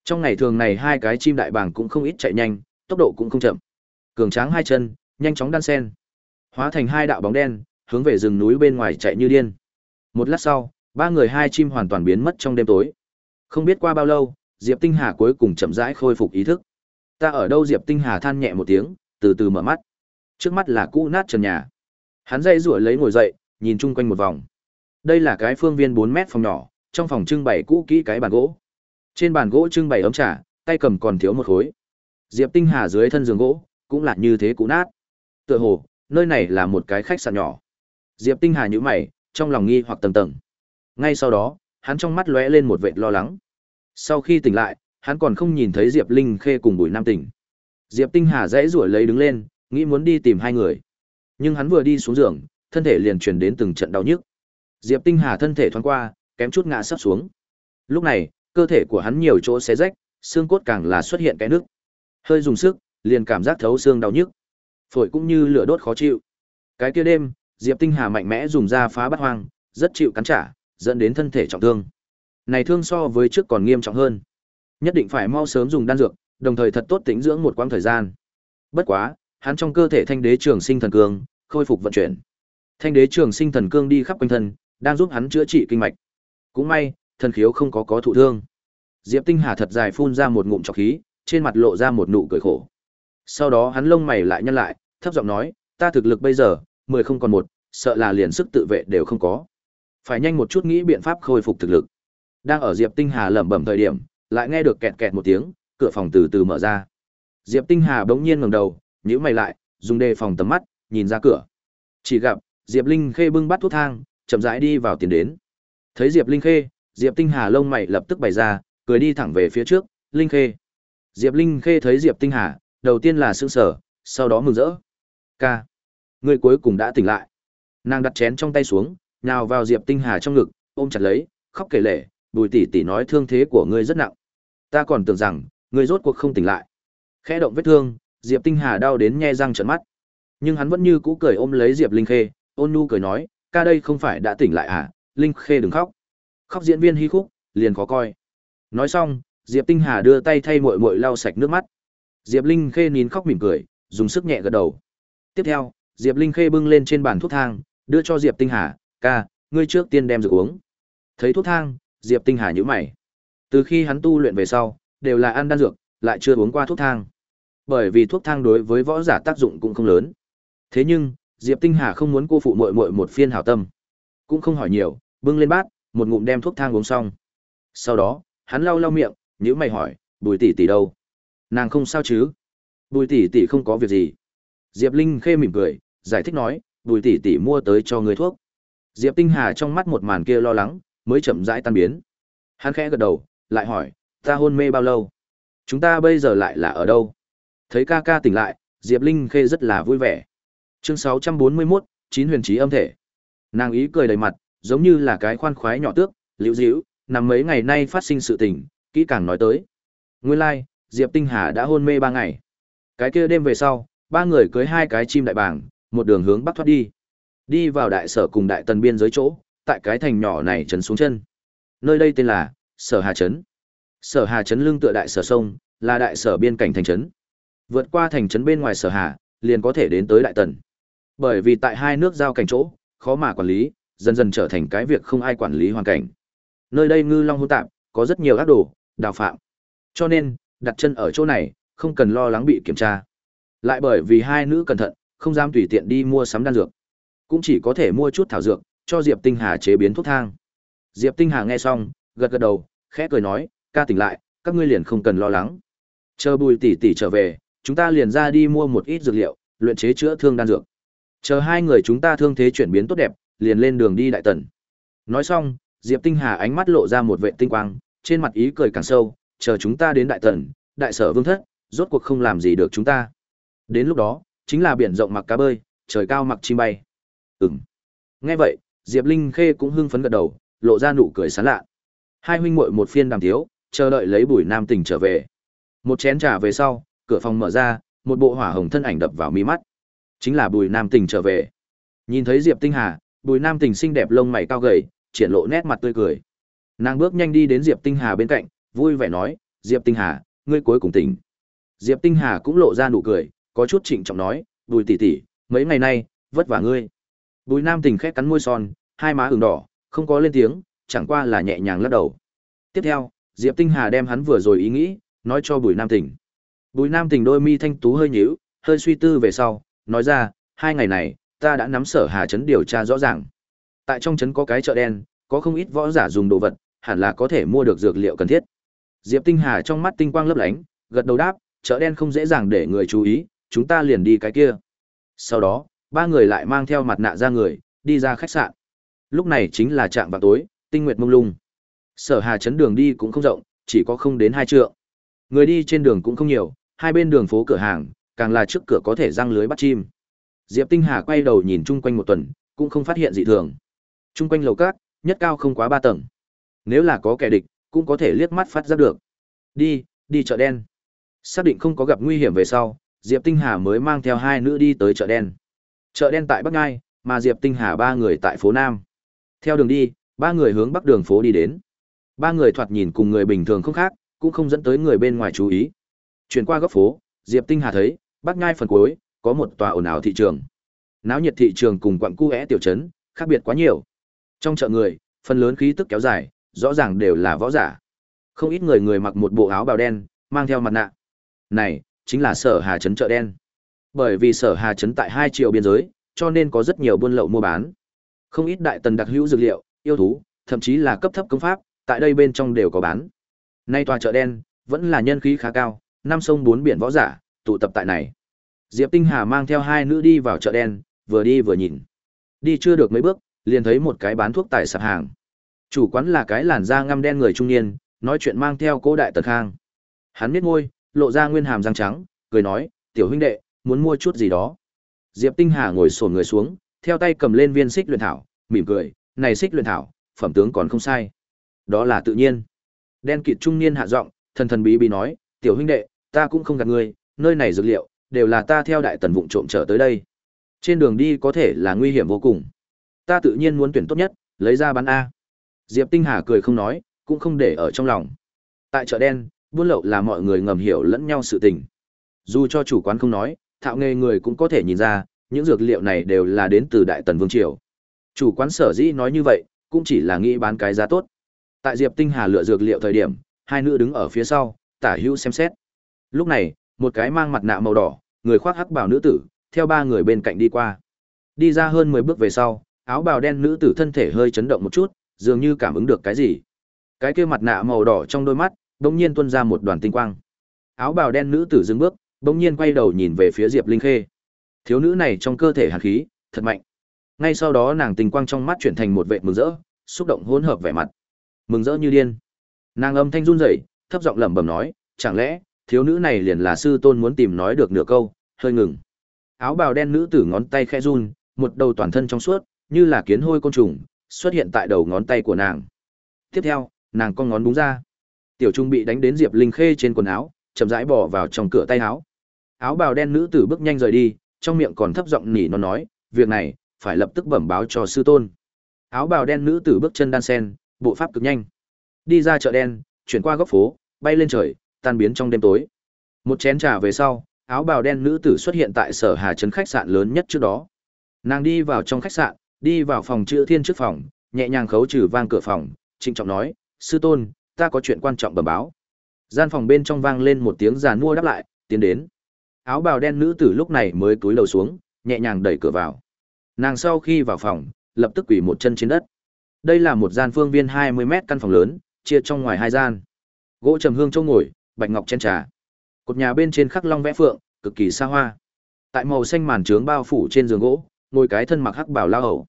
Trong ngày thường này hai cái chim đại bàng cũng không ít chạy nhanh, tốc độ cũng không chậm. Cường tráng hai chân, nhanh chóng đan sen, hóa thành hai đạo bóng đen, hướng về rừng núi bên ngoài chạy như điên. Một lát sau, ba người hai chim hoàn toàn biến mất trong đêm tối. Không biết qua bao lâu, Diệp Tinh Hà cuối cùng chậm rãi khôi phục ý thức. Ta ở đâu Diệp Tinh Hà than nhẹ một tiếng, từ từ mở mắt. Trước mắt là cũ nát trần nhà. Hắn dây rủa lấy ngồi dậy, nhìn chung quanh một vòng. Đây là cái phương viên 4 mét phòng nhỏ, trong phòng trưng bày cũ kỹ cái bàn gỗ. Trên bàn gỗ trưng bày ấm trà, tay cầm còn thiếu một khối. Diệp Tinh Hà dưới thân giường gỗ, cũng là như thế cũ nát. Tựa hồ, nơi này là một cái khách sạn nhỏ. Diệp Tinh Hà nhíu mày, trong lòng nghi hoặc tầng tầng. Ngay sau đó, hắn trong mắt lóe lên một vệt lo lắng. Sau khi tỉnh lại, hắn còn không nhìn thấy Diệp Linh Khê cùng Bùi Nam Tỉnh. Diệp Tinh Hà dãy rủi lấy đứng lên, nghĩ muốn đi tìm hai người. Nhưng hắn vừa đi xuống giường, thân thể liền truyền đến từng trận đau nhức. Diệp Tinh Hà thân thể thoáng qua, kém chút ngã sắp xuống. Lúc này, cơ thể của hắn nhiều chỗ xé rách, xương cốt càng là xuất hiện cái nước. Hơi dùng sức, liền cảm giác thấu xương đau nhức. Phổi cũng như lửa đốt khó chịu. Cái kia đêm, Diệp Tinh Hà mạnh mẽ dùng ra phá bắt hoang, rất chịu cắn trả, dẫn đến thân thể trọng thương. Này thương so với trước còn nghiêm trọng hơn. Nhất định phải mau sớm dùng đan dược, đồng thời thật tốt tĩnh dưỡng một quãng thời gian. Bất quá, hắn trong cơ thể thanh đế trường sinh thần cương, khôi phục vận chuyển. Thanh đế trường sinh thần cương đi khắp quanh thân, đang giúp hắn chữa trị kinh mạch. Cũng may, thần khiếu không có có thụ thương. Diệp Tinh Hà thật dài phun ra một ngụm trọc khí, trên mặt lộ ra một nụ cười khổ. Sau đó hắn lông mày lại nhăn lại, thấp giọng nói, ta thực lực bây giờ, mười không còn một, sợ là liền sức tự vệ đều không có. Phải nhanh một chút nghĩ biện pháp khôi phục thực lực. Đang ở Diệp Tinh Hà lẩm bẩm thời điểm, lại nghe được kẹt kẹt một tiếng, cửa phòng từ từ mở ra. Diệp Tinh Hà bỗng nhiên ngẩng đầu, nhíu mày lại, dùng đề phòng tầm mắt, nhìn ra cửa. Chỉ gặp Diệp Linh Khê bưng bát thuốc thang, chậm rãi đi vào tiền đến. Thấy Diệp Linh Khê, Diệp Tinh Hà lông mày lập tức bày ra, cười đi thẳng về phía trước, "Linh Khê." Diệp Linh Khê thấy Diệp Tinh Hà, đầu tiên là sững sờ, sau đó mừng rỡ. "Ca, ngươi cuối cùng đã tỉnh lại." Nàng đặt chén trong tay xuống, nhào vào Diệp Tinh Hà trong ngực, ôm chặt lấy, khóc kể lể, "Bùi tỷ tỷ nói thương thế của ngươi rất nặng. Ta còn tưởng rằng ngươi rốt cuộc không tỉnh lại." Khẽ động vết thương, Diệp Tinh Hà đau đến nhe răng trợn mắt. Nhưng hắn vẫn như cũ cười ôm lấy Diệp Linh Khê, ôn nhu cười nói, ca đây không phải đã tỉnh lại à, Linh Khê đừng khóc. Khóc diễn viên hí khúc, liền khó coi. Nói xong, Diệp Tinh Hà đưa tay thay muội muội lau sạch nước mắt. Diệp Linh Khê nín khóc mỉm cười, dùng sức nhẹ gật đầu. Tiếp theo, Diệp Linh Khê bưng lên trên bàn thuốc thang, đưa cho Diệp Tinh Hà, "Ca, ngươi trước tiên đem dược uống." Thấy thuốc thang, Diệp Tinh Hà nhíu mày. Từ khi hắn tu luyện về sau, đều là ăn đan dược, lại chưa uống qua thuốc thang. Bởi vì thuốc thang đối với võ giả tác dụng cũng không lớn. Thế nhưng, Diệp Tinh Hà không muốn cô phụ muội muội một phiên hảo tâm, cũng không hỏi nhiều, bưng lên bát, một ngụm đem thuốc thang uống xong. Sau đó, hắn lau lau miệng, nhíu mày hỏi, "Bùi tỷ tỷ đâu?" "Nàng không sao chứ?" "Bùi tỷ tỷ không có việc gì." Diệp Linh khê mỉm cười, giải thích nói, "Bùi tỷ tỷ mua tới cho người thuốc." Diệp Tinh Hà trong mắt một màn kia lo lắng, mới chậm rãi tan biến. Hắn khẽ gật đầu, lại hỏi, "Ta hôn mê bao lâu? Chúng ta bây giờ lại là ở đâu?" Thấy ca ca tỉnh lại, Diệp Linh khê rất là vui vẻ. Chương 641, chín huyền trí âm thể. Nàng ý cười đầy mặt, giống như là cái khoan khoái nhỏ tước, liễu dĩu nằm mấy ngày nay phát sinh sự tình, kỹ càng nói tới. Nguyên lai, like, Diệp Tinh Hà đã hôn mê ba ngày. Cái kia đêm về sau, ba người cưới hai cái chim đại bàng, một đường hướng bắc thoát đi. Đi vào đại sở cùng đại tần biên giới chỗ, tại cái thành nhỏ này trấn xuống chân. Nơi đây tên là Sở Hà trấn. Sở Hà trấn lưng tựa đại sở sông, là đại sở biên cảnh thành trấn. Vượt qua thành trấn bên ngoài Sở Hà, liền có thể đến tới đại tần. Bởi vì tại hai nước giao cảnh chỗ, khó mà quản lý, dần dần trở thành cái việc không ai quản lý hoàn cảnh. Nơi đây ngư long hỗn tạp, có rất nhiều ác đồ, đào phạm. Cho nên, đặt chân ở chỗ này, không cần lo lắng bị kiểm tra. Lại bởi vì hai nữ cẩn thận, không dám tùy tiện đi mua sắm đan dược. Cũng chỉ có thể mua chút thảo dược, cho Diệp Tinh Hà chế biến thuốc thang. Diệp Tinh Hà nghe xong, gật gật đầu, khẽ cười nói, ca tỉnh lại, các ngươi liền không cần lo lắng. Chờ Bùi tỷ tỷ trở về, chúng ta liền ra đi mua một ít dược liệu, luyện chế chữa thương đan dược. Chờ hai người chúng ta thương thế chuyển biến tốt đẹp, liền lên đường đi đại tần. Nói xong, Diệp Tinh Hà ánh mắt lộ ra một vệ tinh quang, trên mặt ý cười càng sâu, chờ chúng ta đến đại tần, đại sở vương thất, rốt cuộc không làm gì được chúng ta. Đến lúc đó, chính là biển rộng mặc cá bơi, trời cao mặc chim bay. Ừm. Nghe vậy, Diệp Linh Khê cũng hưng phấn gật đầu, lộ ra nụ cười sán lạ. Hai huynh muội một phiên đàm thiếu, chờ đợi lấy Bùi Nam Tình trở về. Một chén trà về sau, cửa phòng mở ra, một bộ hỏa hồng thân ảnh đập vào mi mắt. Chính là Bùi Nam Tình trở về. Nhìn thấy Diệp Tinh Hà, Bùi Nam Tình xinh đẹp lông mày cao gầy, triển lộ nét mặt tươi cười. Nàng bước nhanh đi đến Diệp Tinh Hà bên cạnh, vui vẻ nói, "Diệp Tinh Hà, ngươi cuối cùng tỉnh." Diệp Tinh Hà cũng lộ ra nụ cười, có chút trịnh trọng nói, "Bùi tỷ tỷ, mấy ngày nay, vất vả ngươi." Bùi Nam Tình khẽ cắn môi son, hai má ửng đỏ, không có lên tiếng, chẳng qua là nhẹ nhàng lắc đầu. Tiếp theo, Diệp Tinh Hà đem hắn vừa rồi ý nghĩ, nói cho Bùi Nam Tình. Bùi Nam Tình đôi mi thanh tú hơi nhíu, hơi suy tư về sau, nói ra, hai ngày này, ta đã nắm sở Hà Trấn điều tra rõ ràng. Tại trong trấn có cái chợ đen, có không ít võ giả dùng đồ vật, hẳn là có thể mua được dược liệu cần thiết. Diệp Tinh Hà trong mắt tinh quang lấp lánh, gật đầu đáp, chợ đen không dễ dàng để người chú ý, chúng ta liền đi cái kia. Sau đó, ba người lại mang theo mặt nạ ra người, đi ra khách sạn. Lúc này chính là trạm vào tối, tinh nguyệt mông lung. Sở Hà chấn đường đi cũng không rộng, chỉ có không đến hai trượng. Người đi trên đường cũng không nhiều, hai bên đường phố cửa hàng, càng là trước cửa có thể răng lưới bắt chim. Diệp Tinh Hà quay đầu nhìn chung quanh một tuần, cũng không phát hiện gì thường. Chung quanh lầu cát, nhất cao không quá ba tầng. Nếu là có kẻ địch, cũng có thể liếc mắt phát giác được. Đi, đi chợ đen. Xác định không có gặp nguy hiểm về sau, Diệp Tinh Hà mới mang theo hai nữ đi tới chợ đen. Chợ đen tại Bắc Ngai, mà Diệp Tinh Hà ba người tại phố Nam. Theo đường đi, ba người hướng bắc đường phố đi đến. Ba người thoạt nhìn cùng người bình thường không khác, cũng không dẫn tới người bên ngoài chú ý. Chuyển qua góc phố, Diệp Tinh Hà thấy, Bắc Ngai phần cuối, có một tòa ồn ào thị trường. Náo nhiệt thị trường cùng quặng cu é tiểu trấn, khác biệt quá nhiều. Trong chợ người, phần lớn khí tức kéo dài, rõ ràng đều là võ giả. Không ít người người mặc một bộ áo bào đen, mang theo mặt nạ. Này, chính là Sở Hà trấn chợ đen. Bởi vì Sở Hà trấn tại hai triệu biên giới, cho nên có rất nhiều buôn lậu mua bán. Không ít đại tần đặc hữu dược liệu, yêu thú, thậm chí là cấp thấp công pháp, tại đây bên trong đều có bán. Nay tòa chợ đen, vẫn là nhân khí khá cao, năm sông bốn biển võ giả, tụ tập tại này. Diệp Tinh Hà mang theo hai nữ đi vào chợ đen, vừa đi vừa nhìn. Đi chưa được mấy bước, liền thấy một cái bán thuốc tại sạp hàng. Chủ quán là cái làn da ngăm đen người trung niên, nói chuyện mang theo cô đại tần khang. Hắn biết ngôi, lộ ra nguyên hàm răng trắng, cười nói, tiểu huynh đệ, muốn mua chút gì đó. Diệp Tinh Hà ngồi xổm người xuống, theo tay cầm lên viên xích luyện thảo, mỉm cười, này xích luyện thảo, phẩm tướng còn không sai. Đó là tự nhiên. Đen kịt trung niên hạ giọng, thần thần bí bí nói, tiểu huynh đệ, ta cũng không gạt ngươi, nơi này dược liệu, đều là ta theo đại tần vụng trộm trở tới đây. Trên đường đi có thể là nguy hiểm vô cùng. Ta tự nhiên muốn tuyển tốt nhất, lấy ra bán A. Diệp Tinh Hà cười không nói, cũng không để ở trong lòng. Tại chợ đen, buôn lậu là mọi người ngầm hiểu lẫn nhau sự tình. Dù cho chủ quán không nói, thạo nghề người cũng có thể nhìn ra, những dược liệu này đều là đến từ Đại Tần Vương Triều. Chủ quán sở dĩ nói như vậy, cũng chỉ là nghĩ bán cái giá tốt. Tại Diệp Tinh Hà lựa dược liệu thời điểm, hai nữ đứng ở phía sau, tả hữu xem xét. Lúc này, một cái mang mặt nạ màu đỏ, người khoác hắc bào nữ tử, theo ba người bên cạnh đi qua. Đi ra hơn 10 bước về sau, áo bào đen nữ tử thân thể hơi chấn động một chút, dường như cảm ứng được cái gì. Cái kia mặt nạ màu đỏ trong đôi mắt, bỗng nhiên tuôn ra một đoàn tinh quang. Áo bào đen nữ tử dừng bước, bỗng nhiên quay đầu nhìn về phía Diệp Linh Khê. Thiếu nữ này trong cơ thể hàn khí, thật mạnh. Ngay sau đó nàng tinh quang trong mắt chuyển thành một vệt mừng rỡ, xúc động hỗn hợp vẻ mặt. Mừng rỡ như điên. Nàng âm thanh run rẩy, thấp giọng lẩm bẩm nói, chẳng lẽ thiếu nữ này liền là sư tôn muốn tìm nói được nửa câu, hơi ngừng. Áo bào đen nữ tử ngón tay khẽ run, một đầu toàn thân trong suốt, như là kiến hôi côn trùng, xuất hiện tại đầu ngón tay của nàng. Tiếp theo, nàng con ngón đúng ra. Tiểu Trung bị đánh đến Diệp Linh Khê trên quần áo, chậm rãi bỏ vào trong cửa tay áo. Áo bào đen nữ tử bước nhanh rời đi, trong miệng còn thấp giọng nỉ nó nói, việc này phải lập tức bẩm báo cho sư tôn. Áo bào đen nữ tử bước chân đan sen, bộ pháp cực nhanh. Đi ra chợ đen, chuyển qua góc phố, bay lên trời, tan biến trong đêm tối. Một chén trà về sau, áo bào đen nữ tử xuất hiện tại sở Hà trấn khách sạn lớn nhất trước đó. Nàng đi vào trong khách sạn, đi vào phòng chữ thiên trước phòng, nhẹ nhàng khấu trừ vang cửa phòng, trịnh trọng nói, sư tôn, ta có chuyện quan trọng bẩm báo. Gian phòng bên trong vang lên một tiếng giàn mua đáp lại, tiến đến. Áo bào đen nữ tử lúc này mới cúi đầu xuống, nhẹ nhàng đẩy cửa vào. Nàng sau khi vào phòng, lập tức quỳ một chân trên đất. Đây là một gian phương viên 20 mét căn phòng lớn, chia trong ngoài hai gian. Gỗ trầm hương châu ngồi, bạch ngọc chén trà. Cột nhà bên trên khắc long vẽ phượng, cực kỳ xa hoa. Tại màu xanh màn trướng bao phủ trên giường gỗ, ngồi cái thân mặc hắc bảo lao hầu.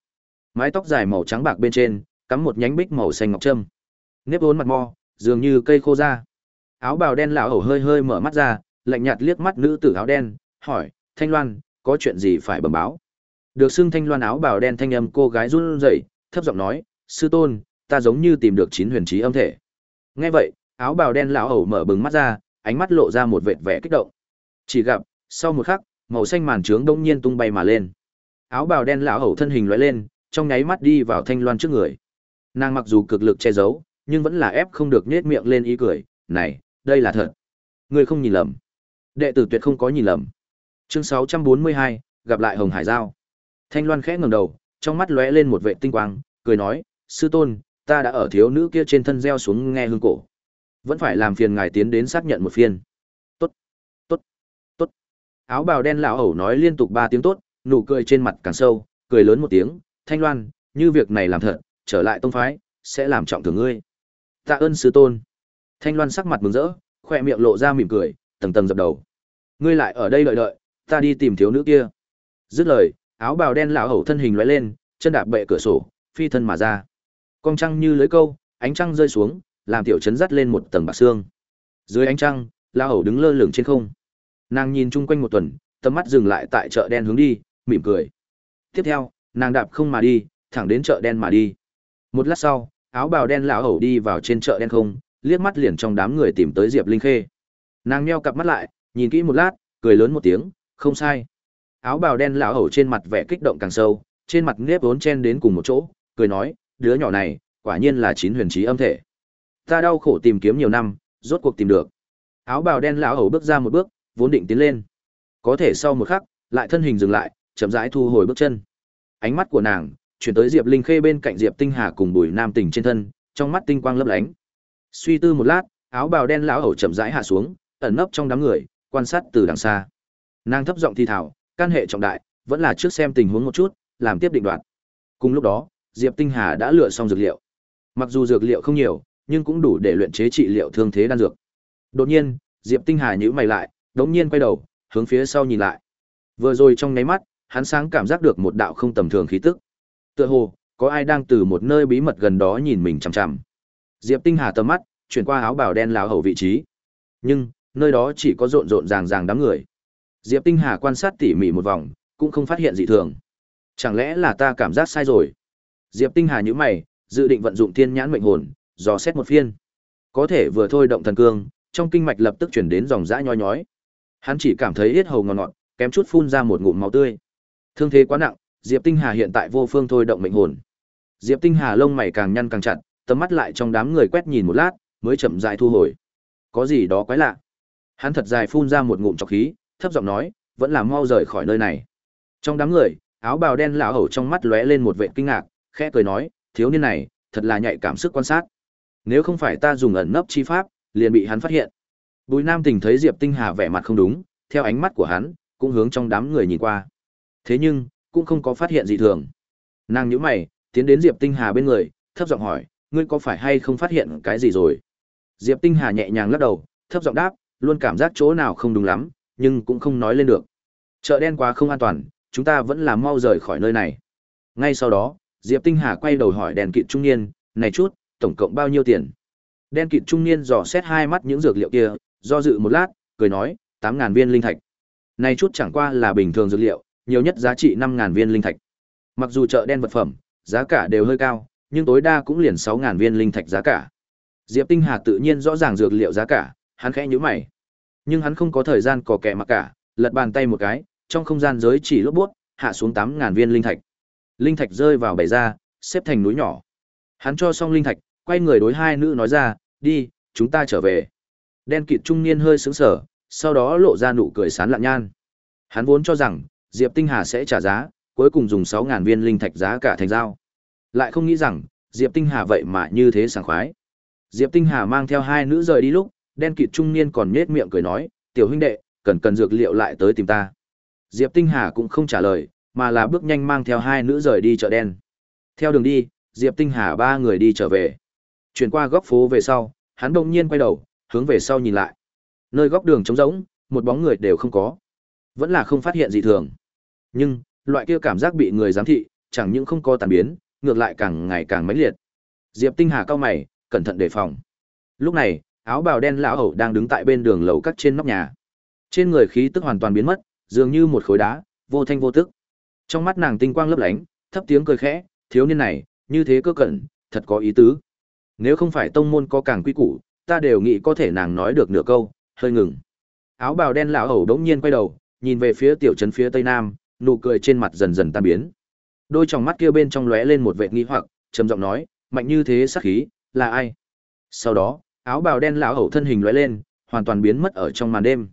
Mái tóc dài màu trắng bạc bên trên, cắm một nhánh bích màu xanh ngọc trâm. Nếp vốn mặt mo, dường như cây khô da. Áo bào đen lão hầu hơi hơi mở mắt ra, lạnh nhạt liếc mắt nữ tử áo đen, hỏi: "Thanh Loan, có chuyện gì phải bẩm báo?" Được xưng Thanh Loan áo bào đen thanh âm cô gái run rẩy, thấp giọng nói: "Sư tôn, ta giống như tìm được chín huyền trí âm thể." Nghe vậy, áo bào đen lão hầu mở bừng mắt ra, ánh mắt lộ ra một vệt vẻ kích động. Chỉ gặp, sau một khắc, màu xanh màn trướng đông nhiên tung bay mà lên. Áo bào đen lão hầu thân hình lóe lên, trong nháy mắt đi vào Thanh Loan trước người. Nàng mặc dù cực lực che giấu, nhưng vẫn là ép không được nhếch miệng lên ý cười, "Này, đây là thật. Ngươi không nhìn lầm." Đệ tử tuyệt không có nhìn lầm. Chương 642, gặp lại Hồng Hải Giao. Thanh Loan khẽ ngẩng đầu, trong mắt lóe lên một vệ tinh quang, cười nói, "Sư tôn, ta đã ở thiếu nữ kia trên thân gieo xuống nghe hương cổ. Vẫn phải làm phiền ngài tiến đến xác nhận một phiên." "Tốt, tốt, tốt." Áo bào đen lão ẩu nói liên tục ba tiếng tốt, nụ cười trên mặt càng sâu, cười lớn một tiếng, "Thanh Loan, như việc này làm thật, trở lại tông phái, sẽ làm trọng thưởng ngươi." "Tạ ơn sư tôn." Thanh Loan sắc mặt mừng rỡ, khoe miệng lộ ra mỉm cười, tầng tầng dập đầu. "Ngươi lại ở đây đợi đợi, ta đi tìm thiếu nữ kia." Dứt lời, áo bào đen lão hầu thân hình lóe lên, chân đạp bệ cửa sổ, phi thân mà ra. Cong trăng như lưới câu, ánh trăng rơi xuống, làm tiểu trấn dắt lên một tầng bạc xương. Dưới ánh trăng, lão hầu đứng lơ lửng trên không. Nàng nhìn chung quanh một tuần, tầm mắt dừng lại tại chợ đen hướng đi, mỉm cười. Tiếp theo, nàng đạp không mà đi, thẳng đến chợ đen mà đi. Một lát sau, áo bào đen lão hầu đi vào trên chợ đen không, liếc mắt liền trong đám người tìm tới Diệp Linh Khê. Nàng nheo cặp mắt lại, nhìn kỹ một lát, cười lớn một tiếng, không sai áo bào đen lão hầu trên mặt vẻ kích động càng sâu trên mặt nếp vốn chen đến cùng một chỗ cười nói đứa nhỏ này quả nhiên là chín huyền trí âm thể ta đau khổ tìm kiếm nhiều năm rốt cuộc tìm được áo bào đen lão hầu bước ra một bước vốn định tiến lên có thể sau một khắc lại thân hình dừng lại chậm rãi thu hồi bước chân ánh mắt của nàng chuyển tới diệp linh khê bên cạnh diệp tinh hà cùng bùi nam tình trên thân trong mắt tinh quang lấp lánh suy tư một lát áo bào đen lão hầu chậm rãi hạ xuống ẩn nấp trong đám người quan sát từ đằng xa nàng thấp giọng thi thảo Can hệ trọng đại, vẫn là trước xem tình huống một chút, làm tiếp định đoạt. Cùng lúc đó, Diệp Tinh Hà đã lựa xong dược liệu. Mặc dù dược liệu không nhiều, nhưng cũng đủ để luyện chế trị liệu thương thế đan dược. Đột nhiên, Diệp Tinh Hà nhíu mày lại, đống nhiên quay đầu, hướng phía sau nhìn lại. Vừa rồi trong nháy mắt, hắn sáng cảm giác được một đạo không tầm thường khí tức. Tựa hồ, có ai đang từ một nơi bí mật gần đó nhìn mình chằm chằm. Diệp Tinh Hà tầm mắt chuyển qua áo bào đen lão hầu vị trí. Nhưng, nơi đó chỉ có rộn rộn ràng ràng đám người. Diệp Tinh Hà quan sát tỉ mỉ một vòng, cũng không phát hiện gì thường. Chẳng lẽ là ta cảm giác sai rồi? Diệp Tinh Hà nhíu mày, dự định vận dụng thiên nhãn mệnh hồn, dò xét một phiên. Có thể vừa thôi động thần cương, trong kinh mạch lập tức chuyển đến dòng dã nhói nhói. Hắn chỉ cảm thấy yết hầu ngọt ngọt, kém chút phun ra một ngụm máu tươi. Thương thế quá nặng, Diệp Tinh Hà hiện tại vô phương thôi động mệnh hồn. Diệp Tinh Hà lông mày càng nhăn càng chặt, tầm mắt lại trong đám người quét nhìn một lát, mới chậm rãi thu hồi. Có gì đó quái lạ. Hắn thật dài phun ra một ngụm trọc khí, thấp giọng nói, vẫn là mau rời khỏi nơi này. Trong đám người, áo bào đen lão hầu trong mắt lóe lên một vẻ kinh ngạc, khẽ cười nói, thiếu niên này, thật là nhạy cảm sức quan sát. Nếu không phải ta dùng ẩn nấp chi pháp, liền bị hắn phát hiện. Bùi Nam Tình thấy Diệp Tinh Hà vẻ mặt không đúng, theo ánh mắt của hắn, cũng hướng trong đám người nhìn qua. Thế nhưng, cũng không có phát hiện gì thường. Nàng nhíu mày, tiến đến Diệp Tinh Hà bên người, thấp giọng hỏi, ngươi có phải hay không phát hiện cái gì rồi? Diệp Tinh Hà nhẹ nhàng lắc đầu, thấp giọng đáp, luôn cảm giác chỗ nào không đúng lắm, nhưng cũng không nói lên được. Chợ đen quá không an toàn, chúng ta vẫn là mau rời khỏi nơi này. Ngay sau đó, Diệp Tinh Hà quay đầu hỏi đèn kịt trung niên, này chút, tổng cộng bao nhiêu tiền? Đen kịt trung niên dò xét hai mắt những dược liệu kia, do dự một lát, cười nói, tám ngàn viên linh thạch. Này chút chẳng qua là bình thường dược liệu, nhiều nhất giá trị 5.000 viên linh thạch. Mặc dù chợ đen vật phẩm, giá cả đều hơi cao, nhưng tối đa cũng liền 6.000 viên linh thạch giá cả. Diệp Tinh Hà tự nhiên rõ ràng dược liệu giá cả, hắn khẽ nhíu mày. Nhưng hắn không có thời gian cò kẻ mà cả, lật bàn tay một cái, trong không gian giới chỉ lốp bút, hạ xuống 8.000 viên linh thạch. Linh thạch rơi vào bảy ra, xếp thành núi nhỏ. Hắn cho xong linh thạch, quay người đối hai nữ nói ra, đi, chúng ta trở về. Đen kịt trung niên hơi sững sờ, sau đó lộ ra nụ cười sán lạn nhan. Hắn vốn cho rằng, Diệp Tinh Hà sẽ trả giá, cuối cùng dùng 6000 viên linh thạch giá cả thành giao. Lại không nghĩ rằng, Diệp Tinh Hà vậy mà như thế sảng khoái. Diệp Tinh Hà mang theo hai nữ rời đi lúc, đen kịt trung niên còn nhếch miệng cười nói, tiểu huynh đệ, cần cần dược liệu lại tới tìm ta. Diệp Tinh Hà cũng không trả lời, mà là bước nhanh mang theo hai nữ rời đi chợ đen. Theo đường đi, Diệp Tinh Hà ba người đi trở về. Chuyển qua góc phố về sau, hắn đột nhiên quay đầu, hướng về sau nhìn lại. Nơi góc đường trống rỗng, một bóng người đều không có. Vẫn là không phát hiện gì thường. Nhưng, loại kia cảm giác bị người giám thị, chẳng những không có tàn biến, ngược lại càng ngày càng mãnh liệt. Diệp Tinh Hà cao mày, cẩn thận đề phòng. Lúc này, áo bào đen lão hầu đang đứng tại bên đường lầu cắt trên nóc nhà. Trên người khí tức hoàn toàn biến mất, dường như một khối đá, vô thanh vô tức. Trong mắt nàng tinh quang lấp lánh, thấp tiếng cười khẽ, thiếu niên này, như thế cơ cẩn, thật có ý tứ. Nếu không phải tông môn có càng quy củ, ta đều nghĩ có thể nàng nói được nửa câu, hơi ngừng. Áo bào đen lão hầu đống nhiên quay đầu, nhìn về phía tiểu trấn phía tây nam, nụ cười trên mặt dần dần tan biến. Đôi tròng mắt kia bên trong lóe lên một vẻ nghi hoặc, trầm giọng nói, mạnh như thế sát khí, là ai? Sau đó, áo bào đen lão hầu thân hình lóe lên, hoàn toàn biến mất ở trong màn đêm.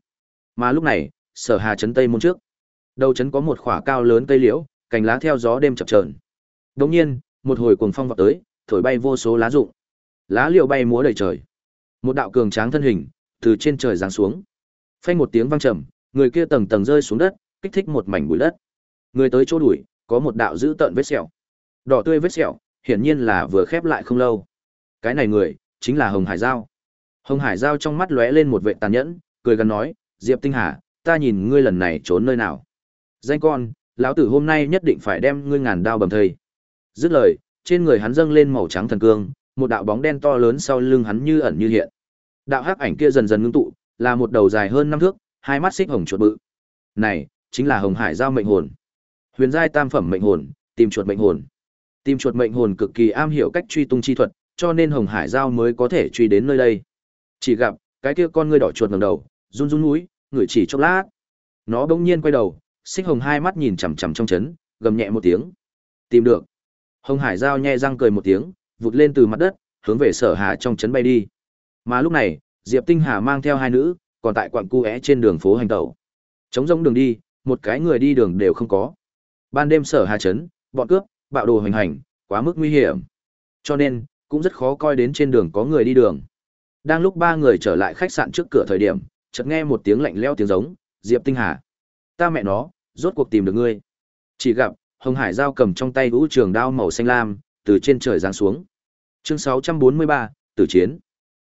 Mà lúc này, Sở Hà trấn tây môn trước, đầu trấn có một khỏa cao lớn cây liễu, cành lá theo gió đêm chập chờn. Đột nhiên, một hồi cuồng phong vọt tới, thổi bay vô số lá rụng. Lá liễu bay múa đầy trời. Một đạo cường tráng thân hình từ trên trời giáng xuống. Phanh một tiếng vang trầm, người kia tầng tầng rơi xuống đất, kích thích một mảnh bụi đất. Người tới chỗ đuổi, có một đạo dữ tợn vết sẹo. Đỏ tươi vết sẹo, hiển nhiên là vừa khép lại không lâu. Cái này người, chính là Hồng Hải Giao. Hồng Hải Giao trong mắt lóe lên một vẻ tàn nhẫn, cười gần nói, Diệp Tinh Hà, ta nhìn ngươi lần này trốn nơi nào. Danh con, lão tử hôm nay nhất định phải đem ngươi ngàn đao bầm thây. Dứt lời, trên người hắn dâng lên màu trắng thần cương, một đạo bóng đen to lớn sau lưng hắn như ẩn như hiện. Đạo hắc ảnh kia dần dần ngưng tụ, là một đầu dài hơn năm thước, hai mắt xích hồng chuột bự. Này, chính là Hồng Hải giao mệnh hồn. Huyền giai tam phẩm mệnh hồn, tìm chuột mệnh hồn. Tìm chuột mệnh hồn cực kỳ am hiểu cách truy tung chi thuật, cho nên Hồng Hải giao mới có thể truy đến nơi đây. Chỉ gặp, cái kia con ngươi đỏ chuột ngầm đầu, run run mũi, ngửi chỉ chốc lát. Nó bỗng nhiên quay đầu, xích hồng hai mắt nhìn chằm chằm trong chấn, gầm nhẹ một tiếng. Tìm được. Hồng Hải giao nhẹ răng cười một tiếng, vụt lên từ mặt đất, hướng về Sở Hà trong chấn bay đi. Mà lúc này, Diệp Tinh Hà mang theo hai nữ, còn tại quặng cu é trên đường phố hành tẩu. chống rỗng đường đi, một cái người đi đường đều không có. Ban đêm Sở Hà chấn, bọn cướp, bạo đồ hành hành, quá mức nguy hiểm. Cho nên, cũng rất khó coi đến trên đường có người đi đường. Đang lúc ba người trở lại khách sạn trước cửa thời điểm, chợt nghe một tiếng lạnh lẽo tiếng giống, Diệp Tinh Hà. Ta mẹ nó, rốt cuộc tìm được ngươi. Chỉ gặp, Hồng Hải Giao cầm trong tay vũ trường đao màu xanh lam, từ trên trời giáng xuống. Chương 643, Tử chiến.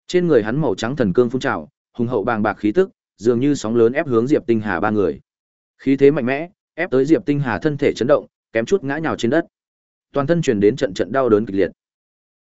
Trên người hắn màu trắng thần cương phun trào, hùng hậu bàng bạc khí tức, dường như sóng lớn ép hướng Diệp Tinh Hà ba người. Khí thế mạnh mẽ, ép tới Diệp Tinh Hà thân thể chấn động, kém chút ngã nhào trên đất. Toàn thân truyền đến trận trận đau đớn kịch liệt.